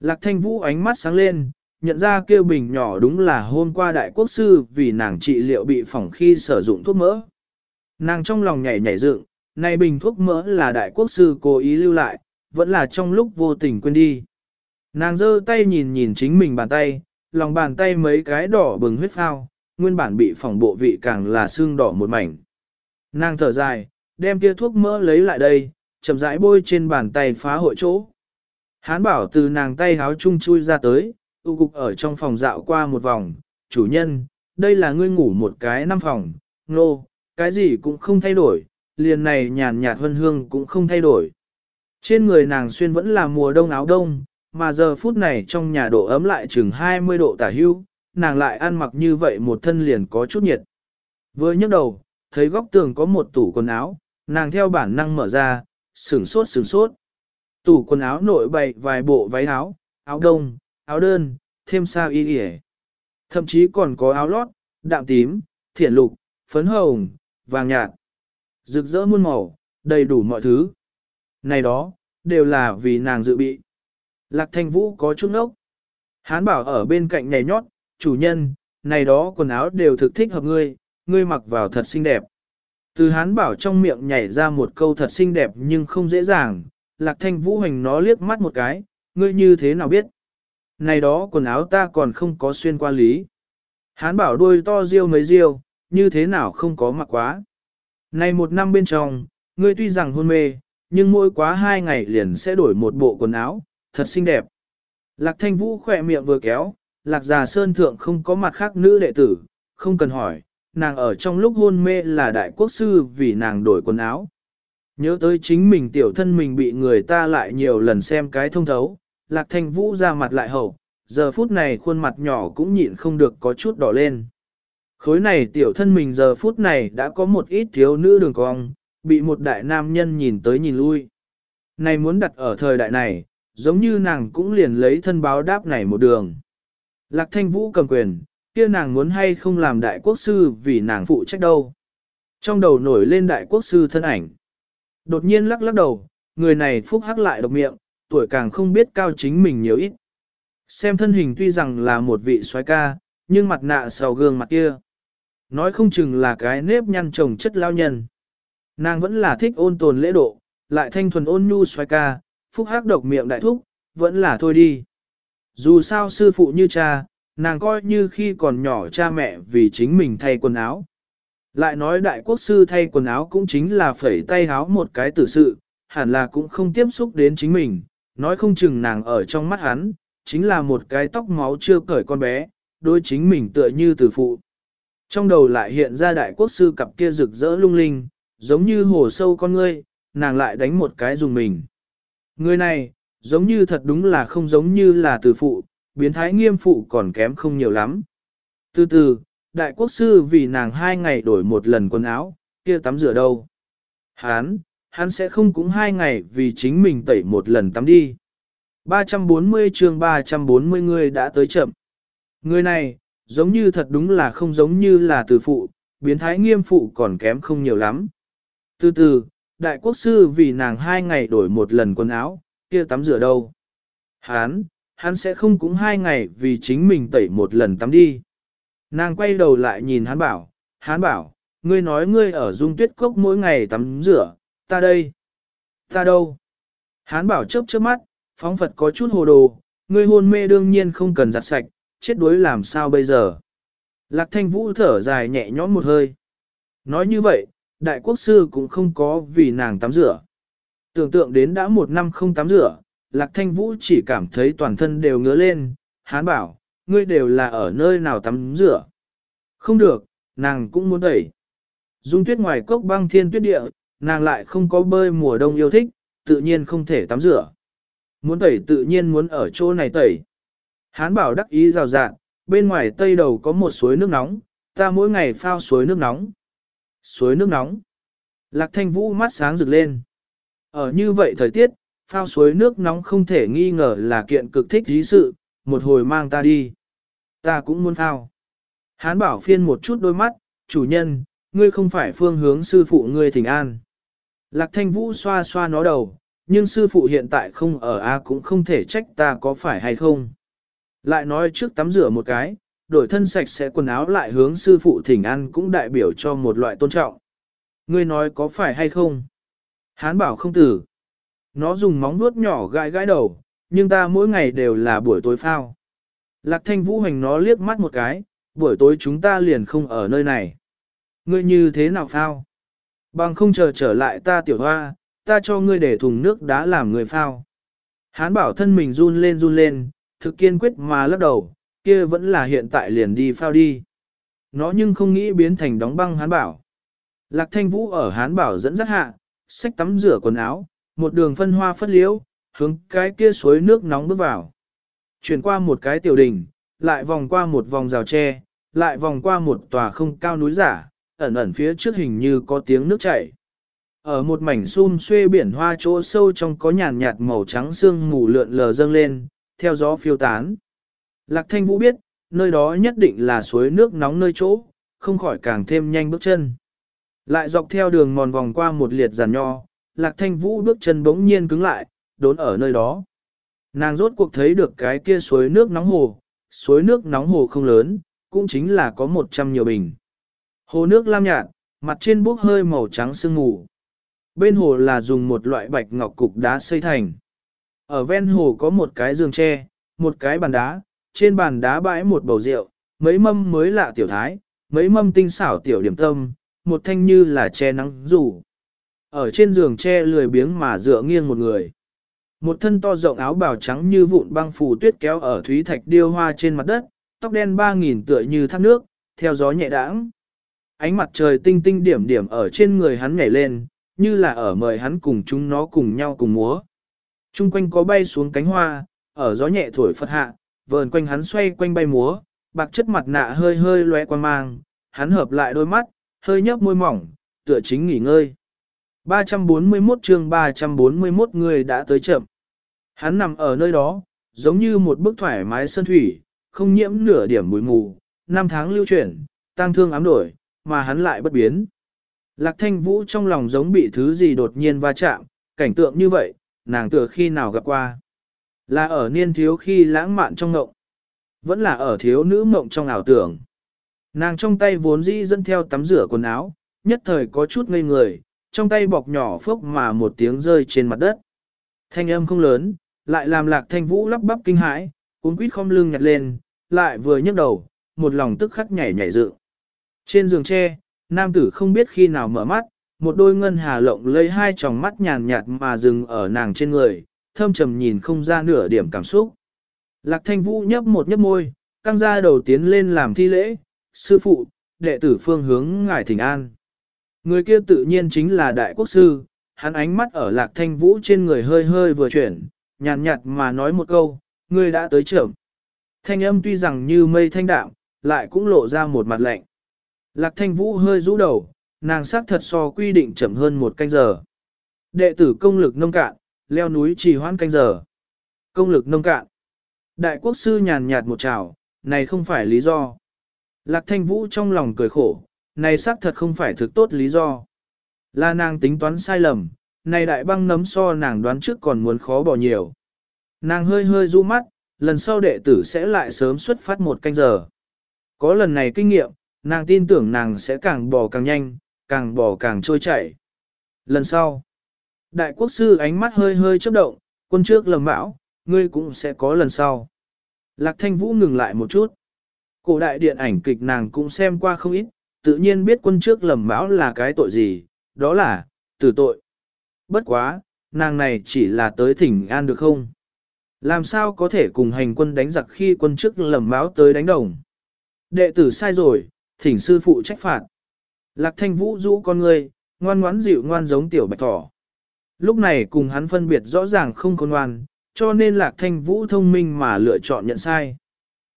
Lạc thanh vũ ánh mắt sáng lên, nhận ra kêu bình nhỏ đúng là hôm qua đại quốc sư vì nàng trị liệu bị phỏng khi sử dụng thuốc mỡ. Nàng trong lòng nhảy nhảy dựng, này bình thuốc mỡ là đại quốc sư cố ý lưu lại, vẫn là trong lúc vô tình quên đi. Nàng giơ tay nhìn nhìn chính mình bàn tay, lòng bàn tay mấy cái đỏ bừng huyết phao, nguyên bản bị phỏng bộ vị càng là xương đỏ một mảnh. Nàng thở dài, đem kia thuốc mỡ lấy lại đây, chậm rãi bôi trên bàn tay phá hội chỗ. Hán bảo từ nàng tay háo chung chui ra tới, tụ cục ở trong phòng dạo qua một vòng, chủ nhân, đây là ngươi ngủ một cái năm phòng, nô, cái gì cũng không thay đổi, liền này nhàn nhạt hương hương cũng không thay đổi. Trên người nàng xuyên vẫn là mùa đông áo đông, mà giờ phút này trong nhà độ ấm lại chừng 20 độ tả hưu, nàng lại ăn mặc như vậy một thân liền có chút nhiệt. Vừa nhấc đầu, thấy góc tường có một tủ quần áo, nàng theo bản năng mở ra, sửng sốt sửng sốt. Tủ quần áo nội bày vài bộ váy áo, áo đông, áo đơn, thêm sao y y Thậm chí còn có áo lót, đạm tím, thiển lục, phấn hồng, vàng nhạt. Rực rỡ muôn màu, đầy đủ mọi thứ. Này đó, đều là vì nàng dự bị. Lạc thanh vũ có chút ngốc. Hán bảo ở bên cạnh nhảy nhót, chủ nhân, này đó quần áo đều thực thích hợp ngươi, ngươi mặc vào thật xinh đẹp. Từ hán bảo trong miệng nhảy ra một câu thật xinh đẹp nhưng không dễ dàng, lạc thanh vũ hành nó liếc mắt một cái, ngươi như thế nào biết. Này đó quần áo ta còn không có xuyên qua lý. Hán bảo đuôi to riêu mấy riêu, như thế nào không có mặc quá. Này một năm bên trong, ngươi tuy rằng hôn mê, nhưng mỗi quá hai ngày liền sẽ đổi một bộ quần áo, thật xinh đẹp. Lạc thanh vũ khỏe miệng vừa kéo, lạc già sơn thượng không có mặt khác nữ đệ tử, không cần hỏi, nàng ở trong lúc hôn mê là đại quốc sư vì nàng đổi quần áo. Nhớ tới chính mình tiểu thân mình bị người ta lại nhiều lần xem cái thông thấu, lạc thanh vũ ra mặt lại hậu, giờ phút này khuôn mặt nhỏ cũng nhịn không được có chút đỏ lên. Khối này tiểu thân mình giờ phút này đã có một ít thiếu nữ đường cong, bị một đại nam nhân nhìn tới nhìn lui. Này muốn đặt ở thời đại này, giống như nàng cũng liền lấy thân báo đáp này một đường. Lạc thanh vũ cầm quyền, kia nàng muốn hay không làm đại quốc sư vì nàng phụ trách đâu. Trong đầu nổi lên đại quốc sư thân ảnh. Đột nhiên lắc lắc đầu, người này phúc hắc lại độc miệng, tuổi càng không biết cao chính mình nhiều ít. Xem thân hình tuy rằng là một vị soái ca, nhưng mặt nạ sau gương mặt kia. Nói không chừng là cái nếp nhăn chồng chất lao nhân. Nàng vẫn là thích ôn tồn lễ độ, lại thanh thuần ôn nhu xoay ca, phúc hắc độc miệng đại thúc, vẫn là thôi đi. Dù sao sư phụ như cha, nàng coi như khi còn nhỏ cha mẹ vì chính mình thay quần áo. Lại nói đại quốc sư thay quần áo cũng chính là phẩy tay háo một cái tử sự, hẳn là cũng không tiếp xúc đến chính mình, nói không chừng nàng ở trong mắt hắn, chính là một cái tóc máu chưa cởi con bé, đôi chính mình tựa như tử phụ. Trong đầu lại hiện ra đại quốc sư cặp kia rực rỡ lung linh, giống như hồ sâu con ngươi, nàng lại đánh một cái dùng mình. Người này, giống như thật đúng là không giống như là từ phụ, biến thái nghiêm phụ còn kém không nhiều lắm. Từ từ, đại quốc sư vì nàng hai ngày đổi một lần quần áo, kia tắm rửa đâu. Hán, hắn sẽ không cũng hai ngày vì chính mình tẩy một lần tắm đi. 340 chương 340 người đã tới chậm. Người này, giống như thật đúng là không giống như là từ phụ, biến thái nghiêm phụ còn kém không nhiều lắm. Từ từ, đại quốc sư vì nàng hai ngày đổi một lần quần áo, kia tắm rửa đâu. Hán, hắn sẽ không cũng hai ngày vì chính mình tẩy một lần tắm đi. Nàng quay đầu lại nhìn hắn bảo, hắn bảo, ngươi nói ngươi ở dung tuyết cốc mỗi ngày tắm rửa, ta đây. Ta đâu? Hán bảo chớp chớp mắt, phóng Phật có chút hồ đồ, ngươi hôn mê đương nhiên không cần giặt sạch, chết đuối làm sao bây giờ. Lạc thanh vũ thở dài nhẹ nhõm một hơi. Nói như vậy, đại quốc sư cũng không có vì nàng tắm rửa. Tưởng tượng đến đã một năm không tắm rửa, lạc thanh vũ chỉ cảm thấy toàn thân đều ngứa lên, hán bảo, ngươi đều là ở nơi nào tắm rửa. Không được, nàng cũng muốn tẩy. Dung tuyết ngoài cốc băng thiên tuyết địa, nàng lại không có bơi mùa đông yêu thích, tự nhiên không thể tắm rửa. Muốn tẩy tự nhiên muốn ở chỗ này tẩy. Hán bảo đắc ý rào rạng, bên ngoài tây đầu có một suối nước nóng, ta mỗi ngày phao suối nước nóng. Suối nước nóng. Lạc thanh vũ mắt sáng rực lên. Ở như vậy thời tiết, phao suối nước nóng không thể nghi ngờ là kiện cực thích dí sự, một hồi mang ta đi. Ta cũng muốn phao. Hán bảo phiên một chút đôi mắt, chủ nhân, ngươi không phải phương hướng sư phụ ngươi thỉnh an. Lạc thanh vũ xoa xoa nó đầu, nhưng sư phụ hiện tại không ở A cũng không thể trách ta có phải hay không. Lại nói trước tắm rửa một cái, đổi thân sạch sẽ quần áo lại hướng sư phụ thỉnh ăn cũng đại biểu cho một loại tôn trọng. Ngươi nói có phải hay không? Hán bảo không tử. Nó dùng móng vuốt nhỏ gãi gãi đầu, nhưng ta mỗi ngày đều là buổi tối phao. Lạc thanh vũ hành nó liếc mắt một cái, buổi tối chúng ta liền không ở nơi này. Ngươi như thế nào phao? Bằng không chờ trở lại ta tiểu hoa, ta cho ngươi để thùng nước đá làm người phao. Hán bảo thân mình run lên run lên, thực kiên quyết mà lắc đầu, kia vẫn là hiện tại liền đi phao đi. Nó nhưng không nghĩ biến thành đóng băng hán bảo. Lạc thanh vũ ở hán bảo dẫn dắt hạ, xách tắm rửa quần áo, một đường phân hoa phất liễu, hướng cái kia suối nước nóng bước vào. Chuyển qua một cái tiểu đình, lại vòng qua một vòng rào tre, lại vòng qua một tòa không cao núi giả, ẩn ẩn phía trước hình như có tiếng nước chảy. Ở một mảnh xun xuê biển hoa chỗ sâu trong có nhàn nhạt màu trắng sương mù lượn lờ dâng lên, theo gió phiêu tán. Lạc thanh vũ biết, nơi đó nhất định là suối nước nóng nơi chỗ, không khỏi càng thêm nhanh bước chân. Lại dọc theo đường mòn vòng qua một liệt giàn nho, lạc thanh vũ bước chân bỗng nhiên cứng lại, đốn ở nơi đó. Nàng rốt cuộc thấy được cái kia suối nước nóng hồ, suối nước nóng hồ không lớn, cũng chính là có một trăm nhiều bình. Hồ nước lam nhạt, mặt trên bốc hơi màu trắng sương mù. Bên hồ là dùng một loại bạch ngọc cục đá xây thành. Ở ven hồ có một cái giường tre, một cái bàn đá, trên bàn đá bãi một bầu rượu, mấy mâm mới lạ tiểu thái, mấy mâm tinh xảo tiểu điểm tâm, một thanh như là che nắng rủ. Ở trên giường tre lười biếng mà dựa nghiêng một người. Một thân to rộng áo bào trắng như vụn băng phủ tuyết kéo ở thúy thạch điêu hoa trên mặt đất, tóc đen ba nghìn tựa như thác nước, theo gió nhẹ đãng. Ánh mặt trời tinh tinh điểm điểm ở trên người hắn nhảy lên, như là ở mời hắn cùng chúng nó cùng nhau cùng múa. Trung quanh có bay xuống cánh hoa, ở gió nhẹ thổi phật hạ, vờn quanh hắn xoay quanh bay múa, bạc chất mặt nạ hơi hơi lóe quan mang, hắn hợp lại đôi mắt, hơi nhấp môi mỏng, tựa chính nghỉ ngơi. 341 chương 341 người đã tới chậm. Hắn nằm ở nơi đó, giống như một bức thoải mái sơn thủy, không nhiễm nửa điểm bụi mù, năm tháng lưu chuyển, tăng thương ám đổi, mà hắn lại bất biến. Lạc thanh vũ trong lòng giống bị thứ gì đột nhiên va chạm, cảnh tượng như vậy, nàng tựa khi nào gặp qua. Là ở niên thiếu khi lãng mạn trong ngộng, vẫn là ở thiếu nữ mộng trong ảo tưởng. Nàng trong tay vốn dĩ dẫn theo tắm rửa quần áo, nhất thời có chút ngây người, trong tay bọc nhỏ phốc mà một tiếng rơi trên mặt đất. Thanh âm không lớn, lại làm lạc thanh vũ lắp bắp kinh hãi, cuốn quýt không lưng nhặt lên, lại vừa nhấc đầu, một lòng tức khắc nhảy nhảy dự. Trên giường tre, nam tử không biết khi nào mở mắt, một đôi ngân hà lộng lấy hai tròng mắt nhàn nhạt mà dừng ở nàng trên người, thâm trầm nhìn không ra nửa điểm cảm xúc. Lạc thanh vũ nhấp một nhấp môi, căng ra đầu tiến lên làm thi lễ, sư phụ, đệ tử phương hướng ngài thỉnh an. Người kia tự nhiên chính là đại quốc sư, hắn ánh mắt ở lạc thanh vũ trên người hơi hơi vừa chuyển, nhàn nhạt mà nói một câu, ngươi đã tới trưởng. Thanh âm tuy rằng như mây thanh đạm, lại cũng lộ ra một mặt lạnh. Lạc thanh vũ hơi rũ đầu, nàng xác thật so quy định chậm hơn một canh giờ. Đệ tử công lực nông cạn, leo núi trì hoãn canh giờ. Công lực nông cạn. Đại quốc sư nhàn nhạt một trào, này không phải lý do. Lạc thanh vũ trong lòng cười khổ, này xác thật không phải thực tốt lý do. Là nàng tính toán sai lầm, này đại băng nấm so nàng đoán trước còn muốn khó bỏ nhiều. Nàng hơi hơi du mắt, lần sau đệ tử sẽ lại sớm xuất phát một canh giờ. Có lần này kinh nghiệm, nàng tin tưởng nàng sẽ càng bò càng nhanh, càng bò càng trôi chảy. Lần sau, đại quốc sư ánh mắt hơi hơi chớp động, quân trước lầm bão, ngươi cũng sẽ có lần sau. Lạc thanh vũ ngừng lại một chút. Cổ đại điện ảnh kịch nàng cũng xem qua không ít, tự nhiên biết quân trước lầm bão là cái tội gì, đó là, tử tội. Bất quá, nàng này chỉ là tới thỉnh an được không? Làm sao có thể cùng hành quân đánh giặc khi quân trước lầm báo tới đánh đồng? Đệ tử sai rồi, thỉnh sư phụ trách phạt. Lạc thanh vũ rũ con người, ngoan ngoãn dịu ngoan giống tiểu bạch thỏ. Lúc này cùng hắn phân biệt rõ ràng không con ngoan, cho nên lạc thanh vũ thông minh mà lựa chọn nhận sai.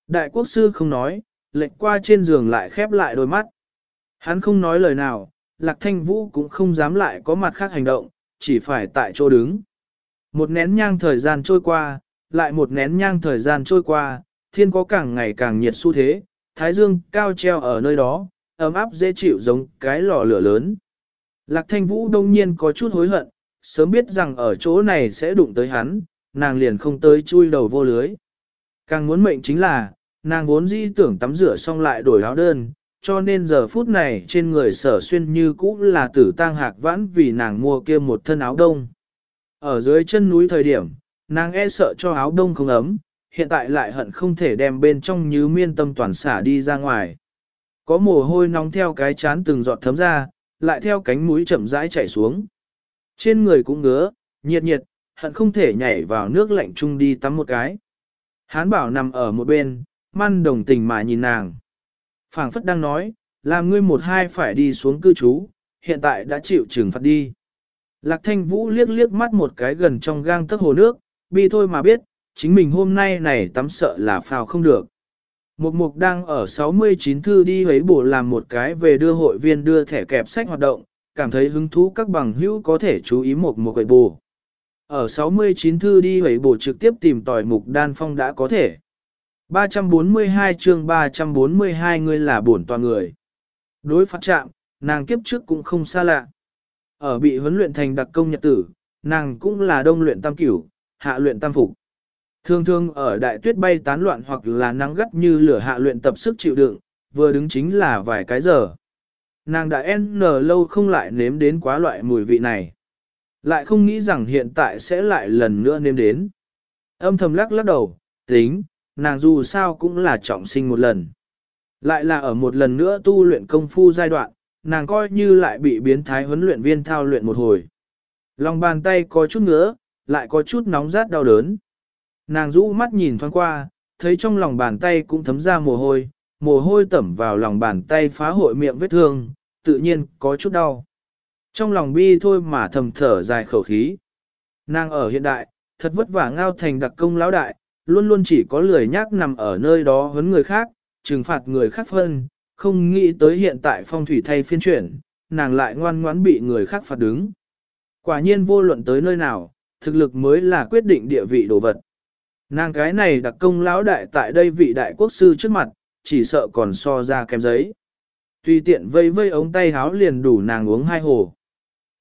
Đại quốc sư không nói, lệnh qua trên giường lại khép lại đôi mắt. Hắn không nói lời nào, lạc thanh vũ cũng không dám lại có mặt khác hành động, chỉ phải tại chỗ đứng. Một nén nhang thời gian trôi qua, lại một nén nhang thời gian trôi qua, thiên có càng ngày càng nhiệt xu thế, thái dương cao treo ở nơi đó, ấm áp dễ chịu giống cái lò lửa lớn. Lạc thanh vũ đông nhiên có chút hối hận, sớm biết rằng ở chỗ này sẽ đụng tới hắn, nàng liền không tới chui đầu vô lưới. Càng muốn mệnh chính là, nàng vốn dĩ tưởng tắm rửa xong lại đổi áo đơn, cho nên giờ phút này trên người sở xuyên như cũ là tử tang hạc vãn vì nàng mua kia một thân áo đông. Ở dưới chân núi thời điểm, nàng e sợ cho áo đông không ấm, hiện tại lại hận không thể đem bên trong như miên tâm toàn xả đi ra ngoài. Có mồ hôi nóng theo cái chán từng giọt thấm ra, lại theo cánh mũi chậm rãi chảy xuống. Trên người cũng ngứa, nhiệt nhiệt, hận không thể nhảy vào nước lạnh chung đi tắm một cái. Hán bảo nằm ở một bên, man đồng tình mà nhìn nàng. phảng phất đang nói, làm ngươi một hai phải đi xuống cư trú, hiện tại đã chịu trừng phạt đi. Lạc thanh vũ liếc liếc mắt một cái gần trong gang tấc hồ nước, bi thôi mà biết, chính mình hôm nay này tắm sợ là phào không được. Mục mục đang ở 69 thư đi hấy bổ làm một cái về đưa hội viên đưa thẻ kẹp sách hoạt động, cảm thấy hứng thú các bằng hữu có thể chú ý một mục quậy bổ. Ở 69 thư đi hấy bổ trực tiếp tìm tỏi mục đan phong đã có thể. 342 chương 342 người là bổn toàn người. Đối phát trạm, nàng kiếp trước cũng không xa lạ. Ở bị huấn luyện thành đặc công nhật tử, nàng cũng là đông luyện tam cửu, hạ luyện tam phục. Thường thường ở đại tuyết bay tán loạn hoặc là nắng gắt như lửa hạ luyện tập sức chịu đựng, vừa đứng chính là vài cái giờ. Nàng đã n lâu không lại nếm đến quá loại mùi vị này. Lại không nghĩ rằng hiện tại sẽ lại lần nữa nếm đến. Âm thầm lắc lắc đầu, tính, nàng dù sao cũng là trọng sinh một lần. Lại là ở một lần nữa tu luyện công phu giai đoạn, nàng coi như lại bị biến thái huấn luyện viên thao luyện một hồi. Lòng bàn tay có chút ngứa, lại có chút nóng rát đau đớn. Nàng rũ mắt nhìn thoáng qua, thấy trong lòng bàn tay cũng thấm ra mồ hôi, mồ hôi tẩm vào lòng bàn tay phá hội miệng vết thương, tự nhiên có chút đau. Trong lòng bi thôi mà thầm thở dài khẩu khí. Nàng ở hiện đại, thật vất vả ngao thành đặc công lão đại, luôn luôn chỉ có lười nhác nằm ở nơi đó huấn người khác, trừng phạt người khác phân, không nghĩ tới hiện tại phong thủy thay phiên chuyển, nàng lại ngoan ngoãn bị người khác phạt đứng. Quả nhiên vô luận tới nơi nào, thực lực mới là quyết định địa vị đồ vật. Nàng cái này đặc công lão đại tại đây vị đại quốc sư trước mặt, chỉ sợ còn so ra kém giấy. Tùy tiện vây vây ống tay háo liền đủ nàng uống hai hồ.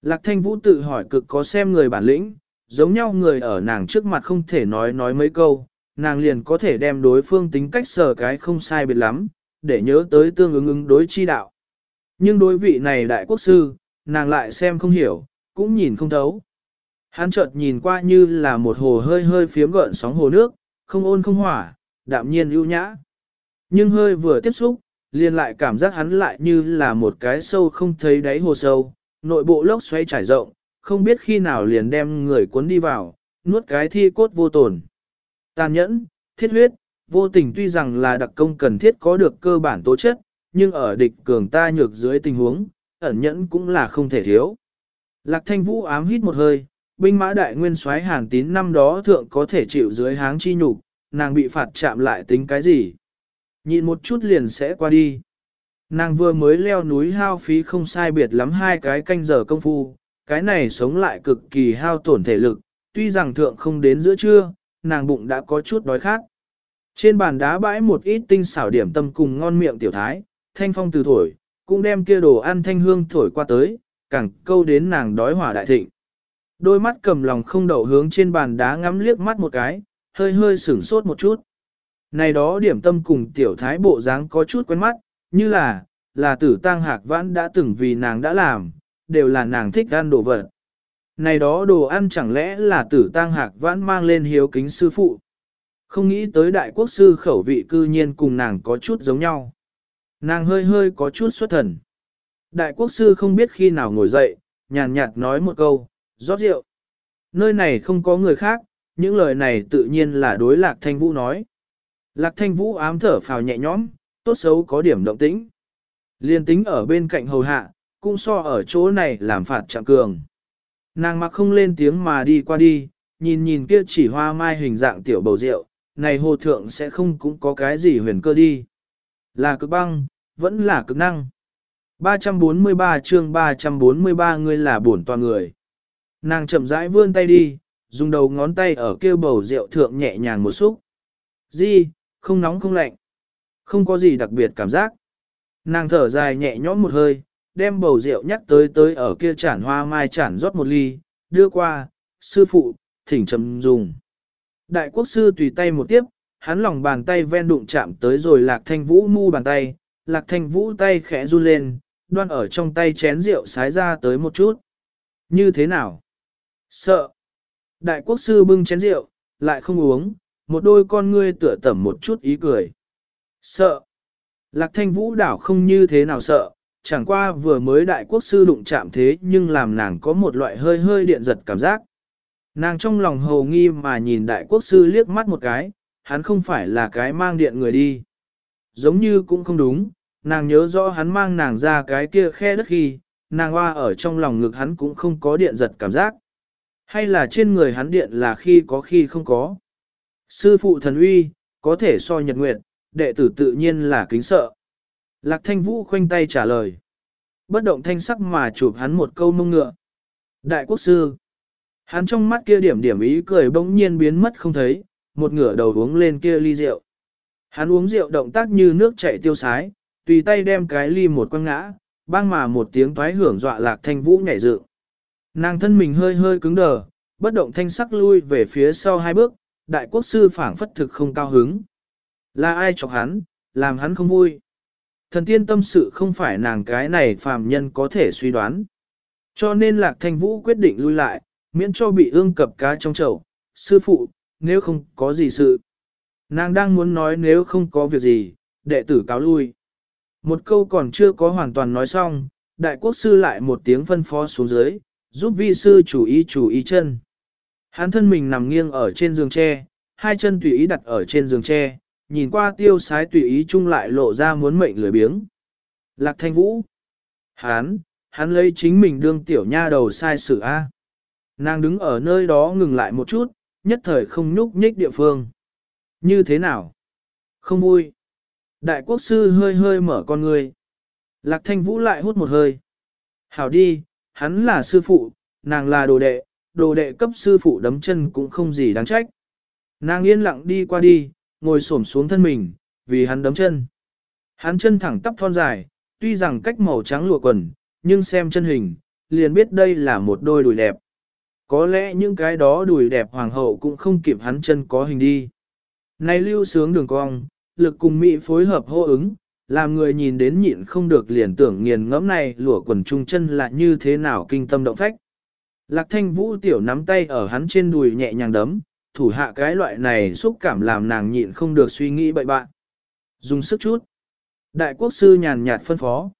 Lạc thanh vũ tự hỏi cực có xem người bản lĩnh, giống nhau người ở nàng trước mặt không thể nói nói mấy câu, nàng liền có thể đem đối phương tính cách sở cái không sai biệt lắm, để nhớ tới tương ứng ứng đối chi đạo. Nhưng đối vị này đại quốc sư, nàng lại xem không hiểu, cũng nhìn không thấu. Hắn chợt nhìn qua như là một hồ hơi hơi phiếm gợn sóng hồ nước, không ôn không hỏa, đạm nhiên ưu nhã. Nhưng hơi vừa tiếp xúc, liền lại cảm giác hắn lại như là một cái sâu không thấy đáy hồ sâu, nội bộ lốc xoay trải rộng, không biết khi nào liền đem người cuốn đi vào, nuốt cái thi cốt vô tổn. Tàn nhẫn, thiết huyết, vô tình tuy rằng là đặc công cần thiết có được cơ bản tố chất, nhưng ở địch cường ta nhược dưới tình huống, ẩn nhẫn cũng là không thể thiếu. Lạc thanh vũ ám hít một hơi, binh mã đại nguyên soái hàn tín năm đó thượng có thể chịu dưới háng chi nhục, nàng bị phạt chạm lại tính cái gì. Nhịn một chút liền sẽ qua đi. Nàng vừa mới leo núi hao phí không sai biệt lắm hai cái canh giờ công phu, cái này sống lại cực kỳ hao tổn thể lực, tuy rằng thượng không đến giữa trưa, nàng bụng đã có chút đói khát. Trên bàn đá bãi một ít tinh xảo điểm tâm cùng ngon miệng tiểu thái, thanh phong từ thổi, cũng đem kia đồ ăn thanh hương thổi qua tới, càng câu đến nàng đói hỏa đại thịnh. Đôi mắt cầm lòng không đậu hướng trên bàn đá ngắm liếc mắt một cái, hơi hơi sửng sốt một chút. Này đó điểm tâm cùng tiểu thái bộ dáng có chút quen mắt, như là, là tử tang hạc vãn đã từng vì nàng đã làm, đều là nàng thích ăn đồ vật. Này đó đồ ăn chẳng lẽ là tử tang hạc vãn mang lên hiếu kính sư phụ. Không nghĩ tới đại quốc sư khẩu vị cư nhiên cùng nàng có chút giống nhau. Nàng hơi hơi có chút xuất thần. Đại quốc sư không biết khi nào ngồi dậy, nhàn nhạt nói một câu, rót rượu. Nơi này không có người khác, những lời này tự nhiên là đối lạc thanh vũ nói. Lạc thanh vũ ám thở phào nhẹ nhõm, tốt xấu có điểm động tĩnh. Liên tính ở bên cạnh hầu hạ, cũng so ở chỗ này làm phạt chạm cường. Nàng mặc không lên tiếng mà đi qua đi, nhìn nhìn kia chỉ hoa mai hình dạng tiểu bầu rượu, này hồ thượng sẽ không cũng có cái gì huyền cơ đi. Là cực băng, vẫn là cực năng. 343 chương 343 ngươi là bổn toàn người. Nàng chậm rãi vươn tay đi, dùng đầu ngón tay ở kêu bầu rượu thượng nhẹ nhàng một xúc. Di, không nóng không lạnh. Không có gì đặc biệt cảm giác. Nàng thở dài nhẹ nhõm một hơi, đem bầu rượu nhắc tới tới ở kia chản hoa mai chản rót một ly, đưa qua, sư phụ, thỉnh chấm dùng. Đại quốc sư tùy tay một tiếp, hắn lòng bàn tay ven đụng chạm tới rồi lạc thanh vũ mu bàn tay, lạc thanh vũ tay khẽ run lên, đoan ở trong tay chén rượu sái ra tới một chút. Như thế nào? Sợ. Đại quốc sư bưng chén rượu, lại không uống, một đôi con ngươi tựa tẩm một chút ý cười. Sợ. Lạc thanh vũ đảo không như thế nào sợ, chẳng qua vừa mới đại quốc sư đụng chạm thế nhưng làm nàng có một loại hơi hơi điện giật cảm giác. Nàng trong lòng hầu nghi mà nhìn đại quốc sư liếc mắt một cái, hắn không phải là cái mang điện người đi. Giống như cũng không đúng, nàng nhớ rõ hắn mang nàng ra cái kia khe đất khi, nàng hoa ở trong lòng ngực hắn cũng không có điện giật cảm giác. Hay là trên người hắn điện là khi có khi không có. Sư phụ thần uy, có thể so nhật nguyệt, đệ tử tự nhiên là kính sợ. Lạc thanh vũ khoanh tay trả lời. Bất động thanh sắc mà chụp hắn một câu mông ngựa. Đại quốc sư. Hắn trong mắt kia điểm điểm ý cười bỗng nhiên biến mất không thấy, một ngửa đầu uống lên kia ly rượu. Hắn uống rượu động tác như nước chảy tiêu sái, tùy tay đem cái ly một quăng ngã, bang mà một tiếng toái hưởng dọa lạc thanh vũ nhảy dựng. Nàng thân mình hơi hơi cứng đờ, bất động thanh sắc lui về phía sau hai bước, đại quốc sư phảng phất thực không cao hứng. Là ai chọc hắn, làm hắn không vui. Thần tiên tâm sự không phải nàng cái này phàm nhân có thể suy đoán. Cho nên lạc thanh vũ quyết định lui lại, miễn cho bị ương cập cá trong chậu. Sư phụ, nếu không có gì sự. Nàng đang muốn nói nếu không có việc gì, đệ tử cáo lui. Một câu còn chưa có hoàn toàn nói xong, đại quốc sư lại một tiếng phân phó xuống dưới, giúp vi sư chủ ý chủ ý chân. Hắn thân mình nằm nghiêng ở trên giường tre, hai chân tùy ý đặt ở trên giường tre, nhìn qua tiêu sái tùy ý chung lại lộ ra muốn mệnh lười biếng. Lạc thanh vũ. Hắn, hắn lấy chính mình đương tiểu nha đầu sai sự A. Nàng đứng ở nơi đó ngừng lại một chút, nhất thời không nhúc nhích địa phương. Như thế nào? Không vui. Đại quốc sư hơi hơi mở con người. Lạc thanh vũ lại hút một hơi. Hảo đi, hắn là sư phụ, nàng là đồ đệ, đồ đệ cấp sư phụ đấm chân cũng không gì đáng trách. Nàng yên lặng đi qua đi, ngồi xổm xuống thân mình, vì hắn đấm chân. Hắn chân thẳng tắp thon dài, tuy rằng cách màu trắng lụa quần, nhưng xem chân hình, liền biết đây là một đôi đùi đẹp. Có lẽ những cái đó đùi đẹp hoàng hậu cũng không kịp hắn chân có hình đi. Này lưu sướng đường cong, lực cùng mỹ phối hợp hô ứng, làm người nhìn đến nhịn không được liền tưởng nghiền ngẫm này lụa quần trung chân là như thế nào kinh tâm động phách. Lạc thanh vũ tiểu nắm tay ở hắn trên đùi nhẹ nhàng đấm, thủ hạ cái loại này xúc cảm làm nàng nhịn không được suy nghĩ bậy bạn. Dùng sức chút. Đại quốc sư nhàn nhạt phân phó.